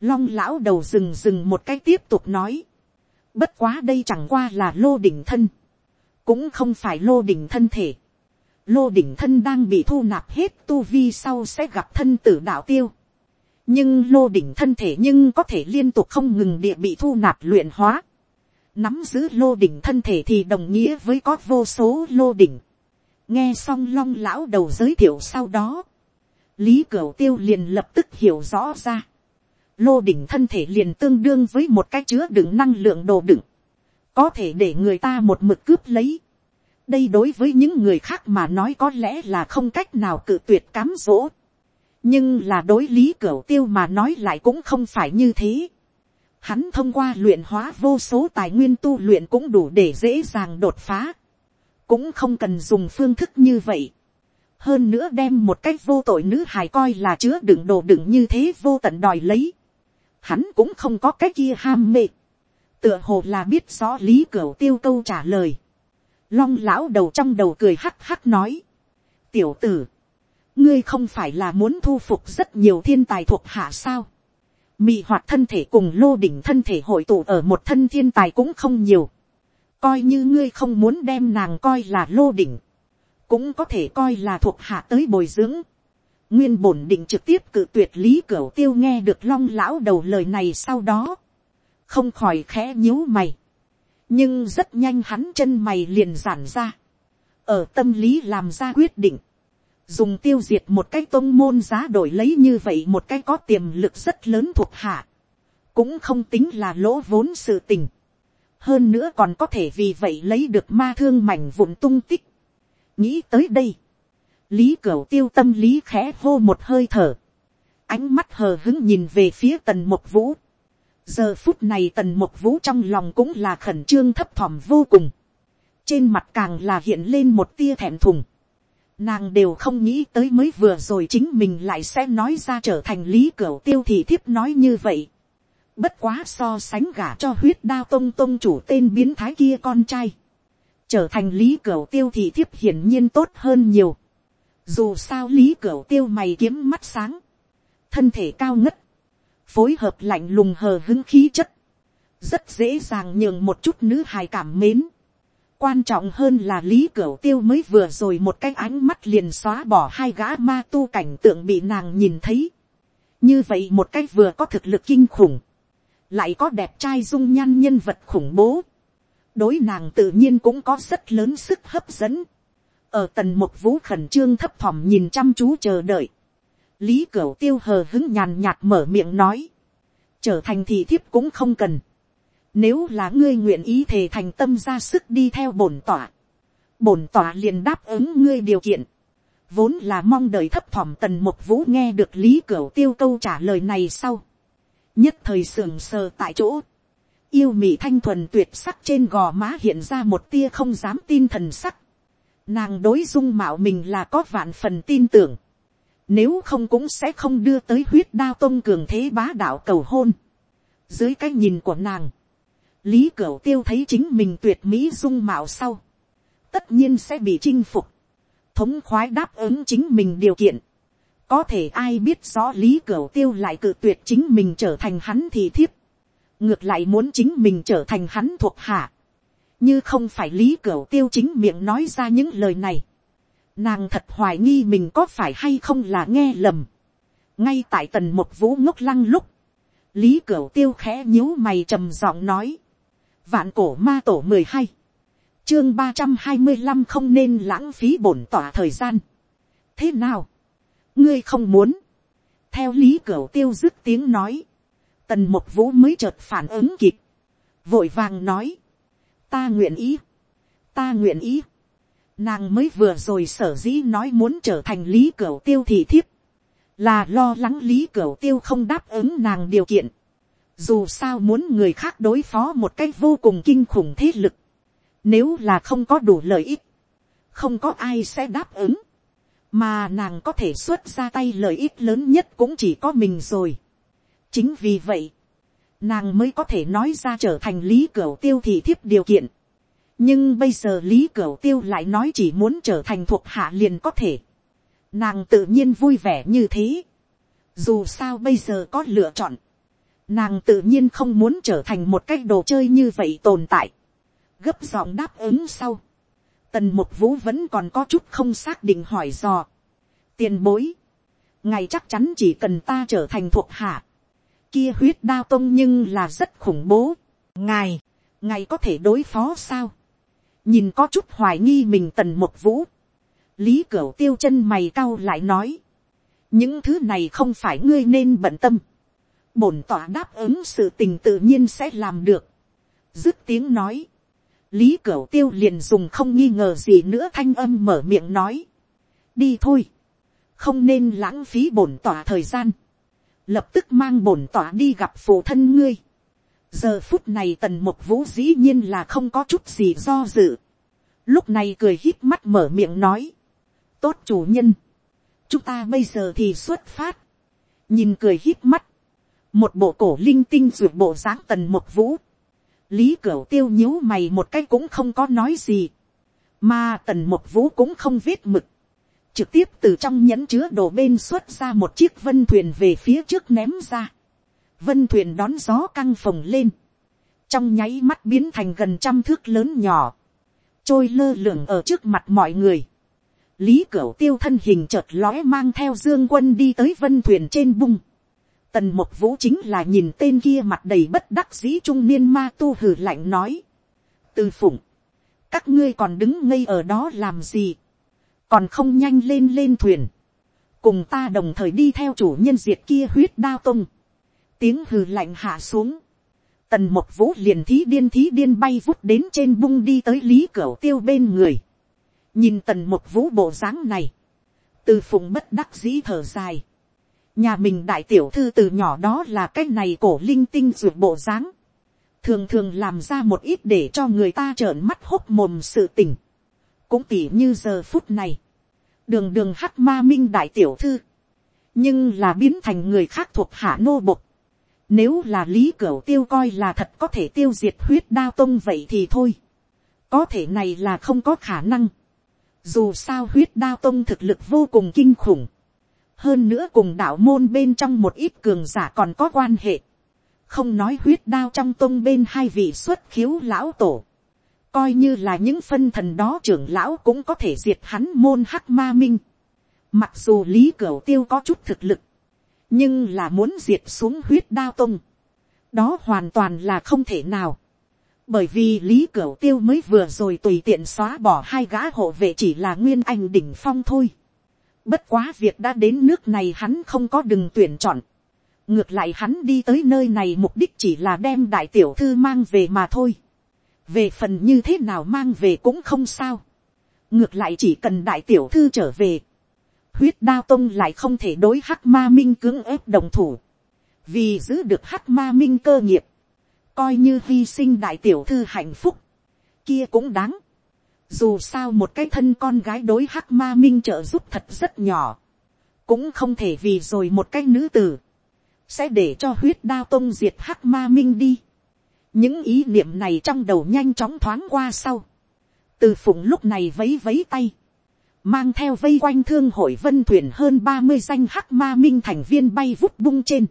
[SPEAKER 1] long lão đầu rừng rừng một cái tiếp tục nói, bất quá đây chẳng qua là lô đỉnh thân, cũng không phải lô đỉnh thân thể, lô đỉnh thân đang bị thu nạp hết tu vi sau sẽ gặp thân tử đạo tiêu, nhưng lô đỉnh thân thể nhưng có thể liên tục không ngừng địa bị thu nạp luyện hóa, nắm giữ lô đỉnh thân thể thì đồng nghĩa với có vô số lô đỉnh, nghe xong long lão đầu giới thiệu sau đó, lý cửu tiêu liền lập tức hiểu rõ ra. lô đỉnh thân thể liền tương đương với một cái chứa đựng năng lượng đồ đựng, có thể để người ta một mực cướp lấy. đây đối với những người khác mà nói có lẽ là không cách nào cự tuyệt cám dỗ nhưng là đối lý cửa tiêu mà nói lại cũng không phải như thế. Hắn thông qua luyện hóa vô số tài nguyên tu luyện cũng đủ để dễ dàng đột phá cũng không cần dùng phương thức như vậy. hơn nữa đem một cách vô tội nữ hài coi là chứa đựng đồ đựng như thế vô tận đòi lấy. hắn cũng không có cách kia ham mê. tựa hồ là biết rõ lý cửa tiêu câu trả lời. long lão đầu trong đầu cười hắc hắc nói, tiểu tử, ngươi không phải là muốn thu phục rất nhiều thiên tài thuộc hạ sao, mị hoạt thân thể cùng lô đỉnh thân thể hội tụ ở một thân thiên tài cũng không nhiều, coi như ngươi không muốn đem nàng coi là lô đỉnh, cũng có thể coi là thuộc hạ tới bồi dưỡng, nguyên bổn định trực tiếp cự tuyệt lý cửu tiêu nghe được long lão đầu lời này sau đó, không khỏi khẽ nhíu mày, nhưng rất nhanh hắn chân mày liền giản ra, ở tâm lý làm ra quyết định, dùng tiêu diệt một cái tôn môn giá đổi lấy như vậy một cái có tiềm lực rất lớn thuộc hạ, cũng không tính là lỗ vốn sự tình, hơn nữa còn có thể vì vậy lấy được ma thương mảnh vụn tung tích. nghĩ tới đây, lý cửu tiêu tâm lý khẽ hô một hơi thở, ánh mắt hờ hứng nhìn về phía tần một vũ, giờ phút này tần một vũ trong lòng cũng là khẩn trương thấp thỏm vô cùng, trên mặt càng là hiện lên một tia thẹn thùng, nàng đều không nghĩ tới mới vừa rồi chính mình lại sẽ nói ra trở thành lý cửu tiêu thì thiếp nói như vậy. Bất quá so sánh gả cho huyết đao tông tông chủ tên biến thái kia con trai. Trở thành lý cửu tiêu thì thiếp hiển nhiên tốt hơn nhiều. Dù sao lý cửu tiêu mày kiếm mắt sáng. Thân thể cao ngất. Phối hợp lạnh lùng hờ hứng khí chất. Rất dễ dàng nhường một chút nữ hài cảm mến quan trọng hơn là lý cửu tiêu mới vừa rồi một cái ánh mắt liền xóa bỏ hai gã ma tu cảnh tượng bị nàng nhìn thấy. như vậy một cái vừa có thực lực kinh khủng, lại có đẹp trai dung nhan nhân vật khủng bố. đối nàng tự nhiên cũng có rất lớn sức hấp dẫn. ở tần một vũ khẩn trương thấp thỏm nhìn chăm chú chờ đợi. lý cửu tiêu hờ hứng nhàn nhạt mở miệng nói. trở thành thì thiếp cũng không cần nếu là ngươi nguyện ý thề thành tâm ra sức đi theo bổn tỏa. Bổn tỏa liền đáp ứng ngươi điều kiện. Vốn là mong đợi thấp thỏm tần một vũ nghe được lý cửu tiêu câu trả lời này sau. Nhất thời sườn sờ tại chỗ. Yêu mị thanh thuần tuyệt sắc trên gò má hiện ra một tia không dám tin thần sắc. Nàng đối dung mạo mình là có vạn phần tin tưởng. Nếu không cũng sẽ không đưa tới huyết đao tôn cường thế bá đạo cầu hôn. Dưới cái nhìn của nàng lý cửu tiêu thấy chính mình tuyệt mỹ dung mạo sau, tất nhiên sẽ bị chinh phục, thống khoái đáp ứng chính mình điều kiện, có thể ai biết rõ lý cửu tiêu lại cự tuyệt chính mình trở thành hắn thì thiếp, ngược lại muốn chính mình trở thành hắn thuộc hạ, như không phải lý cửu tiêu chính miệng nói ra những lời này, nàng thật hoài nghi mình có phải hay không là nghe lầm, ngay tại tần một vũ ngốc lăng lúc, lý cửu tiêu khẽ nhíu mày trầm giọng nói, Vạn cổ ma tổ mười hai Chương ba trăm hai mươi năm không nên lãng phí bổn tỏa thời gian. Thế nào? Ngươi không muốn. Theo lý cửa tiêu dứt tiếng nói. Tần một vũ mới chợt phản ứng kịp. Vội vàng nói. Ta nguyện ý. Ta nguyện ý. Nàng mới vừa rồi sở dĩ nói muốn trở thành lý cửa tiêu thì thiếp. Là lo lắng lý cửa tiêu không đáp ứng nàng điều kiện dù sao muốn người khác đối phó một cách vô cùng kinh khủng thế lực, nếu là không có đủ lợi ích, không có ai sẽ đáp ứng, mà nàng có thể xuất ra tay lợi ích lớn nhất cũng chỉ có mình rồi. chính vì vậy, nàng mới có thể nói ra trở thành lý cửa tiêu thị thiếp điều kiện. nhưng bây giờ lý cửa tiêu lại nói chỉ muốn trở thành thuộc hạ liền có thể. nàng tự nhiên vui vẻ như thế. dù sao bây giờ có lựa chọn, Nàng tự nhiên không muốn trở thành một cái đồ chơi như vậy tồn tại. Gấp giọng đáp ứng sau. Tần một vũ vẫn còn có chút không xác định hỏi dò. Tiền bối. Ngài chắc chắn chỉ cần ta trở thành thuộc hạ. Kia huyết đao tông nhưng là rất khủng bố. Ngài. Ngài có thể đối phó sao? Nhìn có chút hoài nghi mình tần một vũ. Lý cửu tiêu chân mày cau lại nói. Những thứ này không phải ngươi nên bận tâm bổn tỏa đáp ứng sự tình tự nhiên sẽ làm được. dứt tiếng nói, lý cửu tiêu liền dùng không nghi ngờ gì nữa thanh âm mở miệng nói. đi thôi, không nên lãng phí bổn tỏa thời gian, lập tức mang bổn tỏa đi gặp phụ thân ngươi. giờ phút này tần mục vũ dĩ nhiên là không có chút gì do dự. lúc này cười hít mắt mở miệng nói. tốt chủ nhân, chúng ta bây giờ thì xuất phát. nhìn cười hít mắt, một bộ cổ linh tinh ruột bộ dáng tần một vũ, lý cửu tiêu nhíu mày một cái cũng không có nói gì, mà tần một vũ cũng không viết mực, trực tiếp từ trong nhẫn chứa đồ bên xuất ra một chiếc vân thuyền về phía trước ném ra, vân thuyền đón gió căng phồng lên, trong nháy mắt biến thành gần trăm thước lớn nhỏ, trôi lơ lửng ở trước mặt mọi người, lý cửu tiêu thân hình chợt lóe mang theo dương quân đi tới vân thuyền trên bung, tần một vũ chính là nhìn tên kia mặt đầy bất đắc dĩ trung niên ma tu hử lạnh nói, từ phụng, các ngươi còn đứng ngây ở đó làm gì, còn không nhanh lên lên thuyền, cùng ta đồng thời đi theo chủ nhân diệt kia huyết đao Tông. tiếng hừ lạnh hạ xuống, tần một vũ liền thí điên thí điên bay vút đến trên bung đi tới lý cửa tiêu bên người, nhìn tần một vũ bộ dáng này, từ phụng bất đắc dĩ thở dài, nhà mình đại tiểu thư từ nhỏ đó là cái này cổ linh tinh ruột bộ dáng, thường thường làm ra một ít để cho người ta trợn mắt hốc mồm sự tình, cũng tỉ như giờ phút này, đường đường hắc ma minh đại tiểu thư, nhưng là biến thành người khác thuộc hạ nô bộc, nếu là lý cửu tiêu coi là thật có thể tiêu diệt huyết đao tông vậy thì thôi, có thể này là không có khả năng, dù sao huyết đao tông thực lực vô cùng kinh khủng, hơn nữa cùng đạo môn bên trong một ít cường giả còn có quan hệ, không nói huyết đao trong tông bên hai vị xuất khiếu lão tổ, coi như là những phân thần đó trưởng lão cũng có thể diệt hắn môn hắc ma minh. Mặc dù lý cửu tiêu có chút thực lực, nhưng là muốn diệt xuống huyết đao tông, đó hoàn toàn là không thể nào. bởi vì lý cửu tiêu mới vừa rồi tùy tiện xóa bỏ hai gã hộ vệ chỉ là nguyên anh đỉnh phong thôi bất quá việc đã đến nước này hắn không có đừng tuyển chọn ngược lại hắn đi tới nơi này mục đích chỉ là đem đại tiểu thư mang về mà thôi. về phần như thế nào mang về cũng không sao. ngược lại chỉ cần đại tiểu thư trở về. huyết đao tông lại không thể đối hắc ma minh cưỡng ép đồng thủ. vì giữ được hắc ma minh cơ nghiệp. coi như hy sinh đại tiểu thư hạnh phúc. kia cũng đáng dù sao một cái thân con gái đối hắc ma minh trợ giúp thật rất nhỏ. cũng không thể vì rồi một cái nữ tử sẽ để cho huyết đao tông diệt hắc ma minh đi. những ý niệm này trong đầu nhanh chóng thoáng qua sau. từ phụng lúc này vấy vấy tay. mang theo vây quanh thương hội vân thuyền hơn ba mươi danh hắc ma minh thành viên bay vút bung trên.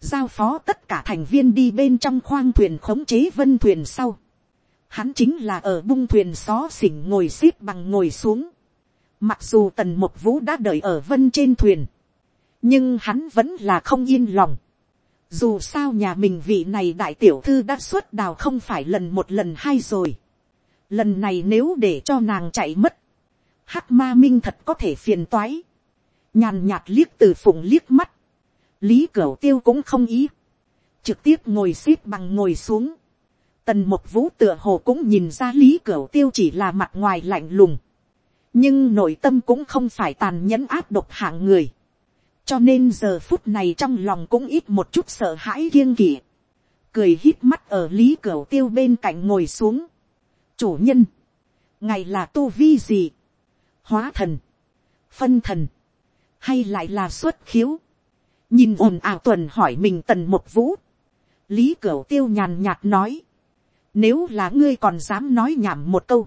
[SPEAKER 1] giao phó tất cả thành viên đi bên trong khoang thuyền khống chế vân thuyền sau hắn chính là ở bung thuyền xó xỉnh ngồi x ế p bằng ngồi xuống. mặc dù tần một vũ đã đợi ở vân trên thuyền nhưng hắn vẫn là không yên lòng. dù sao nhà mình vị này đại tiểu thư đã xuất đào không phải lần một lần hai rồi. lần này nếu để cho nàng chạy mất, hắc ma minh thật có thể phiền toái. nhàn nhạt liếc từ phụng liếc mắt, lý cửu tiêu cũng không ý, trực tiếp ngồi x ế p bằng ngồi xuống tần một vũ tựa hồ cũng nhìn ra lý cửu tiêu chỉ là mặt ngoài lạnh lùng, nhưng nội tâm cũng không phải tàn nhẫn áp độc hạng người. Cho nên giờ phút này trong lòng cũng ít một chút sợ hãi kiêng kỵ, cười hít mắt ở lý cửu tiêu bên cạnh ngồi xuống. chủ nhân, ngày là tu vi gì, hóa thần, phân thần, hay lại là xuất khiếu, nhìn ồn ào tuần hỏi mình tần một vũ, lý cửu tiêu nhàn nhạt nói, nếu là ngươi còn dám nói nhảm một câu,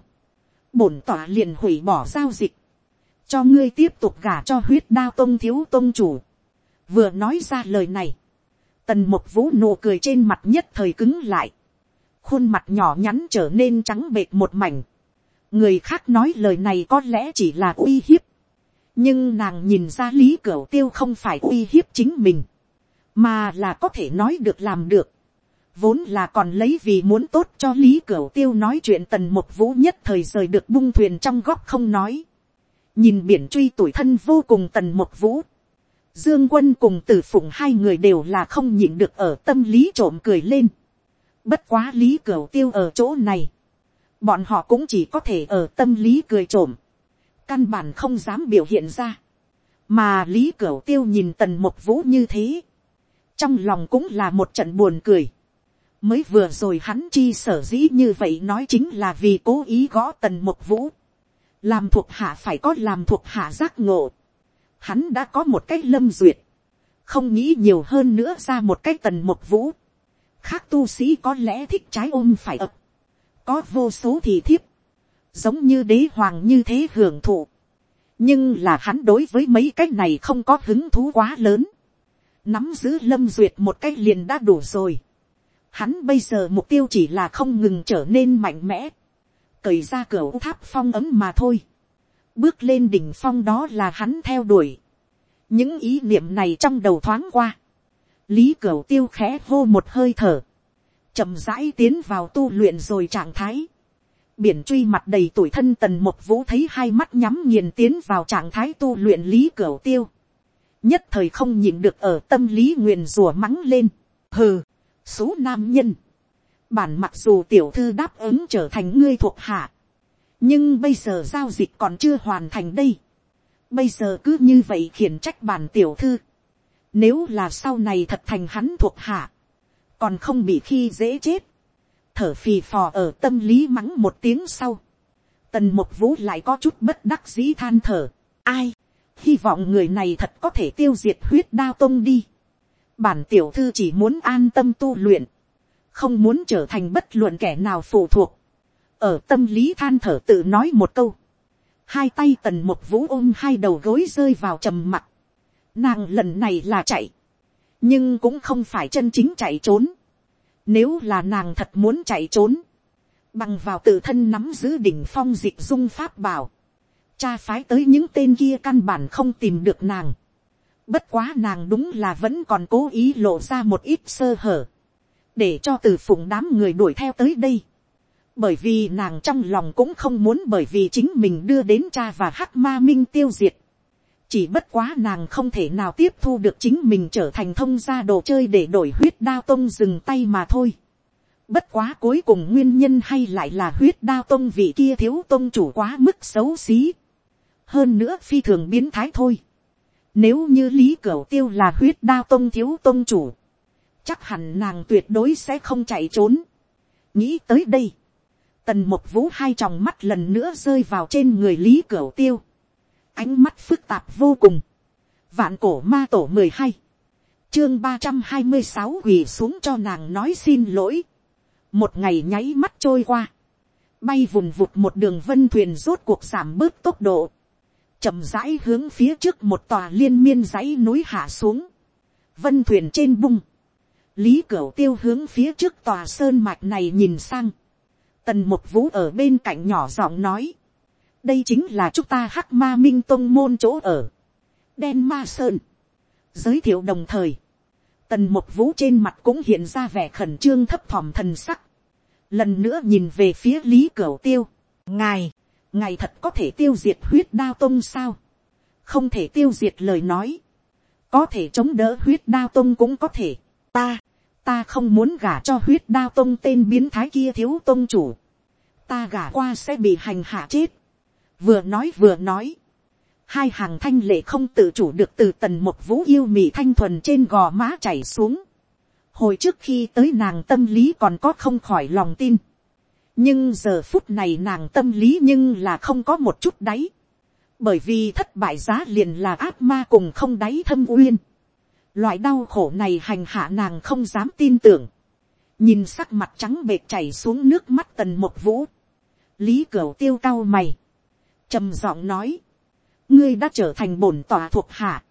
[SPEAKER 1] bổn tỏa liền hủy bỏ giao dịch, cho ngươi tiếp tục gả cho huyết đao tông thiếu tông chủ. vừa nói ra lời này, tần một vũ nụ cười trên mặt nhất thời cứng lại, khuôn mặt nhỏ nhắn trở nên trắng bệt một mảnh. người khác nói lời này có lẽ chỉ là uy hiếp, nhưng nàng nhìn ra lý cửa tiêu không phải uy hiếp chính mình, mà là có thể nói được làm được vốn là còn lấy vì muốn tốt cho lý cửu tiêu nói chuyện tần một vũ nhất thời rời được bung thuyền trong góc không nói. Nhìn biển truy tuổi thân vô cùng tần một vũ, dương quân cùng tử phụng hai người đều là không nhịn được ở tâm lý trộm cười lên. bất quá lý cửu tiêu ở chỗ này, bọn họ cũng chỉ có thể ở tâm lý cười trộm, căn bản không dám biểu hiện ra, mà lý cửu tiêu nhìn tần một vũ như thế, trong lòng cũng là một trận buồn cười, mới vừa rồi hắn chi sở dĩ như vậy nói chính là vì cố ý gõ tần một vũ, làm thuộc hạ phải có làm thuộc hạ giác ngộ. Hắn đã có một cái lâm duyệt, không nghĩ nhiều hơn nữa ra một cái tần một vũ. khác tu sĩ có lẽ thích trái ôm phải ập, có vô số thì thiếp, giống như đế hoàng như thế hưởng thụ, nhưng là hắn đối với mấy cái này không có hứng thú quá lớn, nắm giữ lâm duyệt một cái liền đã đủ rồi, hắn bây giờ mục tiêu chỉ là không ngừng trở nên mạnh mẽ, cởi ra cửa tháp phong ấm mà thôi, bước lên đỉnh phong đó là hắn theo đuổi, những ý niệm này trong đầu thoáng qua, lý cửa tiêu khẽ hô một hơi thở, chậm rãi tiến vào tu luyện rồi trạng thái, biển truy mặt đầy tuổi thân tần một vũ thấy hai mắt nhắm nghiền tiến vào trạng thái tu luyện lý cửa tiêu, nhất thời không nhịn được ở tâm lý nguyền rùa mắng lên, hừ, số nam nhân, bản mặc dù tiểu thư đáp ứng trở thành ngươi thuộc hạ, nhưng bây giờ giao dịch còn chưa hoàn thành đây, bây giờ cứ như vậy khiển trách bản tiểu thư, nếu là sau này thật thành hắn thuộc hạ, còn không bị khi dễ chết, thở phì phò ở tâm lý mắng một tiếng sau, tần một vũ lại có chút bất đắc dĩ than thở, ai, hy vọng người này thật có thể tiêu diệt huyết đao tông đi, bản tiểu thư chỉ muốn an tâm tu luyện, không muốn trở thành bất luận kẻ nào phụ thuộc, ở tâm lý than thở tự nói một câu, hai tay tần một vũ ôm hai đầu gối rơi vào trầm mặt, nàng lần này là chạy, nhưng cũng không phải chân chính chạy trốn, nếu là nàng thật muốn chạy trốn, bằng vào tự thân nắm giữ đỉnh phong dịch dung pháp bảo, cha phái tới những tên kia căn bản không tìm được nàng. Bất quá nàng đúng là vẫn còn cố ý lộ ra một ít sơ hở, để cho từ phụng đám người đuổi theo tới đây. Bởi vì nàng trong lòng cũng không muốn bởi vì chính mình đưa đến cha và hắc ma minh tiêu diệt. Chỉ bất quá nàng không thể nào tiếp thu được chính mình trở thành thông gia đồ chơi để đổi huyết đao tông dừng tay mà thôi. Bất quá cuối cùng nguyên nhân hay lại là huyết đao tông vị kia thiếu tông chủ quá mức xấu xí. Hơn nữa phi thường biến thái thôi. Nếu như Lý Cửu Tiêu là huyết đao tông thiếu tông chủ. Chắc hẳn nàng tuyệt đối sẽ không chạy trốn. Nghĩ tới đây. Tần một vũ hai tròng mắt lần nữa rơi vào trên người Lý Cửu Tiêu. Ánh mắt phức tạp vô cùng. Vạn cổ ma tổ mười hai Chương ba trăm hai mươi sáu quỳ xuống cho nàng nói xin lỗi một ngày nháy mắt trôi qua, bay vùng vụt một đường vân thuyền rốt cuộc giảm bớt tốc độ, chậm rãi hướng phía trước một tòa liên miên dãy núi hạ xuống, vân thuyền trên bung, lý cửu tiêu hướng phía trước tòa sơn mạch này nhìn sang, tần một vũ ở bên cạnh nhỏ giọng nói, đây chính là chúng ta hắc ma minh tông môn chỗ ở, đen ma sơn, giới thiệu đồng thời, tần một vũ trên mặt cũng hiện ra vẻ khẩn trương thấp thỏm thần sắc. lần nữa nhìn về phía lý cửu tiêu. ngài, ngài thật có thể tiêu diệt huyết đao tông sao. không thể tiêu diệt lời nói. có thể chống đỡ huyết đao tông cũng có thể. ta, ta không muốn gả cho huyết đao tông tên biến thái kia thiếu tông chủ. ta gả qua sẽ bị hành hạ chết. vừa nói vừa nói hai hàng thanh lệ không tự chủ được từ tần một vũ yêu mị thanh thuần trên gò má chảy xuống. hồi trước khi tới nàng tâm lý còn có không khỏi lòng tin nhưng giờ phút này nàng tâm lý nhưng là không có một chút đáy. bởi vì thất bại giá liền là ác ma cùng không đáy thâm uyên. loại đau khổ này hành hạ nàng không dám tin tưởng. nhìn sắc mặt trắng bệt chảy xuống nước mắt tần một vũ. lý cửu tiêu cao mày. trầm giọng nói ngươi đã trở thành bổn tòa thuộc hạ,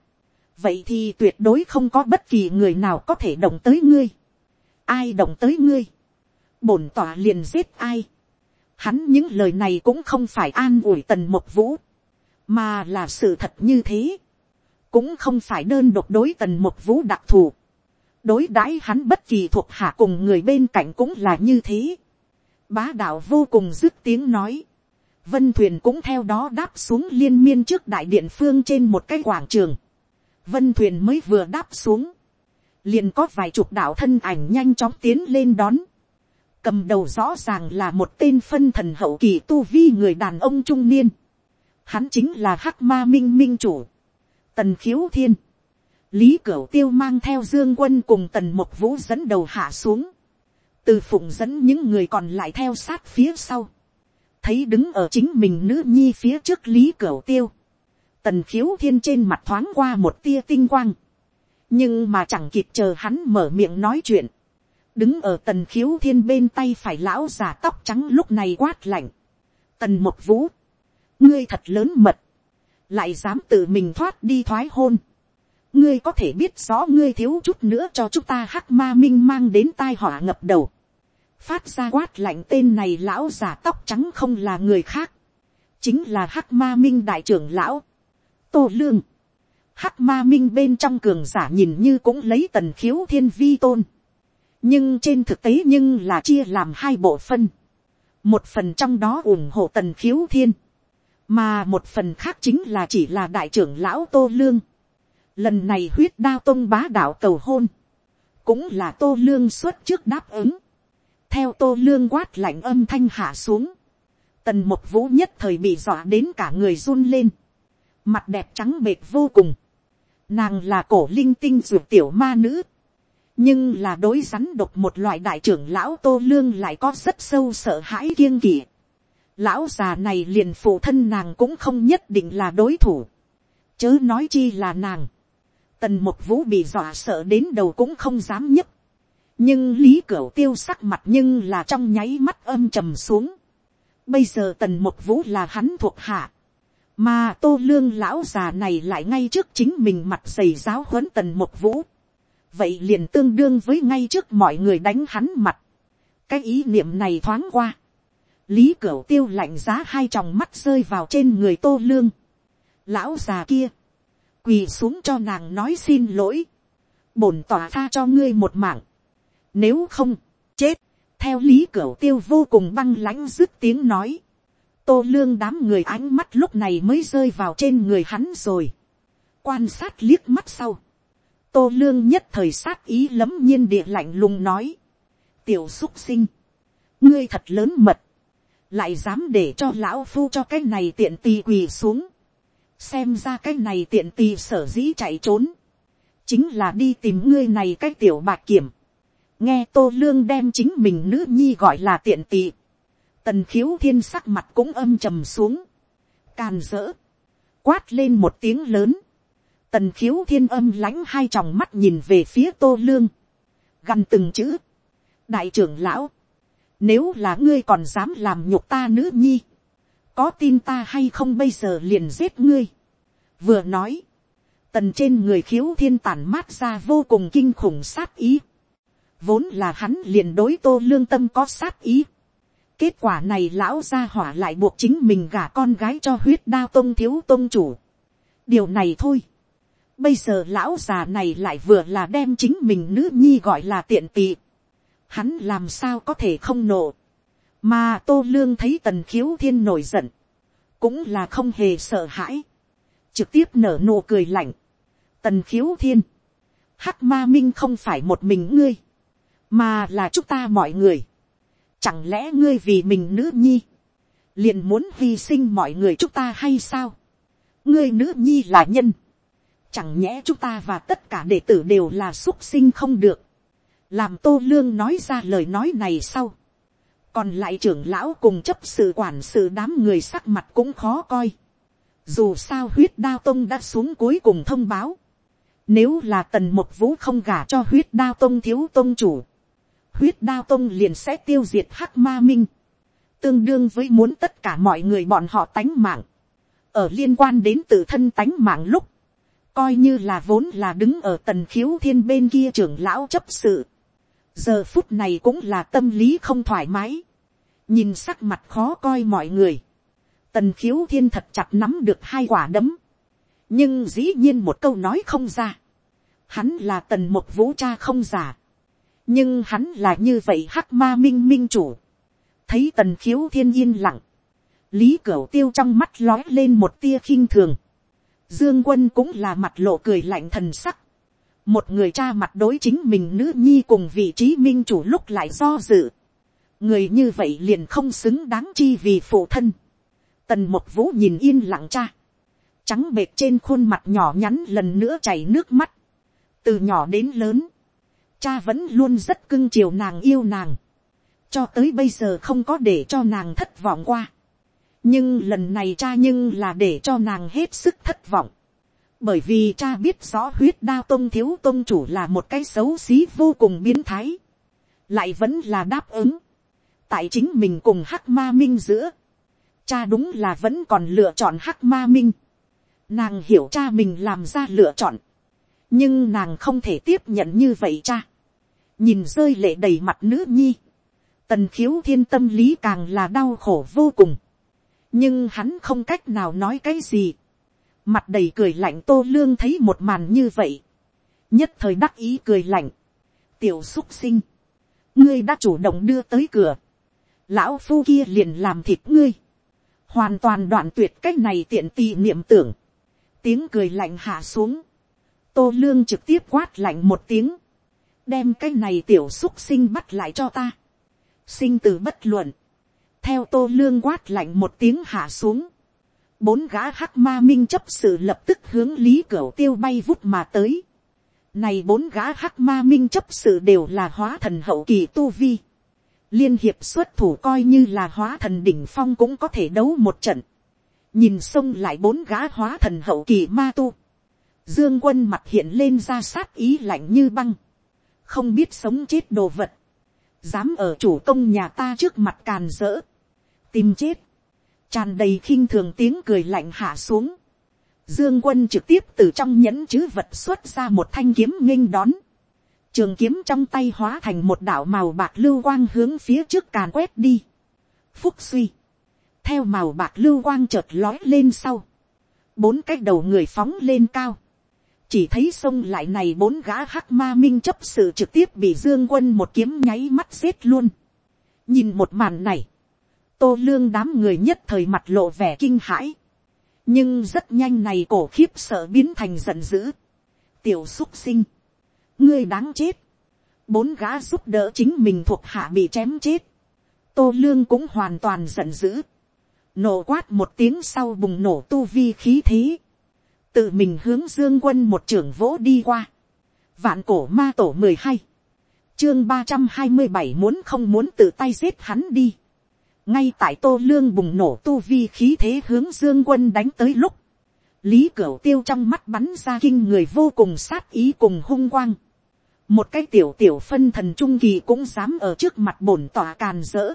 [SPEAKER 1] vậy thì tuyệt đối không có bất kỳ người nào có thể động tới ngươi. ai động tới ngươi, bổn tòa liền giết ai. hắn những lời này cũng không phải an ủi tần một vũ, mà là sự thật như thế. cũng không phải đơn độc đối tần một vũ đặc thù. đối đãi hắn bất kỳ thuộc hạ cùng người bên cạnh cũng là như thế. bá đạo vô cùng dứt tiếng nói Vân thuyền cũng theo đó đáp xuống liên miên trước đại điện phương trên một cái quảng trường. Vân thuyền mới vừa đáp xuống. Liền có vài chục đạo thân ảnh nhanh chóng tiến lên đón. Cầm đầu rõ ràng là một tên phân thần hậu kỳ tu vi người đàn ông trung niên. Hắn chính là Hắc Ma Minh Minh chủ. Tần Khiếu Thiên. Lý Cửu Tiêu mang theo Dương Quân cùng Tần Mộc Vũ dẫn đầu hạ xuống. Từ phụng dẫn những người còn lại theo sát phía sau thấy đứng ở chính mình nữ nhi phía trước lý cửu tiêu, tần khiếu thiên trên mặt thoáng qua một tia tinh quang, nhưng mà chẳng kịp chờ hắn mở miệng nói chuyện, đứng ở tần khiếu thiên bên tay phải lão già tóc trắng lúc này quát lạnh, tần một vũ, ngươi thật lớn mật, lại dám tự mình thoát đi thoái hôn, ngươi có thể biết rõ ngươi thiếu chút nữa cho chúng ta hắc ma minh mang đến tai họa ngập đầu, phát ra quát lạnh tên này lão già tóc trắng không là người khác, chính là hắc ma minh đại trưởng lão, tô lương, hắc ma minh bên trong cường giả nhìn như cũng lấy tần khiếu thiên vi tôn, nhưng trên thực tế nhưng là chia làm hai bộ phân, một phần trong đó ủng hộ tần khiếu thiên, mà một phần khác chính là chỉ là đại trưởng lão tô lương. lần này huyết đao tông bá đạo cầu hôn, cũng là tô lương xuất trước đáp ứng, theo tô lương quát lạnh âm thanh hạ xuống, tần một vũ nhất thời bị dọa đến cả người run lên, mặt đẹp trắng bệt vô cùng, nàng là cổ linh tinh ruột tiểu ma nữ, nhưng là đối rắn độc một loại đại trưởng lão tô lương lại có rất sâu sợ hãi kiêng kỵ. lão già này liền phụ thân nàng cũng không nhất định là đối thủ, chớ nói chi là nàng. tần một vũ bị dọa sợ đến đầu cũng không dám nhấc, nhưng lý cửu tiêu sắc mặt nhưng là trong nháy mắt âm trầm xuống. bây giờ tần một vũ là hắn thuộc hạ, mà tô lương lão già này lại ngay trước chính mình mặt giày giáo huấn tần một vũ vậy liền tương đương với ngay trước mọi người đánh hắn mặt. cái ý niệm này thoáng qua. lý cửu tiêu lạnh giá hai tròng mắt rơi vào trên người tô lương. lão già kia, quỳ xuống cho nàng nói xin lỗi. bổn tỏa tha cho ngươi một mạng. nếu không, chết. theo lý cửu tiêu vô cùng băng lãnh dứt tiếng nói. tô lương đám người ánh mắt lúc này mới rơi vào trên người hắn rồi. quan sát liếc mắt sau tô lương nhất thời sát ý lấm nhiên địa lạnh lùng nói, tiểu xúc sinh, ngươi thật lớn mật, lại dám để cho lão phu cho cái này tiện tì quỳ xuống, xem ra cái này tiện tì sở dĩ chạy trốn, chính là đi tìm ngươi này cái tiểu bạc kiểm, nghe tô lương đem chính mình nữ nhi gọi là tiện tì, tần khiếu thiên sắc mặt cũng âm trầm xuống, càn dỡ, quát lên một tiếng lớn, Tần khiếu thiên âm lãnh hai tròng mắt nhìn về phía tô lương. gằn từng chữ. Đại trưởng lão. Nếu là ngươi còn dám làm nhục ta nữ nhi. Có tin ta hay không bây giờ liền giết ngươi. Vừa nói. Tần trên người khiếu thiên tản mát ra vô cùng kinh khủng sát ý. Vốn là hắn liền đối tô lương tâm có sát ý. Kết quả này lão gia hỏa lại buộc chính mình gả con gái cho huyết đao tông thiếu tông chủ. Điều này thôi Bây giờ lão già này lại vừa là đem chính mình nữ nhi gọi là tiện tị. Hắn làm sao có thể không nộ. Mà tô lương thấy tần khiếu thiên nổi giận. Cũng là không hề sợ hãi. Trực tiếp nở nụ cười lạnh. Tần khiếu thiên. Hắc ma minh không phải một mình ngươi. Mà là chúng ta mọi người. Chẳng lẽ ngươi vì mình nữ nhi. Liền muốn hy sinh mọi người chúng ta hay sao. Ngươi nữ nhi là nhân Chẳng nhẽ chúng ta và tất cả đệ tử đều là xuất sinh không được. Làm tô lương nói ra lời nói này sau. Còn lại trưởng lão cùng chấp sự quản sự đám người sắc mặt cũng khó coi. Dù sao huyết đao tông đã xuống cuối cùng thông báo. Nếu là tần một vũ không gả cho huyết đao tông thiếu tông chủ. Huyết đao tông liền sẽ tiêu diệt hắc ma minh. Tương đương với muốn tất cả mọi người bọn họ tánh mạng. Ở liên quan đến tự thân tánh mạng lúc coi như là vốn là đứng ở tần khiếu thiên bên kia trưởng lão chấp sự. giờ phút này cũng là tâm lý không thoải mái. nhìn sắc mặt khó coi mọi người. tần khiếu thiên thật chặt nắm được hai quả đấm. nhưng dĩ nhiên một câu nói không ra. hắn là tần một vũ cha không giả. nhưng hắn là như vậy hắc ma minh minh chủ. thấy tần khiếu thiên yên lặng. lý cửu tiêu trong mắt lói lên một tia khinh thường Dương quân cũng là mặt lộ cười lạnh thần sắc. Một người cha mặt đối chính mình nữ nhi cùng vị trí minh chủ lúc lại do dự. Người như vậy liền không xứng đáng chi vì phụ thân. Tần một vũ nhìn yên lặng cha. Trắng bệt trên khuôn mặt nhỏ nhắn lần nữa chảy nước mắt. Từ nhỏ đến lớn. Cha vẫn luôn rất cưng chiều nàng yêu nàng. Cho tới bây giờ không có để cho nàng thất vọng qua nhưng lần này cha nhưng là để cho nàng hết sức thất vọng. bởi vì cha biết rõ huyết đao tôn thiếu tôn chủ là một cái xấu xí vô cùng biến thái. lại vẫn là đáp ứng. tại chính mình cùng hắc ma minh giữa. cha đúng là vẫn còn lựa chọn hắc ma minh. nàng hiểu cha mình làm ra lựa chọn. nhưng nàng không thể tiếp nhận như vậy cha. nhìn rơi lệ đầy mặt nữ nhi. tần khiếu thiên tâm lý càng là đau khổ vô cùng nhưng hắn không cách nào nói cái gì. mặt đầy cười lạnh tô lương thấy một màn như vậy. nhất thời đắc ý cười lạnh. tiểu xúc sinh. ngươi đã chủ động đưa tới cửa. lão phu kia liền làm thịt ngươi hoàn toàn đoạn tuyệt cái này tiện tì niệm tưởng, tiếng cười lạnh hạ xuống, tô lương trực tiếp quát lạnh một tiếng, đem cái này tiểu xúc sinh bắt lại cho ta, sinh từ bất luận, theo tô lương quát lạnh một tiếng hạ xuống, bốn gã hắc ma minh chấp sự lập tức hướng lý cửa tiêu bay vút mà tới, này bốn gã hắc ma minh chấp sự đều là hóa thần hậu kỳ tu vi liên hiệp xuất thủ coi như là hóa thần đỉnh phong cũng có thể đấu một trận. nhìn xông lại bốn gã hóa thần hậu kỳ ma tu. dương quân mặt hiện lên ra sát ý lạnh như băng. không biết sống chết đồ vật. dám ở chủ công nhà ta trước mặt càn rỡ tìm chết. tràn đầy khinh thường tiếng cười lạnh hạ xuống. Dương quân trực tiếp từ trong nhẫn chứ vật xuất ra một thanh kiếm nghênh đón trường kiếm trong tay hóa thành một đạo màu bạc lưu quang hướng phía trước càn quét đi. phúc suy, theo màu bạc lưu quang chợt lói lên sau, bốn cái đầu người phóng lên cao, chỉ thấy sông lại này bốn gã hắc ma minh chấp sự trực tiếp bị dương quân một kiếm nháy mắt xếp luôn. nhìn một màn này, tô lương đám người nhất thời mặt lộ vẻ kinh hãi, nhưng rất nhanh này cổ khiếp sợ biến thành giận dữ. tiểu xúc sinh, ngươi đáng chết, bốn gã giúp đỡ chính mình thuộc hạ bị chém chết, tô lương cũng hoàn toàn giận dữ, nổ quát một tiếng sau bùng nổ tu vi khí thế, tự mình hướng dương quân một trưởng vỗ đi qua, vạn cổ ma tổ mười hai, chương ba trăm hai mươi bảy muốn không muốn tự tay giết hắn đi, ngay tại tô lương bùng nổ tu vi khí thế hướng dương quân đánh tới lúc, lý cửu tiêu trong mắt bắn ra kinh người vô cùng sát ý cùng hung quang, một cái tiểu tiểu phân thần trung kỳ cũng dám ở trước mặt bổn tỏa càn rỡ.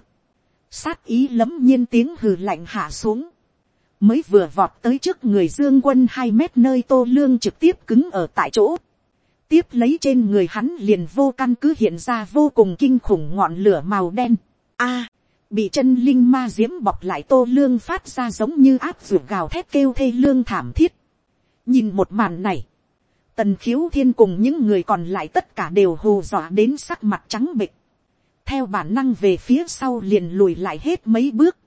[SPEAKER 1] sát ý lấm nhiên tiếng hừ lạnh hạ xuống. mới vừa vọt tới trước người dương quân hai mét nơi tô lương trực tiếp cứng ở tại chỗ. tiếp lấy trên người hắn liền vô căn cứ hiện ra vô cùng kinh khủng ngọn lửa màu đen. a, bị chân linh ma diễm bọc lại tô lương phát ra giống như áp ruột gào thét kêu thê lương thảm thiết. nhìn một màn này, Tần khiếu thiên cùng những người còn lại tất cả đều hù dọa đến sắc mặt trắng bịch. Theo bản năng về phía sau liền lùi lại hết mấy bước.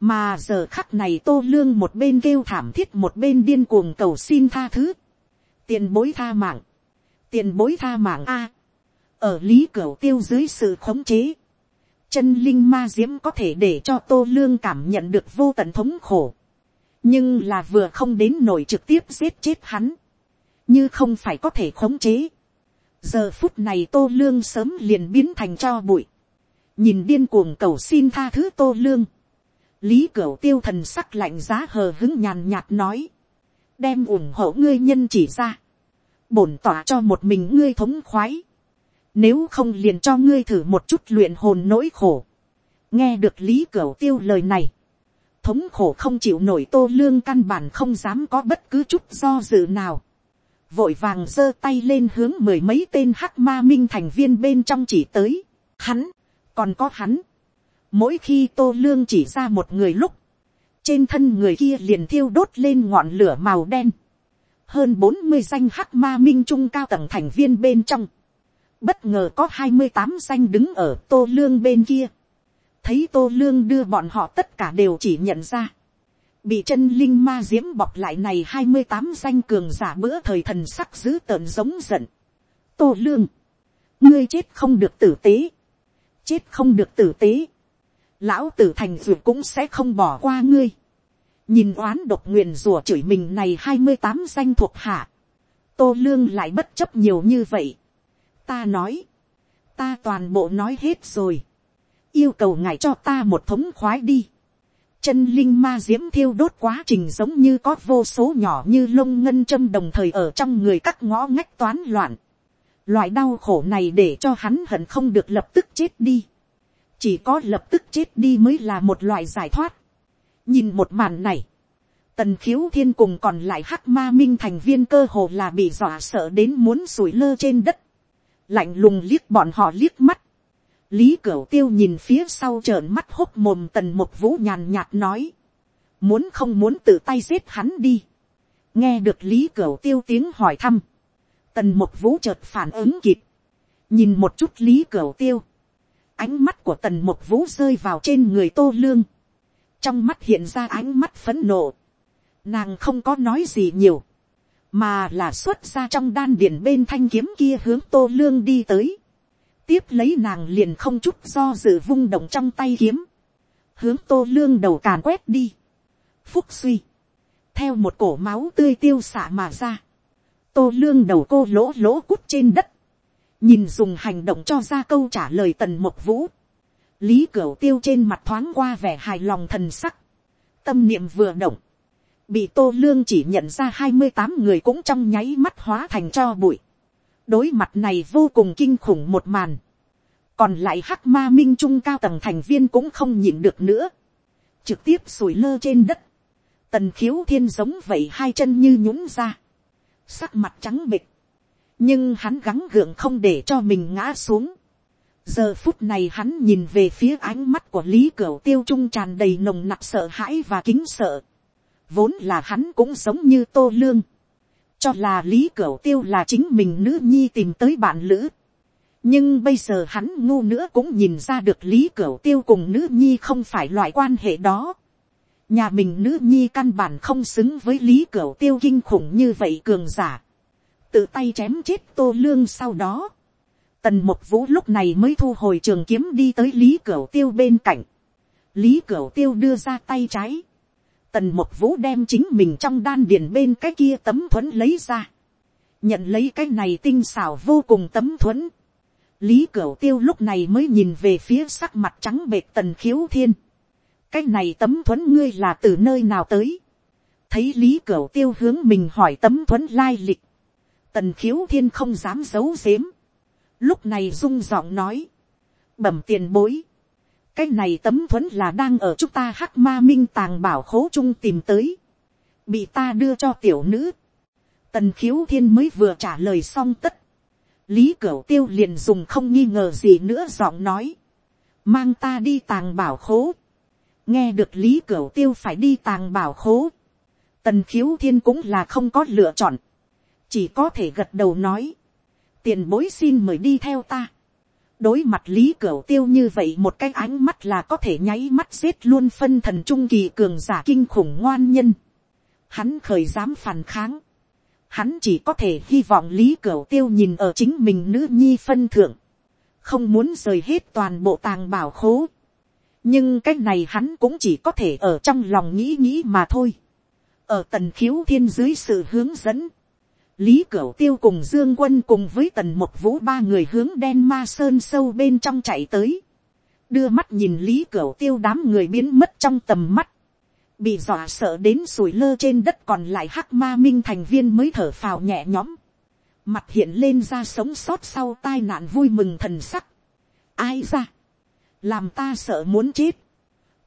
[SPEAKER 1] Mà giờ khắc này tô lương một bên kêu thảm thiết một bên điên cuồng cầu xin tha thứ. Tiền bối tha mạng. Tiền bối tha mạng A. ở lý cửu tiêu dưới sự khống chế. Chân linh ma diễm có thể để cho tô lương cảm nhận được vô tận thống khổ. Nhưng là vừa không đến nổi trực tiếp giết chết hắn như không phải có thể khống chế. giờ phút này tô lương sớm liền biến thành cho bụi. nhìn điên cuồng cầu xin tha thứ tô lương. lý cửu tiêu thần sắc lạnh giá hờ hứng nhàn nhạt nói. đem ủng hộ ngươi nhân chỉ ra. bổn tỏa cho một mình ngươi thống khoái nếu không liền cho ngươi thử một chút luyện hồn nỗi khổ. nghe được lý cửu tiêu lời này thống khổ không chịu nổi tô lương căn bản không dám có bất cứ chút do dự nào vội vàng giơ tay lên hướng mười mấy tên hắc ma minh thành viên bên trong chỉ tới. Hắn, còn có hắn. Mỗi khi tô lương chỉ ra một người lúc, trên thân người kia liền thiêu đốt lên ngọn lửa màu đen. Hơn bốn mươi danh hắc ma minh trung cao tầng thành viên bên trong. Bất ngờ có hai mươi tám danh đứng ở tô lương bên kia. Thấy tô lương đưa bọn họ tất cả đều chỉ nhận ra bị chân linh ma diễm bọc lại này hai mươi tám danh cường giả bữa thời thần sắc dữ tợn giống giận. tô lương, ngươi chết không được tử tế, chết không được tử tế, lão tử thành duyệt cũng sẽ không bỏ qua ngươi. nhìn oán độc nguyền rủa chửi mình này hai mươi tám danh thuộc hạ, tô lương lại bất chấp nhiều như vậy ta nói, ta toàn bộ nói hết rồi, yêu cầu ngài cho ta một thống khoái đi chân linh ma diễm thiêu đốt quá trình giống như có vô số nhỏ như lông ngân châm đồng thời ở trong người các ngõ ngách toán loạn. Loại đau khổ này để cho hắn hận không được lập tức chết đi. Chỉ có lập tức chết đi mới là một loại giải thoát. nhìn một màn này, tần khiếu thiên cùng còn lại hắc ma minh thành viên cơ hồ là bị dọa sợ đến muốn sủi lơ trên đất, lạnh lùng liếc bọn họ liếc mắt, lý cửu tiêu nhìn phía sau trợn mắt hốc mồm tần một vũ nhàn nhạt nói, muốn không muốn tự tay giết hắn đi, nghe được lý cửu tiêu tiếng hỏi thăm, tần một vũ chợt phản ứng kịp, nhìn một chút lý cửu tiêu, ánh mắt của tần một vũ rơi vào trên người tô lương, trong mắt hiện ra ánh mắt phấn nộ, nàng không có nói gì nhiều, mà là xuất ra trong đan điền bên thanh kiếm kia hướng tô lương đi tới, tiếp lấy nàng liền không chút do dự vung động trong tay kiếm, hướng tô lương đầu càn quét đi, phúc suy, theo một cổ máu tươi tiêu xạ mà ra, tô lương đầu cô lỗ lỗ cút trên đất, nhìn dùng hành động cho ra câu trả lời tần mộc vũ, lý cửu tiêu trên mặt thoáng qua vẻ hài lòng thần sắc, tâm niệm vừa động, bị tô lương chỉ nhận ra hai mươi tám người cũng trong nháy mắt hóa thành cho bụi, đối mặt này vô cùng kinh khủng một màn, còn lại hắc ma minh trung cao tầng thành viên cũng không nhịn được nữa, trực tiếp sủi lơ trên đất, tần khiếu thiên giống vậy hai chân như nhũng ra, sắc mặt trắng bịch, nhưng hắn gắng gượng không để cho mình ngã xuống. giờ phút này hắn nhìn về phía ánh mắt của lý cửu tiêu trung tràn đầy nồng nặc sợ hãi và kính sợ vốn là hắn cũng giống như tô lương. cho là lý cửu tiêu là chính mình nữ nhi tìm tới bạn lữ. nhưng bây giờ hắn ngu nữa cũng nhìn ra được lý cửu tiêu cùng nữ nhi không phải loại quan hệ đó. nhà mình nữ nhi căn bản không xứng với lý cửu tiêu kinh khủng như vậy cường giả tự tay chém chết tô lương sau đó, tần một vũ lúc này mới thu hồi trường kiếm đi tới lý cửu tiêu bên cạnh, lý cửu tiêu đưa ra tay trái, tần một vũ đem chính mình trong đan điền bên cái kia tấm thuẫn lấy ra, nhận lấy cái này tinh xảo vô cùng tấm thuẫn, lý cửu tiêu lúc này mới nhìn về phía sắc mặt trắng bệt tần khiếu thiên, cái này tấm thuẫn ngươi là từ nơi nào tới, thấy lý cửu tiêu hướng mình hỏi tấm thuẫn lai lịch, tần khiếu thiên không dám giấu giếm, lúc này rung giọng nói, bẩm tiền bối, cái này tấm thuẫn là đang ở chúng ta hắc ma minh tàng bảo khố trung tìm tới, bị ta đưa cho tiểu nữ, tần khiếu thiên mới vừa trả lời xong tất, lý cửu tiêu liền dùng không nghi ngờ gì nữa giọng nói, mang ta đi tàng bảo khố, nghe được lý cửu tiêu phải đi tàng bảo khố, tần khiếu thiên cũng là không có lựa chọn, chỉ có thể gật đầu nói, tiền bối xin mời đi theo ta đối mặt lý cửu tiêu như vậy một cái ánh mắt là có thể nháy mắt giết luôn phân thần trung kỳ cường giả kinh khủng ngoan nhân. hắn khởi dám phản kháng. hắn chỉ có thể hy vọng lý cửu tiêu nhìn ở chính mình nữ nhi phân thượng. không muốn rời hết toàn bộ tàng bảo khố. nhưng cái này hắn cũng chỉ có thể ở trong lòng nghĩ nghĩ mà thôi. ở tần khiếu thiên dưới sự hướng dẫn Lý Cửu Tiêu cùng Dương Quân cùng với tần một vũ ba người hướng đen ma sơn sâu bên trong chạy tới. Đưa mắt nhìn Lý Cửu Tiêu đám người biến mất trong tầm mắt. Bị dọa sợ đến sùi lơ trên đất còn lại hắc ma minh thành viên mới thở phào nhẹ nhõm. Mặt hiện lên ra sống sót sau tai nạn vui mừng thần sắc. Ai ra? Làm ta sợ muốn chết.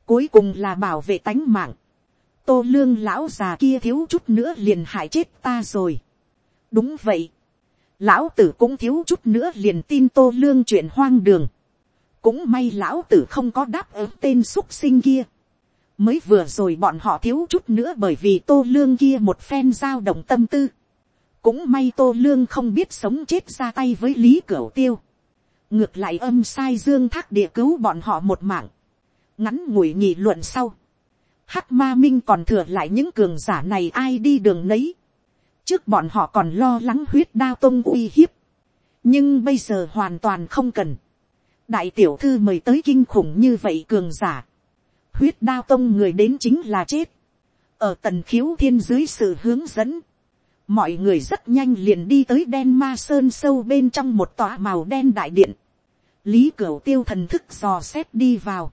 [SPEAKER 1] Cuối cùng là bảo vệ tánh mạng. Tô lương lão già kia thiếu chút nữa liền hại chết ta rồi đúng vậy. lão tử cũng thiếu chút nữa liền tin tô lương chuyện hoang đường. cũng may lão tử không có đáp ứng tên xúc sinh kia. mới vừa rồi bọn họ thiếu chút nữa bởi vì tô lương kia một phen giao động tâm tư. cũng may tô lương không biết sống chết ra tay với lý cửu tiêu. ngược lại âm sai dương thác địa cứu bọn họ một mạng. ngắn ngủi nghị luận sau. Hắc ma minh còn thừa lại những cường giả này ai đi đường nấy trước bọn họ còn lo lắng huyết đao tông uy hiếp, nhưng bây giờ hoàn toàn không cần. đại tiểu thư mời tới kinh khủng như vậy cường giả, huyết đao tông người đến chính là chết, ở tần khiếu thiên dưới sự hướng dẫn, mọi người rất nhanh liền đi tới đen ma sơn sâu bên trong một tòa màu đen đại điện, lý cửu tiêu thần thức dò xét đi vào,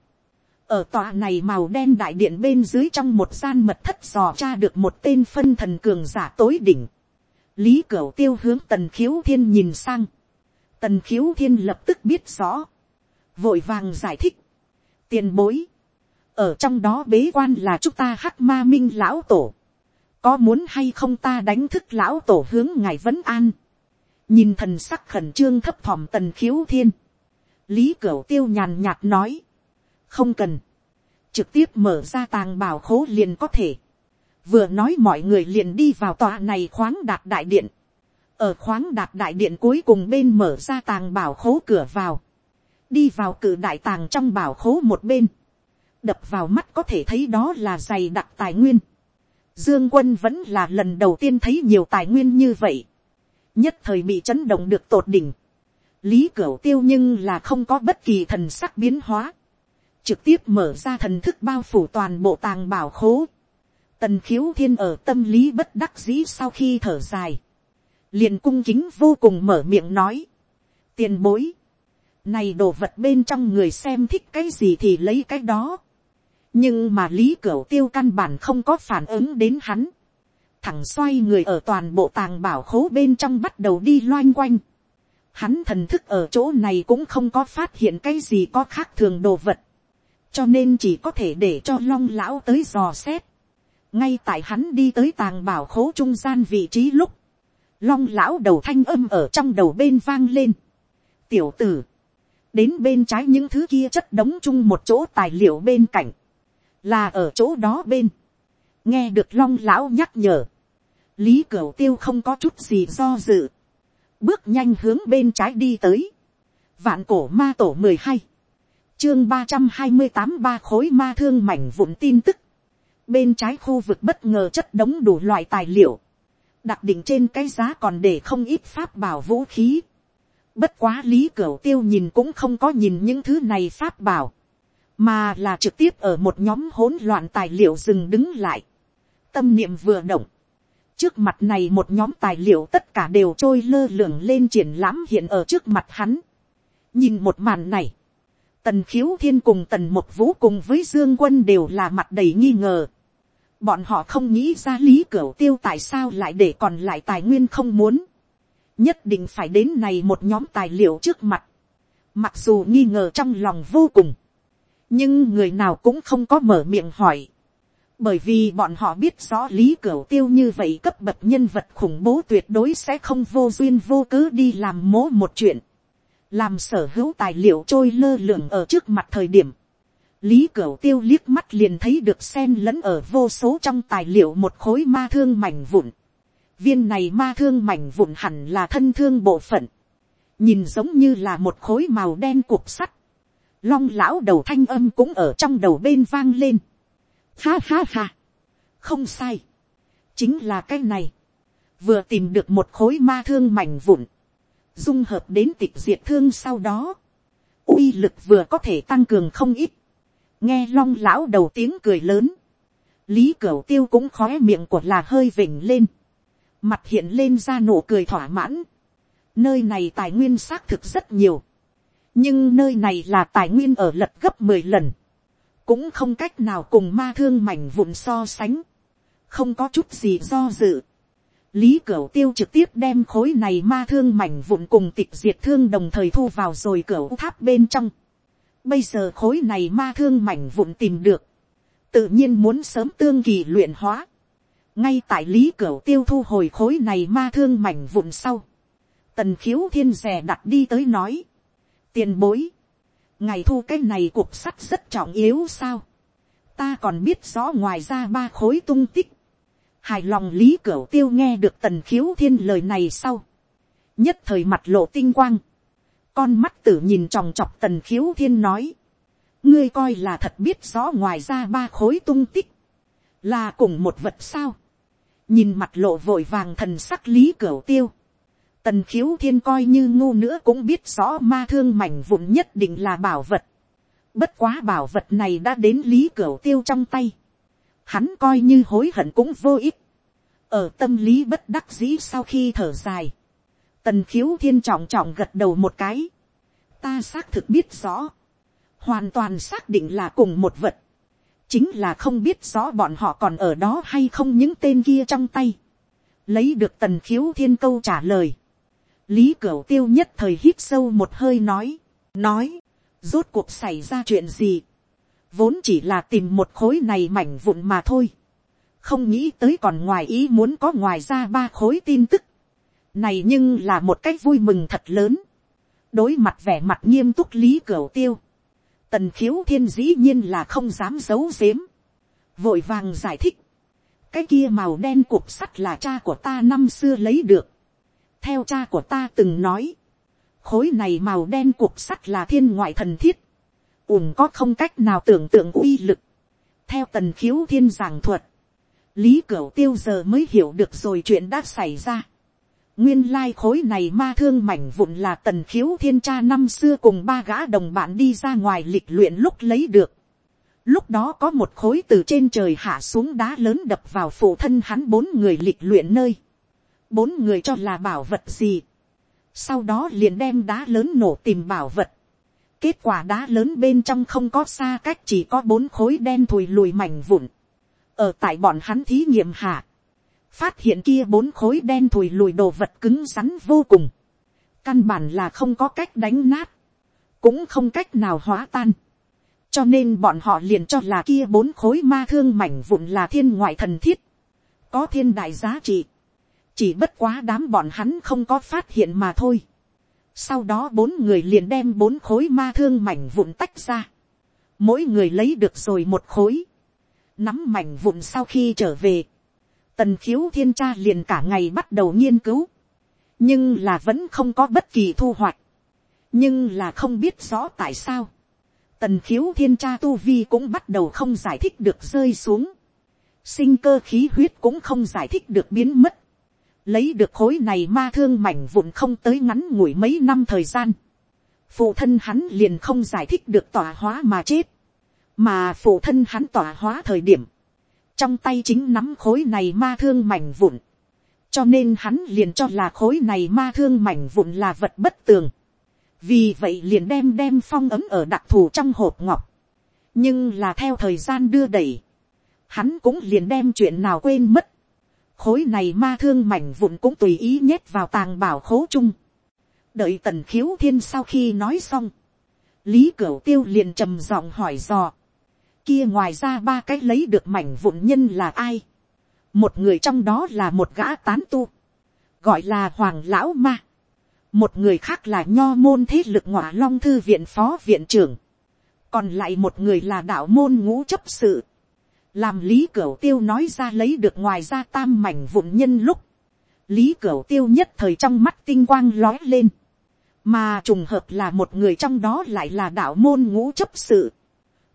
[SPEAKER 1] ở tòa này màu đen đại điện bên dưới trong một gian mật thất dò tra được một tên phân thần cường giả tối đỉnh. lý cửu tiêu hướng tần khiếu thiên nhìn sang. tần khiếu thiên lập tức biết rõ. vội vàng giải thích. tiền bối. ở trong đó bế quan là chúng ta hắc ma minh lão tổ, có muốn hay không ta đánh thức lão tổ hướng ngài vấn an, nhìn thần sắc khẩn trương thấp thỏm tần khiếu thiên, lý cửu tiêu nhàn nhạt nói, không cần, trực tiếp mở ra tàng bảo khố liền có thể, vừa nói mọi người liền đi vào tòa này khoáng đạt đại điện, ở khoáng đạt đại điện cuối cùng bên mở ra tàng bảo khố cửa vào, đi vào cử đại tàng trong bảo khố một bên, đập vào mắt có thể thấy đó là dày đặc tài nguyên. Dương quân vẫn là lần đầu tiên thấy nhiều tài nguyên như vậy, nhất thời bị chấn động được tột đỉnh. lý cửu tiêu nhưng là không có bất kỳ thần sắc biến hóa, trực tiếp mở ra thần thức bao phủ toàn bộ tàng bảo khố. tần khiếu thiên ở tâm lý bất đắc dĩ sau khi thở dài, liền cung kính vô cùng mở miệng nói, tiền bối, này đồ vật bên trong người xem thích cái gì thì lấy cái đó. Nhưng mà Lý Cửu Tiêu căn bản không có phản ứng đến hắn. Thẳng xoay người ở toàn bộ tàng bảo khố bên trong bắt đầu đi loanh quanh. Hắn thần thức ở chỗ này cũng không có phát hiện cái gì có khác thường đồ vật. Cho nên chỉ có thể để cho long lão tới dò xét. Ngay tại hắn đi tới tàng bảo khố trung gian vị trí lúc. Long lão đầu thanh âm ở trong đầu bên vang lên. Tiểu tử đến bên trái những thứ kia chất đống chung một chỗ tài liệu bên cạnh, là ở chỗ đó bên, nghe được long lão nhắc nhở, lý cửu tiêu không có chút gì do dự, bước nhanh hướng bên trái đi tới, vạn cổ ma tổ mười hai, chương ba trăm hai mươi tám ba khối ma thương mảnh vụn tin tức, bên trái khu vực bất ngờ chất đống đủ loại tài liệu, đặc định trên cái giá còn để không ít pháp bảo vũ khí, Bất quá lý cửu tiêu nhìn cũng không có nhìn những thứ này pháp bảo. Mà là trực tiếp ở một nhóm hỗn loạn tài liệu dừng đứng lại. Tâm niệm vừa động. Trước mặt này một nhóm tài liệu tất cả đều trôi lơ lửng lên triển lãm hiện ở trước mặt hắn. Nhìn một màn này. Tần khiếu thiên cùng tần một vũ cùng với dương quân đều là mặt đầy nghi ngờ. Bọn họ không nghĩ ra lý cửa tiêu tại sao lại để còn lại tài nguyên không muốn. Nhất định phải đến này một nhóm tài liệu trước mặt, mặc dù nghi ngờ trong lòng vô cùng, nhưng người nào cũng không có mở miệng hỏi, bởi vì bọn họ biết rõ lý cửa tiêu như vậy cấp bậc nhân vật khủng bố tuyệt đối sẽ không vô duyên vô cớ đi làm mố một chuyện, làm sở hữu tài liệu trôi lơ lửng ở trước mặt thời điểm, lý cửu tiêu liếc mắt liền thấy được sen lẫn ở vô số trong tài liệu một khối ma thương mảnh vụn, viên này ma thương mảnh vụn hẳn là thân thương bộ phận, nhìn giống như là một khối màu đen cục sắt, long lão đầu thanh âm cũng ở trong đầu bên vang lên, ha ha ha, không sai, chính là cái này, vừa tìm được một khối ma thương mảnh vụn, dung hợp đến tịch diệt thương sau đó, uy lực vừa có thể tăng cường không ít, nghe long lão đầu tiếng cười lớn, lý cửu tiêu cũng khói miệng của là hơi vỉnh lên, mặt hiện lên ra nụ cười thỏa mãn. Nơi này tài nguyên xác thực rất nhiều. Nhưng nơi này là tài nguyên ở lật gấp mười lần. Cũng không cách nào cùng ma thương mảnh vụn so sánh. Không có chút gì do dự. Lý Cửu Tiêu trực tiếp đem khối này ma thương mảnh vụn cùng tịch diệt thương đồng thời thu vào rồi cửu tháp bên trong. Bây giờ khối này ma thương mảnh vụn tìm được. Tự nhiên muốn sớm tương kỳ luyện hóa. Ngay tại lý cửu tiêu thu hồi khối này ma thương mảnh vụn sau, tần khiếu thiên rè đặt đi tới nói, tiền bối, ngày thu cái này cuộc sắt rất trọng yếu sao, ta còn biết rõ ngoài ra ba khối tung tích, hài lòng lý cửu tiêu nghe được tần khiếu thiên lời này sau, nhất thời mặt lộ tinh quang, con mắt tử nhìn tròng trọc tần khiếu thiên nói, ngươi coi là thật biết rõ ngoài ra ba khối tung tích, là cùng một vật sao, nhìn mặt lộ vội vàng thần sắc lý cửu tiêu, tần khiếu thiên coi như ngu nữa cũng biết rõ ma thương mảnh vụn nhất định là bảo vật, bất quá bảo vật này đã đến lý cửu tiêu trong tay, hắn coi như hối hận cũng vô ích, ở tâm lý bất đắc dĩ sau khi thở dài, tần khiếu thiên trọng trọng gật đầu một cái, ta xác thực biết rõ, hoàn toàn xác định là cùng một vật, chính là không biết rõ bọn họ còn ở đó hay không những tên kia trong tay. lấy được tần khiếu thiên câu trả lời. lý cửu tiêu nhất thời hít sâu một hơi nói, nói, rốt cuộc xảy ra chuyện gì vốn chỉ là tìm một khối này mảnh vụn mà thôi, không nghĩ tới còn ngoài ý muốn có ngoài ra ba khối tin tức, này nhưng là một cách vui mừng thật lớn, đối mặt vẻ mặt nghiêm túc lý cửa tiêu, tần khiếu thiên dĩ nhiên là không dám giấu giếm, vội vàng giải thích, cái kia màu đen cục sắt là cha của ta năm xưa lấy được, theo cha của ta từng nói, khối này màu đen cục sắt là thiên ngoại thần thiết, ủng có không cách nào tưởng tượng uy lực, theo tần khiếu thiên giảng thuật, lý cửu tiêu giờ mới hiểu được rồi chuyện đã xảy ra. nguyên lai khối này ma thương mảnh vụn là tần khiếu thiên cha năm xưa cùng ba gã đồng bạn đi ra ngoài lịch luyện lúc lấy được. lúc đó có một khối từ trên trời hạ xuống đá lớn đập vào phụ thân hắn bốn người lịch luyện nơi. bốn người cho là bảo vật gì. sau đó liền đem đá lớn nổ tìm bảo vật kết quả đá lớn bên trong không có xa cách chỉ có bốn khối đen thùi lùi mảnh vụn. Ở tại bọn hắn thí nghiệm hạ, phát hiện kia bốn khối đen thùi lùi đồ vật cứng rắn vô cùng, căn bản là không có cách đánh nát, cũng không cách nào hóa tan, cho nên bọn họ liền cho là kia bốn khối ma thương mảnh vụn là thiên ngoại thần thiết, có thiên đại giá trị, chỉ bất quá đám bọn hắn không có phát hiện mà thôi. Sau đó bốn người liền đem bốn khối ma thương mảnh vụn tách ra. Mỗi người lấy được rồi một khối. Nắm mảnh vụn sau khi trở về, tần khiếu thiên cha liền cả ngày bắt đầu nghiên cứu, nhưng là vẫn không có bất kỳ thu hoạch, nhưng là không biết rõ tại sao, tần khiếu thiên cha tu vi cũng bắt đầu không giải thích được rơi xuống, sinh cơ khí huyết cũng không giải thích được biến mất, lấy được khối này ma thương mảnh vụn không tới ngắn ngủi mấy năm thời gian, phụ thân hắn liền không giải thích được tỏa hóa mà chết, mà phụ thân hắn tỏa hóa thời điểm, trong tay chính nắm khối này ma thương mảnh vụn, cho nên hắn liền cho là khối này ma thương mảnh vụn là vật bất tường, vì vậy liền đem đem phong ấm ở đặc thù trong hộp ngọc, nhưng là theo thời gian đưa đẩy, hắn cũng liền đem chuyện nào quên mất, khối này ma thương mảnh vụn cũng tùy ý nhét vào tàng bảo khố chung, đợi tần khiếu thiên sau khi nói xong, lý cửu tiêu liền trầm giọng hỏi dò, kia ngoài ra ba cái lấy được mảnh vụn nhân là ai. một người trong đó là một gã tán tu, gọi là hoàng lão ma. một người khác là nho môn thế lực ngọa long thư viện phó viện trưởng. còn lại một người là đạo môn ngũ chấp sự làm lý cửu tiêu nói ra lấy được ngoài ra tam mảnh vụn nhân lúc. lý cửu tiêu nhất thời trong mắt tinh quang lói lên. mà trùng hợp là một người trong đó lại là đạo môn ngũ chấp sự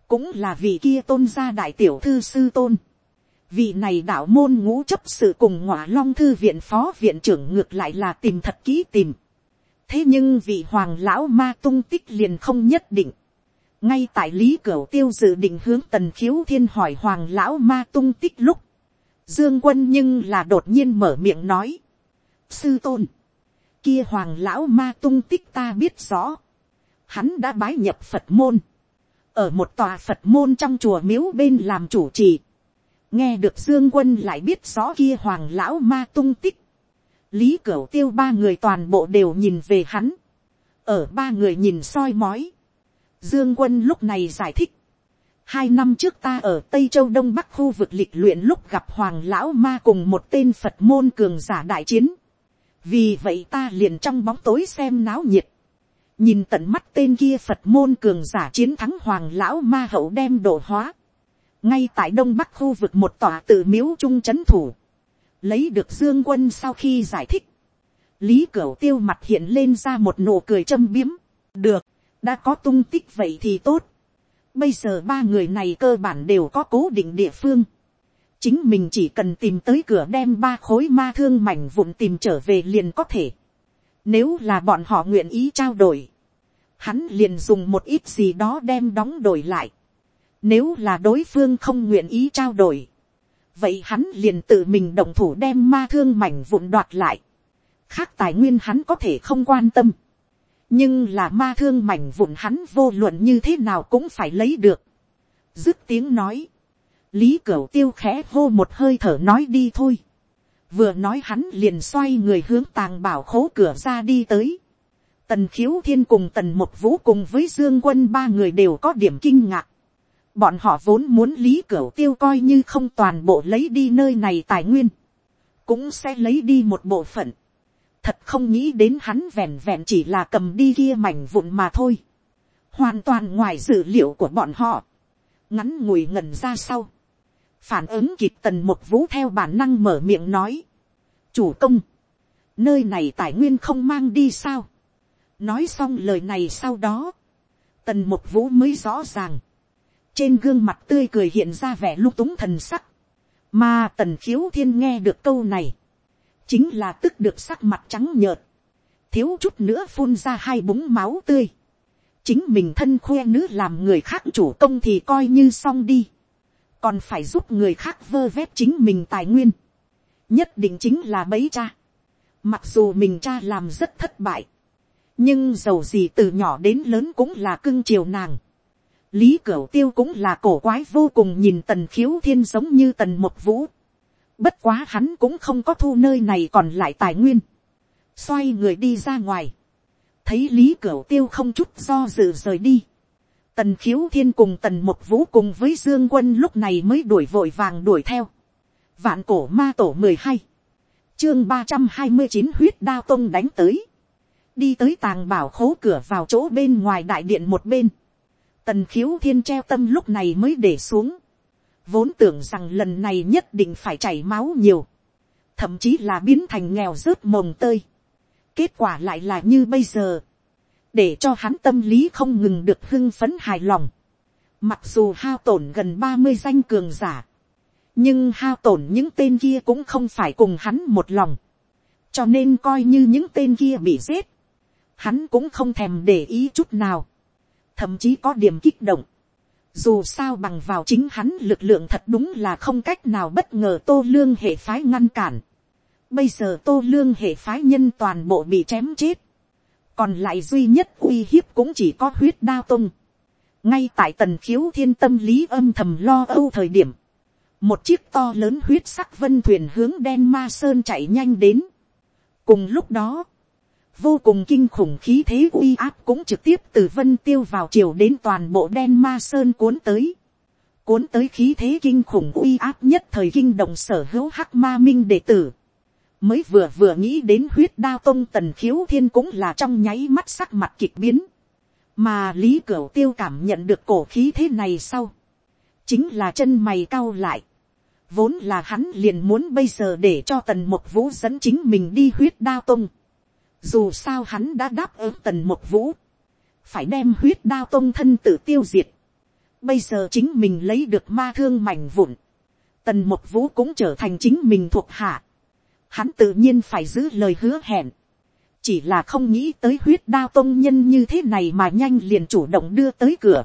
[SPEAKER 1] cũng là vị kia tôn gia đại tiểu thư sư tôn. vị này đạo môn ngũ chấp sự cùng ngọa long thư viện phó viện trưởng ngược lại là tìm thật kỹ tìm. thế nhưng vị hoàng lão ma tung tích liền không nhất định ngay tại lý cửu tiêu dự định hướng tần khiếu thiên hỏi hoàng lão ma tung tích lúc. dương quân nhưng là đột nhiên mở miệng nói. sư tôn, kia hoàng lão ma tung tích ta biết rõ. hắn đã bái nhập phật môn ở một tòa phật môn trong chùa miếu bên làm chủ trì, nghe được dương quân lại biết rõ kia hoàng lão ma tung tích, lý cửu tiêu ba người toàn bộ đều nhìn về hắn, ở ba người nhìn soi mói, dương quân lúc này giải thích, hai năm trước ta ở tây châu đông bắc khu vực lịch luyện lúc gặp hoàng lão ma cùng một tên phật môn cường giả đại chiến, vì vậy ta liền trong bóng tối xem náo nhiệt, nhìn tận mắt tên kia phật môn cường giả chiến thắng hoàng lão ma hậu đem đổ hóa, ngay tại đông bắc khu vực một tòa tự miếu trung chấn thủ, lấy được dương quân sau khi giải thích, lý cửu tiêu mặt hiện lên ra một nụ cười châm biếm, được, đã có tung tích vậy thì tốt, bây giờ ba người này cơ bản đều có cố định địa phương, chính mình chỉ cần tìm tới cửa đem ba khối ma thương mảnh vụn tìm trở về liền có thể, nếu là bọn họ nguyện ý trao đổi, hắn liền dùng một ít gì đó đem đóng đổi lại. Nếu là đối phương không nguyện ý trao đổi, vậy hắn liền tự mình động thủ đem ma thương mảnh vụn đoạt lại. Khác tài nguyên hắn có thể không quan tâm. Nhưng là ma thương mảnh vụn hắn vô luận như thế nào cũng phải lấy được. Dứt tiếng nói. Lý Cửu tiêu khẽ hô một hơi thở nói đi thôi vừa nói hắn liền xoay người hướng tàng bảo khố cửa ra đi tới. tần khiếu thiên cùng tần một vũ cùng với dương quân ba người đều có điểm kinh ngạc. Bọn họ vốn muốn lý cửu tiêu coi như không toàn bộ lấy đi nơi này tài nguyên. Cũng sẽ lấy đi một bộ phận. Thật không nghĩ đến hắn vẹn vẹn chỉ là cầm đi kia mảnh vụn mà thôi. Hoàn toàn ngoài dự liệu của bọn họ. Ngắn ngồi ngẩn ra sau. Phản ứng kịp tần một vũ theo bản năng mở miệng nói. Chủ công. Nơi này tài nguyên không mang đi sao. Nói xong lời này sau đó. Tần một vũ mới rõ ràng trên gương mặt tươi cười hiện ra vẻ lung túng thần sắc, mà tần khiếu thiên nghe được câu này, chính là tức được sắc mặt trắng nhợt, thiếu chút nữa phun ra hai búng máu tươi, chính mình thân khoe nữ làm người khác chủ công thì coi như xong đi, còn phải giúp người khác vơ vét chính mình tài nguyên, nhất định chính là bấy cha, mặc dù mình cha làm rất thất bại, nhưng dầu gì từ nhỏ đến lớn cũng là cưng chiều nàng, lý cửu tiêu cũng là cổ quái vô cùng nhìn tần khiếu thiên giống như tần một vũ bất quá hắn cũng không có thu nơi này còn lại tài nguyên. xoay người đi ra ngoài. thấy lý cửu tiêu không chút do dự rời đi. tần khiếu thiên cùng tần một vũ cùng với dương quân lúc này mới đuổi vội vàng đuổi theo. vạn cổ ma tổ mười hai. chương ba trăm hai mươi chín huyết đao tông đánh tới. đi tới tàng bảo khố cửa vào chỗ bên ngoài đại điện một bên Tần khiếu thiên treo tâm lúc này mới để xuống. Vốn tưởng rằng lần này nhất định phải chảy máu nhiều. Thậm chí là biến thành nghèo rớt mồng tơi. Kết quả lại là như bây giờ. Để cho hắn tâm lý không ngừng được hưng phấn hài lòng. Mặc dù hao tổn gần ba mươi danh cường giả. Nhưng hao tổn những tên kia cũng không phải cùng hắn một lòng. Cho nên coi như những tên kia bị giết. Hắn cũng không thèm để ý chút nào thậm chí có điểm kích động. Dù sao bằng vào chính hắn lực lượng thật đúng là không cách nào bất ngờ tô lương hệ phái ngăn cản. Bây giờ tô lương hệ phái nhân toàn bộ bị chém chết. Còn lại duy nhất uy hiếp cũng chỉ có huyết đao tung. Ngay tại tần khiếu thiên tâm lý âm thầm lo âu thời điểm. Một chiếc to lớn huyết sắc vân thuyền hướng đen ma sơn chạy nhanh đến. Cùng lúc đó vô cùng kinh khủng khí thế uy áp cũng trực tiếp từ vân tiêu vào chiều đến toàn bộ đen ma sơn cuốn tới. Cuốn tới khí thế kinh khủng uy áp nhất thời kinh động sở hữu hắc ma minh đệ tử. Mới vừa vừa nghĩ đến huyết đao tông tần khiếu thiên cũng là trong nháy mắt sắc mặt kịch biến. Mà lý cửu tiêu cảm nhận được cổ khí thế này sau. Chính là chân mày cau lại. Vốn là hắn liền muốn bây giờ để cho tần một vũ dẫn chính mình đi huyết đao tông dù sao hắn đã đáp ứng tần một vũ, phải đem huyết đao tôn thân tự tiêu diệt. Bây giờ chính mình lấy được ma thương mảnh vụn, tần một vũ cũng trở thành chính mình thuộc hạ. Hắn tự nhiên phải giữ lời hứa hẹn. Chỉ là không nghĩ tới huyết đao tôn nhân như thế này mà nhanh liền chủ động đưa tới cửa.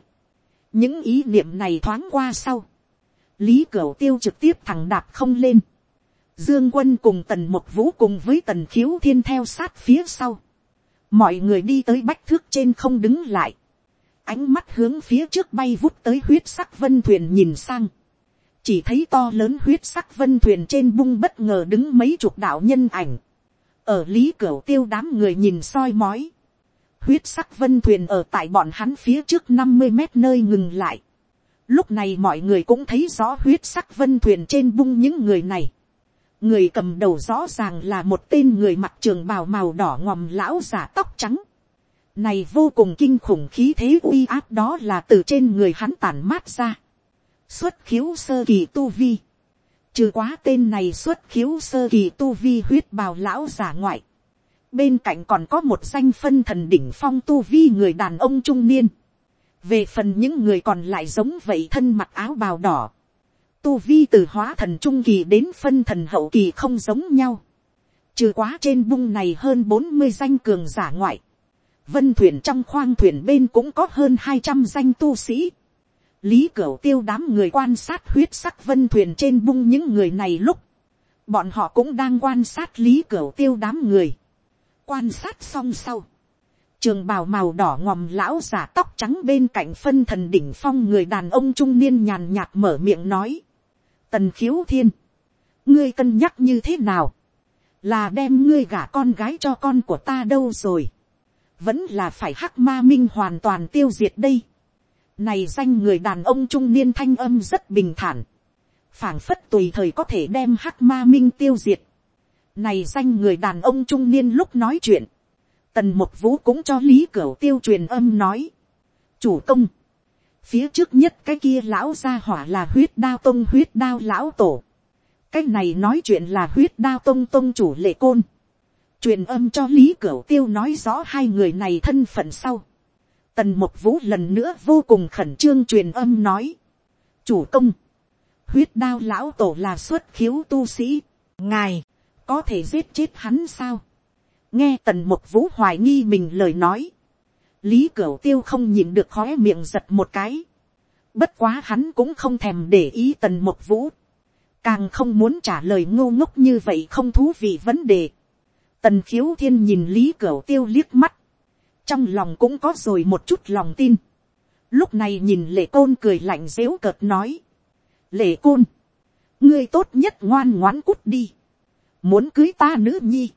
[SPEAKER 1] Những ý niệm này thoáng qua sau. Lý Cửu tiêu trực tiếp thẳng đạp không lên Dương quân cùng tần một vũ cùng với tần khiếu thiên theo sát phía sau. Mọi người đi tới bách thước trên không đứng lại. Ánh mắt hướng phía trước bay vút tới huyết sắc vân thuyền nhìn sang. Chỉ thấy to lớn huyết sắc vân thuyền trên bung bất ngờ đứng mấy chục đạo nhân ảnh. Ở lý cửa tiêu đám người nhìn soi mói. Huyết sắc vân thuyền ở tại bọn hắn phía trước năm mươi mét nơi ngừng lại. Lúc này mọi người cũng thấy rõ huyết sắc vân thuyền trên bung những người này người cầm đầu rõ ràng là một tên người mặc trường bào màu đỏ ngòm lão giả tóc trắng. Này vô cùng kinh khủng khí thế uy áp đó là từ trên người hắn tản mát ra. Xuất khiếu sơ kỳ tu vi. Trừ quá tên này xuất khiếu sơ kỳ tu vi huyết bào lão giả ngoại. Bên cạnh còn có một danh phân thần đỉnh phong tu vi người đàn ông trung niên. Về phần những người còn lại giống vậy thân mặc áo bào đỏ tu vi từ hóa thần trung kỳ đến phân thần hậu kỳ không giống nhau. Trừ quá trên bung này hơn bốn mươi danh cường giả ngoại. Vân thuyền trong khoang thuyền bên cũng có hơn hai trăm danh tu sĩ. Lý Cửu tiêu đám người quan sát huyết sắc vân thuyền trên bung những người này lúc. Bọn họ cũng đang quan sát Lý Cửu tiêu đám người. Quan sát xong sau. Trường bào màu đỏ ngòm lão giả tóc trắng bên cạnh phân thần đỉnh phong người đàn ông trung niên nhàn nhạt mở miệng nói tần khiếu thiên, ngươi cân nhắc như thế nào, là đem ngươi gả con gái cho con của ta đâu rồi, vẫn là phải hắc ma minh hoàn toàn tiêu diệt đây. này danh người đàn ông trung niên thanh âm rất bình thản, phảng phất tùy thời có thể đem hắc ma minh tiêu diệt. Này danh người đàn ông trung niên lúc nói chuyện, tần một vũ cũng cho lý cửu tiêu truyền âm nói, chủ công, phía trước nhất cái kia lão gia hỏa là huyết đao tông huyết đao lão tổ, cái này nói chuyện là huyết đao tông tông chủ lệ côn, truyền âm cho lý cửu tiêu nói rõ hai người này thân phận sau, tần một vũ lần nữa vô cùng khẩn trương truyền âm nói, chủ công, huyết đao lão tổ là xuất khiếu tu sĩ, ngài, có thể giết chết hắn sao, nghe tần một vũ hoài nghi mình lời nói, lý cửu tiêu không nhìn được khóe miệng giật một cái, bất quá hắn cũng không thèm để ý tần một vũ, càng không muốn trả lời ngô ngốc như vậy không thú vị vấn đề. Tần khiếu thiên nhìn lý cửu tiêu liếc mắt, trong lòng cũng có rồi một chút lòng tin. Lúc này nhìn lệ côn cười lạnh dếu cợt nói, lệ côn, ngươi tốt nhất ngoan ngoãn cút đi, muốn cưới ta nữ nhi,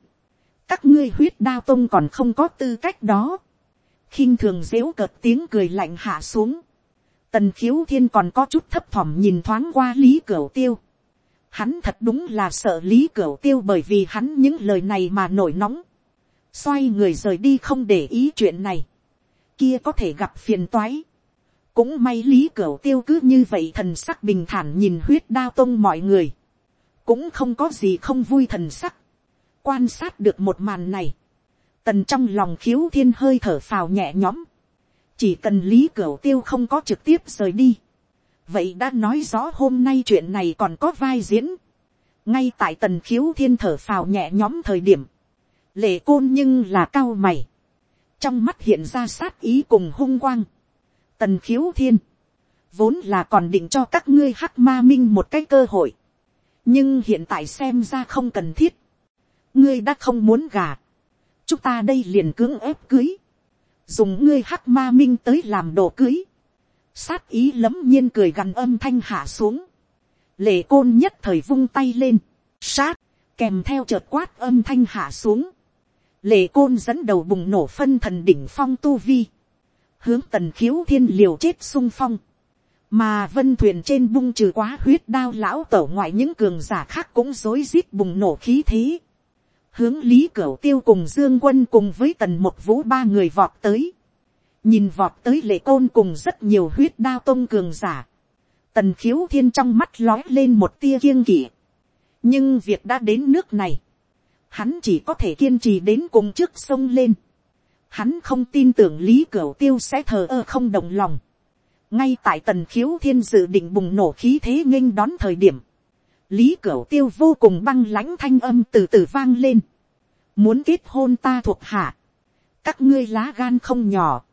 [SPEAKER 1] các ngươi huyết đao tông còn không có tư cách đó, khinh thường dễu cợt tiếng cười lạnh hạ xuống, tần khiếu thiên còn có chút thấp thỏm nhìn thoáng qua lý cửu tiêu, hắn thật đúng là sợ lý cửu tiêu bởi vì hắn những lời này mà nổi nóng, xoay người rời đi không để ý chuyện này, kia có thể gặp phiền toái, cũng may lý cửu tiêu cứ như vậy thần sắc bình thản nhìn huyết đao tông mọi người, cũng không có gì không vui thần sắc, quan sát được một màn này, tần trong lòng khiếu thiên hơi thở phào nhẹ nhõm, chỉ cần lý cửu tiêu không có trực tiếp rời đi, vậy đã nói rõ hôm nay chuyện này còn có vai diễn, ngay tại tần khiếu thiên thở phào nhẹ nhõm thời điểm, lệ côn nhưng là cao mày, trong mắt hiện ra sát ý cùng hung quang, tần khiếu thiên, vốn là còn định cho các ngươi hắc ma minh một cái cơ hội, nhưng hiện tại xem ra không cần thiết, ngươi đã không muốn gà, chúng ta đây liền cưỡng ép cưới, dùng ngươi hắc ma minh tới làm đồ cưới, sát ý lấm nhiên cười gần âm thanh hạ xuống, lệ côn nhất thời vung tay lên, sát, kèm theo chợt quát âm thanh hạ xuống, lệ côn dẫn đầu bùng nổ phân thần đỉnh phong tu vi, hướng tần khiếu thiên liều chết sung phong, mà vân thuyền trên bung trừ quá huyết đao lão tẩu ngoại những cường giả khác cũng rối rít bùng nổ khí thế, hướng lý cửu tiêu cùng dương quân cùng với tần một vũ ba người vọt tới, nhìn vọt tới lệ côn cùng rất nhiều huyết đao tông cường giả, tần khiếu thiên trong mắt lói lên một tia kiêng kỵ, nhưng việc đã đến nước này, hắn chỉ có thể kiên trì đến cùng trước sông lên, hắn không tin tưởng lý cửu tiêu sẽ thờ ơ không đồng lòng, ngay tại tần khiếu thiên dự định bùng nổ khí thế nghênh đón thời điểm, lý cửu tiêu vô cùng băng lãnh thanh âm từ từ vang lên, muốn kết hôn ta thuộc hạ, các ngươi lá gan không nhỏ,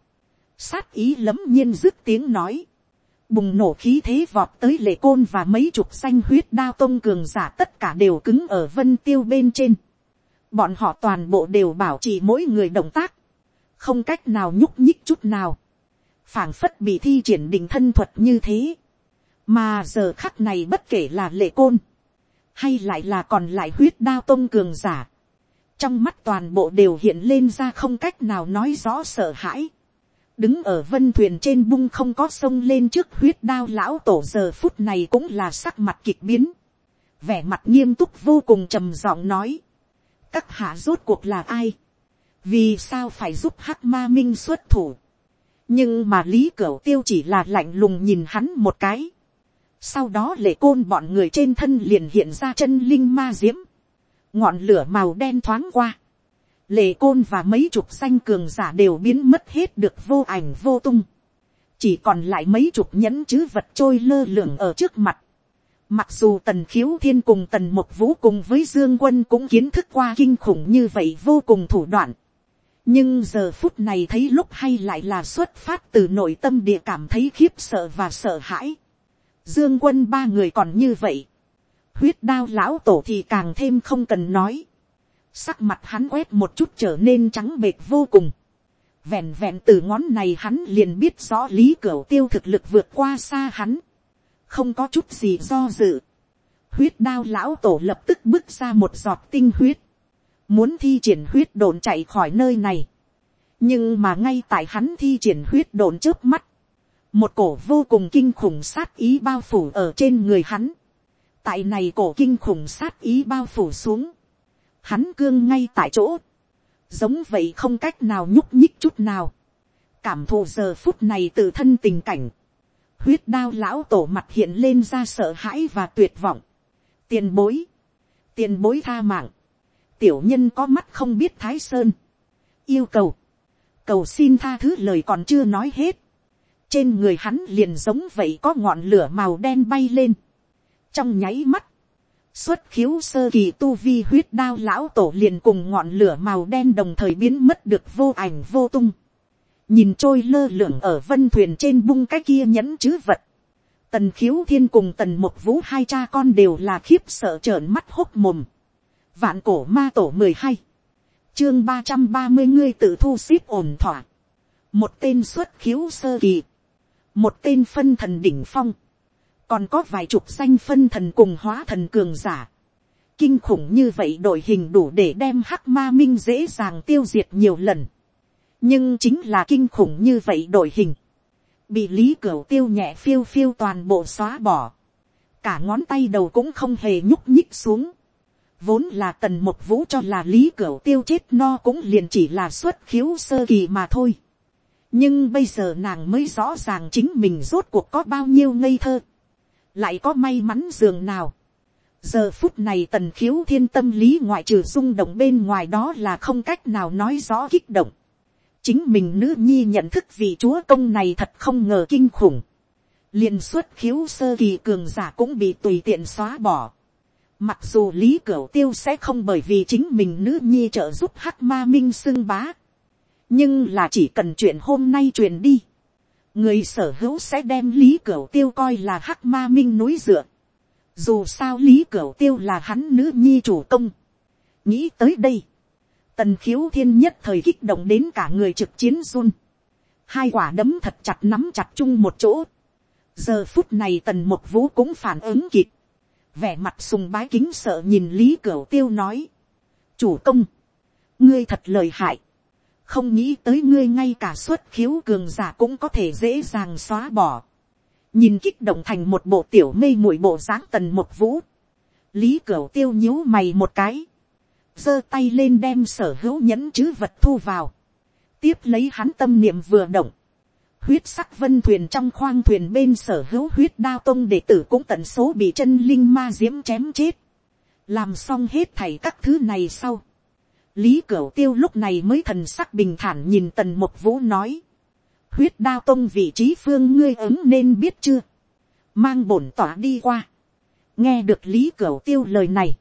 [SPEAKER 1] sát ý lấm nhiên dứt tiếng nói, bùng nổ khí thế vọt tới lệ côn và mấy chục xanh huyết đao tông cường giả tất cả đều cứng ở vân tiêu bên trên, bọn họ toàn bộ đều bảo trì mỗi người động tác, không cách nào nhúc nhích chút nào, phảng phất bị thi triển đỉnh thân thuật như thế, mà giờ khắc này bất kể là lệ côn, hay lại là còn lại huyết đao tông cường giả, trong mắt toàn bộ đều hiện lên ra không cách nào nói rõ sợ hãi, đứng ở vân thuyền trên bung không có sông lên trước huyết đao lão tổ giờ phút này cũng là sắc mặt kịch biến, vẻ mặt nghiêm túc vô cùng trầm giọng nói, các hạ rốt cuộc là ai, vì sao phải giúp hắc ma minh xuất thủ, nhưng mà lý cửu tiêu chỉ là lạnh lùng nhìn hắn một cái, sau đó lệ côn bọn người trên thân liền hiện ra chân linh ma diễm, ngọn lửa màu đen thoáng qua, lệ côn và mấy chục danh cường giả đều biến mất hết được vô ảnh vô tung, chỉ còn lại mấy chục nhẫn chứ vật trôi lơ lửng ở trước mặt, Mặc dù tần khiếu thiên cùng tần một vũ cùng với dương quân cũng kiến thức qua kinh khủng như vậy vô cùng thủ đoạn. Nhưng giờ phút này thấy lúc hay lại là xuất phát từ nội tâm địa cảm thấy khiếp sợ và sợ hãi. Dương quân ba người còn như vậy. Huyết đao lão tổ thì càng thêm không cần nói. Sắc mặt hắn quét một chút trở nên trắng bệt vô cùng. Vẹn vẹn từ ngón này hắn liền biết rõ lý cửa tiêu thực lực vượt qua xa hắn không có chút gì do dự. huyết đao lão tổ lập tức bước ra một giọt tinh huyết, muốn thi triển huyết đồn chạy khỏi nơi này. nhưng mà ngay tại hắn thi triển huyết đồn trước mắt, một cổ vô cùng kinh khủng sát ý bao phủ ở trên người hắn, tại này cổ kinh khủng sát ý bao phủ xuống, hắn cương ngay tại chỗ, giống vậy không cách nào nhúc nhích chút nào, cảm thụ giờ phút này từ thân tình cảnh, huyết đao lão tổ mặt hiện lên ra sợ hãi và tuyệt vọng, tiền bối, tiền bối tha mạng, tiểu nhân có mắt không biết thái sơn, yêu cầu, cầu xin tha thứ lời còn chưa nói hết, trên người hắn liền giống vậy có ngọn lửa màu đen bay lên, trong nháy mắt, xuất khiếu sơ kỳ tu vi huyết đao lão tổ liền cùng ngọn lửa màu đen đồng thời biến mất được vô ảnh vô tung, nhìn trôi lơ lửng ở vân thuyền trên bung cái kia nhẫn chữ vật, tần khiếu thiên cùng tần một vũ hai cha con đều là khiếp sợ trợn mắt h ố t mồm, vạn cổ ma tổ mười hai, chương ba trăm ba mươi ngươi tự thu xếp ổn thỏa, một tên xuất khiếu sơ kỳ, một tên phân thần đỉnh phong, còn có vài chục danh phân thần cùng hóa thần cường giả, kinh khủng như vậy đội hình đủ để đem hắc ma minh dễ dàng tiêu diệt nhiều lần, nhưng chính là kinh khủng như vậy đội hình, bị lý cửu tiêu nhẹ phiêu phiêu toàn bộ xóa bỏ, cả ngón tay đầu cũng không hề nhúc nhích xuống, vốn là tần một vũ cho là lý cửu tiêu chết no cũng liền chỉ là xuất khiếu sơ kỳ mà thôi nhưng bây giờ nàng mới rõ ràng chính mình rốt cuộc có bao nhiêu ngây thơ, lại có may mắn giường nào. giờ phút này tần khiếu thiên tâm lý ngoại trừ rung động bên ngoài đó là không cách nào nói rõ kích động chính mình nữ nhi nhận thức vị chúa công này thật không ngờ kinh khủng. liên xuất khiếu sơ kỳ cường giả cũng bị tùy tiện xóa bỏ. Mặc dù lý cửu tiêu sẽ không bởi vì chính mình nữ nhi trợ giúp hắc ma minh xưng bá nhưng là chỉ cần chuyện hôm nay truyền đi. người sở hữu sẽ đem lý cửu tiêu coi là hắc ma minh núi dựa. dù sao lý cửu tiêu là hắn nữ nhi chủ công. nghĩ tới đây Tần khiếu thiên nhất thời kích động đến cả người trực chiến run. Hai quả đấm thật chặt nắm chặt chung một chỗ. Giờ phút này tần một vũ cũng phản ứng kịp. Vẻ mặt sùng bái kính sợ nhìn Lý Cửu Tiêu nói. Chủ công. Ngươi thật lời hại. Không nghĩ tới ngươi ngay cả xuất khiếu cường giả cũng có thể dễ dàng xóa bỏ. Nhìn kích động thành một bộ tiểu mê muội bộ dáng tần một vũ. Lý Cửu Tiêu nhíu mày một cái. Giơ tay lên đem sở hữu nhẫn chứ vật thu vào, tiếp lấy hắn tâm niệm vừa động, huyết sắc vân thuyền trong khoang thuyền bên sở hữu huyết đao tông đệ tử cũng tận số bị chân linh ma diễm chém chết, làm xong hết thảy các thứ này sau, lý cửu tiêu lúc này mới thần sắc bình thản nhìn tần một vũ nói, huyết đao tông vị trí phương ngươi ứng nên biết chưa, mang bổn tỏa đi qua, nghe được lý cửu tiêu lời này,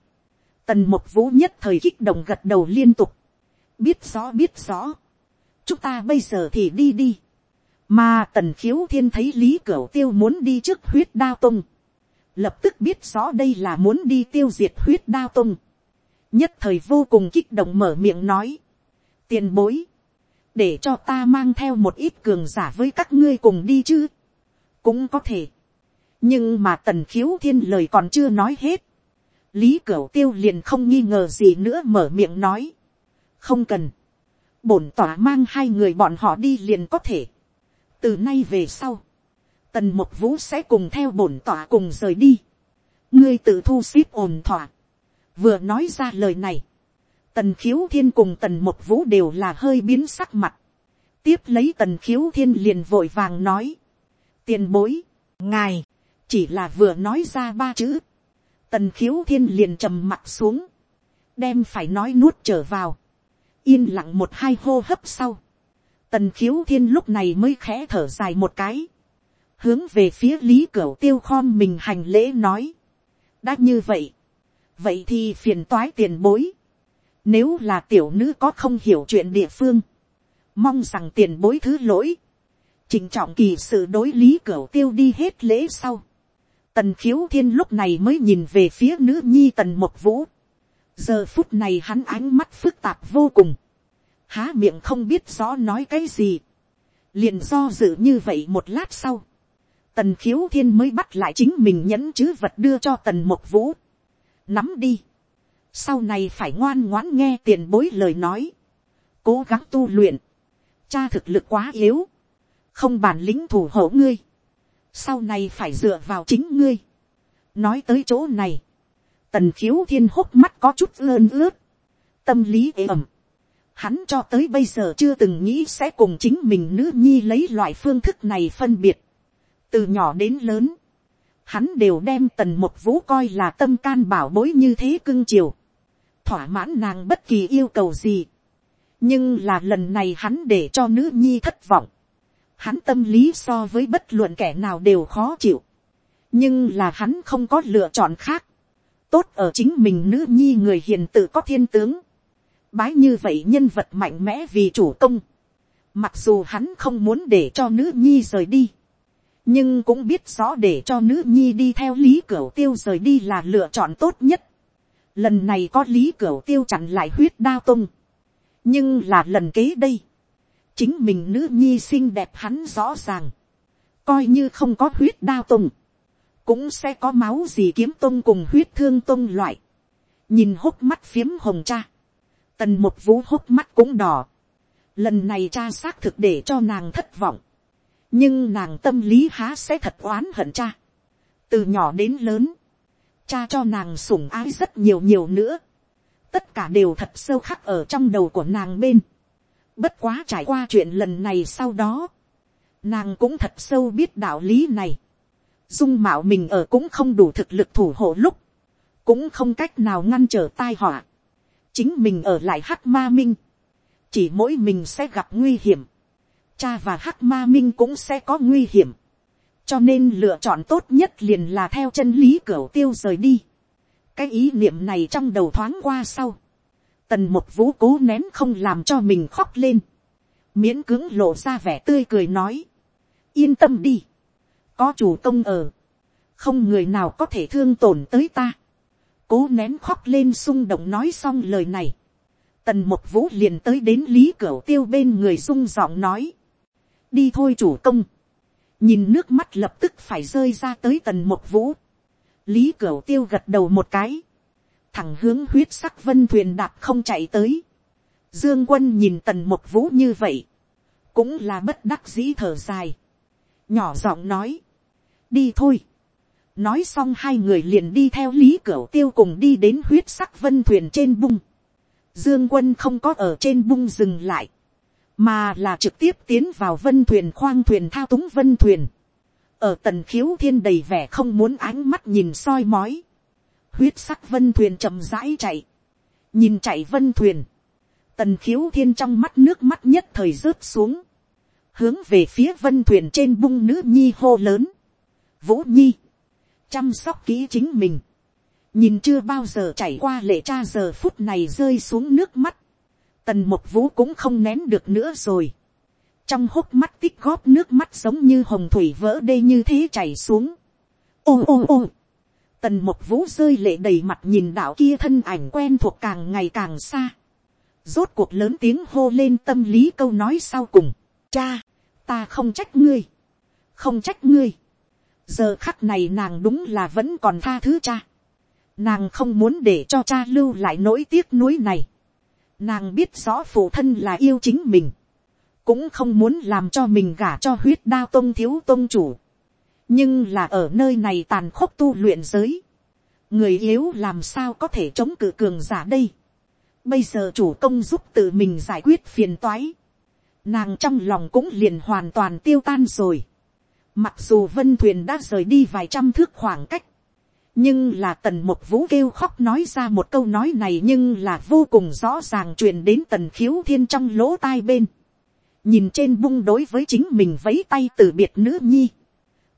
[SPEAKER 1] Tần một vũ nhất thời kích động gật đầu liên tục. Biết rõ biết rõ. Chúng ta bây giờ thì đi đi. Mà tần khiếu thiên thấy lý cửu tiêu muốn đi trước huyết đao Tông, Lập tức biết rõ đây là muốn đi tiêu diệt huyết đao Tông. Nhất thời vô cùng kích động mở miệng nói. Tiền bối. Để cho ta mang theo một ít cường giả với các ngươi cùng đi chứ. Cũng có thể. Nhưng mà tần khiếu thiên lời còn chưa nói hết lý cửu tiêu liền không nghi ngờ gì nữa mở miệng nói. không cần. bổn tỏa mang hai người bọn họ đi liền có thể. từ nay về sau, tần một vũ sẽ cùng theo bổn tỏa cùng rời đi. ngươi tự thu xếp ổn thỏa vừa nói ra lời này, tần khiếu thiên cùng tần một vũ đều là hơi biến sắc mặt. tiếp lấy tần khiếu thiên liền vội vàng nói. tiền bối, ngài, chỉ là vừa nói ra ba chữ. Tần khiếu thiên liền trầm mặt xuống, đem phải nói nuốt trở vào, yên lặng một hai hô hấp sau, tần khiếu thiên lúc này mới khẽ thở dài một cái, hướng về phía lý cửa tiêu khom mình hành lễ nói, đã như vậy, vậy thì phiền toái tiền bối, nếu là tiểu nữ có không hiểu chuyện địa phương, mong rằng tiền bối thứ lỗi, trình trọng kỳ sự đối lý cửu tiêu đi hết lễ sau, Tần khiếu thiên lúc này mới nhìn về phía nữ nhi tần một vũ. Giờ phút này hắn ánh mắt phức tạp vô cùng. Há miệng không biết rõ nói cái gì. Liền do dự như vậy một lát sau. Tần khiếu thiên mới bắt lại chính mình nhẫn chứ vật đưa cho tần một vũ. Nắm đi. Sau này phải ngoan ngoãn nghe tiền bối lời nói. Cố gắng tu luyện. Cha thực lực quá yếu. không bản lĩnh thủ hộ ngươi, sau này phải dựa vào chính ngươi. nói tới chỗ này, tần khiếu thiên hốc mắt có chút lơn ướt, tâm lý ế ẩm. Hắn cho tới bây giờ chưa từng nghĩ sẽ cùng chính mình nữ nhi lấy loại phương thức này phân biệt. từ nhỏ đến lớn, hắn đều đem tần một vũ coi là tâm can bảo bối như thế cưng chiều, thỏa mãn nàng bất kỳ yêu cầu gì. nhưng là lần này hắn để cho nữ nhi thất vọng, hắn tâm lý so với bất luận kẻ nào đều khó chịu, nhưng là hắn không có lựa chọn khác, tốt ở chính mình nữ nhi người hiền tự có thiên tướng, bái như vậy nhân vật mạnh mẽ vì chủ công, mặc dù hắn không muốn để cho nữ nhi rời đi, nhưng cũng biết rõ để cho nữ nhi đi theo lý cửu tiêu rời đi là lựa chọn tốt nhất. lần này có lý cửu tiêu chặn lại huyết đao tung, nhưng là lần kế đây, chính mình nữ nhi xinh đẹp hắn rõ ràng, coi như không có huyết đao tung, cũng sẽ có máu gì kiếm tung cùng huyết thương tung loại, nhìn hốc mắt phiếm hồng cha, tần một vũ hốc mắt cũng đỏ, lần này cha xác thực để cho nàng thất vọng, nhưng nàng tâm lý há sẽ thật oán hận cha. từ nhỏ đến lớn, cha cho nàng sủng ái rất nhiều nhiều nữa. tất cả đều thật sâu khắc ở trong đầu của nàng bên. bất quá trải qua chuyện lần này sau đó, nàng cũng thật sâu biết đạo lý này. dung mạo mình ở cũng không đủ thực lực thủ hộ lúc, cũng không cách nào ngăn trở tai họa. chính mình ở lại hắc ma minh, chỉ mỗi mình sẽ gặp nguy hiểm cha và hắc ma minh cũng sẽ có nguy hiểm. cho nên lựa chọn tốt nhất liền là theo chân lý cửa tiêu rời đi. cái ý niệm này trong đầu thoáng qua sau. tần một vũ cố nén không làm cho mình khóc lên. miễn cứng lộ ra vẻ tươi cười nói. yên tâm đi. có chủ công ở. không người nào có thể thương tổn tới ta. cố nén khóc lên xung động nói xong lời này tần một vũ liền tới đến lý cửa tiêu bên người rung giọng nói đi thôi chủ công, nhìn nước mắt lập tức phải rơi ra tới tần một vũ, lý cửu tiêu gật đầu một cái, thẳng hướng huyết sắc vân thuyền đạp không chạy tới, dương quân nhìn tần một vũ như vậy, cũng là bất đắc dĩ thở dài, nhỏ giọng nói, đi thôi, nói xong hai người liền đi theo lý cửu tiêu cùng đi đến huyết sắc vân thuyền trên bung, dương quân không có ở trên bung dừng lại, mà là trực tiếp tiến vào vân thuyền khoang thuyền thao túng vân thuyền. ở tần khiếu thiên đầy vẻ không muốn ánh mắt nhìn soi mói. huyết sắc vân thuyền chậm rãi chạy. nhìn chạy vân thuyền. tần khiếu thiên trong mắt nước mắt nhất thời rớt xuống. hướng về phía vân thuyền trên bung nữ nhi hô lớn. vũ nhi. chăm sóc kỹ chính mình. nhìn chưa bao giờ chảy qua lệ cha giờ phút này rơi xuống nước mắt tần một vũ cũng không nén được nữa rồi. trong hốc mắt tích góp nước mắt giống như hồng thủy vỡ đê như thế chảy xuống. Ôm ôm ôm, tần một vũ rơi lệ đầy mặt nhìn đạo kia thân ảnh quen thuộc càng ngày càng xa. rốt cuộc lớn tiếng hô lên tâm lý câu nói sau cùng. cha, ta không trách ngươi. không trách ngươi. giờ khắc này nàng đúng là vẫn còn tha thứ cha. nàng không muốn để cho cha lưu lại nỗi tiếc nuối này Nàng biết rõ phụ thân là yêu chính mình. Cũng không muốn làm cho mình gả cho huyết đao tông thiếu tông chủ. Nhưng là ở nơi này tàn khốc tu luyện giới. Người yếu làm sao có thể chống cự cường giả đây. Bây giờ chủ công giúp tự mình giải quyết phiền toái. Nàng trong lòng cũng liền hoàn toàn tiêu tan rồi. Mặc dù vân thuyền đã rời đi vài trăm thước khoảng cách nhưng là tần một vũ kêu khóc nói ra một câu nói này nhưng là vô cùng rõ ràng truyền đến tần khiếu thiên trong lỗ tai bên. nhìn trên bung đối với chính mình vấy tay từ biệt nữ nhi.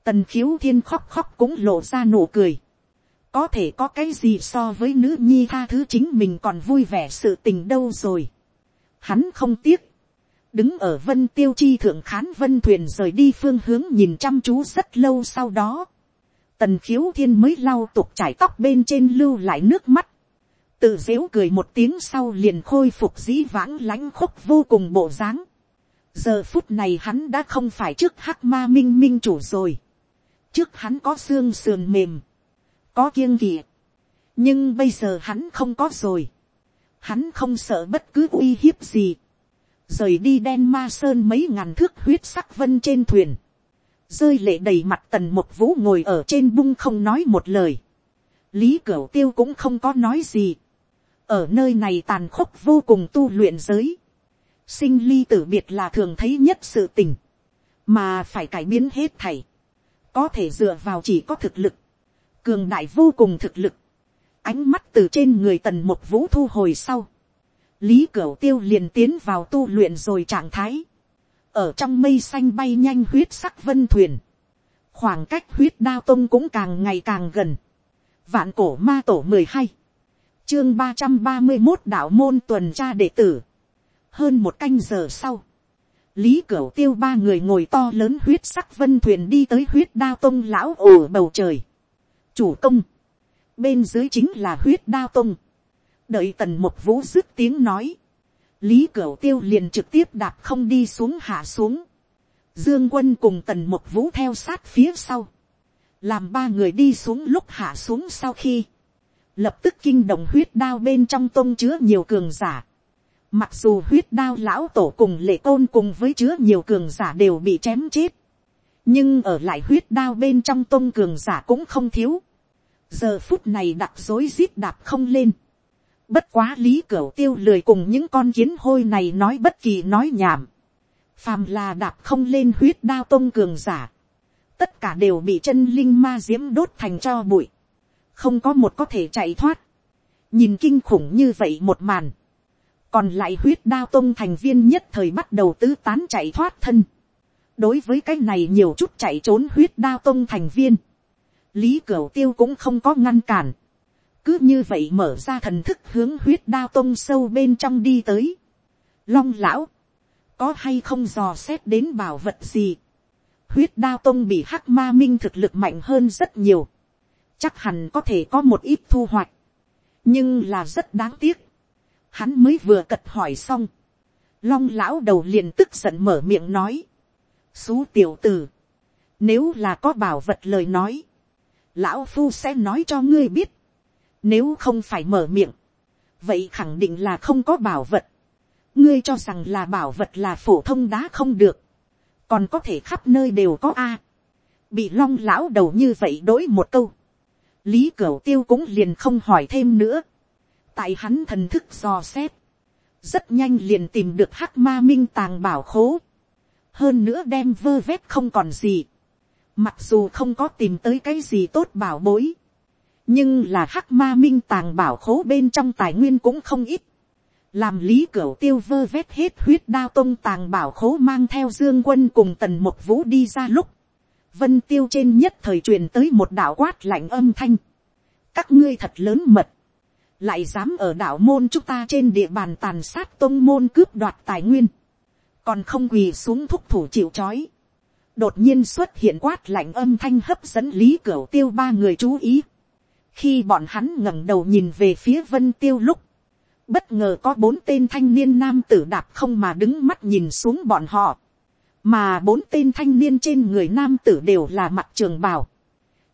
[SPEAKER 1] tần khiếu thiên khóc khóc cũng lộ ra nụ cười. có thể có cái gì so với nữ nhi tha thứ chính mình còn vui vẻ sự tình đâu rồi. hắn không tiếc. đứng ở vân tiêu chi thượng khán vân thuyền rời đi phương hướng nhìn chăm chú rất lâu sau đó tần khiếu thiên mới lau tục trải tóc bên trên lưu lại nước mắt, tự dếu cười một tiếng sau liền khôi phục dĩ vãng lãnh khúc vô cùng bộ dáng. giờ phút này hắn đã không phải trước hắc ma minh minh chủ rồi, trước hắn có xương sườn mềm, có kiêng kỵ, nhưng bây giờ hắn không có rồi, hắn không sợ bất cứ uy hiếp gì, rời đi đen ma sơn mấy ngàn thước huyết sắc vân trên thuyền, rơi lệ đầy mặt tần một vũ ngồi ở trên bung không nói một lời, lý cửu tiêu cũng không có nói gì, ở nơi này tàn khốc vô cùng tu luyện giới, sinh ly tử biệt là thường thấy nhất sự tình, mà phải cải biến hết thảy, có thể dựa vào chỉ có thực lực, cường đại vô cùng thực lực, ánh mắt từ trên người tần một vũ thu hồi sau, lý cửu tiêu liền tiến vào tu luyện rồi trạng thái, ở trong mây xanh bay nhanh huyết sắc vân thuyền, khoảng cách huyết đao tông cũng càng ngày càng gần, vạn cổ ma tổ mười hai, chương ba trăm ba mươi một đạo môn tuần tra đệ tử, hơn một canh giờ sau, lý cửu tiêu ba người ngồi to lớn huyết sắc vân thuyền đi tới huyết đao tông lão ổ bầu trời, chủ công, bên dưới chính là huyết đao tông, đợi tần một vũ dứt tiếng nói, lý cửu tiêu liền trực tiếp đạp không đi xuống hạ xuống, dương quân cùng tần Mục vũ theo sát phía sau, làm ba người đi xuống lúc hạ xuống sau khi, lập tức kinh động huyết đao bên trong tông chứa nhiều cường giả, mặc dù huyết đao lão tổ cùng lệ tôn cùng với chứa nhiều cường giả đều bị chém chết, nhưng ở lại huyết đao bên trong tông cường giả cũng không thiếu, giờ phút này đặt dối rít đạp không lên, Bất quá lý cửu tiêu lười cùng những con kiến hôi này nói bất kỳ nói nhảm. Phàm là đạp không lên huyết đao tông cường giả. Tất cả đều bị chân linh ma diễm đốt thành cho bụi. Không có một có thể chạy thoát. Nhìn kinh khủng như vậy một màn. Còn lại huyết đao tông thành viên nhất thời bắt đầu tứ tán chạy thoát thân. Đối với cái này nhiều chút chạy trốn huyết đao tông thành viên. Lý Cửu Tiêu cũng không có ngăn cản cứ như vậy mở ra thần thức hướng huyết đao tông sâu bên trong đi tới. Long lão, có hay không dò xét đến bảo vật gì. huyết đao tông bị hắc ma minh thực lực mạnh hơn rất nhiều. chắc hẳn có thể có một ít thu hoạch. nhưng là rất đáng tiếc. hắn mới vừa cật hỏi xong. long lão đầu liền tức giận mở miệng nói. xú tiểu tử, nếu là có bảo vật lời nói, lão phu sẽ nói cho ngươi biết nếu không phải mở miệng. Vậy khẳng định là không có bảo vật. Ngươi cho rằng là bảo vật là phổ thông đá không được. Còn có thể khắp nơi đều có A. Bị long lão đầu như vậy đối một câu. Lý Cửu Tiêu cũng liền không hỏi thêm nữa. Tại hắn thần thức dò xét. Rất nhanh liền tìm được hắc ma minh tàng bảo khố. Hơn nữa đem vơ vét không còn gì. Mặc dù không có tìm tới cái gì tốt bảo bối nhưng là hắc ma minh tàng bảo khố bên trong tài nguyên cũng không ít. làm lý cửa tiêu vơ vét hết huyết đao tông tàng bảo khố mang theo dương quân cùng tần một vũ đi ra lúc. vân tiêu trên nhất thời truyền tới một đạo quát lạnh âm thanh. các ngươi thật lớn mật. lại dám ở đạo môn chúng ta trên địa bàn tàn sát tông môn cướp đoạt tài nguyên. còn không quỳ xuống thúc thủ chịu c đột nhiên xuất hiện quát lạnh âm thanh hấp dẫn lý cửa tiêu ba người chú ý khi bọn hắn ngẩng đầu nhìn về phía vân tiêu lúc, bất ngờ có bốn tên thanh niên nam tử đạp không mà đứng mắt nhìn xuống bọn họ, mà bốn tên thanh niên trên người nam tử đều là mặt trường bào,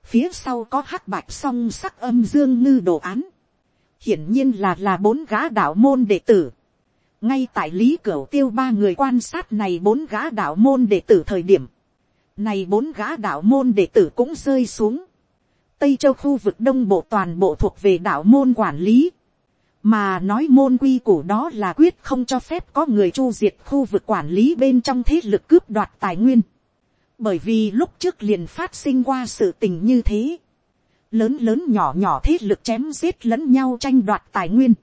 [SPEAKER 1] phía sau có hắc bạch song sắc âm dương ngư đồ án, hiển nhiên là là bốn gã đạo môn đệ tử, ngay tại lý cửa tiêu ba người quan sát này bốn gã đạo môn đệ tử thời điểm, này bốn gã đạo môn đệ tử cũng rơi xuống, Tây Châu khu vực đông bộ toàn bộ thuộc về đạo môn quản lý. Mà nói môn quy củ đó là quyết không cho phép có người chu diệt khu vực quản lý bên trong thế lực cướp đoạt tài nguyên. Bởi vì lúc trước liền phát sinh qua sự tình như thế. Lớn lớn nhỏ nhỏ thế lực chém giết lẫn nhau tranh đoạt tài nguyên.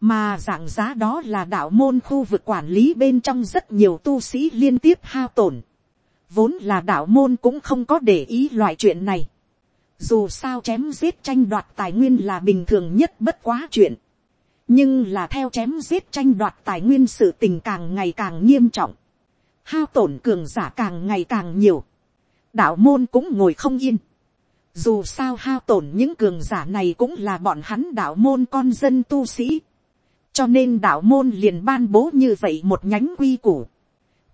[SPEAKER 1] Mà dạng giá đó là đạo môn khu vực quản lý bên trong rất nhiều tu sĩ liên tiếp hao tổn. Vốn là đạo môn cũng không có để ý loại chuyện này dù sao chém giết tranh đoạt tài nguyên là bình thường nhất bất quá chuyện. nhưng là theo chém giết tranh đoạt tài nguyên sự tình càng ngày càng nghiêm trọng. hao tổn cường giả càng ngày càng nhiều. đạo môn cũng ngồi không yên. dù sao hao tổn những cường giả này cũng là bọn hắn đạo môn con dân tu sĩ. cho nên đạo môn liền ban bố như vậy một nhánh quy củ.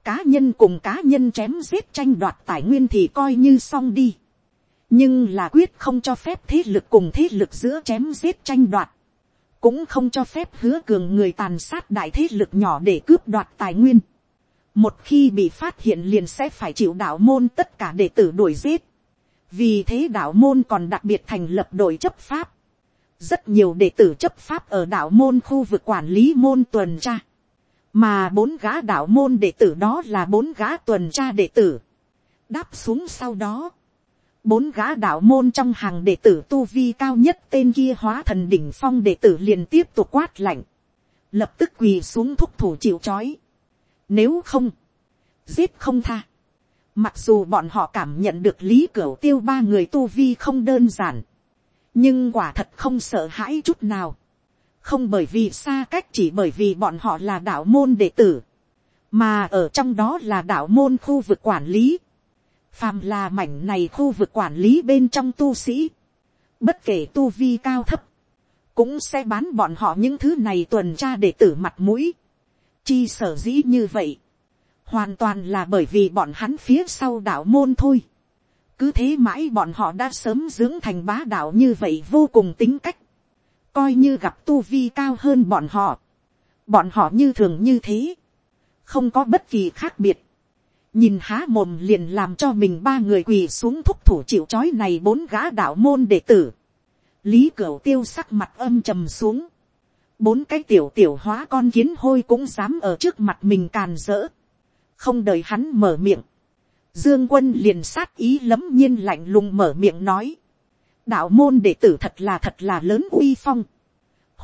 [SPEAKER 1] cá nhân cùng cá nhân chém giết tranh đoạt tài nguyên thì coi như xong đi nhưng là quyết không cho phép thế lực cùng thế lực giữa chém giết tranh đoạt, cũng không cho phép hứa cường người tàn sát đại thế lực nhỏ để cướp đoạt tài nguyên. một khi bị phát hiện liền sẽ phải chịu đạo môn tất cả đệ tử đuổi giết. vì thế đạo môn còn đặc biệt thành lập đội chấp pháp. rất nhiều đệ tử chấp pháp ở đạo môn khu vực quản lý môn tuần tra. mà bốn gã đạo môn đệ tử đó là bốn gã tuần tra đệ tử. đáp xuống sau đó bốn gã đạo môn trong hàng đệ tử tu vi cao nhất tên kia hóa thần đỉnh phong đệ tử liền tiếp tục quát lạnh, lập tức quỳ xuống thúc thủ chịu c nếu không, giết không tha. Mặc dù bọn họ cảm nhận được lý cửu tiêu ba người tu vi không đơn giản, nhưng quả thật không sợ hãi chút nào. không bởi vì xa cách chỉ bởi vì bọn họ là đạo môn đệ tử, mà ở trong đó là đạo môn khu vực quản lý phàm là mảnh này khu vực quản lý bên trong tu sĩ, bất kể tu vi cao thấp, cũng sẽ bán bọn họ những thứ này tuần tra để tử mặt mũi. Chi sở dĩ như vậy, hoàn toàn là bởi vì bọn hắn phía sau đạo môn thôi. cứ thế mãi bọn họ đã sớm dưỡng thành bá đạo như vậy vô cùng tính cách, coi như gặp tu vi cao hơn bọn họ, bọn họ như thường như thế, không có bất kỳ khác biệt nhìn há mồm liền làm cho mình ba người quỳ xuống thúc thủ chịu c h ó i này bốn gã đạo môn đệ tử. lý cửu tiêu sắc mặt âm trầm xuống. bốn cái tiểu tiểu hóa con kiến hôi cũng dám ở trước mặt mình càn rỡ. không đợi hắn mở miệng. dương quân liền sát ý lấm nhiên lạnh lùng mở miệng nói. đạo môn đệ tử thật là thật là lớn uy phong.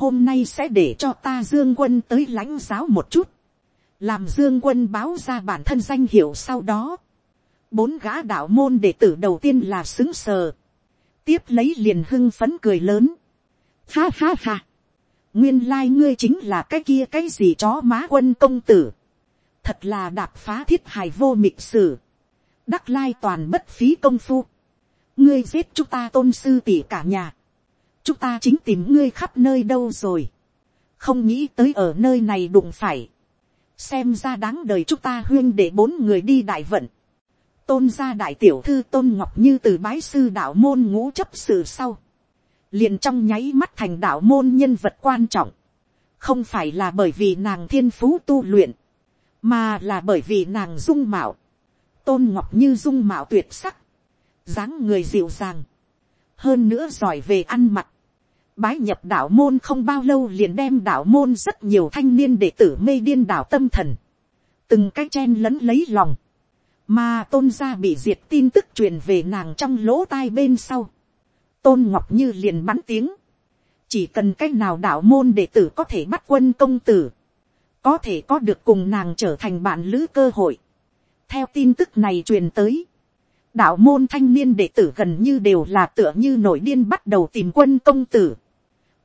[SPEAKER 1] hôm nay sẽ để cho ta dương quân tới lãnh giáo một chút làm dương quân báo ra bản thân danh hiệu sau đó, bốn gã đạo môn đệ tử đầu tiên là xứng sờ, tiếp lấy liền hưng phấn cười lớn, ha ha ha, nguyên lai ngươi chính là cái kia cái gì chó má quân công tử, thật là đạp phá thiết hài vô mịch sử, đắc lai toàn bất phí công phu, ngươi giết chúng ta tôn sư tỷ cả nhà, chúng ta chính tìm ngươi khắp nơi đâu rồi, không nghĩ tới ở nơi này đụng phải, xem ra đáng đời chúng ta huyên để bốn người đi đại vận. tôn gia đại tiểu thư tôn ngọc như từ bái sư đạo môn ngũ chấp sự sau. liền trong nháy mắt thành đạo môn nhân vật quan trọng. không phải là bởi vì nàng thiên phú tu luyện, mà là bởi vì nàng dung mạo. tôn ngọc như dung mạo tuyệt sắc, dáng người dịu dàng, hơn nữa giỏi về ăn mặc Bái nhập đạo môn không bao lâu liền đem đạo môn rất nhiều thanh niên đệ tử mê điên đạo tâm thần. Từng cái chen lấn lấy lòng. Mà tôn gia bị diệt tin tức truyền về nàng trong lỗ tai bên sau. Tôn Ngọc Như liền bắn tiếng. Chỉ cần cách nào đạo môn đệ tử có thể bắt quân công tử. Có thể có được cùng nàng trở thành bạn lữ cơ hội. Theo tin tức này truyền tới, đạo môn thanh niên đệ tử gần như đều là tựa như nổi điên bắt đầu tìm quân công tử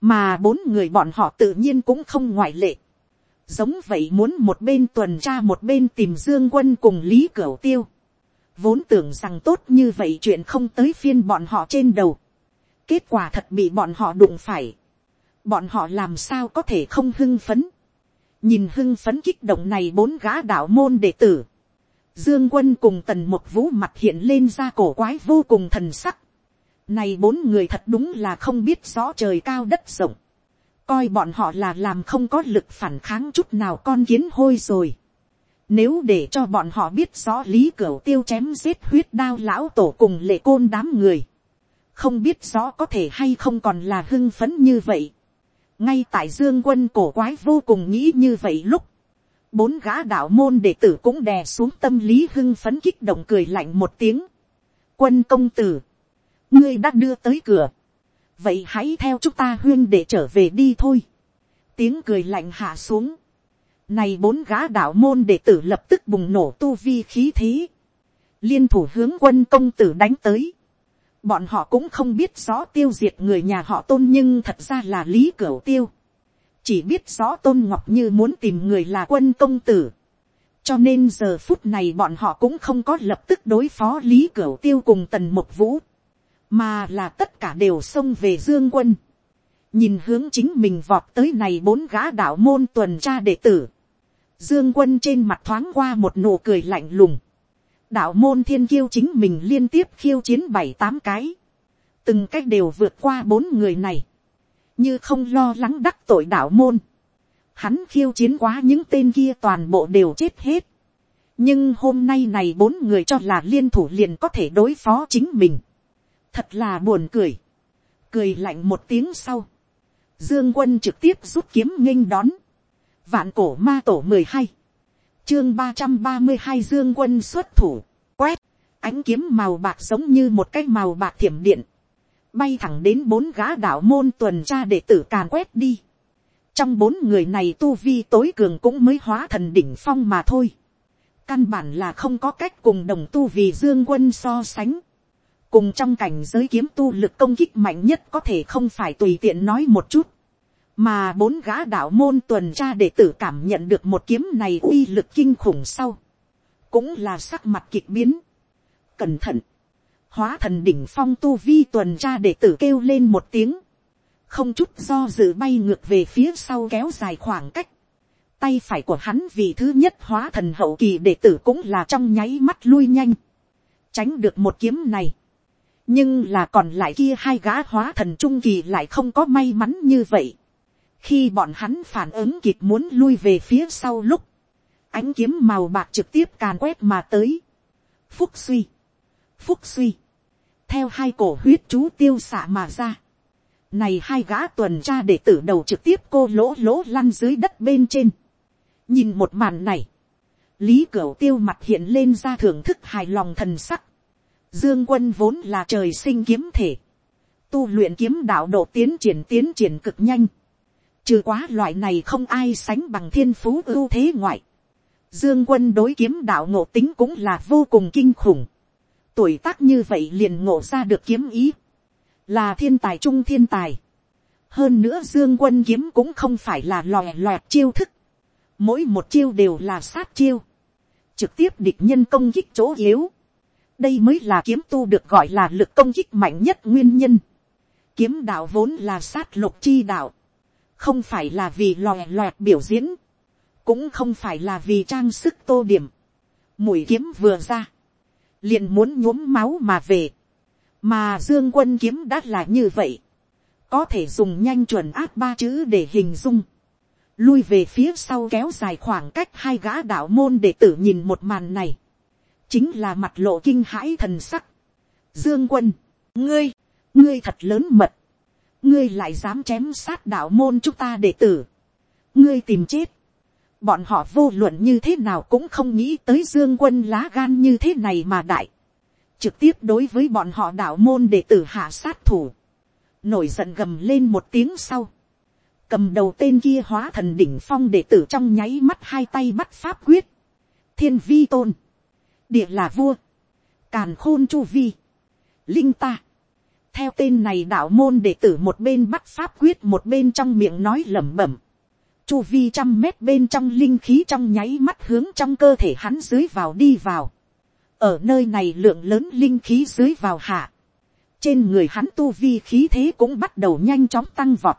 [SPEAKER 1] mà bốn người bọn họ tự nhiên cũng không ngoại lệ. giống vậy muốn một bên tuần tra một bên tìm dương quân cùng lý cửu tiêu. vốn tưởng rằng tốt như vậy chuyện không tới phiên bọn họ trên đầu. kết quả thật bị bọn họ đụng phải. bọn họ làm sao có thể không hưng phấn. nhìn hưng phấn kích động này bốn gã đạo môn đệ tử. dương quân cùng tần một vũ mặt hiện lên ra cổ quái vô cùng thần sắc này bốn người thật đúng là không biết rõ trời cao đất rộng. Coi bọn họ là làm không có lực phản kháng chút nào con kiến hôi rồi. Nếu để cho bọn họ biết rõ lý cửa tiêu chém giết huyết đao lão tổ cùng lệ côn đám người. Không biết rõ có thể hay không còn là hưng phấn như vậy. Ngay tại dương quân cổ quái vô cùng nghĩ như vậy lúc. Bốn gã đạo môn đệ tử cũng đè xuống tâm lý hưng phấn kích động cười lạnh một tiếng. Quân công tử ngươi đã đưa tới cửa, vậy hãy theo chúng ta huyên để trở về đi thôi. tiếng cười lạnh hạ xuống, này bốn gã đạo môn đệ tử lập tức bùng nổ tu vi khí thế, liên thủ hướng quân công tử đánh tới. bọn họ cũng không biết rõ tiêu diệt người nhà họ tôn nhưng thật ra là lý cửu tiêu. chỉ biết rõ tôn ngọc như muốn tìm người là quân công tử. cho nên giờ phút này bọn họ cũng không có lập tức đối phó lý cửu tiêu cùng tần mục vũ mà là tất cả đều xông về dương quân, nhìn hướng chính mình vọt tới này bốn gã đạo môn tuần tra đệ tử, dương quân trên mặt thoáng qua một nụ cười lạnh lùng, đạo môn thiên kiêu chính mình liên tiếp khiêu chiến bảy tám cái, từng cách đều vượt qua bốn người này, như không lo lắng đắc tội đạo môn, hắn khiêu chiến quá những tên kia toàn bộ đều chết hết, nhưng hôm nay này bốn người cho là liên thủ liền có thể đối phó chính mình, thật là buồn cười, cười lạnh một tiếng sau, dương quân trực tiếp rút kiếm nghênh đón, vạn cổ ma tổ mười hai, chương ba trăm ba mươi hai dương quân xuất thủ, quét, ánh kiếm màu bạc giống như một cái màu bạc thiểm điện, bay thẳng đến bốn gã đạo môn tuần tra để tử càn quét đi. trong bốn người này tu vi tối cường cũng mới hóa thần đỉnh phong mà thôi. căn bản là không có cách cùng đồng tu vì dương quân so sánh cùng trong cảnh giới kiếm tu lực công kích mạnh nhất có thể không phải tùy tiện nói một chút. mà bốn gã đạo môn tuần tra đệ tử cảm nhận được một kiếm này uy lực kinh khủng sau. cũng là sắc mặt kịch biến. cẩn thận hóa thần đỉnh phong tu vi tuần tra để tử kêu lên một tiếng, không chút do dự bay ngược về phía sau kéo dài khoảng cách, tay phải của hắn vì thứ nhất hóa thần hậu kỳ đệ tử cũng là trong nháy mắt lui nhanh, tránh được một kiếm này, nhưng là còn lại kia hai gã hóa thần trung kỳ lại không có may mắn như vậy, khi bọn hắn phản ứng kịp muốn lui về phía sau lúc, ánh kiếm màu bạc trực tiếp càn quét mà tới, phúc suy, phúc suy, theo hai cổ huyết chú tiêu xạ mà ra. Này hai gã tuần tra để tử đầu trực tiếp cô lỗ lỗ lăn dưới đất bên trên. Nhìn một màn này. Lý Cửu tiêu mặt hiện lên ra thưởng thức hài lòng thần sắc. Dương quân vốn là trời sinh kiếm thể. Tu luyện kiếm đạo độ tiến triển tiến triển cực nhanh. Trừ quá loại này không ai sánh bằng thiên phú ưu thế ngoại. Dương quân đối kiếm đạo ngộ tính cũng là vô cùng kinh khủng tuổi tác như vậy liền ngộ ra được kiếm ý, là thiên tài trung thiên tài. hơn nữa dương quân kiếm cũng không phải là lòe loẹt chiêu thức, mỗi một chiêu đều là sát chiêu, trực tiếp địch nhân công kích chỗ yếu đây mới là kiếm tu được gọi là lực công kích mạnh nhất nguyên nhân. kiếm đạo vốn là sát lục chi đạo, không phải là vì lòe loẹt biểu diễn, cũng không phải là vì trang sức tô điểm. mũi kiếm vừa ra, liền muốn nhuốm máu mà về. mà dương quân kiếm đã là như vậy. có thể dùng nhanh chuẩn áp ba chữ để hình dung. lui về phía sau kéo dài khoảng cách hai gã đạo môn để tử nhìn một màn này chính là mặt lộ kinh hãi thần sắc. dương quân, ngươi, ngươi thật lớn mật. ngươi lại dám chém sát đạo môn chúng ta đệ tử. ngươi tìm chết bọn họ vô luận như thế nào cũng không nghĩ tới dương quân lá gan như thế này mà đại, trực tiếp đối với bọn họ đạo môn đệ tử hạ sát thủ, nổi giận gầm lên một tiếng sau, cầm đầu tên kia hóa thần đỉnh phong đệ tử trong nháy mắt hai tay bắt pháp quyết, thiên vi tôn, địa là vua, càn khôn chu vi, linh ta, theo tên này đạo môn đệ tử một bên bắt pháp quyết một bên trong miệng nói lẩm bẩm, chu vi trăm mét bên trong linh khí trong nháy mắt hướng trong cơ thể hắn dưới vào đi vào. ở nơi này lượng lớn linh khí dưới vào hạ. trên người hắn tu vi khí thế cũng bắt đầu nhanh chóng tăng vọt.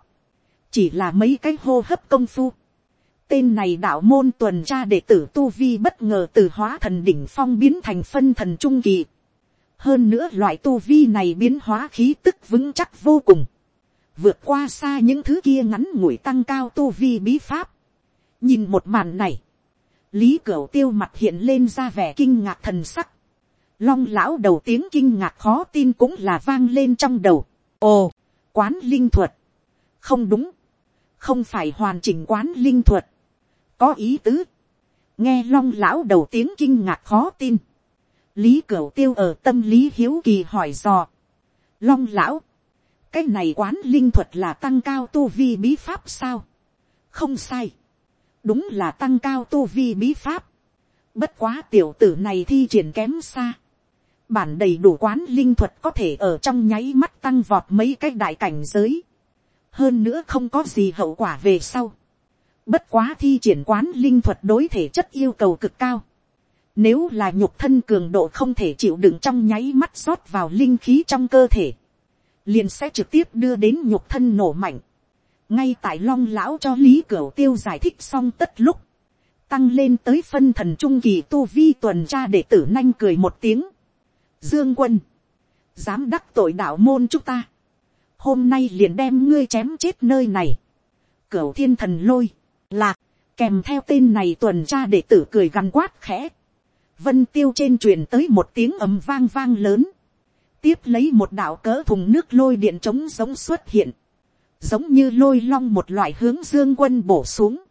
[SPEAKER 1] chỉ là mấy cái hô hấp công phu tên này đạo môn tuần tra đệ tử tu vi bất ngờ từ hóa thần đỉnh phong biến thành phân thần trung kỳ. hơn nữa loại tu vi này biến hóa khí tức vững chắc vô cùng vượt qua xa những thứ kia ngắn ngủi tăng cao tu vi bí pháp. nhìn một màn này, lý cửu tiêu mặt hiện lên ra vẻ kinh ngạc thần sắc. long lão đầu tiếng kinh ngạc khó tin cũng là vang lên trong đầu. ồ, quán linh thuật. không đúng, không phải hoàn chỉnh quán linh thuật có ý tứ. nghe long lão đầu tiếng kinh ngạc khó tin. lý cửu tiêu ở tâm lý hiếu kỳ hỏi dò. long lão, cái này quán linh thuật là tăng cao tu vi bí pháp sao. không sai. đúng là tăng cao tu vi bí pháp. bất quá tiểu tử này thi triển kém xa. bản đầy đủ quán linh thuật có thể ở trong nháy mắt tăng vọt mấy cái đại cảnh giới. hơn nữa không có gì hậu quả về sau bất quá thi triển quán linh thuật đối thể chất yêu cầu cực cao. Nếu là nhục thân cường độ không thể chịu đựng trong nháy mắt rót vào linh khí trong cơ thể liền sẽ trực tiếp đưa đến nhục thân nổ mạnh. ngay tại long lão cho lý cửu tiêu giải thích xong tất lúc, tăng lên tới phân thần trung kỳ tu vi tuần tra để tử nanh cười một tiếng. dương quân, dám đắc tội đạo môn chúng ta, hôm nay liền đem ngươi chém chết nơi này, cửu thiên thần lôi, lạc, kèm theo tên này tuần tra để tử cười gằn quát khẽ, vân tiêu trên truyền tới một tiếng ầm vang vang lớn, tiếp lấy một đạo cỡ thùng nước lôi điện trống giống xuất hiện, giống như lôi long một loại hướng dương quân bổ xuống,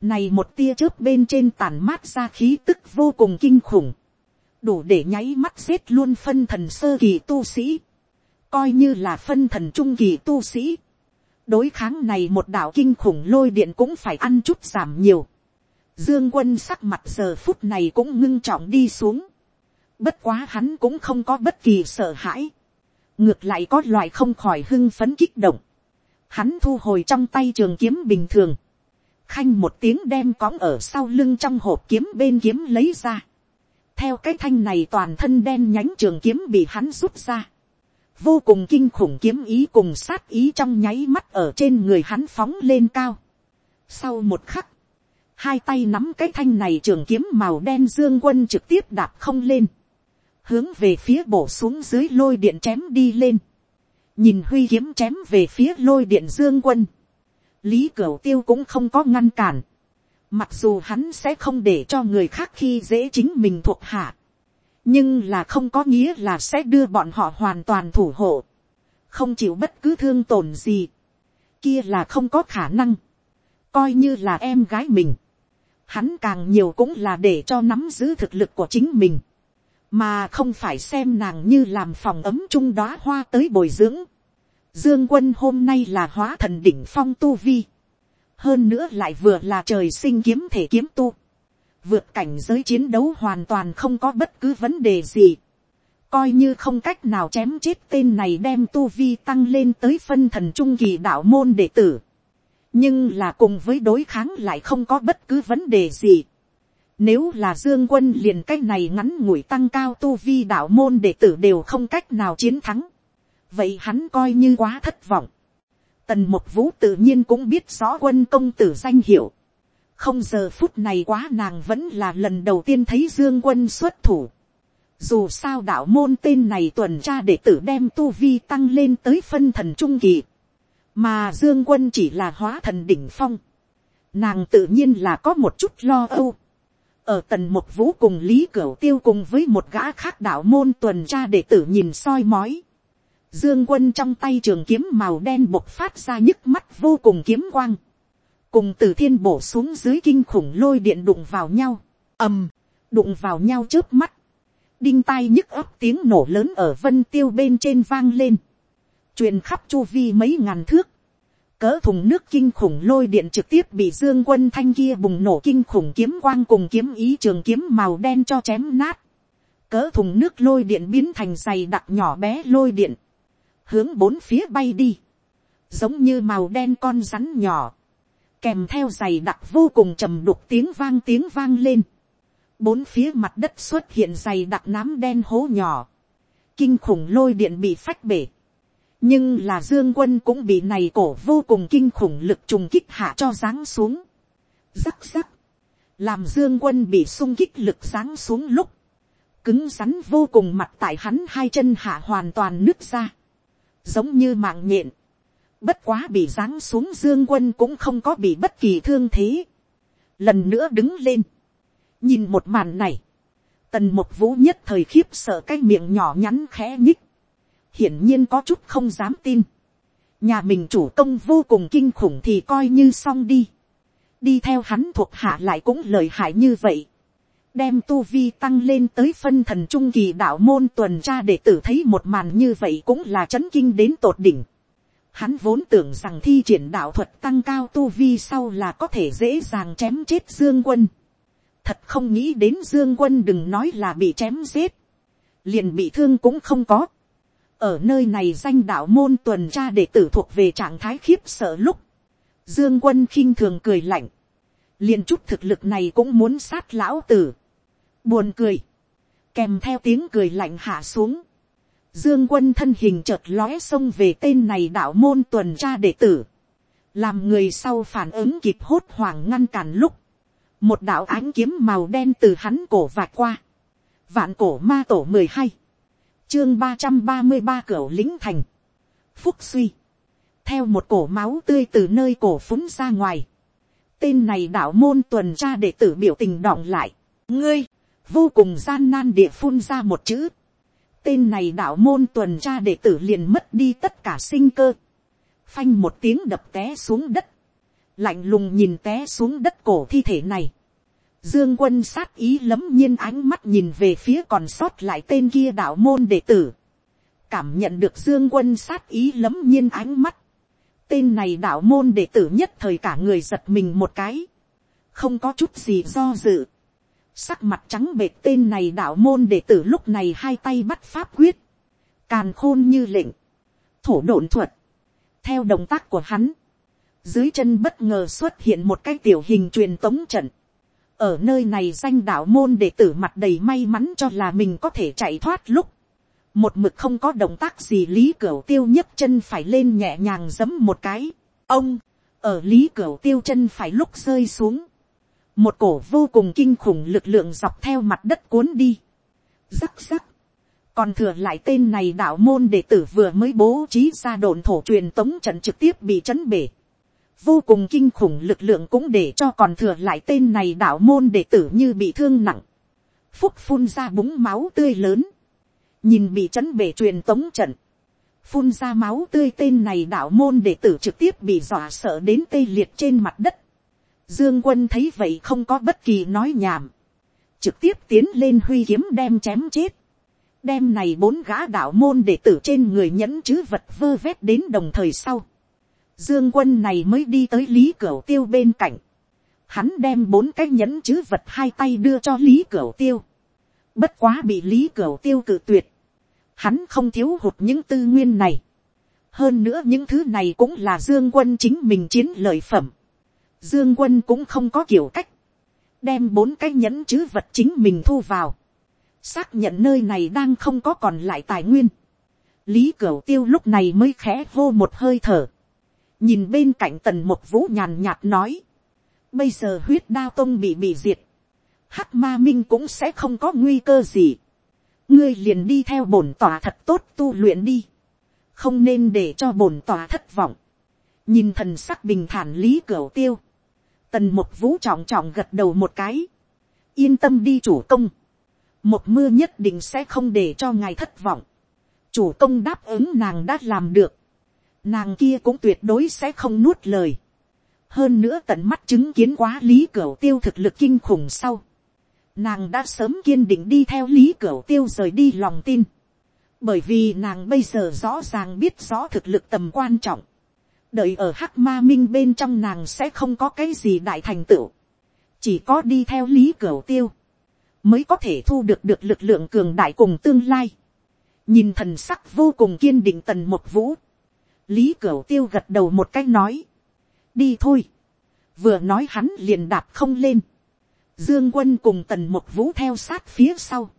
[SPEAKER 1] này một tia chớp bên trên tàn mát ra khí tức vô cùng kinh khủng, đủ để nháy mắt giết luôn phân thần sơ kỳ tu sĩ, coi như là phân thần trung kỳ tu sĩ, đối kháng này một đạo kinh khủng lôi điện cũng phải ăn chút giảm nhiều. Dương quân sắc mặt giờ phút này cũng ngưng trọng đi xuống. Bất quá hắn cũng không có bất kỳ sợ hãi. Ngược lại có loại không khỏi hưng phấn kích động. Hắn thu hồi trong tay trường kiếm bình thường. Khanh một tiếng đem cõng ở sau lưng trong hộp kiếm bên kiếm lấy ra. Theo cái thanh này toàn thân đen nhánh trường kiếm bị hắn rút ra vô cùng kinh khủng kiếm ý cùng sát ý trong nháy mắt ở trên người hắn phóng lên cao. Sau một khắc, hai tay nắm cái thanh này trường kiếm màu đen dương quân trực tiếp đạp không lên, hướng về phía bổ xuống dưới lôi điện chém đi lên, nhìn huy kiếm chém về phía lôi điện dương quân, lý cửu tiêu cũng không có ngăn cản, mặc dù hắn sẽ không để cho người khác khi dễ chính mình thuộc hạ, nhưng là không có nghĩa là sẽ đưa bọn họ hoàn toàn thủ hộ, không chịu bất cứ thương tổn gì, kia là không có khả năng, coi như là em gái mình, hắn càng nhiều cũng là để cho nắm giữ thực lực của chính mình, mà không phải xem nàng như làm phòng ấm trung đó hoa tới bồi dưỡng. Dương quân hôm nay là hóa thần đỉnh phong tu vi, hơn nữa lại vừa là trời sinh kiếm thể kiếm tu, vượt cảnh giới chiến đấu hoàn toàn không có bất cứ vấn đề gì. Coi như không cách nào chém chết tên này đem tu vi tăng lên tới phân thần trung kỳ đạo môn đệ tử. Nhưng là cùng với đối kháng lại không có bất cứ vấn đề gì. Nếu là Dương quân liền cách này ngắn ngủi tăng cao tu vi đạo môn đệ tử đều không cách nào chiến thắng. Vậy hắn coi như quá thất vọng. Tần một vũ tự nhiên cũng biết rõ quân công tử danh hiệu không giờ phút này quá nàng vẫn là lần đầu tiên thấy dương quân xuất thủ. dù sao đạo môn tên này tuần tra để tử đem tu vi tăng lên tới phân thần trung kỳ. mà dương quân chỉ là hóa thần đỉnh phong. nàng tự nhiên là có một chút lo âu. ở tần một vũ cùng lý cửu tiêu cùng với một gã khác đạo môn tuần tra để tử nhìn soi mói. Dương quân trong tay trường kiếm màu đen bộc phát ra nhức mắt vô cùng kiếm quang cùng từ thiên bổ xuống dưới kinh khủng lôi điện đụng vào nhau, ầm, đụng vào nhau trước mắt, đinh tai nhức ấp tiếng nổ lớn ở vân tiêu bên trên vang lên, truyền khắp chu vi mấy ngàn thước, cỡ thùng nước kinh khủng lôi điện trực tiếp bị dương quân thanh kia bùng nổ kinh khủng kiếm quang cùng kiếm ý trường kiếm màu đen cho chém nát, cỡ thùng nước lôi điện biến thành dày đặc nhỏ bé lôi điện, hướng bốn phía bay đi, giống như màu đen con rắn nhỏ, kèm theo giày đặc vô cùng trầm đục tiếng vang tiếng vang lên, bốn phía mặt đất xuất hiện giày đặc nám đen hố nhỏ, kinh khủng lôi điện bị phách bể, nhưng là dương quân cũng bị này cổ vô cùng kinh khủng lực trùng kích hạ cho giáng xuống, rắc rắc, làm dương quân bị sung kích lực giáng xuống lúc, cứng rắn vô cùng mặt tại hắn hai chân hạ hoàn toàn nứt ra, giống như mạng nhện, Bất quá bị giáng xuống dương quân cũng không có bị bất kỳ thương thế. Lần nữa đứng lên. Nhìn một màn này. Tần một vũ nhất thời khiếp sợ cái miệng nhỏ nhắn khẽ nhích. Hiển nhiên có chút không dám tin. Nhà mình chủ công vô cùng kinh khủng thì coi như xong đi. Đi theo hắn thuộc hạ lại cũng lời hại như vậy. Đem tu vi tăng lên tới phân thần trung kỳ đạo môn tuần tra để tử thấy một màn như vậy cũng là chấn kinh đến tột đỉnh Hắn vốn tưởng rằng thi triển đạo thuật tăng cao tu vi sau là có thể dễ dàng chém chết Dương Quân. Thật không nghĩ đến Dương Quân đừng nói là bị chém giết. Liền bị thương cũng không có. Ở nơi này danh đạo môn tuần tra đệ tử thuộc về trạng thái khiếp sợ lúc. Dương Quân khinh thường cười lạnh. Liền chút thực lực này cũng muốn sát lão tử. Buồn cười. Kèm theo tiếng cười lạnh hạ xuống Dương quân thân hình chợt lóe xông về tên này đạo môn tuần tra đệ tử. Làm người sau phản ứng kịp hốt hoảng ngăn cản lúc. Một đạo ánh kiếm màu đen từ hắn cổ vạch qua. Vạn cổ ma tổ mười hai Chương ba ba mươi ba cửa lính thành. phúc suy, theo một cổ máu tươi từ nơi cổ phúng ra ngoài, tên này đạo môn tuần tra đệ tử biểu tình đọng lại, ngươi, vô cùng gian nan địa phun ra một chữ, tên này đạo môn tuần tra đệ tử liền mất đi tất cả sinh cơ, phanh một tiếng đập té xuống đất, lạnh lùng nhìn té xuống đất cổ thi thể này, dương quân sát ý lấm nhiên ánh mắt nhìn về phía còn sót lại tên kia đạo môn đệ tử, cảm nhận được dương quân sát ý lấm nhiên ánh mắt, tên này đạo môn đệ tử nhất thời cả người giật mình một cái, không có chút gì do dự, sắc mặt trắng bệt tên này đạo môn đệ tử lúc này hai tay bắt pháp quyết, càn khôn như lệnh, thổ độn thuật, theo động tác của hắn, dưới chân bất ngờ xuất hiện một cái tiểu hình truyền tống trận, ở nơi này danh đạo môn đệ tử mặt đầy may mắn cho là mình có thể chạy thoát lúc, một mực không có động tác gì lý cửu tiêu nhấc chân phải lên nhẹ nhàng giấm một cái. ông, ở lý cửu tiêu chân phải lúc rơi xuống một cổ vô cùng kinh khủng lực lượng dọc theo mặt đất cuốn đi. rắc rắc. còn thừa lại tên này đạo môn đệ tử vừa mới bố trí ra đồn thổ truyền tống trận trực tiếp bị chấn bể. vô cùng kinh khủng lực lượng cũng để cho còn thừa lại tên này đạo môn đệ tử như bị thương nặng. phúc phun ra búng máu tươi lớn nhìn bị chấn bể truyền tống trận, phun ra máu tươi tên này đạo môn đệ tử trực tiếp bị dọa sợ đến tê liệt trên mặt đất. Dương quân thấy vậy không có bất kỳ nói nhảm, trực tiếp tiến lên huy kiếm đem chém chết. Đem này bốn gã đạo môn đệ tử trên người nhẫn chứ vật vơ vét đến đồng thời sau. Dương quân này mới đi tới Lý Cửu Tiêu bên cạnh. Hắn đem bốn cái nhẫn chứ vật hai tay đưa cho Lý Cửu Tiêu. Bất quá bị Lý Cửu Tiêu cự tuyệt hắn không thiếu hụt những tư nguyên này. hơn nữa những thứ này cũng là dương quân chính mình chiến lợi phẩm dương quân cũng không có kiểu cách, đem bốn cái nhẫn chứ vật chính mình thu vào, xác nhận nơi này đang không có còn lại tài nguyên. lý cửu tiêu lúc này mới khẽ hô một hơi thở, nhìn bên cạnh tần một vũ nhàn nhạt nói, bây giờ huyết đao tông bị bị diệt, hắc ma minh cũng sẽ không có nguy cơ gì. Ngươi liền đi theo bổn tòa thật tốt tu luyện đi, không nên để cho bổn tòa thất vọng, nhìn thần sắc bình thản lý Cửu tiêu, tần một vũ trọng trọng gật đầu một cái, yên tâm đi chủ công, một mưa nhất định sẽ không để cho ngài thất vọng, chủ công đáp ứng nàng đã làm được, nàng kia cũng tuyệt đối sẽ không nuốt lời, hơn nữa tận mắt chứng kiến quá lý cửa tiêu thực lực kinh khủng sau, Nàng đã sớm kiên định đi theo lý cửa tiêu rời đi lòng tin. Bởi vì nàng bây giờ rõ ràng biết rõ thực lực tầm quan trọng. Đợi ở hắc ma minh bên trong nàng sẽ không có cái gì đại thành tựu. Chỉ có đi theo lý cửu tiêu. Mới có thể thu được được lực lượng cường đại cùng tương lai. Nhìn thần sắc vô cùng kiên định tần một vũ. Lý cửu tiêu gật đầu một cách nói. Đi thôi. Vừa nói hắn liền đạp không lên Dương quân cùng tần một vũ theo sát phía sau.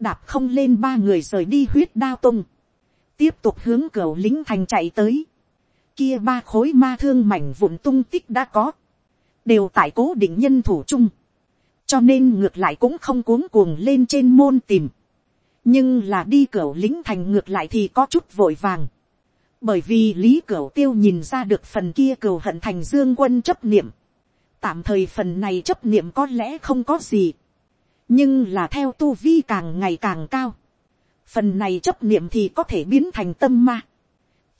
[SPEAKER 1] Đạp không lên ba người rời đi huyết đao tung. Tiếp tục hướng cửa lính thành chạy tới. Kia ba khối ma thương mảnh vụn tung tích đã có. Đều tại cố định nhân thủ chung. Cho nên ngược lại cũng không cuống cuồng lên trên môn tìm. Nhưng là đi cửa lính thành ngược lại thì có chút vội vàng. Bởi vì Lý Cửu Tiêu nhìn ra được phần kia cừu hận thành dương quân chấp niệm Tạm thời phần này chấp niệm có lẽ không có gì. Nhưng là theo tu vi càng ngày càng cao. Phần này chấp niệm thì có thể biến thành tâm ma.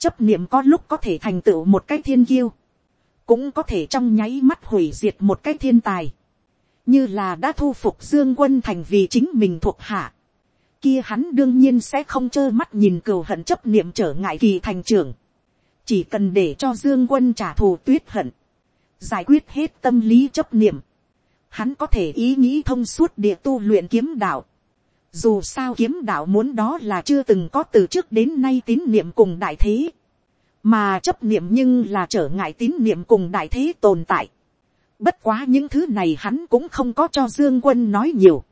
[SPEAKER 1] Chấp niệm có lúc có thể thành tựu một cái thiên kiêu. Cũng có thể trong nháy mắt hủy diệt một cái thiên tài. Như là đã thu phục Dương Quân thành vì chính mình thuộc hạ. Kia hắn đương nhiên sẽ không trơ mắt nhìn cừu hận chấp niệm trở ngại kỳ thành trưởng. Chỉ cần để cho Dương Quân trả thù tuyết hận giải quyết hết tâm lý chấp niệm, hắn có thể ý nghĩ thông suốt địa tu luyện kiếm đạo. Dù sao kiếm đạo muốn đó là chưa từng có từ trước đến nay tín niệm cùng đại thế. Mà chấp niệm nhưng là trở ngại tín niệm cùng đại thế tồn tại. Bất quá những thứ này hắn cũng không có cho Dương Quân nói nhiều.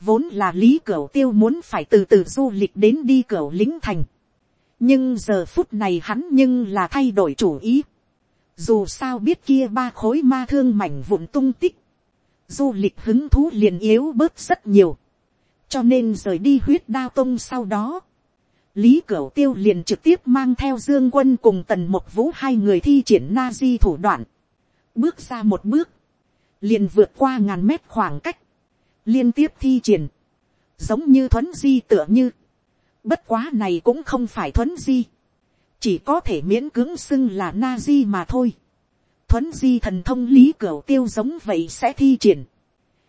[SPEAKER 1] Vốn là Lý Cửu Tiêu muốn phải từ từ du lịch đến đi Cửu Lính Thành. Nhưng giờ phút này hắn nhưng là thay đổi chủ ý dù sao biết kia ba khối ma thương mảnh vụn tung tích, du lịch hứng thú liền yếu bớt rất nhiều, cho nên rời đi huyết đao tông sau đó, lý cửu tiêu liền trực tiếp mang theo dương quân cùng tần Mộc vũ hai người thi triển na di thủ đoạn, bước ra một bước, liền vượt qua ngàn mét khoảng cách, liên tiếp thi triển, giống như thuấn di tựa như, bất quá này cũng không phải thuấn di, chỉ có thể miễn cưỡng xưng là na di mà thôi. thuấn di thần thông lý Cửu tiêu giống vậy sẽ thi triển,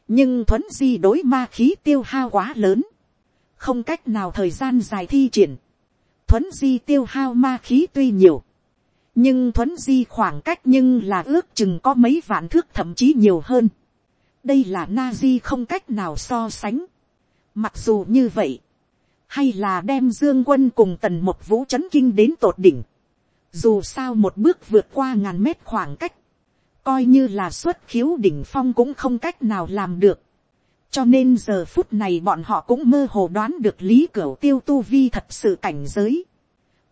[SPEAKER 1] nhưng thuấn di đối ma khí tiêu hao quá lớn, không cách nào thời gian dài thi triển, thuấn di tiêu hao ma khí tuy nhiều, nhưng thuấn di khoảng cách nhưng là ước chừng có mấy vạn thước thậm chí nhiều hơn. đây là na di không cách nào so sánh. mặc dù như vậy, hay là đem dương quân cùng tần một vũ c h ấ n kinh đến tột đỉnh. dù sao một bước vượt qua ngàn mét khoảng cách, coi như là xuất khiếu đỉnh phong cũng không cách nào làm được cho nên giờ phút này bọn họ cũng mơ hồ đoán được lý cửu tiêu tu vi thật sự cảnh giới.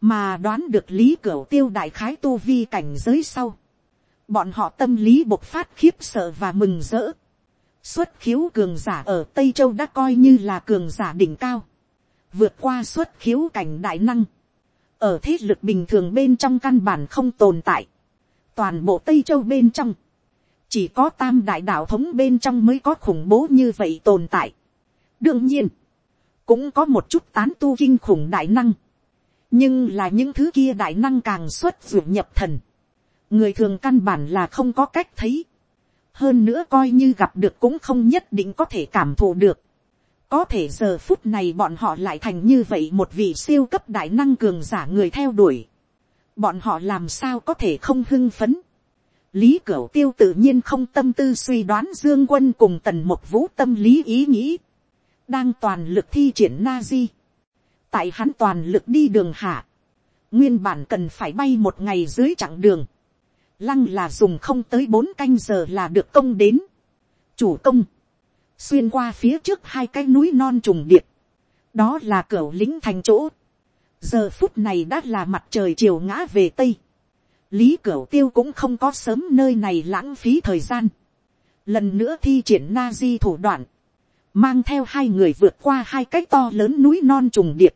[SPEAKER 1] Mà đoán được lý cửu tiêu đại khái tu vi cảnh giới sau, bọn họ tâm lý bộc phát khiếp sợ và mừng rỡ. xuất khiếu cường giả ở tây châu đã coi như là cường giả đỉnh cao, vượt qua xuất khiếu cảnh đại năng, ở thế lực bình thường bên trong căn bản không tồn tại, toàn bộ tây châu bên trong, chỉ có tam đại đạo thống bên trong mới có khủng bố như vậy tồn tại. đương nhiên, cũng có một chút tán tu kinh khủng đại năng, nhưng là những thứ kia đại năng càng xuất ruột nhập thần, người thường căn bản là không có cách thấy, hơn nữa coi như gặp được cũng không nhất định có thể cảm thụ được, có thể giờ phút này bọn họ lại thành như vậy một vị siêu cấp đại năng cường giả người theo đuổi, bọn họ làm sao có thể không hưng phấn, lý cửu tiêu tự nhiên không tâm tư suy đoán dương quân cùng tần Mục vũ tâm lý ý nghĩ, đang toàn lực thi triển na di, tại hắn toàn lực đi đường hạ, nguyên bản cần phải bay một ngày dưới chặng đường, lăng là dùng không tới bốn canh giờ là được công đến, chủ công, xuyên qua phía trước hai cái núi non trùng điệp, đó là cửa lính thành chỗ, giờ phút này đã là mặt trời chiều ngã về tây, lý cửu tiêu cũng không có sớm nơi này lãng phí thời gian, lần nữa thi triển na di thủ đoạn, mang theo hai người vượt qua hai cái to lớn núi non trùng điệp,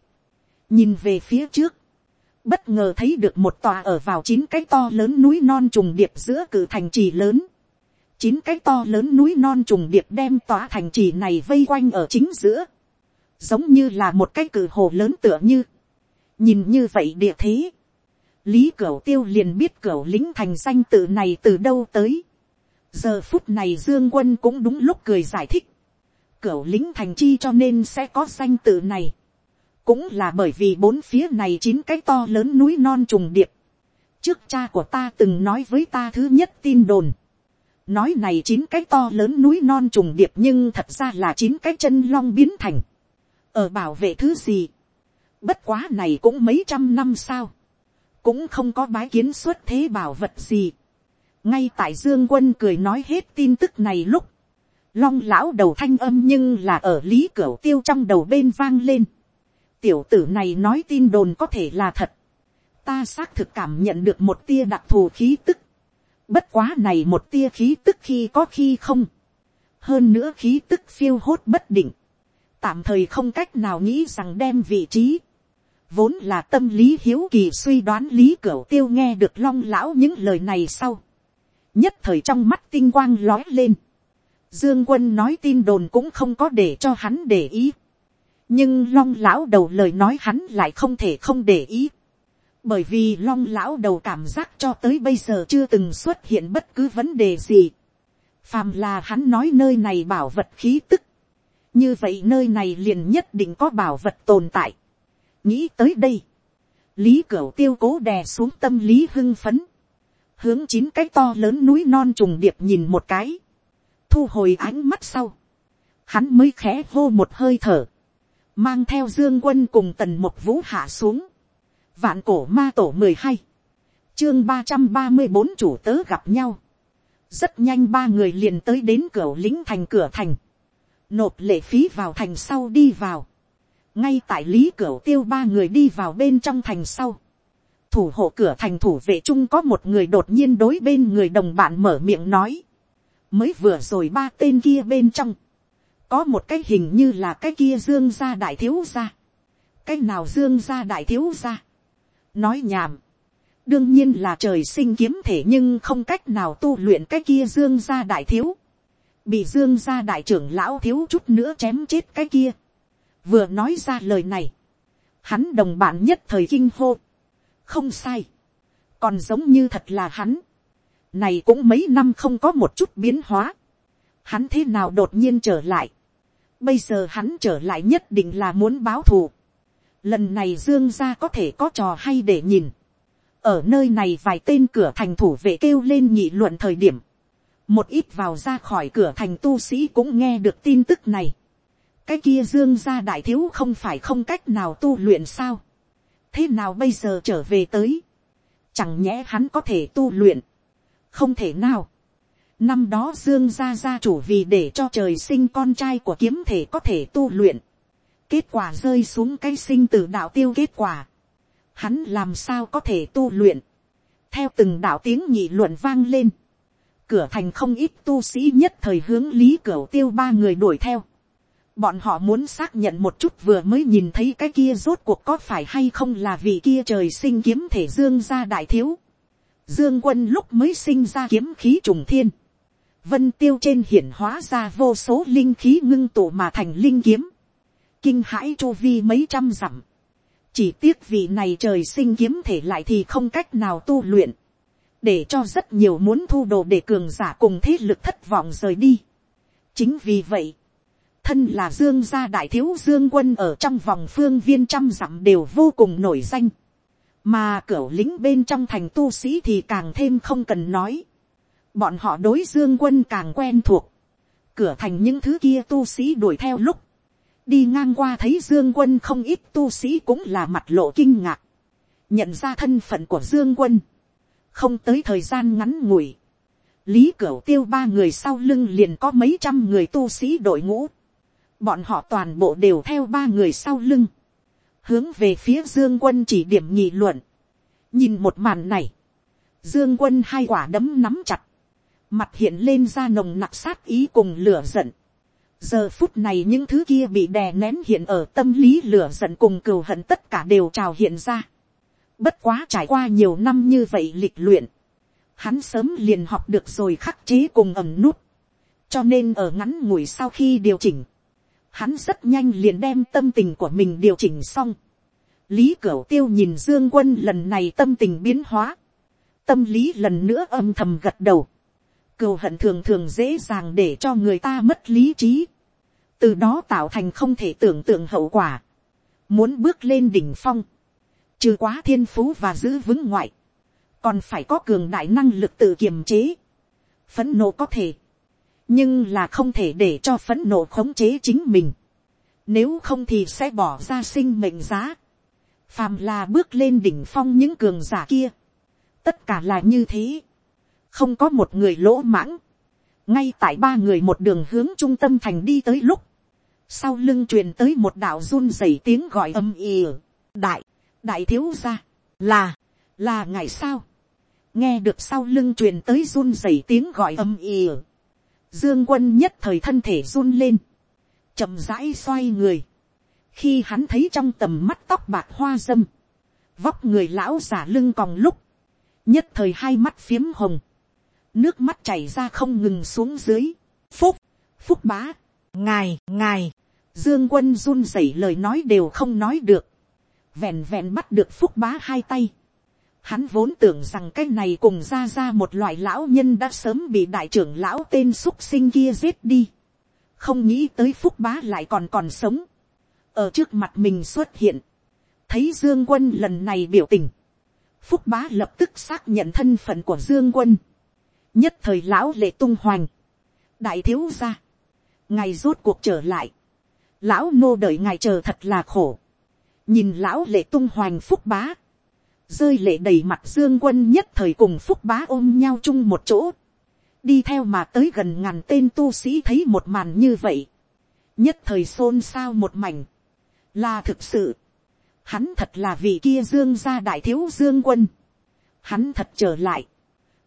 [SPEAKER 1] nhìn về phía trước, bất ngờ thấy được một tòa ở vào chín cái to lớn núi non trùng điệp giữa cử thành trì lớn, chín cái to lớn núi non trùng điệp đem tòa thành trì này vây quanh ở chính giữa, giống như là một cái cử hồ lớn tựa như, nhìn như vậy địa thế, lý cửu tiêu liền biết cửu lính thành danh tự này từ đâu tới, giờ phút này dương quân cũng đúng lúc cười giải thích, cửu lính thành chi cho nên sẽ có danh tự này, cũng là bởi vì bốn phía này chín cái to lớn núi non trùng điệp. trước cha của ta từng nói với ta thứ nhất tin đồn. nói này chín cái to lớn núi non trùng điệp nhưng thật ra là chín cái chân long biến thành. ở bảo vệ thứ gì. bất quá này cũng mấy trăm năm sao cũng không có bái kiến xuất thế bảo vật gì. ngay tại dương quân cười nói hết tin tức này lúc. long lão đầu thanh âm nhưng là ở lý cửa tiêu trong đầu bên vang lên tiểu tử này nói tin đồn có thể là thật. Ta xác thực cảm nhận được một tia đặc thù khí tức. Bất quá này một tia khí tức khi có khi không. Hơn nữa khí tức phiêu hốt bất định. Tạm thời không cách nào nghĩ rằng đem vị trí. Vốn là tâm lý hiếu kỳ suy đoán lý cửu tiêu nghe được long lão những lời này sau. Nhất thời trong mắt tinh quang lói lên. Dương quân nói tin đồn cũng không có để cho hắn để ý nhưng long lão đầu lời nói hắn lại không thể không để ý. bởi vì long lão đầu cảm giác cho tới bây giờ chưa từng xuất hiện bất cứ vấn đề gì. phàm là hắn nói nơi này bảo vật khí tức. như vậy nơi này liền nhất định có bảo vật tồn tại nghĩ tới đây. lý cửu tiêu cố đè xuống tâm lý hưng phấn. hướng chín cái to lớn núi non trùng điệp nhìn một cái. thu hồi ánh mắt sau. hắn mới khẽ hô một hơi thở mang theo dương quân cùng tần một vũ hạ xuống, vạn cổ ma tổ mười hai, chương ba trăm ba mươi bốn chủ tớ gặp nhau, rất nhanh ba người liền tới đến cửa lính thành cửa thành, nộp lệ phí vào thành sau đi vào, ngay tại lý cửa tiêu ba người đi vào bên trong thành sau, thủ hộ cửa thành thủ vệ chung có một người đột nhiên đối bên người đồng bạn mở miệng nói, mới vừa rồi ba tên kia bên trong, có một cái hình như là cái kia dương gia đại thiếu gia. cái nào dương gia đại thiếu gia, nói nhảm, đương nhiên là trời sinh kiếm thể nhưng không cách nào tu luyện cái kia dương gia đại thiếu, bị dương gia đại trưởng lão thiếu chút nữa chém chết cái kia, vừa nói ra lời này, hắn đồng bạn nhất thời kinh hô, không sai, còn giống như thật là hắn, này cũng mấy năm không có một chút biến hóa, hắn thế nào đột nhiên trở lại, bây giờ hắn trở lại nhất định là muốn báo thù, lần này dương gia có thể có trò hay để nhìn, ở nơi này vài tên cửa thành thủ vệ kêu lên nhị luận thời điểm, một ít vào ra khỏi cửa thành tu sĩ cũng nghe được tin tức này cái kia dương gia đại thiếu không phải không cách nào tu luyện sao. thế nào bây giờ trở về tới. chẳng nhẽ hắn có thể tu luyện. không thể nào. năm đó dương gia gia chủ vì để cho trời sinh con trai của kiếm thể có thể tu luyện. kết quả rơi xuống cái sinh tử đạo tiêu kết quả. hắn làm sao có thể tu luyện. theo từng đạo tiếng nhị luận vang lên cửa thành không ít tu sĩ nhất thời hướng lý cửa tiêu ba người đuổi theo. Bọn họ muốn xác nhận một chút vừa mới nhìn thấy cái kia rốt cuộc có phải hay không là vì kia trời sinh kiếm thể dương gia đại thiếu. Dương quân lúc mới sinh ra kiếm khí trùng thiên. Vân tiêu trên hiển hóa ra vô số linh khí ngưng tụ mà thành linh kiếm. Kinh hãi chu vi mấy trăm dặm. Chỉ tiếc vì này trời sinh kiếm thể lại thì không cách nào tu luyện để cho rất nhiều muốn thu đồ để cường giả cùng thế lực thất vọng rời đi. chính vì vậy, thân là dương gia đại thiếu dương quân ở trong vòng phương viên trăm dặm đều vô cùng nổi danh, mà cửa lính bên trong thành tu sĩ thì càng thêm không cần nói, bọn họ đối dương quân càng quen thuộc, cửa thành những thứ kia tu sĩ đuổi theo lúc, đi ngang qua thấy dương quân không ít tu sĩ cũng là mặt lộ kinh ngạc, nhận ra thân phận của dương quân, không tới thời gian ngắn ngủi, lý cửu tiêu ba người sau lưng liền có mấy trăm người tu sĩ đội ngũ, bọn họ toàn bộ đều theo ba người sau lưng, hướng về phía dương quân chỉ điểm nhị luận, nhìn một màn này, dương quân hai quả đấm nắm chặt, mặt hiện lên ra nồng nặc sát ý cùng lửa giận, giờ phút này những thứ kia bị đè nén hiện ở tâm lý lửa giận cùng cừu hận tất cả đều trào hiện ra. Bất quá trải qua nhiều năm như vậy lịch luyện. Hắn sớm liền học được rồi khắc chế cùng ẩm nút. Cho nên ở ngắn ngủi sau khi điều chỉnh. Hắn rất nhanh liền đem tâm tình của mình điều chỉnh xong. Lý Cửu Tiêu nhìn Dương Quân lần này tâm tình biến hóa. Tâm lý lần nữa âm thầm gật đầu. Cừu hận thường thường dễ dàng để cho người ta mất lý trí. Từ đó tạo thành không thể tưởng tượng hậu quả. Muốn bước lên đỉnh phong trừ quá thiên phú và giữ vững ngoại, còn phải có cường đại năng lực tự kiềm chế. phấn nộ có thể, nhưng là không thể để cho phấn nộ khống chế chính mình. Nếu không thì sẽ bỏ ra sinh mệnh giá. phàm là bước lên đỉnh phong những cường giả kia. tất cả là như thế. không có một người lỗ mãng. ngay tại ba người một đường hướng trung tâm thành đi tới lúc. sau lưng truyền tới một đạo run rẩy tiếng gọi âm ì. đại, đại thiếu gia, là, là ngày sao, nghe được sau lưng truyền tới run rẩy tiếng gọi âm ì dương quân nhất thời thân thể run lên, chậm rãi xoay người, khi hắn thấy trong tầm mắt tóc bạc hoa dâm, vóc người lão giả lưng còng lúc, nhất thời hai mắt phiếm hồng, nước mắt chảy ra không ngừng xuống dưới, phúc, phúc bá, ngài, ngài, dương quân run rẩy lời nói đều không nói được, vẹn vẹn bắt được phúc bá hai tay. Hắn vốn tưởng rằng cái này cùng ra ra một loại lão nhân đã sớm bị đại trưởng lão tên xúc sinh kia giết đi. Không nghĩ tới phúc bá lại còn còn sống. Ở trước mặt mình xuất hiện. Thấy Dương Quân lần này biểu tình. Phúc bá lập tức xác nhận thân phận của Dương Quân. Nhất thời lão lệ tung hoành. Đại thiếu gia. Ngày rốt cuộc trở lại. Lão nô đợi ngài chờ thật là khổ nhìn lão lệ tung hoành phúc bá, rơi lệ đầy mặt dương quân nhất thời cùng phúc bá ôm nhau chung một chỗ, đi theo mà tới gần ngàn tên tu sĩ thấy một màn như vậy, nhất thời xôn xao một mảnh, là thực sự, hắn thật là vị kia dương gia đại thiếu dương quân, hắn thật trở lại,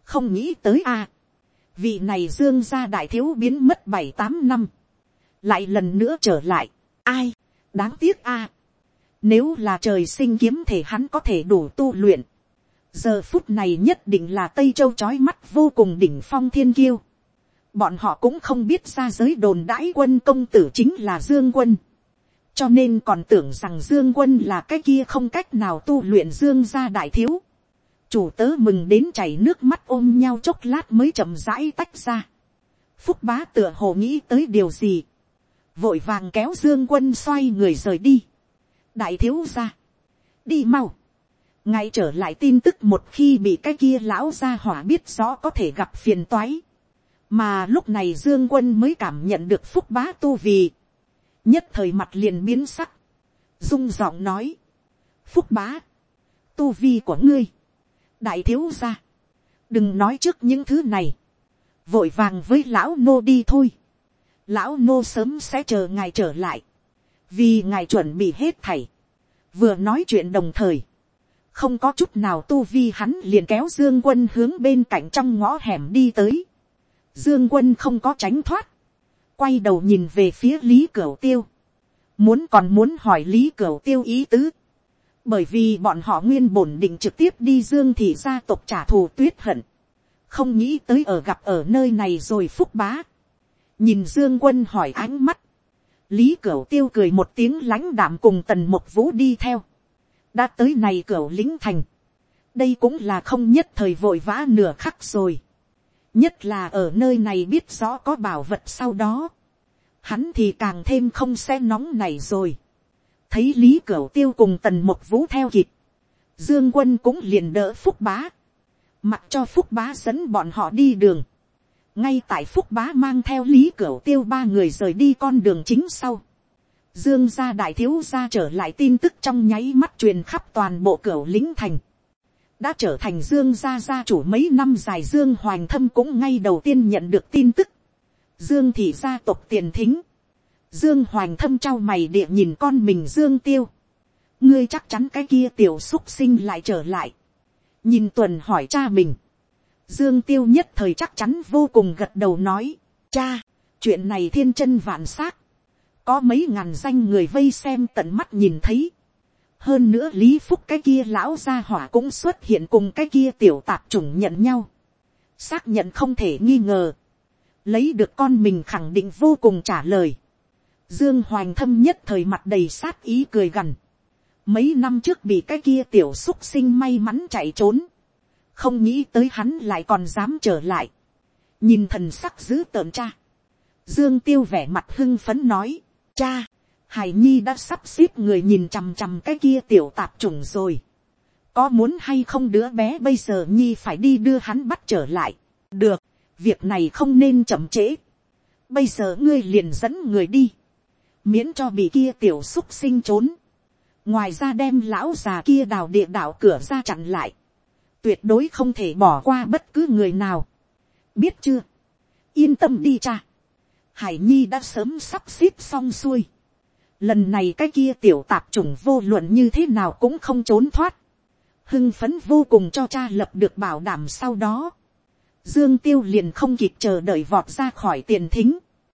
[SPEAKER 1] không nghĩ tới a, vị này dương gia đại thiếu biến mất bảy tám năm, lại lần nữa trở lại, ai, đáng tiếc a, nếu là trời sinh kiếm thể hắn có thể đủ tu luyện. Giờ phút này nhất định là Tây Châu chói mắt vô cùng đỉnh phong thiên kiêu. Bọn họ cũng không biết ra giới đồn đãi quân công tử chính là Dương Quân. Cho nên còn tưởng rằng Dương Quân là cái kia không cách nào tu luyện Dương gia đại thiếu. Chủ tớ mừng đến chảy nước mắt ôm nhau chốc lát mới chậm rãi tách ra. Phúc bá tựa hồ nghĩ tới điều gì. Vội vàng kéo Dương Quân xoay người rời đi đại thiếu gia, đi mau, ngay trở lại tin tức một khi bị cái kia lão gia hỏa biết rõ có thể gặp phiền toái, mà lúc này dương quân mới cảm nhận được phúc bá tu vì, nhất thời mặt liền biến sắc, dung giọng nói, phúc bá, tu vi của ngươi, đại thiếu gia, đừng nói trước những thứ này, vội vàng với lão nô đi thôi, lão nô sớm sẽ chờ ngài trở lại, vì ngài chuẩn bị hết thảy, vừa nói chuyện đồng thời, không có chút nào tu vi hắn liền kéo dương quân hướng bên cạnh trong ngõ hẻm đi tới, dương quân không có tránh thoát, quay đầu nhìn về phía lý cửu tiêu, muốn còn muốn hỏi lý cửu tiêu ý tứ, bởi vì bọn họ nguyên bổn định trực tiếp đi dương thị gia tộc trả thù tuyết hận, không nghĩ tới ở gặp ở nơi này rồi phúc bá, nhìn dương quân hỏi ánh mắt, lý cửu tiêu cười một tiếng lãnh đạm cùng tần một vũ đi theo, đã tới này cửu lính thành, đây cũng là không nhất thời vội vã nửa khắc rồi, nhất là ở nơi này biết rõ có bảo vật sau đó, hắn thì càng thêm không xe nóng này rồi, thấy lý cửu tiêu cùng tần một vũ theo kịp, dương quân cũng liền đỡ phúc bá, mặc cho phúc bá dẫn bọn họ đi đường, ngay tại phúc bá mang theo lý cửa tiêu ba người rời đi con đường chính sau. Dương gia đại thiếu gia trở lại tin tức trong nháy mắt truyền khắp toàn bộ cửa lính thành. Đã trở thành Dương gia gia chủ mấy năm dài Dương hoàng Thâm cũng ngay đầu tiên nhận được tin tức. Dương thị gia tộc tiền thính. Dương hoàng Thâm trao mày địa nhìn con mình Dương Tiêu. Ngươi chắc chắn cái kia tiểu xúc sinh lại trở lại. Nhìn tuần hỏi cha mình Dương Tiêu nhất thời chắc chắn vô cùng gật đầu nói, cha, chuyện này thiên chân vạn xác. có mấy ngàn danh người vây xem tận mắt nhìn thấy. hơn nữa lý phúc cái kia lão gia hỏa cũng xuất hiện cùng cái kia tiểu tạp chủng nhận nhau. xác nhận không thể nghi ngờ. lấy được con mình khẳng định vô cùng trả lời. dương hoành thâm nhất thời mặt đầy sát ý cười gằn. mấy năm trước bị cái kia tiểu xúc sinh may mắn chạy trốn không nghĩ tới hắn lại còn dám trở lại, nhìn thần sắc dữ tợn cha, dương tiêu vẻ mặt hưng phấn nói, cha, hải nhi đã sắp xếp người nhìn chằm chằm cái kia tiểu tạp trùng rồi, có muốn hay không đứa bé bây giờ nhi phải đi đưa hắn bắt trở lại, được, việc này không nên chậm trễ, bây giờ ngươi liền dẫn người đi, miễn cho bị kia tiểu xúc sinh trốn, ngoài ra đem lão già kia đào địa đạo cửa ra chặn lại, tuyệt đối không thể bỏ qua bất cứ người nào. biết chưa, yên tâm đi cha. hải nhi đã sớm sắp xếp xong xuôi. lần này cái kia tiểu tạp chủng vô luận như thế nào cũng không trốn thoát. hưng phấn vô cùng cho cha lập được bảo đảm sau đó. dương tiêu liền không kịp chờ đợi vọt ra khỏi tiền thính.